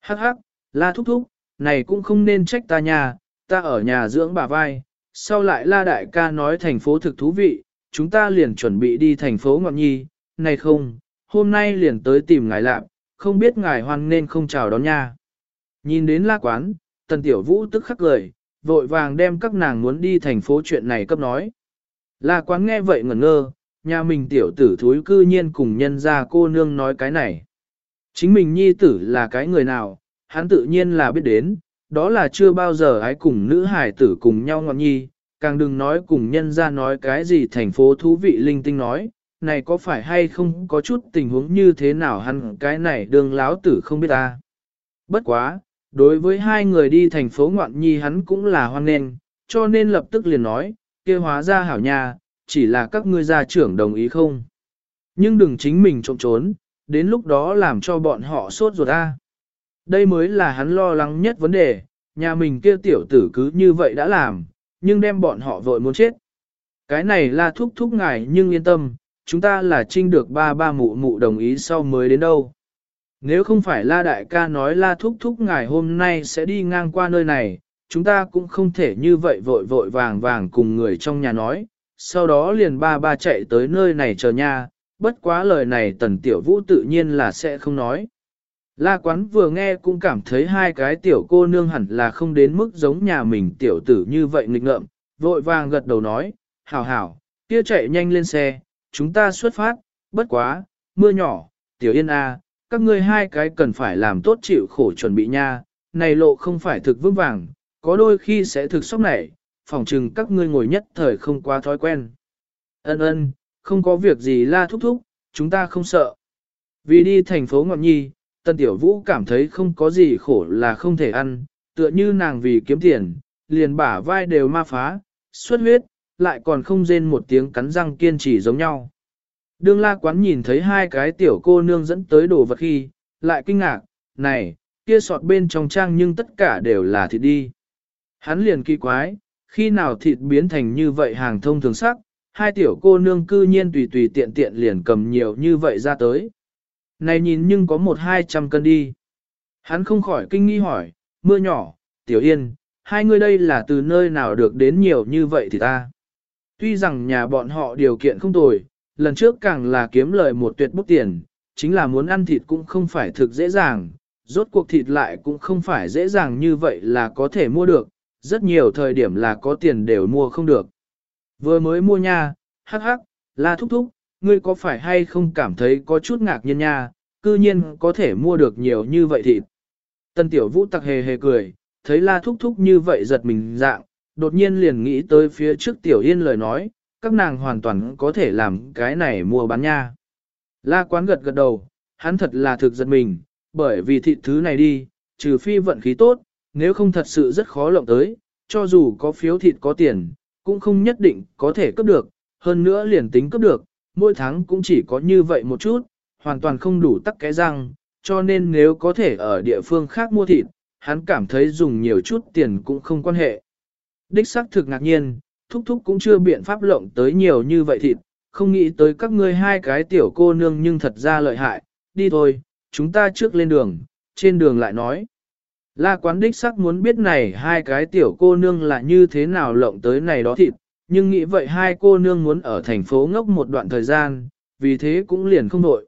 Hắc hắc, la thúc thúc, này cũng không nên trách ta nhà, ta ở nhà dưỡng bà vai, sau lại la đại ca nói thành phố thực thú vị, chúng ta liền chuẩn bị đi thành phố Ngọc Nhi, này không, hôm nay liền tới tìm ngài lạp, không biết ngài hoan nên không chào đón nha. Nhìn đến la quán, tần tiểu vũ tức khắc cười, vội vàng đem các nàng muốn đi thành phố chuyện này cấp nói. La quán nghe vậy ngẩn ngơ, nhà mình tiểu tử thúi cư nhiên cùng nhân ra cô nương nói cái này. Chính mình nhi tử là cái người nào, hắn tự nhiên là biết đến, đó là chưa bao giờ ái cùng nữ hải tử cùng nhau ngọn nhi, càng đừng nói cùng nhân ra nói cái gì thành phố thú vị linh tinh nói, này có phải hay không có chút tình huống như thế nào hắn cái này đường láo tử không biết ta. Bất quá, đối với hai người đi thành phố ngoạn nhi hắn cũng là hoan nghênh, cho nên lập tức liền nói, kia hóa ra hảo nha, chỉ là các ngươi gia trưởng đồng ý không. Nhưng đừng chính mình trộm trốn, đến lúc đó làm cho bọn họ sốt ruột a. Đây mới là hắn lo lắng nhất vấn đề, nhà mình kia tiểu tử cứ như vậy đã làm, nhưng đem bọn họ vội muốn chết. Cái này là thúc thúc ngài nhưng yên tâm, chúng ta là trinh được ba ba mụ mụ đồng ý sau mới đến đâu. Nếu không phải la đại ca nói la thúc thúc ngài hôm nay sẽ đi ngang qua nơi này, chúng ta cũng không thể như vậy vội vội vàng vàng cùng người trong nhà nói, sau đó liền ba ba chạy tới nơi này chờ nha, bất quá lời này tần tiểu vũ tự nhiên là sẽ không nói. La quán vừa nghe cũng cảm thấy hai cái tiểu cô nương hẳn là không đến mức giống nhà mình tiểu tử như vậy nghịch ngợm, vội vàng gật đầu nói, hảo hảo, kia chạy nhanh lên xe, chúng ta xuất phát, bất quá, mưa nhỏ, tiểu yên a, các ngươi hai cái cần phải làm tốt chịu khổ chuẩn bị nha, này lộ không phải thực vững vàng, có đôi khi sẽ thực sốc nảy, phòng trừng các ngươi ngồi nhất thời không quá thói quen. Ân ân, không có việc gì la thúc thúc, chúng ta không sợ. Vì đi thành phố Ngọc Nhi, Tân Tiểu Vũ cảm thấy không có gì khổ là không thể ăn, tựa như nàng vì kiếm tiền, liền bả vai đều ma phá, xuất huyết, lại còn không rên một tiếng cắn răng kiên trì giống nhau. Đương la quán nhìn thấy hai cái tiểu cô nương dẫn tới đồ vật khi, lại kinh ngạc, này, kia sọt bên trong trang nhưng tất cả đều là thịt đi. Hắn liền kỳ quái, khi nào thịt biến thành như vậy hàng thông thường sắc, hai tiểu cô nương cư nhiên tùy tùy tiện tiện liền cầm nhiều như vậy ra tới. Này nhìn nhưng có một hai trăm cân đi. Hắn không khỏi kinh nghi hỏi, mưa nhỏ, tiểu yên, hai người đây là từ nơi nào được đến nhiều như vậy thì ta. Tuy rằng nhà bọn họ điều kiện không tồi, lần trước càng là kiếm lời một tuyệt bút tiền, chính là muốn ăn thịt cũng không phải thực dễ dàng, rốt cuộc thịt lại cũng không phải dễ dàng như vậy là có thể mua được, rất nhiều thời điểm là có tiền đều mua không được. Vừa mới mua nha, hắc hắc, la thúc thúc, ngươi có phải hay không cảm thấy có chút ngạc nhiên nha, cư nhiên có thể mua được nhiều như vậy thịt. Tân tiểu vũ tặc hề hề cười, thấy la thúc thúc như vậy giật mình dạng, đột nhiên liền nghĩ tới phía trước tiểu yên lời nói, các nàng hoàn toàn có thể làm cái này mua bán nha. La quán gật gật đầu, hắn thật là thực giật mình, bởi vì thịt thứ này đi, trừ phi vận khí tốt, nếu không thật sự rất khó lộng tới, cho dù có phiếu thịt có tiền, cũng không nhất định có thể cấp được, hơn nữa liền tính cấp được, mỗi tháng cũng chỉ có như vậy một chút, hoàn toàn không đủ tắc cái răng, cho nên nếu có thể ở địa phương khác mua thịt, hắn cảm thấy dùng nhiều chút tiền cũng không quan hệ. Đích xác thực ngạc nhiên, thúc thúc cũng chưa biện pháp lộng tới nhiều như vậy thịt, không nghĩ tới các ngươi hai cái tiểu cô nương nhưng thật ra lợi hại, đi thôi, chúng ta trước lên đường, trên đường lại nói. La quán đích sắc muốn biết này hai cái tiểu cô nương là như thế nào lộng tới này đó thịt, nhưng nghĩ vậy hai cô nương muốn ở thành phố ngốc một đoạn thời gian, vì thế cũng liền không nội.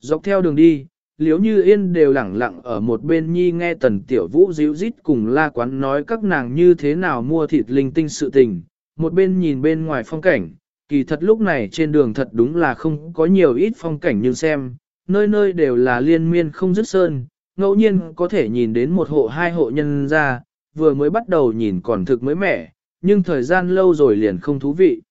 Dọc theo đường đi, liếu như yên đều lẳng lặng ở một bên nhi nghe tần tiểu vũ díu dít cùng la quán nói các nàng như thế nào mua thịt linh tinh sự tình, một bên nhìn bên ngoài phong cảnh, kỳ thật lúc này trên đường thật đúng là không có nhiều ít phong cảnh nhưng xem, nơi nơi đều là liên miên không dứt sơn, ngẫu nhiên có thể nhìn đến một hộ hai hộ nhân ra, vừa mới bắt đầu nhìn còn thực mới mẻ, nhưng thời gian lâu rồi liền không thú vị.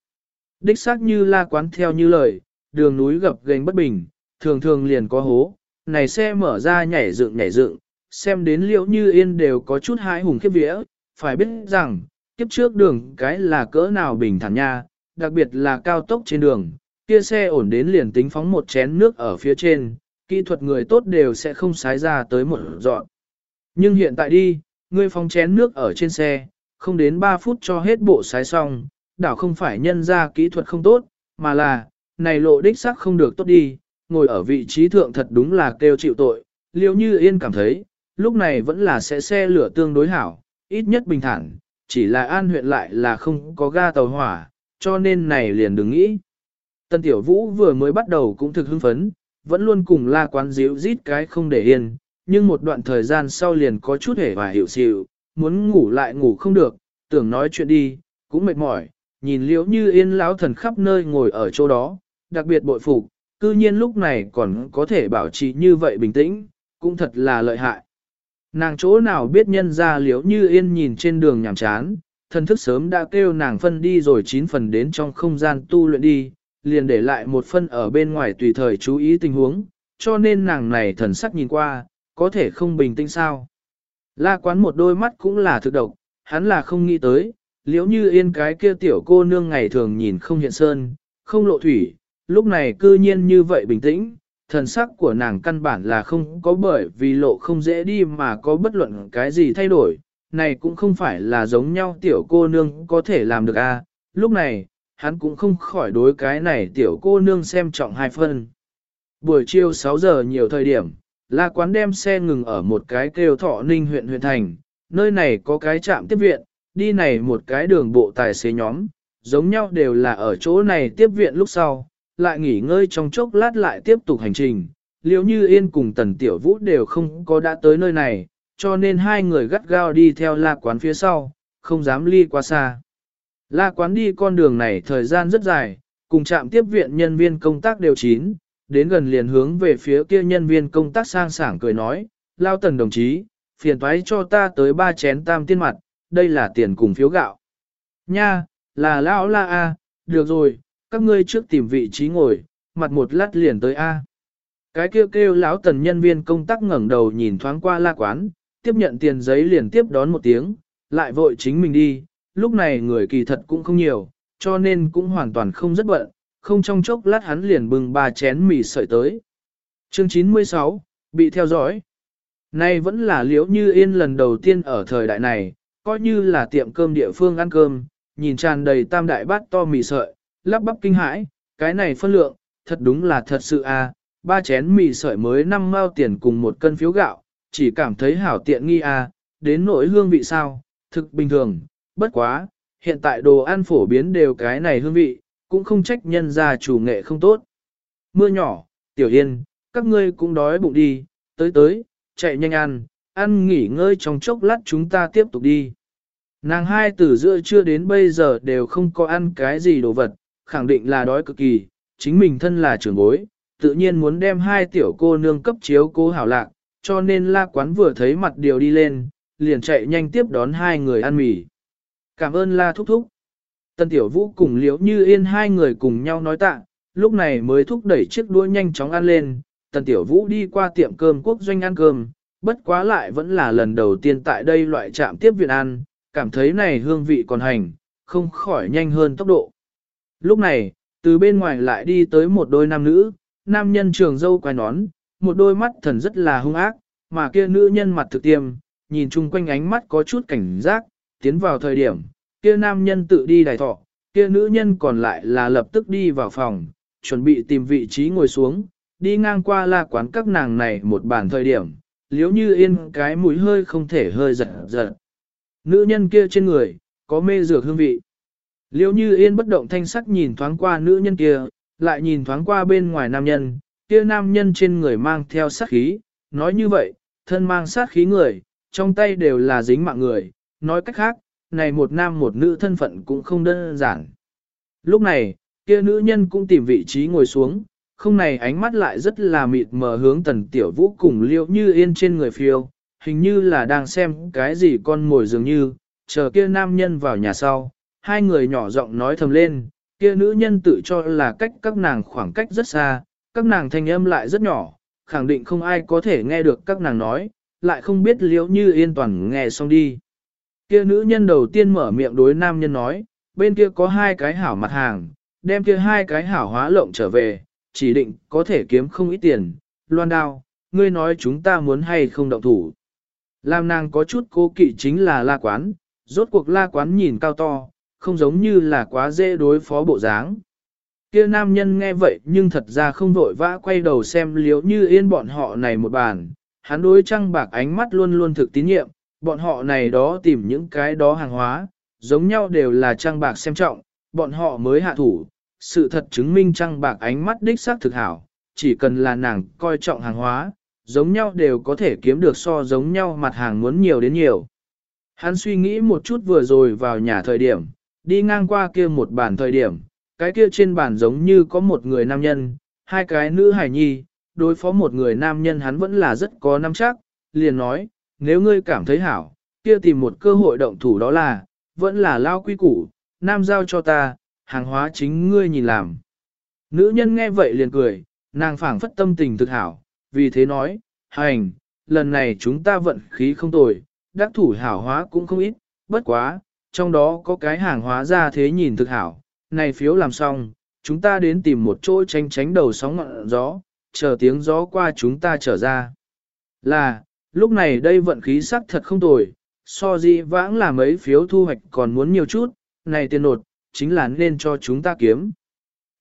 Đích xác như la quán theo như lời, đường núi gập ghềnh bất bình, thường thường liền có hố, này xe mở ra nhảy dựng nhảy dựng, xem đến liễu như yên đều có chút hãi hùng khiếp vía, phải biết rằng, kiếp trước đường cái là cỡ nào bình thản nha, đặc biệt là cao tốc trên đường, kia xe ổn đến liền tính phóng một chén nước ở phía trên, kỹ thuật người tốt đều sẽ không sái ra tới một dọn. Nhưng hiện tại đi, ngươi phóng chén nước ở trên xe, không đến 3 phút cho hết bộ sái xong, đảo không phải nhân ra kỹ thuật không tốt, mà là, này lộ đích xác không được tốt đi, ngồi ở vị trí thượng thật đúng là kêu chịu tội, Liệu như yên cảm thấy, lúc này vẫn là sẽ xe lửa tương đối hảo, ít nhất bình thản, chỉ là an huyện lại là không có ga tàu hỏa, cho nên này liền đừng nghĩ. Tân Tiểu Vũ vừa mới bắt đầu cũng thực hưng phấn, vẫn luôn cùng la quán díu rít cái không để yên, nhưng một đoạn thời gian sau liền có chút hề và hiểu xịu, muốn ngủ lại ngủ không được, tưởng nói chuyện đi, cũng mệt mỏi, nhìn liễu như yên lão thần khắp nơi ngồi ở chỗ đó, đặc biệt bội phục, cư nhiên lúc này còn có thể bảo trì như vậy bình tĩnh, cũng thật là lợi hại. Nàng chỗ nào biết nhân ra liễu như yên nhìn trên đường nhàm chán, thần thức sớm đã kêu nàng phân đi rồi chín phần đến trong không gian tu luyện đi, liền để lại một phân ở bên ngoài tùy thời chú ý tình huống, cho nên nàng này thần sắc nhìn qua, có thể không bình tĩnh sao. La quán một đôi mắt cũng là thực độc, hắn là không nghĩ tới, liễu như yên cái kia tiểu cô nương ngày thường nhìn không hiện sơn, không lộ thủy, lúc này cư nhiên như vậy bình tĩnh, thần sắc của nàng căn bản là không có bởi vì lộ không dễ đi mà có bất luận cái gì thay đổi, này cũng không phải là giống nhau tiểu cô nương có thể làm được a. À. lúc này, hắn cũng không khỏi đối cái này tiểu cô nương xem trọng hai phân. Buổi chiều 6 giờ nhiều thời điểm, La Quán đem xe ngừng ở một cái kêu thọ ninh huyện huyện thành, nơi này có cái trạm tiếp viện, đi này một cái đường bộ tài xế nhóm, giống nhau đều là ở chỗ này tiếp viện lúc sau, lại nghỉ ngơi trong chốc lát lại tiếp tục hành trình. Liệu như Yên cùng Tần Tiểu Vũ đều không có đã tới nơi này, cho nên hai người gắt gao đi theo la quán phía sau, không dám ly quá xa. La quán đi con đường này thời gian rất dài, cùng trạm tiếp viện nhân viên công tác đều chín, đến gần liền hướng về phía kia nhân viên công tác sang sảng cười nói, lao tần đồng chí, phiền toái cho ta tới ba chén tam tiên mặt, đây là tiền cùng phiếu gạo. Nha, là lão la a, được rồi, các ngươi trước tìm vị trí ngồi, mặt một lát liền tới a. Cái kêu kêu lão tần nhân viên công tác ngẩng đầu nhìn thoáng qua la quán, tiếp nhận tiền giấy liền tiếp đón một tiếng, lại vội chính mình đi, lúc này người kỳ thật cũng không nhiều, cho nên cũng hoàn toàn không rất bận, không trong chốc lát hắn liền bưng ba chén mì sợi tới. Chương 96, bị theo dõi. Nay vẫn là liễu như yên lần đầu tiên ở thời đại này, coi như là tiệm cơm địa phương ăn cơm, nhìn tràn đầy tam đại bát to mì sợi, lắp bắp kinh hãi, cái này phân lượng, thật đúng là thật sự à, ba chén mì sợi mới năm mao tiền cùng một cân phiếu gạo, chỉ cảm thấy hảo tiện nghi à, đến nỗi hương vị sao, thực bình thường, bất quá, hiện tại đồ ăn phổ biến đều cái này hương vị, cũng không trách nhân ra chủ nghệ không tốt. Mưa nhỏ, tiểu yên, các ngươi cũng đói bụng đi, tới tới, chạy nhanh ăn, ăn nghỉ ngơi trong chốc lát chúng ta tiếp tục đi. Nàng hai từ giữa trưa đến bây giờ đều không có ăn cái gì đồ vật, khẳng định là đói cực kỳ, chính mình thân là trưởng bối, tự nhiên muốn đem hai tiểu cô nương cấp chiếu cô hảo lạc, cho nên la quán vừa thấy mặt điều đi lên, liền chạy nhanh tiếp đón hai người ăn mì. Cảm ơn la thúc thúc. tần tiểu vũ cùng liễu như yên hai người cùng nhau nói tạ, lúc này mới thúc đẩy chiếc đũa nhanh chóng ăn lên. Tần tiểu vũ đi qua tiệm cơm quốc doanh ăn cơm, bất quá lại vẫn là lần đầu tiên tại đây loại trạm tiếp viện ăn, cảm thấy này hương vị còn hành, không khỏi nhanh hơn tốc độ. Lúc này, từ bên ngoài lại đi tới một đôi nam nữ, nam nhân trường dâu quai nón, một đôi mắt thần rất là hung ác, mà kia nữ nhân mặt thực tiêm, nhìn chung quanh ánh mắt có chút cảnh giác, tiến vào thời điểm, kia nam nhân tự đi đài thọ, kia nữ nhân còn lại là lập tức đi vào phòng, chuẩn bị tìm vị trí ngồi xuống, đi ngang qua la quán các nàng này một bản thời điểm, liếu như yên cái mũi hơi không thể hơi giật giật. Nữ nhân kia trên người, có mê dược hương vị. Liêu như yên bất động thanh sắc nhìn thoáng qua nữ nhân kia, lại nhìn thoáng qua bên ngoài nam nhân, kia nam nhân trên người mang theo sát khí, nói như vậy, thân mang sát khí người, trong tay đều là dính mạng người, nói cách khác, này một nam một nữ thân phận cũng không đơn giản. Lúc này, kia nữ nhân cũng tìm vị trí ngồi xuống, không này ánh mắt lại rất là mịt mờ hướng tần tiểu vũ cùng liễu như yên trên người phiêu, hình như là đang xem cái gì con mồi dường như, chờ kia nam nhân vào nhà sau, hai người nhỏ giọng nói thầm lên, kia nữ nhân tự cho là cách các nàng khoảng cách rất xa, các nàng thanh âm lại rất nhỏ, khẳng định không ai có thể nghe được các nàng nói, lại không biết liễu như yên toàn nghe xong đi. Kia nữ nhân đầu tiên mở miệng đối nam nhân nói, bên kia có hai cái hảo mặt hàng, đem kia hai cái hảo hóa lộng trở về, chỉ định có thể kiếm không ít tiền, loan đao, ngươi nói chúng ta muốn hay không động thủ. Lam nàng có chút cố kỵ chính là la quán, rốt cuộc la quán nhìn cao to, không giống như là quá dễ đối phó bộ dáng. Kia nam nhân nghe vậy nhưng thật ra không vội vã quay đầu xem liếu như yên bọn họ này một bàn, hắn đối trăng bạc ánh mắt luôn luôn thực tín nhiệm, bọn họ này đó tìm những cái đó hàng hóa, giống nhau đều là trang bạc xem trọng, bọn họ mới hạ thủ, sự thật chứng minh trang bạc ánh mắt đích xác thực hảo, chỉ cần là nàng coi trọng hàng hóa, giống nhau đều có thể kiếm được so giống nhau mặt hàng muốn nhiều đến nhiều. Hắn suy nghĩ một chút vừa rồi vào nhà thời điểm, đi ngang qua kia một bàn thời điểm, cái kia trên bàn giống như có một người nam nhân, hai cái nữ hải nhi, đối phó một người nam nhân hắn vẫn là rất có nắm chắc, liền nói, nếu ngươi cảm thấy hảo, kia tìm một cơ hội động thủ đó là, vẫn là lao quy củ, nam giao cho ta, hàng hóa chính ngươi nhìn làm. Nữ nhân nghe vậy liền cười, nàng phảng phất tâm tình thực hảo, vì thế nói, hành, lần này chúng ta vận khí không tồi, đắc thủ hảo hóa cũng không ít, bất quá, trong đó có cái hàng hóa ra thế nhìn thực hảo, này phiếu làm xong, chúng ta đến tìm một chỗ tránh tránh đầu sóng ngọn gió, chờ tiếng gió qua chúng ta trở ra. Là, lúc này đây vận khí sắc thật không tồi, so di vãng là mấy phiếu thu hoạch còn muốn nhiều chút, này tiền nột, chính là nên cho chúng ta kiếm.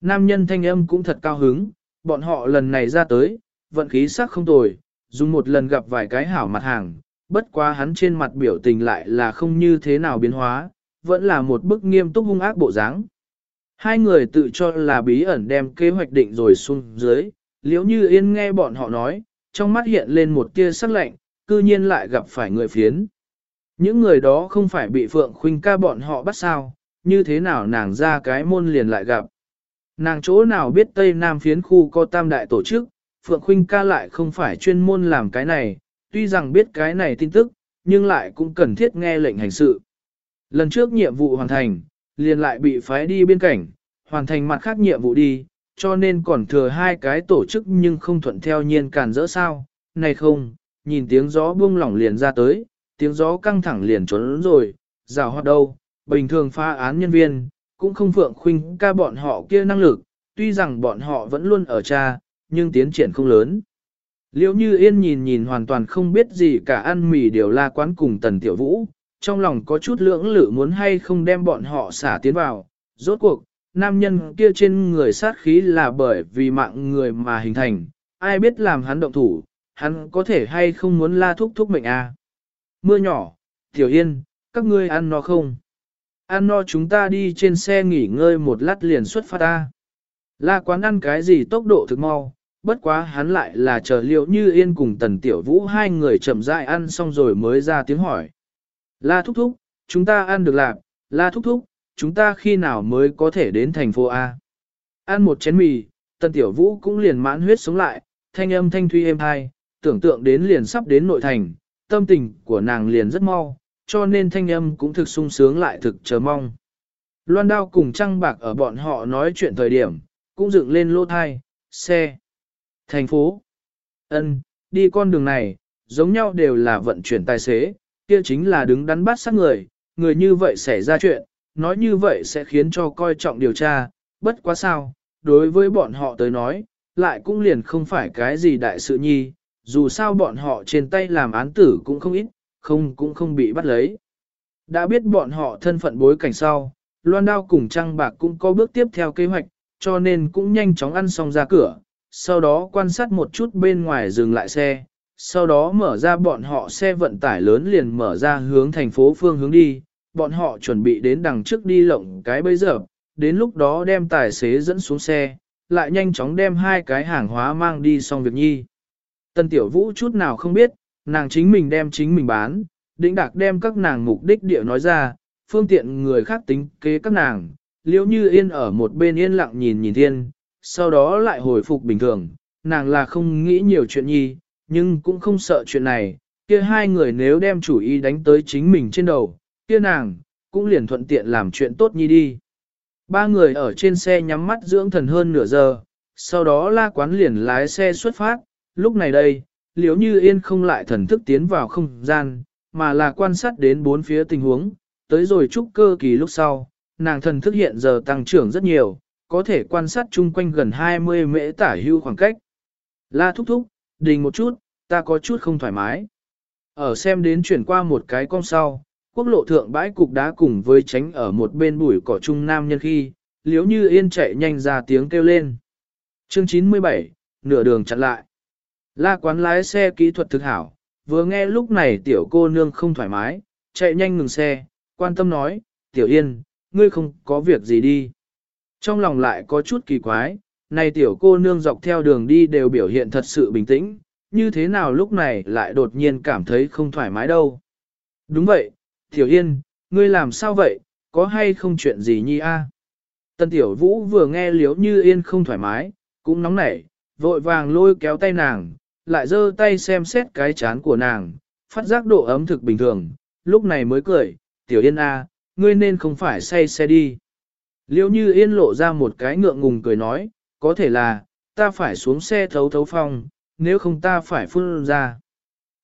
Nam nhân thanh âm cũng thật cao hứng, bọn họ lần này ra tới, vận khí sắc không tồi, dùng một lần gặp vài cái hảo mặt hàng, bất quá hắn trên mặt biểu tình lại là không như thế nào biến hóa, vẫn là một bức nghiêm túc hung ác bộ dáng. Hai người tự cho là bí ẩn đem kế hoạch định rồi xuống dưới, liễu như yên nghe bọn họ nói, trong mắt hiện lên một tia sắc lạnh, cư nhiên lại gặp phải người phiến. Những người đó không phải bị Phượng Khuynh ca bọn họ bắt sao, như thế nào nàng ra cái môn liền lại gặp. Nàng chỗ nào biết Tây Nam phiến khu có tam đại tổ chức, Phượng Khuynh ca lại không phải chuyên môn làm cái này, tuy rằng biết cái này tin tức, nhưng lại cũng cần thiết nghe lệnh hành sự. Lần trước nhiệm vụ hoàn thành, liền lại bị phái đi biên cảnh, hoàn thành mặt khác nhiệm vụ đi, cho nên còn thừa hai cái tổ chức nhưng không thuận theo nhiên cản dỡ sao, này không, nhìn tiếng gió buông lỏng liền ra tới, tiếng gió căng thẳng liền trốn rồi, rào hoạt đâu, bình thường phá án nhân viên, cũng không phượng khuynh ca bọn họ kia năng lực, tuy rằng bọn họ vẫn luôn ở cha, nhưng tiến triển không lớn. Liễu như yên nhìn nhìn hoàn toàn không biết gì cả ăn mì điều la quán cùng tần tiểu vũ, trong lòng có chút lưỡng lự muốn hay không đem bọn họ xả tiến vào. Rốt cuộc, nam nhân kia trên người sát khí là bởi vì mạng người mà hình thành, ai biết làm hắn động thủ, hắn có thể hay không muốn la thúc thúc mệnh à. Mưa nhỏ, tiểu yên, các ngươi ăn no không? Ăn no chúng ta đi trên xe nghỉ ngơi một lát liền xuất phát ta. La quán ăn cái gì tốc độ thực mau, bất quá hắn lại là chờ liệu như yên cùng tần tiểu vũ hai người chậm rãi ăn xong rồi mới ra tiếng hỏi. La thúc thúc, chúng ta ăn được lạc, la thúc thúc, chúng ta khi nào mới có thể đến thành phố A. Ăn một chén mì, tần tiểu vũ cũng liền mãn huyết sống lại, thanh âm thanh thuy êm hai, tưởng tượng đến liền sắp đến nội thành, tâm tình của nàng liền rất mau, cho nên thanh âm cũng thực sung sướng lại thực chờ mong. Loan đao cùng trăng bạc ở bọn họ nói chuyện thời điểm, cũng dựng lên lô thai, xe, thành phố, ân, đi con đường này, giống nhau đều là vận chuyển tài xế, kia chính là đứng đắn bắt sát người, người như vậy xảy ra chuyện, nói như vậy sẽ khiến cho coi trọng điều tra, bất quá sao, đối với bọn họ tới nói, lại cũng liền không phải cái gì đại sự nhi, dù sao bọn họ trên tay làm án tử cũng không ít, không cũng không bị bắt lấy. Đã biết bọn họ thân phận bối cảnh sau, Loan Đao cùng Trăng Bạc cũng có bước tiếp theo kế hoạch, cho nên cũng nhanh chóng ăn xong ra cửa, sau đó quan sát một chút bên ngoài dừng lại xe, sau đó mở ra bọn họ xe vận tải lớn liền mở ra hướng thành phố phương hướng đi, bọn họ chuẩn bị đến đằng trước đi lộng cái bây giờ, đến lúc đó đem tài xế dẫn xuống xe, lại nhanh chóng đem hai cái hàng hóa mang đi xong việc nhi. Tân Tiểu Vũ chút nào không biết, nàng chính mình đem chính mình bán, đĩnh đạc đem các nàng mục đích địa nói ra, phương tiện người khác tính kế các nàng, liễu như yên ở một bên yên lặng nhìn nhìn thiên, sau đó lại hồi phục bình thường, nàng là không nghĩ nhiều chuyện nhi, nhưng cũng không sợ chuyện này, kia hai người nếu đem chủ ý đánh tới chính mình trên đầu, kia nàng, cũng liền thuận tiện làm chuyện tốt nhi đi. Ba người ở trên xe nhắm mắt dưỡng thần hơn nửa giờ, sau đó la quán liền lái xe xuất phát, lúc này đây, liếu như yên không lại thần thức tiến vào không gian, mà là quan sát đến bốn phía tình huống, tới rồi trúc cơ kỳ lúc sau, nàng thần thức hiện giờ tăng trưởng rất nhiều, có thể quan sát chung quanh gần 20 mễ tả hưu khoảng cách. La thúc thúc, đình một chút, ta có chút không thoải mái. Ở xem đến chuyển qua một cái con sau, quốc lộ thượng bãi cục đá cùng với tránh ở một bên bụi cỏ trung nam nhân khi, liếu như yên chạy nhanh ra tiếng kêu lên. Chương 97, nửa đường chặn lại. La quán lái xe kỹ thuật thực hảo, vừa nghe lúc này tiểu cô nương không thoải mái, chạy nhanh ngừng xe, quan tâm nói, tiểu yên, ngươi không có việc gì đi. Trong lòng lại có chút kỳ quái, này tiểu cô nương dọc theo đường đi đều biểu hiện thật sự bình tĩnh, như thế nào lúc này lại đột nhiên cảm thấy không thoải mái đâu. Đúng vậy, tiểu yên, ngươi làm sao vậy, có hay không chuyện gì nhi a? Tân tiểu vũ vừa nghe liếu như yên không thoải mái, cũng nóng nảy, vội vàng lôi kéo tay nàng, lại giơ tay xem xét cái chán của nàng, phát giác độ ấm thực bình thường, lúc này mới cười, tiểu yên a, ngươi nên không phải say xe đi. Liêu như yên lộ ra một cái ngượng ngùng cười nói, có thể là, ta phải xuống xe thấu thấu phong, nếu không ta phải phun ra.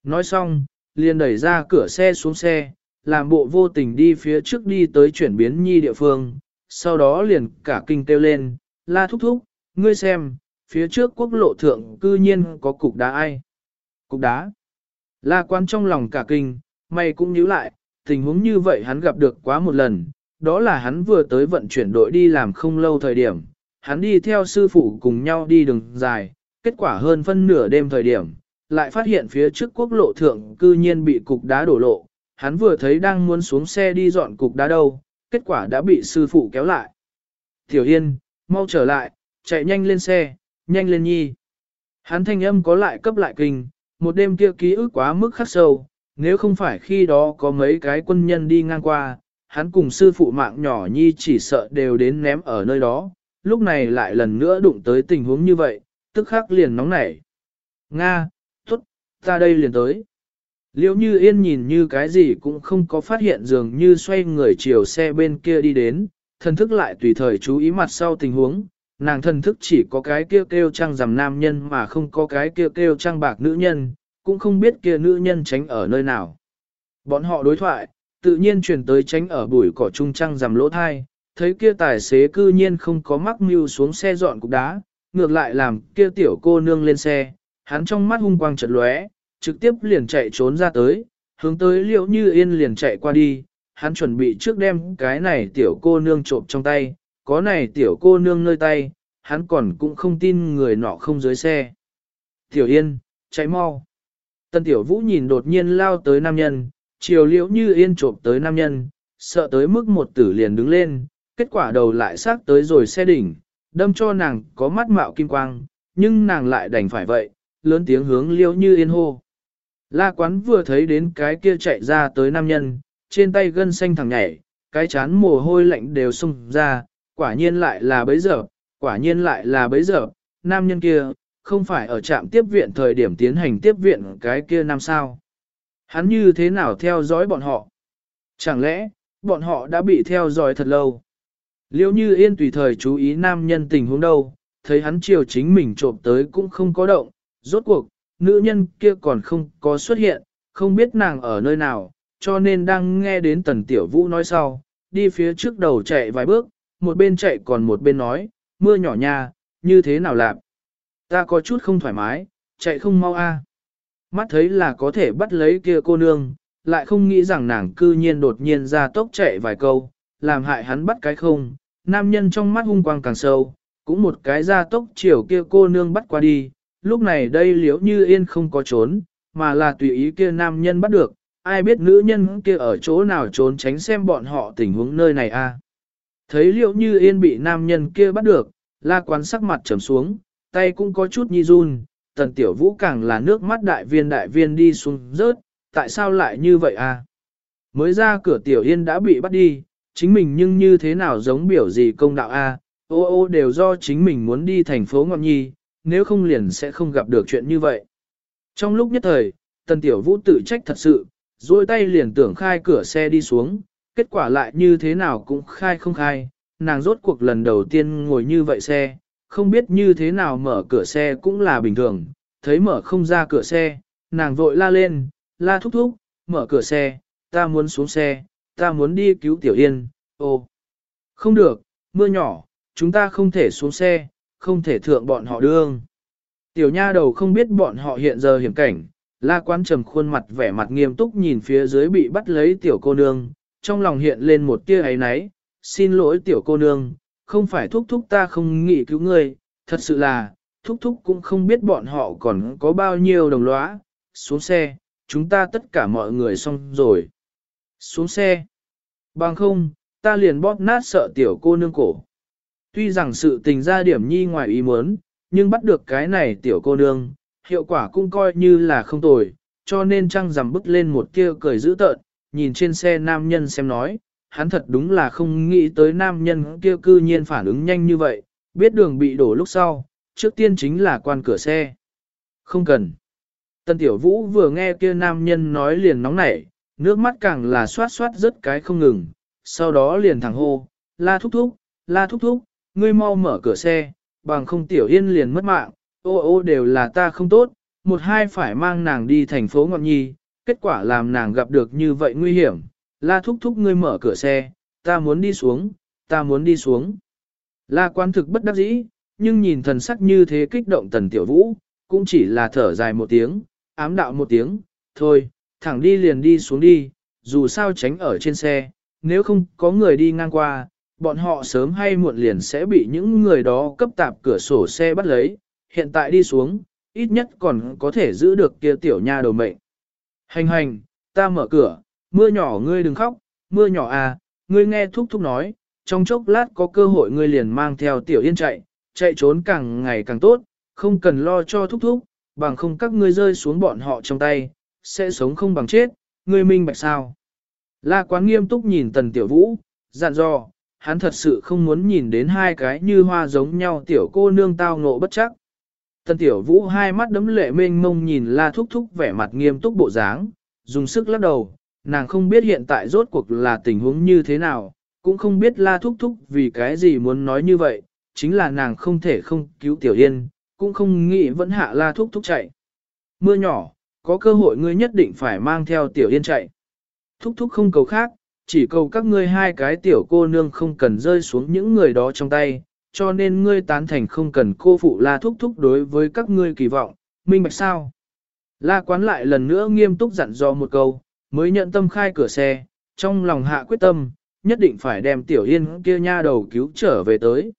Nói xong, liền đẩy ra cửa xe xuống xe, làm bộ vô tình đi phía trước đi tới chuyển biến nhi địa phương, sau đó liền cả kinh kêu lên, la thúc thúc, ngươi xem, phía trước quốc lộ thượng cư nhiên có cục đá ai. Cục đá. La quan trong lòng cả kinh, mày cũng nhíu lại, tình huống như vậy hắn gặp được quá một lần, đó là hắn vừa tới vận chuyển đội đi làm không lâu thời điểm, hắn đi theo sư phụ cùng nhau đi đường dài, kết quả hơn phân nửa đêm thời điểm, lại phát hiện phía trước quốc lộ thượng cư nhiên bị cục đá đổ lộ, hắn vừa thấy đang muốn xuống xe đi dọn cục đá đâu, kết quả đã bị sư phụ kéo lại. Tiểu Yên, mau trở lại, chạy nhanh lên xe, nhanh lên nhi. Hắn thanh âm có lại cấp lại kinh, một đêm kia ký ức quá mức khắc sâu, nếu không phải khi đó có mấy cái quân nhân đi ngang qua, hắn cùng sư phụ mạng nhỏ nhi chỉ sợ đều đến ném ở nơi đó, lúc này lại lần nữa đụng tới tình huống như vậy, tức khắc liền nóng nảy. Nga, tốt, ta đây liền tới. Liễu như yên nhìn như cái gì cũng không có phát hiện dường như xoay người chiều xe bên kia đi đến, thần thức lại tùy thời chú ý mặt sau tình huống, nàng thần thức chỉ có cái kia kêu kêu trăng rằm nam nhân mà không có cái kêu kêu trăng bạc nữ nhân, cũng không biết kia nữ nhân tránh ở nơi nào. Bọn họ đối thoại, tự nhiên truyền tới tránh ở bụi cỏ trung trăng rằm lỗ thai, thấy kia tài xế cư nhiên không có mắc mưu xuống xe dọn cục đá, ngược lại làm kia tiểu cô nương lên xe, hắn trong mắt hung quang chợt lóe, trực tiếp liền chạy trốn ra tới, hướng tới liệu như yên liền chạy qua đi, hắn chuẩn bị trước đem cái này tiểu cô nương trộm trong tay, có này tiểu cô nương nơi tay, hắn còn cũng không tin người nọ không dưới xe. Tiểu yên, chạy mau. Tân tiểu vũ nhìn đột nhiên lao tới nam nhân, chiều liễu như yên trộm tới nam nhân, sợ tới mức một tử liền đứng lên, kết quả đầu lại sát tới rồi xe đỉnh, đâm cho nàng có mắt mạo kim quang, nhưng nàng lại đành phải vậy, lớn tiếng hướng liễu như yên hô. La quán vừa thấy đến cái kia chạy ra tới nam nhân, trên tay gân xanh thẳng nhảy, cái chán mồ hôi lạnh đều xung ra, quả nhiên lại là bấy giờ, quả nhiên lại là bấy giờ, nam nhân kia, không phải ở trạm tiếp viện thời điểm tiến hành tiếp viện cái kia nam sao. Hắn như thế nào theo dõi bọn họ? Chẳng lẽ, bọn họ đã bị theo dõi thật lâu? Liêu như yên tùy thời chú ý nam nhân tình huống đâu, thấy hắn chiều chính mình trộm tới cũng không có động, rốt cuộc, nữ nhân kia còn không có xuất hiện, không biết nàng ở nơi nào, cho nên đang nghe đến tần tiểu vũ nói sau, đi phía trước đầu chạy vài bước, một bên chạy còn một bên nói, mưa nhỏ nha, như thế nào làm? Ta có chút không thoải mái, chạy không mau a. Mắt thấy là có thể bắt lấy kia cô nương, lại không nghĩ rằng nàng cư nhiên đột nhiên ra tốc chạy vài câu, làm hại hắn bắt cái không, nam nhân trong mắt hung quang càng sâu, cũng một cái ra tốc chiều kia cô nương bắt qua đi, lúc này đây liếu như yên không có trốn, mà là tùy ý kia nam nhân bắt được, ai biết nữ nhân kia ở chỗ nào trốn tránh xem bọn họ tình huống nơi này a. Thấy liệu như yên bị nam nhân kia bắt được, la quán sắc mặt trầm xuống, tay cũng có chút nhi run, tần tiểu vũ càng là nước mắt đại viên đại viên đi xuống rớt, tại sao lại như vậy a? Mới ra cửa tiểu yên đã bị bắt đi, chính mình nhưng như thế nào giống biểu gì công đạo A, ô ô đều do chính mình muốn đi thành phố Ngọc Nhi, nếu không liền sẽ không gặp được chuyện như vậy. Trong lúc nhất thời, tần tiểu vũ tự trách thật sự, duỗi tay liền tưởng khai cửa xe đi xuống, kết quả lại như thế nào cũng khai không khai, nàng rốt cuộc lần đầu tiên ngồi như vậy xe, không biết như thế nào mở cửa xe cũng là bình thường, thấy mở không ra cửa xe, nàng vội la lên, la thúc thúc, mở cửa xe, ta muốn xuống xe, ta muốn đi cứu Tiểu Yên, ô. Không được, mưa nhỏ, chúng ta không thể xuống xe, không thể thượng bọn họ đương. Tiểu nha đầu không biết bọn họ hiện giờ hiểm cảnh, la quán trầm khuôn mặt vẻ mặt nghiêm túc nhìn phía dưới bị bắt lấy tiểu cô nương, trong lòng hiện lên một tia ấy náy, xin lỗi tiểu cô nương, không phải thúc thúc ta không nghĩ cứu ngươi, thật sự là, thúc thúc cũng không biết bọn họ còn có bao nhiêu đồng lõa, xuống xe, chúng ta tất cả mọi người xong rồi. Xuống xe. Bằng không, ta liền bóp nát sợ tiểu cô nương cổ. Tuy rằng sự tình ra điểm nhi ngoài ý muốn, nhưng bắt được cái này tiểu cô nương, hiệu quả cũng coi như là không tồi, cho nên trăng rằm bức lên một kia cười dữ tợn, nhìn trên xe nam nhân xem nói, hắn thật đúng là không nghĩ tới nam nhân kia cư nhiên phản ứng nhanh như vậy, biết đường bị đổ lúc sau, trước tiên chính là quan cửa xe. Không cần. Tân Tiểu Vũ vừa nghe kia nam nhân nói liền nóng nảy, nước mắt càng là xoát xoát rất cái không ngừng, sau đó liền thẳng hô, la thúc thúc, la thúc thúc, ngươi mau mở cửa xe, bằng không Tiểu Yên liền mất mạng, ô ô đều là ta không tốt, một hai phải mang nàng đi thành phố Ngọn Nhi, kết quả làm nàng gặp được như vậy nguy hiểm, la thúc thúc ngươi mở cửa xe, ta muốn đi xuống, ta muốn đi xuống. La quan thực bất đắc dĩ, nhưng nhìn thần sắc như thế kích động tần tiểu vũ, cũng chỉ là thở dài một tiếng, ám đạo một tiếng, thôi, thẳng đi liền đi xuống đi, dù sao tránh ở trên xe, nếu không có người đi ngang qua, bọn họ sớm hay muộn liền sẽ bị những người đó cấp tạp cửa sổ xe bắt lấy, hiện tại đi xuống, ít nhất còn có thể giữ được kia tiểu nha đầu mệnh. Hành hành, ta mở cửa, mưa nhỏ ngươi đừng khóc, mưa nhỏ à, ngươi nghe thúc thúc nói, trong chốc lát có cơ hội ngươi liền mang theo tiểu yên chạy, chạy trốn càng ngày càng tốt, không cần lo cho thúc thúc, bằng không các ngươi rơi xuống bọn họ trong tay, sẽ sống không bằng chết, ngươi minh bạch sao. La quán nghiêm túc nhìn tần tiểu vũ, dặn dò, hắn thật sự không muốn nhìn đến hai cái như hoa giống nhau tiểu cô nương tao ngộ bất chắc. Tần tiểu vũ hai mắt đấm lệ mênh mông nhìn la thúc thúc vẻ mặt nghiêm túc bộ dáng, dùng sức lắc đầu, nàng không biết hiện tại rốt cuộc là tình huống như thế nào, cũng không biết la thúc thúc vì cái gì muốn nói như vậy, chính là nàng không thể không cứu tiểu yên, cũng không nghĩ vẫn hạ la thúc thúc chạy. Mưa nhỏ, có cơ hội ngươi nhất định phải mang theo tiểu yên chạy. Thúc thúc không cầu khác, chỉ cầu các ngươi hai cái tiểu cô nương không cần rơi xuống những người đó trong tay, cho nên ngươi tán thành không cần cô phụ la thúc thúc đối với các ngươi kỳ vọng, minh bạch sao. La quán lại lần nữa nghiêm túc dặn dò một câu, mới nhận tâm khai cửa xe, trong lòng hạ quyết tâm, nhất định phải đem tiểu yên kia nha đầu cứu trở về tới.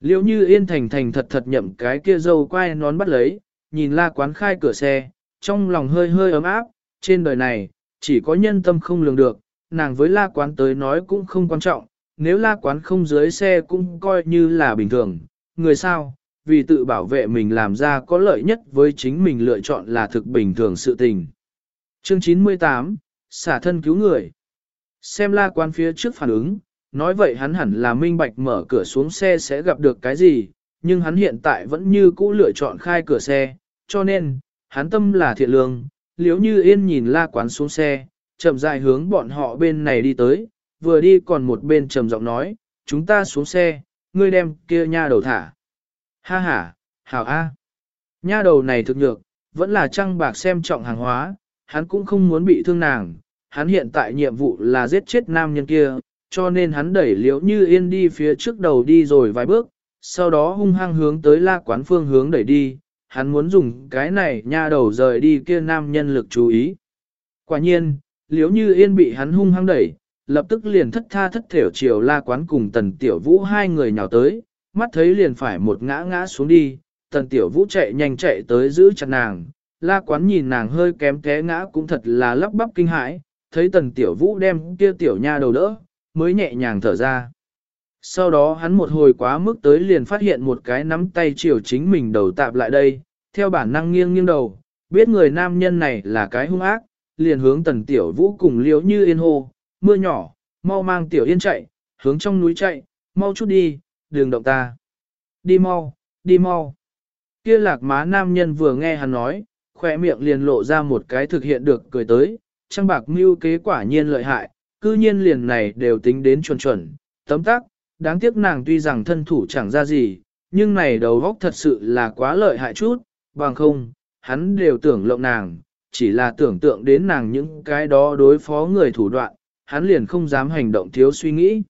Liệu như yên thành thành thật thật nhậm cái kia dâu quay nón bắt lấy, nhìn la quán khai cửa xe, trong lòng hơi hơi ấm áp, trên đời này, chỉ có nhân tâm không lường được, nàng với la quán tới nói cũng không quan trọng, nếu la quán không dưới xe cũng coi như là bình thường, người sao, vì tự bảo vệ mình làm ra có lợi nhất với chính mình lựa chọn là thực bình thường sự tình. Chương 98, xả thân cứu người. Xem la quán phía trước phản ứng, nói vậy hắn hẳn là minh bạch mở cửa xuống xe sẽ gặp được cái gì, nhưng hắn hiện tại vẫn như cũ lựa chọn khai cửa xe, cho nên, hắn tâm là thiện lương, liếu như yên nhìn la quán xuống xe, chậm rãi hướng bọn họ bên này đi tới, vừa đi còn một bên trầm giọng nói, chúng ta xuống xe, ngươi đem kia nha đầu thả. Ha ha, hảo a. Nha đầu này thực nhược, vẫn là trăng bạc xem trọng hàng hóa, hắn cũng không muốn bị thương nàng, hắn hiện tại nhiệm vụ là giết chết nam nhân kia, cho nên hắn đẩy liễu như yên đi phía trước đầu đi rồi vài bước, sau đó hung hăng hướng tới la quán phương hướng đẩy đi, hắn muốn dùng cái này nha đầu rời đi kia nam nhân lực chú ý. Quả nhiên, liễu như yên bị hắn hung hăng đẩy, lập tức liền thất tha thất thểu chiều la quán cùng tần tiểu vũ hai người nhào tới, mắt thấy liền phải một ngã ngã xuống đi, tần tiểu vũ chạy nhanh chạy tới giữ chặt nàng, la quán nhìn nàng hơi kém té ngã cũng thật là lắp bắp kinh hãi, thấy tần tiểu vũ đem kia tiểu nha đầu đỡ, mới nhẹ nhàng thở ra. Sau đó hắn một hồi quá mức tới liền phát hiện một cái nắm tay chiều chính mình đầu tạp lại đây, theo bản năng nghiêng nghiêng đầu, biết người nam nhân này là cái hung ác, liền hướng tần tiểu vũ cùng liếu như yên hô, mưa nhỏ, mau mang tiểu yên chạy, hướng trong núi chạy, mau chút đi, đừng động ta. Đi mau, đi mau. Kia lạc má nam nhân vừa nghe hắn nói, khỏe miệng liền lộ ra một cái thực hiện được cười tới, trăng bạc mưu kế quả nhiên lợi hại, cư nhiên liền này đều tính đến chuẩn chuẩn, tấm tắc, đáng tiếc nàng tuy rằng thân thủ chẳng ra gì, nhưng này đầu góc thật sự là quá lợi hại chút, bằng không, hắn đều tưởng lộng nàng, chỉ là tưởng tượng đến nàng những cái đó đối phó người thủ đoạn, hắn liền không dám hành động thiếu suy nghĩ.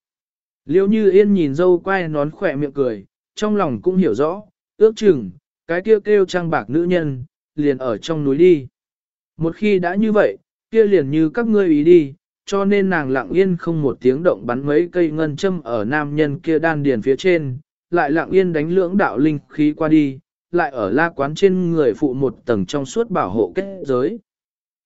Liêu như yên nhìn dâu quay nón khỏe miệng cười, trong lòng cũng hiểu rõ, ước chừng, cái kêu kêu trang bạc nữ nhân, liền ở trong núi đi. Một khi đã như vậy, kia liền như các ngươi ý đi, cho nên nàng lặng yên không một tiếng động bắn mấy cây ngân châm ở nam nhân kia đan điền phía trên, lại lặng yên đánh lưỡng đạo linh khí qua đi, lại ở la quán trên người phụ một tầng trong suốt bảo hộ kết giới.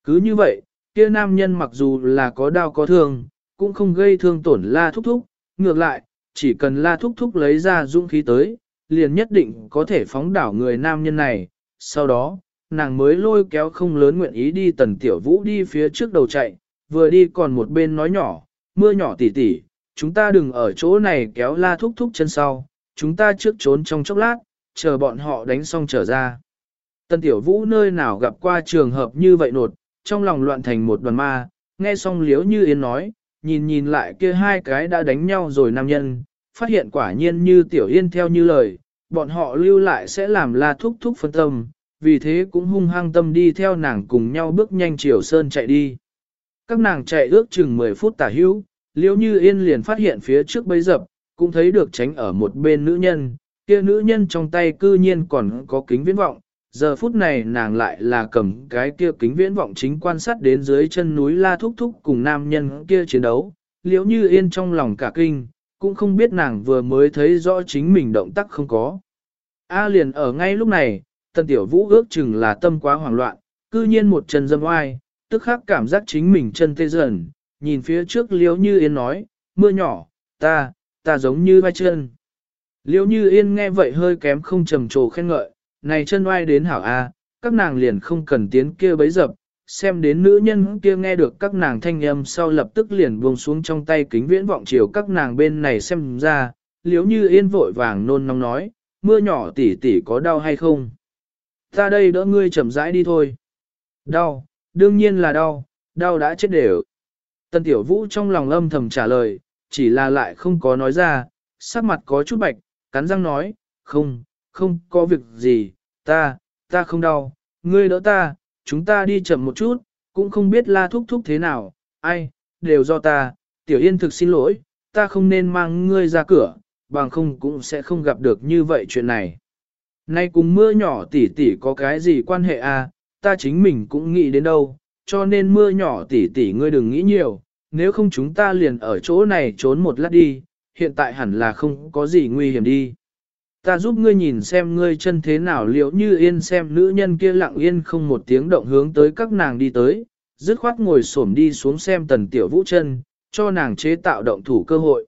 Cứ như vậy, kia nam nhân mặc dù là có đau có thương, cũng không gây thương tổn la thúc thúc, ngược lại, chỉ cần la thúc thúc lấy ra dũng khí tới, liền nhất định có thể phóng đảo người nam nhân này, sau đó, nàng mới lôi kéo không lớn nguyện ý đi tần tiểu vũ đi phía trước đầu chạy, vừa đi còn một bên nói nhỏ, mưa nhỏ tỉ tỉ, chúng ta đừng ở chỗ này kéo la thúc thúc chân sau, chúng ta trước trốn trong chốc lát, chờ bọn họ đánh xong trở ra. Tần tiểu vũ nơi nào gặp qua trường hợp như vậy nột, trong lòng loạn thành một đoàn ma, nghe xong liếu như yên nói, nhìn nhìn lại kia hai cái đã đánh nhau rồi nam nhân, phát hiện quả nhiên như tiểu yên theo như lời, bọn họ lưu lại sẽ làm la thúc thúc phân tâm, vì thế cũng hung hăng tâm đi theo nàng cùng nhau bước nhanh chiều sơn chạy đi. Các nàng chạy ước chừng 10 phút tả hữu, liếu như yên liền phát hiện phía trước bấy dập, cũng thấy được tránh ở một bên nữ nhân, kia nữ nhân trong tay cư nhiên còn có kính viễn vọng, giờ phút này nàng lại là cầm cái kia kính viễn vọng chính quan sát đến dưới chân núi la thúc thúc cùng nam nhân kia chiến đấu, liễu như yên trong lòng cả kinh, cũng không biết nàng vừa mới thấy rõ chính mình động tác không có. A liền ở ngay lúc này, tần tiểu vũ ước chừng là tâm quá hoảng loạn, cư nhiên một chân dâm oai, tức khắc cảm giác chính mình chân tê dần, nhìn phía trước liễu như yên nói, mưa nhỏ, ta, ta giống như vai chân. liễu như yên nghe vậy hơi kém không trầm trồ khen ngợi, này chân oai đến hảo A, các nàng liền không cần tiến kia bấy dập, xem đến nữ nhân kia nghe được các nàng thanh âm sau lập tức liền buông xuống trong tay kính viễn vọng chiều các nàng bên này xem ra, liếu như yên vội vàng nôn nóng nói, mưa nhỏ tỉ tỉ có đau hay không? Ta đây đỡ ngươi chậm rãi đi thôi. Đau, đương nhiên là đau, đau đã chết đều. Tân tiểu vũ trong lòng âm thầm trả lời, chỉ là lại không có nói ra, sắc mặt có chút bạch, cắn răng nói, không, không có việc gì, ta, ta không đau, ngươi đỡ ta, chúng ta đi chậm một chút, cũng không biết la thúc thúc thế nào, ai, đều do ta, tiểu yên thực xin lỗi, ta không nên mang ngươi ra cửa, bằng không cũng sẽ không gặp được như vậy chuyện này. Nay cùng mưa nhỏ tỉ tỉ có cái gì quan hệ à, ta chính mình cũng nghĩ đến đâu, cho nên mưa nhỏ tỉ tỉ ngươi đừng nghĩ nhiều, nếu không chúng ta liền ở chỗ này trốn một lát đi, hiện tại hẳn là không có gì nguy hiểm đi. Ta giúp ngươi nhìn xem ngươi chân thế nào liệu như yên xem nữ nhân kia lặng yên không một tiếng động hướng tới các nàng đi tới, dứt khoát ngồi xổm đi xuống xem tần tiểu vũ chân, cho nàng chế tạo động thủ cơ hội.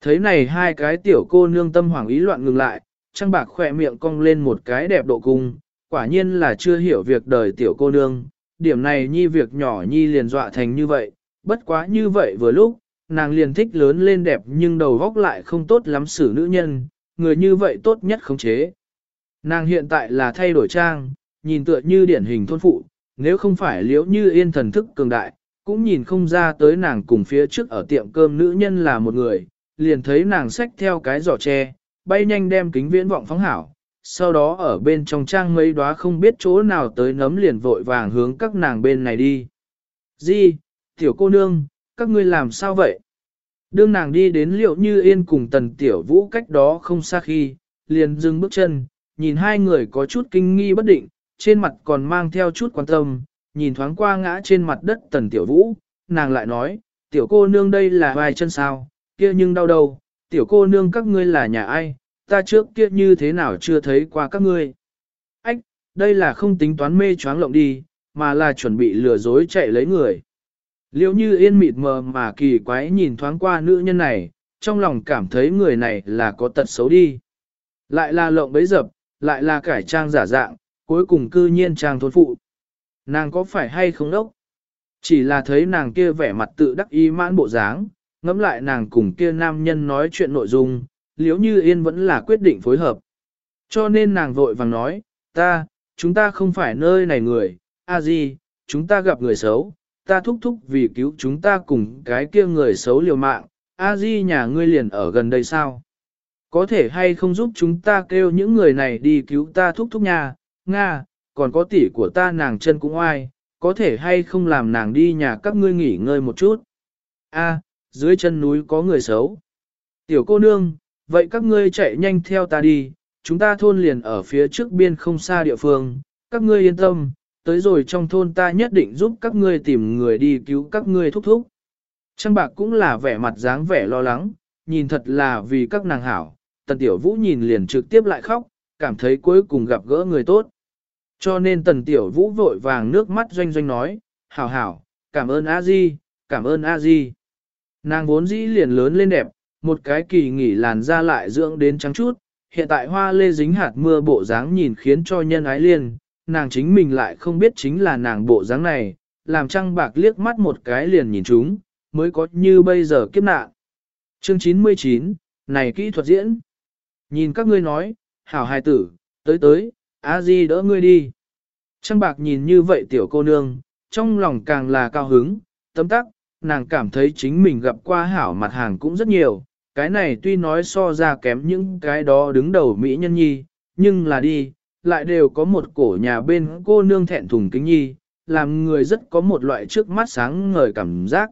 Thấy này hai cái tiểu cô nương tâm hoảng ý loạn ngừng lại, trăng bạc khỏe miệng cong lên một cái đẹp độ cung, quả nhiên là chưa hiểu việc đời tiểu cô nương, điểm này nhi việc nhỏ nhi liền dọa thành như vậy, bất quá như vậy vừa lúc, nàng liền thích lớn lên đẹp nhưng đầu góc lại không tốt lắm xử nữ nhân, người như vậy tốt nhất khống chế. Nàng hiện tại là thay đổi trang, nhìn tựa như điển hình thôn phụ, nếu không phải liễu như yên thần thức cường đại, cũng nhìn không ra tới nàng cùng phía trước ở tiệm cơm nữ nhân là một người, liền thấy nàng xách theo cái giỏ tre, bay nhanh đem kính viễn vọng phóng hảo, sau đó ở bên trong trang mấy đóa không biết chỗ nào tới nấm liền vội vàng hướng các nàng bên này đi. Di, tiểu cô nương, các ngươi làm sao vậy? Đương nàng đi đến liệu như yên cùng tần tiểu vũ cách đó không xa khi, liền dừng bước chân, nhìn hai người có chút kinh nghi bất định, trên mặt còn mang theo chút quan tâm, nhìn thoáng qua ngã trên mặt đất tần tiểu vũ, nàng lại nói, tiểu cô nương đây là vài chân sao, kia nhưng đau đầu, tiểu cô nương các ngươi là nhà ai, ta trước kia như thế nào chưa thấy qua các ngươi. Ách, đây là không tính toán mê choáng lộng đi, mà là chuẩn bị lừa dối chạy lấy người. Liêu như yên mịt mờ mà kỳ quái nhìn thoáng qua nữ nhân này, trong lòng cảm thấy người này là có tật xấu đi. Lại là lộng bấy dập, lại là cải trang giả dạng, cuối cùng cư nhiên trang thôn phụ. Nàng có phải hay không đốc? Chỉ là thấy nàng kia vẻ mặt tự đắc ý mãn bộ dáng, ngẫm lại nàng cùng kia nam nhân nói chuyện nội dung, liếu như yên vẫn là quyết định phối hợp. Cho nên nàng vội vàng nói, ta, chúng ta không phải nơi này người, a gì chúng ta gặp người xấu, ta thúc thúc vì cứu chúng ta cùng cái kia người xấu liều mạng, a di nhà ngươi liền ở gần đây sao? Có thể hay không giúp chúng ta kêu những người này đi cứu ta thúc thúc nhà, Nga, còn có tỷ của ta nàng chân cũng oai, có thể hay không làm nàng đi nhà các ngươi nghỉ ngơi một chút. A, dưới chân núi có người xấu. Tiểu cô nương, vậy các ngươi chạy nhanh theo ta đi, chúng ta thôn liền ở phía trước biên không xa địa phương, các ngươi yên tâm, tới rồi trong thôn ta nhất định giúp các ngươi tìm người đi cứu các ngươi thúc thúc. Trăng bạc cũng là vẻ mặt dáng vẻ lo lắng, nhìn thật là vì các nàng hảo, tần tiểu vũ nhìn liền trực tiếp lại khóc, cảm thấy cuối cùng gặp gỡ người tốt. Cho nên tần tiểu vũ vội vàng nước mắt doanh doanh nói, hảo hảo, cảm ơn a di, cảm ơn a di. Nàng vốn dĩ liền lớn lên đẹp, một cái kỳ nghỉ làn da lại dưỡng đến trắng chút, hiện tại hoa lê dính hạt mưa bộ dáng nhìn khiến cho nhân ái liền nàng chính mình lại không biết chính là nàng bộ dáng này, làm trăng bạc liếc mắt một cái liền nhìn chúng, mới có như bây giờ kiếp nạn. Chương 99, này kỹ thuật diễn. Nhìn các ngươi nói, hảo hài tử, tới tới, a di đỡ ngươi đi. Trăng bạc nhìn như vậy tiểu cô nương, trong lòng càng là cao hứng, tấm tắc, nàng cảm thấy chính mình gặp qua hảo mặt hàng cũng rất nhiều, cái này tuy nói so ra kém những cái đó đứng đầu Mỹ nhân nhi, nhưng là đi, lại đều có một cổ nhà bên cô nương thẹn thùng kính nhi, làm người rất có một loại trước mắt sáng ngời cảm giác.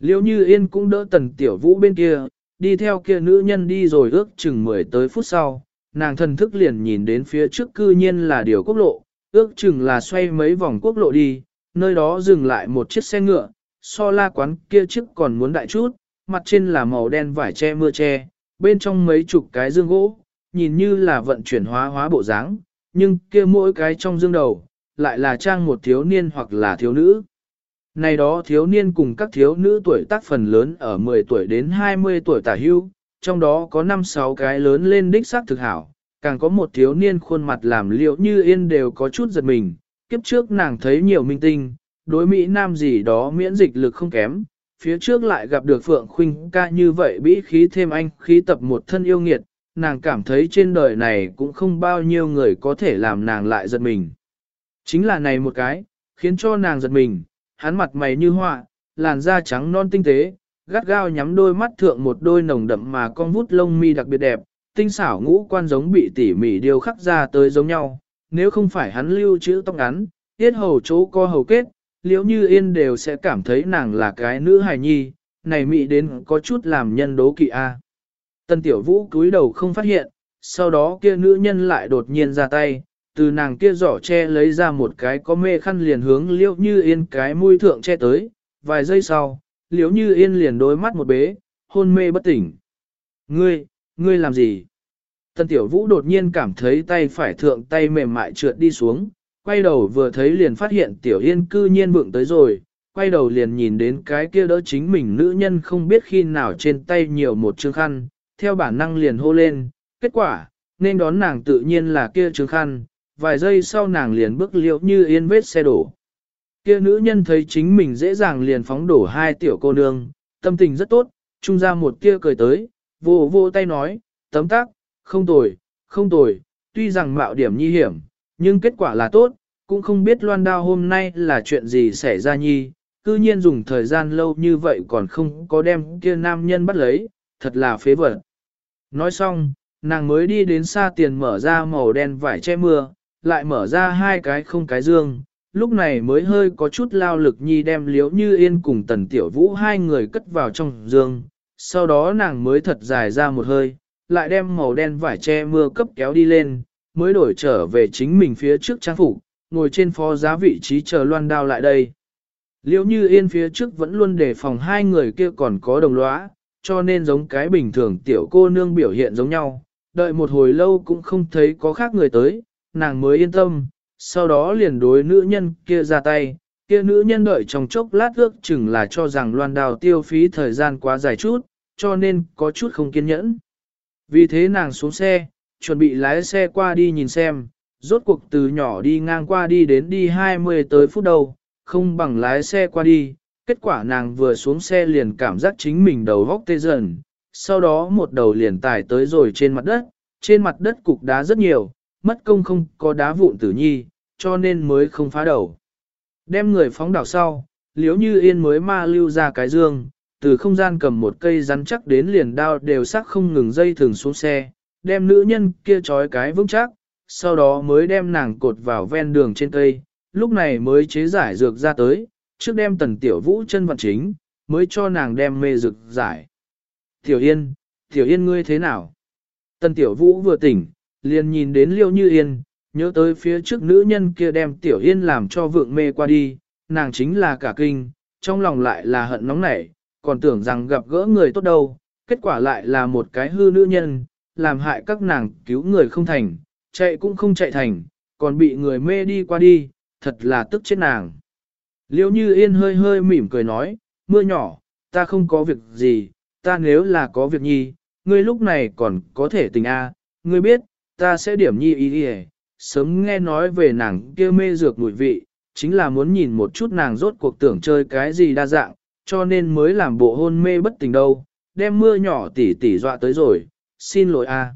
Liêu như yên cũng đỡ tần tiểu vũ bên kia, đi theo kia nữ nhân đi rồi ước chừng 10 tới phút sau, nàng thần thức liền nhìn đến phía trước cư nhiên là điều quốc lộ, ước chừng là xoay mấy vòng quốc lộ đi, nơi đó dừng lại một chiếc xe ngựa, so la quán kia chiếc còn muốn đại chút, mặt trên là màu đen vải che mưa che, bên trong mấy chục cái dương gỗ, nhìn như là vận chuyển hóa hóa bộ dáng, nhưng kia mỗi cái trong dương đầu, lại là trang một thiếu niên hoặc là thiếu nữ. Này đó thiếu niên cùng các thiếu nữ tuổi tác phần lớn ở 10 tuổi đến 20 tuổi tả hưu, trong đó có 5-6 cái lớn lên đích xác thực hảo, càng có một thiếu niên khuôn mặt làm liệu như yên đều có chút giật mình, kiếp trước nàng thấy nhiều minh tinh, đối Mỹ Nam gì đó miễn dịch lực không kém, phía trước lại gặp được Phượng Khuynh ca như vậy bĩ khí thêm anh khí tập một thân yêu nghiệt, nàng cảm thấy trên đời này cũng không bao nhiêu người có thể làm nàng lại giật mình. Chính là này một cái, khiến cho nàng giật mình, hắn mặt mày như họa, làn da trắng non tinh tế, gắt gao nhắm đôi mắt thượng một đôi nồng đậm mà con vút lông mi đặc biệt đẹp, tinh xảo ngũ quan giống bị tỉ mỉ điều khắc ra tới giống nhau, nếu không phải hắn lưu chữ tóc ngắn, tiết hầu chỗ co hầu kết, liễu như yên đều sẽ cảm thấy nàng là cái nữ hài nhi, này mị đến có chút làm nhân đố kỵ a. Tân tiểu vũ cúi đầu không phát hiện, sau đó kia nữ nhân lại đột nhiên ra tay, từ nàng kia giỏ che lấy ra một cái có mê khăn liền hướng liễu như yên cái mũi thượng che tới, vài giây sau, liễu như yên liền đôi mắt một bế, hôn mê bất tỉnh. Ngươi, ngươi làm gì? Tân tiểu vũ đột nhiên cảm thấy tay phải thượng tay mềm mại trượt đi xuống, quay đầu vừa thấy liền phát hiện tiểu yên cư nhiên vượng tới rồi, quay đầu liền nhìn đến cái kia đỡ chính mình nữ nhân không biết khi nào trên tay nhiều một chương khăn, theo bản năng liền hô lên, kết quả, nên đón nàng tự nhiên là kia trướng khăn, vài giây sau nàng liền bước liệu như yên vết xe đổ. Kia nữ nhân thấy chính mình dễ dàng liền phóng đổ hai tiểu cô nương, tâm tình rất tốt, trung ra một tia cười tới, vô vô tay nói, tấm tác, không tồi, không tồi, tuy rằng mạo điểm nhi hiểm, nhưng kết quả là tốt, cũng không biết loan đao hôm nay là chuyện gì xảy ra nhi, cư nhiên dùng thời gian lâu như vậy còn không có đem kia nam nhân bắt lấy, thật là phế vật. Nói xong, nàng mới đi đến xa tiền mở ra màu đen vải che mưa, lại mở ra hai cái không cái dương, lúc này mới hơi có chút lao lực nhi đem liếu như yên cùng tần tiểu vũ hai người cất vào trong dương, sau đó nàng mới thật dài ra một hơi, lại đem màu đen vải che mưa cấp kéo đi lên, mới đổi trở về chính mình phía trước trang phục, ngồi trên phó giá vị trí chờ loan đao lại đây. Liễu như yên phía trước vẫn luôn đề phòng hai người kia còn có đồng lõa, cho nên giống cái bình thường tiểu cô nương biểu hiện giống nhau, đợi một hồi lâu cũng không thấy có khác người tới, nàng mới yên tâm, sau đó liền đối nữ nhân kia ra tay, kia nữ nhân đợi trong chốc lát ước chừng là cho rằng loan đào tiêu phí thời gian quá dài chút, cho nên có chút không kiên nhẫn. Vì thế nàng xuống xe, chuẩn bị lái xe qua đi nhìn xem, rốt cuộc từ nhỏ đi ngang qua đi đến đi 20 tới phút đầu, không bằng lái xe qua đi, Kết quả nàng vừa xuống xe liền cảm giác chính mình đầu góc tê dần, sau đó một đầu liền tải tới rồi trên mặt đất, trên mặt đất cục đá rất nhiều, mất công không có đá vụn tử nhi, cho nên mới không phá đầu. Đem người phóng đảo sau, liếu như yên mới ma lưu ra cái dương, từ không gian cầm một cây rắn chắc đến liền đao đều sắc không ngừng dây thường xuống xe, đem nữ nhân kia trói cái vững chắc, sau đó mới đem nàng cột vào ven đường trên cây, lúc này mới chế giải dược ra tới, trước đem tần tiểu vũ chân vận chính, mới cho nàng đem mê rực giải. Tiểu Yên, Tiểu Yên ngươi thế nào? Tần Tiểu Vũ vừa tỉnh, liền nhìn đến Liêu Như Yên, nhớ tới phía trước nữ nhân kia đem Tiểu Yên làm cho vượng mê qua đi, nàng chính là cả kinh, trong lòng lại là hận nóng nảy, còn tưởng rằng gặp gỡ người tốt đâu, kết quả lại là một cái hư nữ nhân, làm hại các nàng cứu người không thành, chạy cũng không chạy thành, còn bị người mê đi qua đi, thật là tức chết nàng. Liêu như yên hơi hơi mỉm cười nói, mưa nhỏ, ta không có việc gì, ta nếu là có việc nhi, ngươi lúc này còn có thể tình a, ngươi biết, ta sẽ điểm nhi ý đi sớm nghe nói về nàng kia mê dược mùi vị, chính là muốn nhìn một chút nàng rốt cuộc tưởng chơi cái gì đa dạng, cho nên mới làm bộ hôn mê bất tình đâu, đem mưa nhỏ tỉ tỉ dọa tới rồi, xin lỗi a.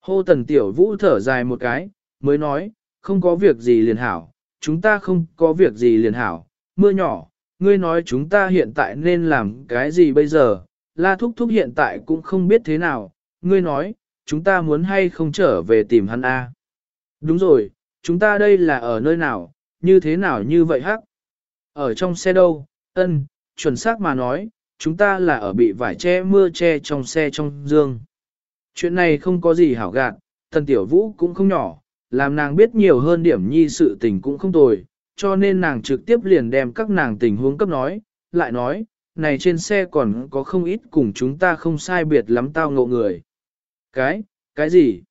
Hô tần tiểu vũ thở dài một cái, mới nói, không có việc gì liền hảo, chúng ta không có việc gì liền hảo, mưa nhỏ, ngươi nói chúng ta hiện tại nên làm cái gì bây giờ, la thúc thúc hiện tại cũng không biết thế nào, ngươi nói, chúng ta muốn hay không trở về tìm hắn a? Đúng rồi, chúng ta đây là ở nơi nào, như thế nào như vậy hắc? Ở trong xe đâu, ân, chuẩn xác mà nói, chúng ta là ở bị vải che mưa che trong xe trong dương. Chuyện này không có gì hảo gạt, thần tiểu vũ cũng không nhỏ, làm nàng biết nhiều hơn điểm nhi sự tình cũng không tồi, cho nên nàng trực tiếp liền đem các nàng tình huống cấp nói, lại nói, này trên xe còn có không ít cùng chúng ta không sai biệt lắm tao ngộ người. Cái, cái gì?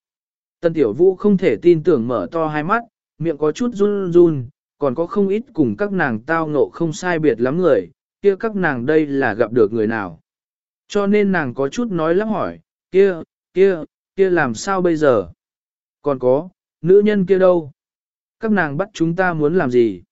Tân tiểu vũ không thể tin tưởng mở to hai mắt, miệng có chút run run, còn có không ít cùng các nàng tao ngộ không sai biệt lắm người, kia các nàng đây là gặp được người nào. Cho nên nàng có chút nói lắm hỏi, kia, kia, kia làm sao bây giờ? Còn có, nữ nhân kia đâu? Các nàng bắt chúng ta muốn làm gì?